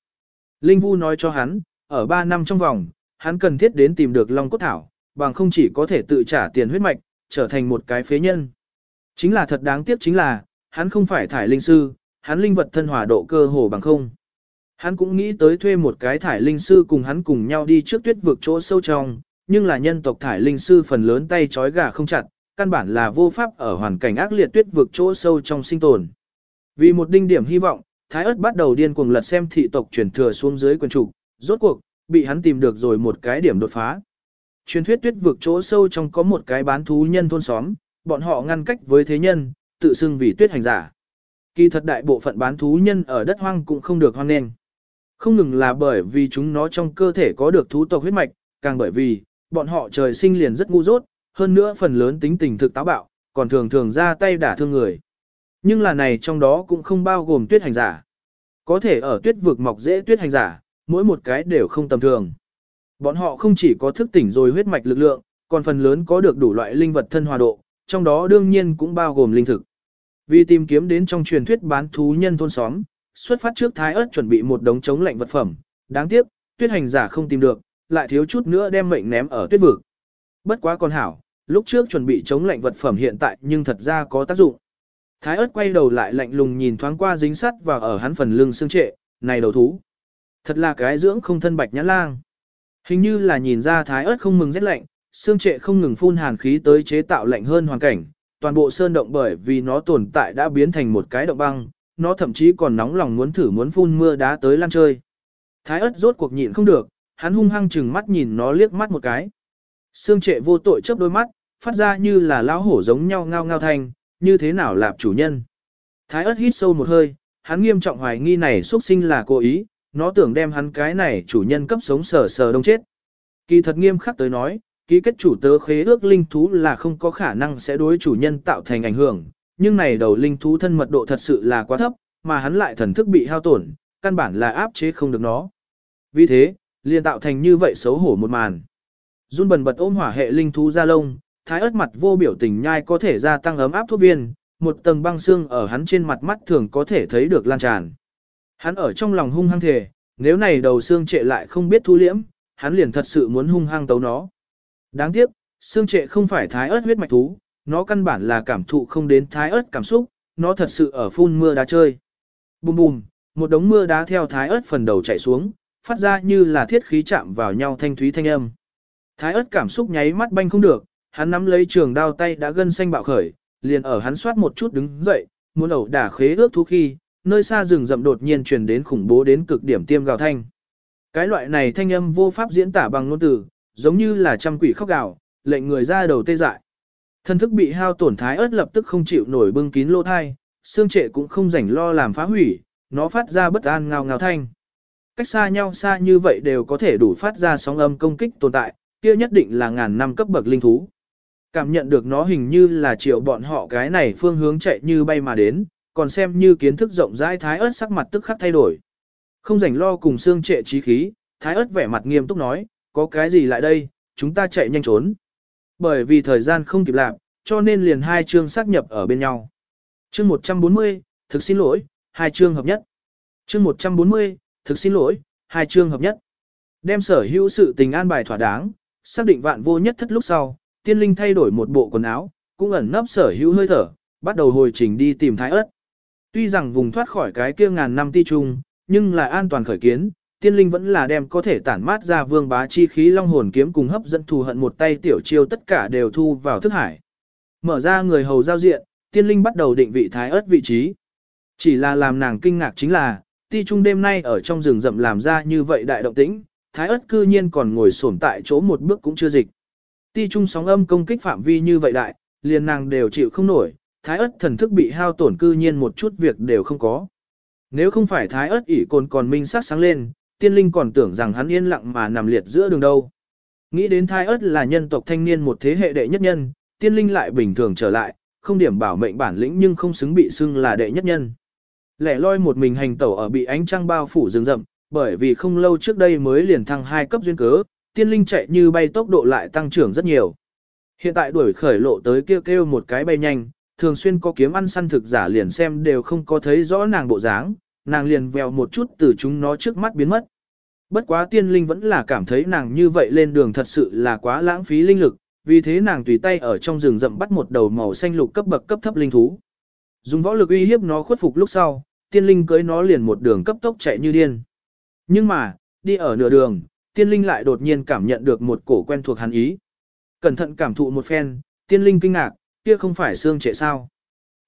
Linh Vu nói cho hắn, ở 3 năm trong vòng, hắn cần thiết đến tìm được long cốt thảo, bằng không chỉ có thể tự trả tiền huyết mạch, trở thành một cái phế nhân. Chính là thật đáng tiếc chính là, hắn không phải thải linh sư, hắn linh vật thân hòa độ cơ hồ bằng không. Hắn cũng nghĩ tới thuê một cái thải linh sư cùng hắn cùng nhau đi trước tuyết vực chỗ sâu trong, nhưng là nhân tộc thải linh sư phần lớn tay trói gà không chặt, căn bản là vô pháp ở hoàn cảnh ác liệt tuyết vực chỗ sâu trong sinh tồn. Vì một đinh điểm hy vọng, Thái ớt bắt đầu điên cuồng lật xem thị tộc truyền thừa xuống dưới quyền trục, rốt cuộc, bị hắn tìm được rồi một cái điểm đột phá. Truyền thuyết tuyết vực chỗ sâu trong có một cái bán thú nhân thôn xóm, bọn họ ngăn cách với thế nhân, tự xưng vì tuyết hành giả. Kỳ thật đại bộ phận bán thú nhân ở đất hoang cũng không được hoang nên. Không ngừng là bởi vì chúng nó trong cơ thể có được thú tộc huyết mạch, càng bởi vì, bọn họ trời sinh liền rất ngu dốt, hơn nữa phần lớn tính tình thực táo bạo, còn thường thường ra tay đả thương người. Nhưng là này trong đó cũng không bao gồm tuyết hành giả. Có thể ở tuyết vực mọc dễ tuyết hành giả, mỗi một cái đều không tầm thường. Bọn họ không chỉ có thức tỉnh rồi huyết mạch lực lượng, còn phần lớn có được đủ loại linh vật thân hòa độ, trong đó đương nhiên cũng bao gồm linh thực. Vì tìm kiếm đến trong truyền thuyết bán thú nhân thôn xóm, xuất phát trước thái ớt chuẩn bị một đống chống lạnh vật phẩm, đáng tiếc, tuyết hành giả không tìm được, lại thiếu chút nữa đem mệnh ném ở tuyết vực. Bất quá con hảo, lúc trước chuẩn bị chống lạnh vật phẩm hiện tại nhưng thật ra có tác dụng. Thái ớt quay đầu lại lạnh lùng nhìn thoáng qua dính sắt và ở hắn phần lưng xương trệ, này đầu thú. Thật là cái dưỡng không thân bạch nhãn lang. Hình như là nhìn ra thái ớt không mừng rét lạnh, xương trệ không ngừng phun hàn khí tới chế tạo lạnh hơn hoàn cảnh, toàn bộ sơn động bởi vì nó tồn tại đã biến thành một cái động băng, nó thậm chí còn nóng lòng muốn thử muốn phun mưa đá tới lan chơi. Thái ớt rốt cuộc nhịn không được, hắn hung hăng chừng mắt nhìn nó liếc mắt một cái. Xương trệ vô tội chớp đôi mắt, phát ra như là lão hổ giống nhau ngao ngao thanh, như thế nào lạp chủ nhân. Thái ớt hít sâu một hơi, hắn nghiêm trọng hoài nghi này xuất sinh là cố ý, nó tưởng đem hắn cái này chủ nhân cấp sống sờ sờ đông chết. Kỳ thật nghiêm khắc tới nói, ký kết chủ tớ khế ước linh thú là không có khả năng sẽ đối chủ nhân tạo thành ảnh hưởng, nhưng này đầu linh thú thân mật độ thật sự là quá thấp, mà hắn lại thần thức bị hao tổn, căn bản là áp chế không được nó. Vì thế, liền tạo thành như vậy xấu hổ một màn. Jun bần bật ôm hỏa hệ linh thú ra lông, thái ớt mặt vô biểu tình nhai có thể gia tăng ấm áp thuốc viên, một tầng băng xương ở hắn trên mặt mắt thường có thể thấy được lan tràn. Hắn ở trong lòng hung hăng thề, nếu này đầu xương trệ lại không biết thu liễm, hắn liền thật sự muốn hung hăng tấu nó. Đáng tiếc, xương trệ không phải thái ớt huyết mạch thú, nó căn bản là cảm thụ không đến thái ớt cảm xúc, nó thật sự ở phun mưa đá chơi. Bùm bùm, một đống mưa đá theo thái ớt phần đầu chạy xuống, phát ra như là thiết khí chạm vào nhau thanh thúy thanh âm. Thái ớt cảm xúc nháy mắt banh không được, hắn nắm lấy trường đao tay đã gân xanh bạo khởi, liền ở hắn soát một chút đứng dậy, muốn ẩu đả khế ước thú khi, nơi xa rừng rậm đột nhiên truyền đến khủng bố đến cực điểm tiêm gào thanh. Cái loại này thanh âm vô pháp diễn tả bằng ngôn từ, giống như là trăm quỷ khóc gào, lệnh người ra đầu tê dại. Thân thức bị hao tổn thái ớt lập tức không chịu nổi bưng kín lỗ thai, xương trệ cũng không rảnh lo làm phá hủy, nó phát ra bất an ngao ngao thanh. Cách xa nhau xa như vậy đều có thể đủ phát ra sóng âm công kích tồn tại, kia nhất định là ngàn năm cấp bậc linh thú. Cảm nhận được nó hình như là triệu bọn họ cái này phương hướng chạy như bay mà đến, còn xem như kiến thức rộng rãi thái ớt sắc mặt tức khắc thay đổi. Không rảnh lo cùng xương trệ trí khí, thái ớt vẻ mặt nghiêm túc nói, có cái gì lại đây, chúng ta chạy nhanh trốn. Bởi vì thời gian không kịp làm, cho nên liền hai chương xác nhập ở bên nhau. Chương 140, thực xin lỗi, hai chương hợp nhất. Chương 140, thực xin lỗi, hai chương hợp nhất. Đem sở hữu sự tình an bài thỏa đáng, xác định vạn vô nhất thất lúc sau, tiên linh thay đổi một bộ quần áo, cũng ẩn nấp sở hữu hơi thở, bắt đầu hồi trình đi tìm thái ớt. Tuy rằng vùng thoát khỏi cái kia ngàn năm ti trung, nhưng là an toàn khởi kiến, tiên linh vẫn là đem có thể tản mát ra vương bá chi khí long hồn kiếm cùng hấp dẫn thù hận một tay tiểu chiêu tất cả đều thu vào thức hải. Mở ra người hầu giao diện, tiên linh bắt đầu định vị thái ớt vị trí. Chỉ là làm nàng kinh ngạc chính là, ti trung đêm nay ở trong rừng rậm làm ra như vậy đại động tĩnh, thái ớt cư nhiên còn ngồi xổm tại chỗ một bước cũng chưa dịch. Ti trung sóng âm công kích phạm vi như vậy đại, liền nàng đều chịu không nổi, thái ớt thần thức bị hao tổn cư nhiên một chút việc đều không có. Nếu không phải thái ớt ỉ cồn còn minh sát sáng lên, tiên linh còn tưởng rằng hắn yên lặng mà nằm liệt giữa đường đâu. Nghĩ đến thái ớt là nhân tộc thanh niên một thế hệ đệ nhất nhân, tiên linh lại bình thường trở lại, không điểm bảo mệnh bản lĩnh nhưng không xứng bị xưng là đệ nhất nhân. Lẻ loi một mình hành tẩu ở bị ánh trăng bao phủ rừng rậm, bởi vì không lâu trước đây mới liền thăng hai cấp duyên cớ, tiên linh chạy như bay tốc độ lại tăng trưởng rất nhiều. Hiện tại đuổi khởi lộ tới kêu kêu một cái bay nhanh, thường xuyên có kiếm ăn săn thực giả liền xem đều không có thấy rõ nàng bộ dáng, nàng liền vèo một chút từ chúng nó trước mắt biến mất. Bất quá tiên linh vẫn là cảm thấy nàng như vậy lên đường thật sự là quá lãng phí linh lực, vì thế nàng tùy tay ở trong rừng rậm bắt một đầu màu xanh lục cấp bậc cấp thấp linh thú. Dùng võ lực uy hiếp nó khuất phục lúc sau, tiên linh cưới nó liền một đường cấp tốc chạy như điên. Nhưng mà, đi ở nửa đường, tiên linh lại đột nhiên cảm nhận được một cổ quen thuộc hắn ý. Cẩn thận cảm thụ một phen, tiên linh kinh ngạc, kia không phải xương trệ sao.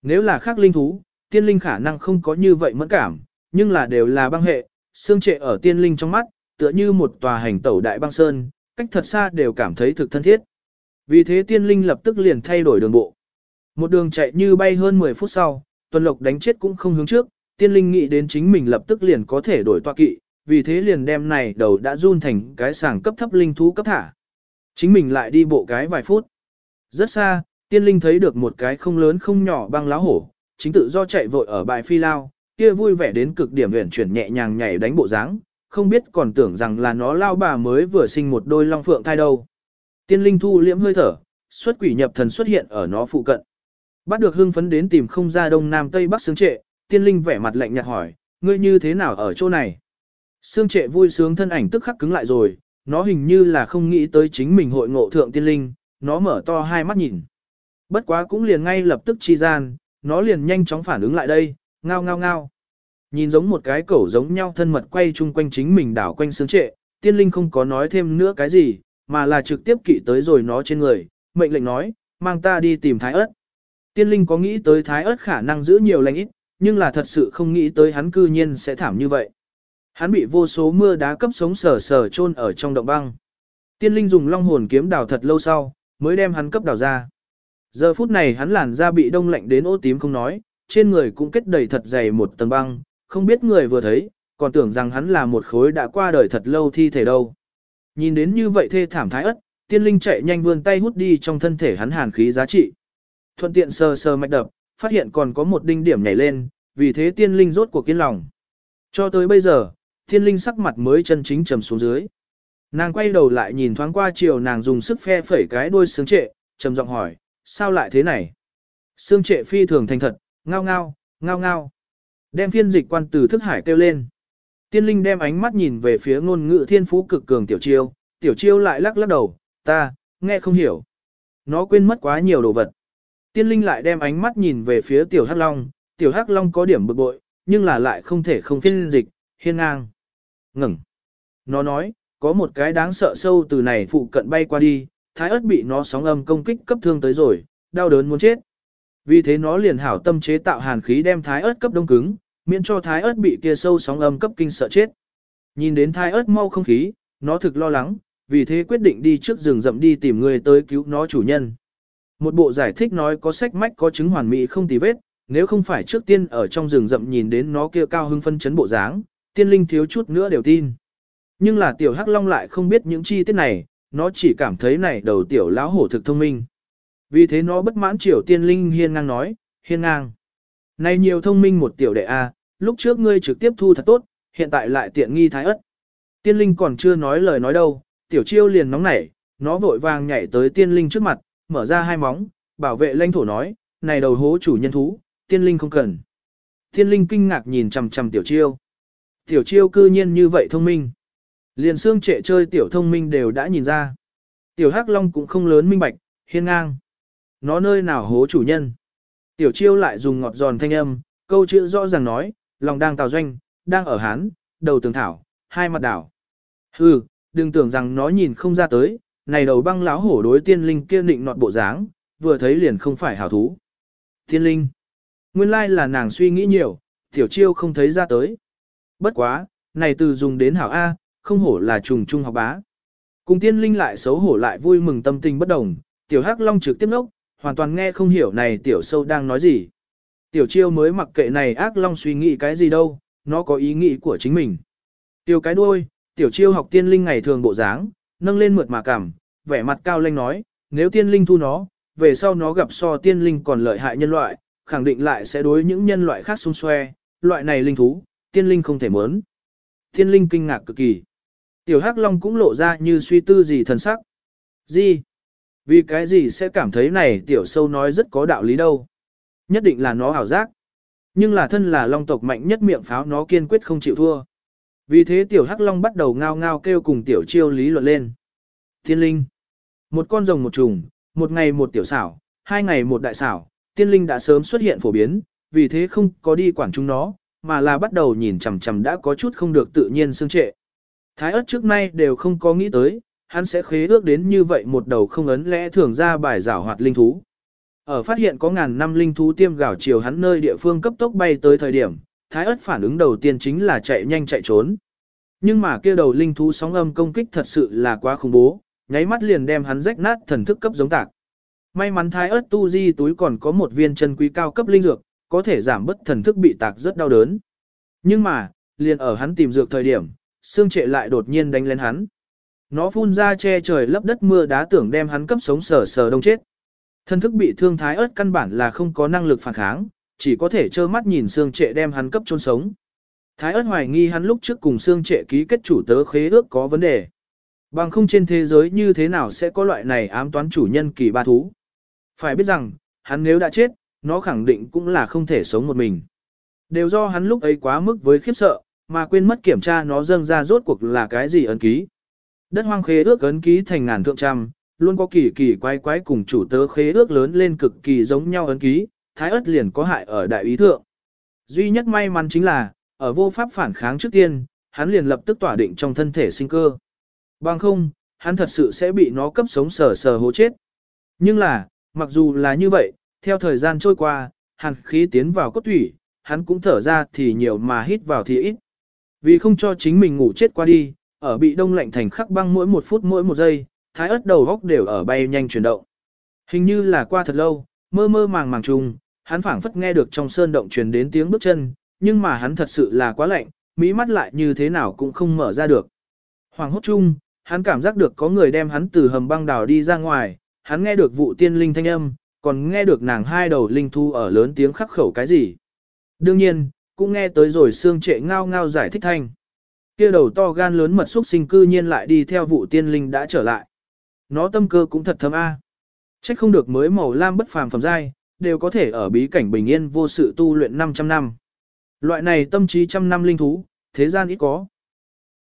Nếu là khác linh thú, tiên linh khả năng không có như vậy mẫn cảm, nhưng là đều là băng hệ, xương trệ ở tiên linh trong mắt, tựa như một tòa hành tẩu đại băng sơn, cách thật xa đều cảm thấy thực thân thiết. Vì thế tiên linh lập tức liền thay đổi đường bộ. Một đường chạy như bay hơn 10 phút sau, tuần lộc đánh chết cũng không hướng trước, tiên linh nghĩ đến chính mình lập tức liền có thể đổi tọa kỵ, vì thế liền đem này đầu đã run thành cái sàng cấp thấp linh thú cấp thả. Chính mình lại đi bộ cái vài phút. Rất xa, tiên linh thấy được một cái không lớn không nhỏ băng lá hổ, chính tự do chạy vội ở bãi phi lao, kia vui vẻ đến cực điểm luyện chuyển nhẹ nhàng nhảy đánh bộ dáng, không biết còn tưởng rằng là nó lao bà mới vừa sinh một đôi long phượng thai đâu. Tiên linh thu liễm hơi thở, xuất quỷ nhập thần xuất hiện ở nó phụ cận. Bắt được hưng phấn đến tìm không ra đông nam tây bắc xương trệ, tiên linh vẻ mặt lạnh nhạt hỏi, ngươi như thế nào ở chỗ này? Xương trệ vui sướng thân ảnh tức khắc cứng lại rồi, nó hình như là không nghĩ tới chính mình hội ngộ thượng tiên linh, nó mở to hai mắt nhìn. Bất quá cũng liền ngay lập tức chi gian, nó liền nhanh chóng phản ứng lại đây, ngao ngao ngao. Nhìn giống một cái cẩu giống nhau thân mật quay chung quanh chính mình đảo quanh sướng trệ, tiên linh không có nói thêm nữa cái gì, mà là trực tiếp kỵ tới rồi nó trên người, mệnh lệnh nói, mang ta đi tìm thái ớt. Tiên linh có nghĩ tới thái ớt khả năng giữ nhiều lành ít, nhưng là thật sự không nghĩ tới hắn cư nhiên sẽ thảm như vậy. Hắn bị vô số mưa đá cấp sống sờ sờ chôn ở trong động băng. Tiên linh dùng long hồn kiếm đào thật lâu sau, mới đem hắn cấp đào ra. Giờ phút này hắn làn da bị đông lạnh đến ô tím không nói, trên người cũng kết đầy thật dày một tầng băng, không biết người vừa thấy, còn tưởng rằng hắn là một khối đã qua đời thật lâu thi thể đâu. Nhìn đến như vậy thê thảm thái ất, tiên linh chạy nhanh vươn tay hút đi trong thân thể hắn hàn khí giá trị. Thuận tiện sờ sờ mạch đập, phát hiện còn có một đinh điểm nhảy lên, vì thế tiên linh rốt cuộc kiên lòng. Cho tới bây giờ, tiên linh sắc mặt mới chân chính trầm xuống dưới. Nàng quay đầu lại nhìn thoáng qua chiều nàng dùng sức phe phẩy cái đuôi sướng trệ, trầm giọng hỏi, sao lại thế này? Sương trệ phi thường thành thật, ngao ngao, ngao ngao. Đem phiên dịch quan từ thức hải kêu lên. Tiên linh đem ánh mắt nhìn về phía ngôn ngữ thiên phú cực cường tiểu chiêu, tiểu chiêu lại lắc lắc đầu, ta, nghe không hiểu. Nó quên mất quá nhiều đồ vật. Tiên linh lại đem ánh mắt nhìn về phía tiểu hắc long, tiểu hắc long có điểm bực bội, nhưng là lại không thể không phiên dịch, hiên ngang. Ngừng. Nó nói, có một cái đáng sợ sâu từ này phụ cận bay qua đi, thái ớt bị nó sóng âm công kích cấp thương tới rồi, đau đớn muốn chết. Vì thế nó liền hảo tâm chế tạo hàn khí đem thái ớt cấp đông cứng, miễn cho thái ớt bị kia sâu sóng âm cấp kinh sợ chết. Nhìn đến thái ớt mau không khí, nó thực lo lắng, vì thế quyết định đi trước rừng rậm đi tìm người tới cứu nó chủ nhân. Một bộ giải thích nói có sách mách có chứng hoàn mỹ không tì vết, nếu không phải trước tiên ở trong rừng rậm nhìn đến nó kia cao hưng phân chấn bộ dáng, tiên linh thiếu chút nữa đều tin. Nhưng là tiểu hắc long lại không biết những chi tiết này, nó chỉ cảm thấy này đầu tiểu lão hổ thực thông minh. Vì thế nó bất mãn triều tiên linh hiên ngang nói, hiên ngang. Này nhiều thông minh một tiểu đệ A, lúc trước ngươi trực tiếp thu thật tốt, hiện tại lại tiện nghi thái ất. Tiên linh còn chưa nói lời nói đâu, tiểu chiêu liền nóng nảy, nó vội vàng nhảy tới tiên linh trước mặt, mở ra hai móng, bảo vệ lãnh thổ nói, này đầu hố chủ nhân thú, tiên linh không cần. Tiên linh kinh ngạc nhìn chằm chằm tiểu chiêu. Tiểu chiêu cư nhiên như vậy thông minh. Liền xương trệ chơi tiểu thông minh đều đã nhìn ra. Tiểu hắc long cũng không lớn minh bạch, hiên ngang. Nó nơi nào hố chủ nhân. Tiểu chiêu lại dùng ngọt giòn thanh âm, câu chữ rõ ràng nói, lòng đang tào doanh, đang ở hán, đầu tường thảo, hai mặt đảo. Hừ, đừng tưởng rằng nó nhìn không ra tới, này đầu băng láo hổ đối tiên linh kia định nọt bộ dáng, vừa thấy liền không phải hảo thú. Tiên linh. Nguyên lai là nàng suy nghĩ nhiều, tiểu chiêu không thấy ra tới. Bất quá, này từ dùng đến hảo A, không hổ là trùng trung học bá. Cùng tiên linh lại xấu hổ lại vui mừng tâm tình bất đồng, tiểu hắc long trực tiếp nốc, hoàn toàn nghe không hiểu này tiểu sâu đang nói gì. Tiểu chiêu mới mặc kệ này ác long suy nghĩ cái gì đâu, nó có ý nghĩ của chính mình. Tiểu cái đuôi, tiểu chiêu học tiên linh ngày thường bộ dáng, nâng lên mượt mà cảm, vẻ mặt cao lanh nói, nếu tiên linh thu nó, về sau nó gặp so tiên linh còn lợi hại nhân loại, khẳng định lại sẽ đối những nhân loại khác xung xoe, loại này linh thú, tiên linh không thể mớn. Tiên linh kinh ngạc cực kỳ. Tiểu Hắc Long cũng lộ ra như suy tư gì thần sắc. Gì? Vì cái gì sẽ cảm thấy này tiểu sâu nói rất có đạo lý đâu. Nhất định là nó ảo giác. Nhưng là thân là long tộc mạnh nhất miệng pháo nó kiên quyết không chịu thua. Vì thế tiểu hắc long bắt đầu ngao ngao kêu cùng tiểu chiêu lý luận lên. Tiên linh. Một con rồng một trùng, một ngày một tiểu xảo, hai ngày một đại xảo, tiên linh đã sớm xuất hiện phổ biến, vì thế không có đi quản chúng nó, mà là bắt đầu nhìn chằm chằm đã có chút không được tự nhiên xương trệ. Thái ớt trước nay đều không có nghĩ tới, hắn sẽ khế ước đến như vậy một đầu không ấn lẽ thường ra bài giảo hoạt linh thú. Ở phát hiện có ngàn năm linh thú tiêm gạo chiều hắn nơi địa phương cấp tốc bay tới thời điểm, thái ớt phản ứng đầu tiên chính là chạy nhanh chạy trốn. Nhưng mà kia đầu linh thú sóng âm công kích thật sự là quá khủng bố, nháy mắt liền đem hắn rách nát thần thức cấp giống tạc. May mắn thái ớt tu di túi còn có một viên chân quý cao cấp linh dược, có thể giảm bất thần thức bị tạc rất đau đớn. Nhưng mà, liền ở hắn tìm dược thời điểm, xương trệ lại đột nhiên đánh lên hắn. Nó phun ra che trời lấp đất mưa đá tưởng đem hắn cấp sống sờ sờ đông chết. Thân thức bị thương thái ớt căn bản là không có năng lực phản kháng, chỉ có thể trơ mắt nhìn xương trệ đem hắn cấp chôn sống. Thái ớt hoài nghi hắn lúc trước cùng xương trệ ký kết chủ tớ khế ước có vấn đề. Bằng không trên thế giới như thế nào sẽ có loại này ám toán chủ nhân kỳ ba thú. Phải biết rằng, hắn nếu đã chết, nó khẳng định cũng là không thể sống một mình. Đều do hắn lúc ấy quá mức với khiếp sợ, mà quên mất kiểm tra nó dâng ra rốt cuộc là cái gì ấn ký. Đất hoang khế ước ấn ký thành ngàn thượng trăm, luôn có kỳ kỳ quái quái cùng chủ tớ khế ước lớn lên cực kỳ giống nhau ấn ký, thái ớt liền có hại ở đại ý thượng. Duy nhất may mắn chính là, ở vô pháp phản kháng trước tiên, hắn liền lập tức tỏa định trong thân thể sinh cơ. Bằng không, hắn thật sự sẽ bị nó cấp sống sờ sờ hố chết. Nhưng là, mặc dù là như vậy, theo thời gian trôi qua, hàn khí tiến vào cốt thủy, hắn cũng thở ra thì nhiều mà hít vào thì ít. Vì không cho chính mình ngủ chết qua đi, ở bị đông lạnh thành khắc băng mỗi một phút mỗi một giây, thái ớt đầu góc đều ở bay nhanh chuyển động. Hình như là qua thật lâu, mơ mơ màng màng trùng, hắn phảng phất nghe được trong sơn động truyền đến tiếng bước chân, nhưng mà hắn thật sự là quá lạnh, mỹ mắt lại như thế nào cũng không mở ra được. Hoàng hốt chung, hắn cảm giác được có người đem hắn từ hầm băng đào đi ra ngoài, hắn nghe được vụ tiên linh thanh âm, còn nghe được nàng hai đầu linh thu ở lớn tiếng khắc khẩu cái gì. Đương nhiên, cũng nghe tới rồi xương trệ ngao ngao giải thích thanh. Kia đầu to gan lớn mật xúc sinh cư nhiên lại đi theo vụ tiên linh đã trở lại. Nó tâm cơ cũng thật thâm a. À. Trách không được mới màu lam bất phàm phẩm giai, đều có thể ở bí cảnh bình yên vô sự tu luyện 500 năm. Loại này tâm trí trăm năm linh thú, thế gian ít có.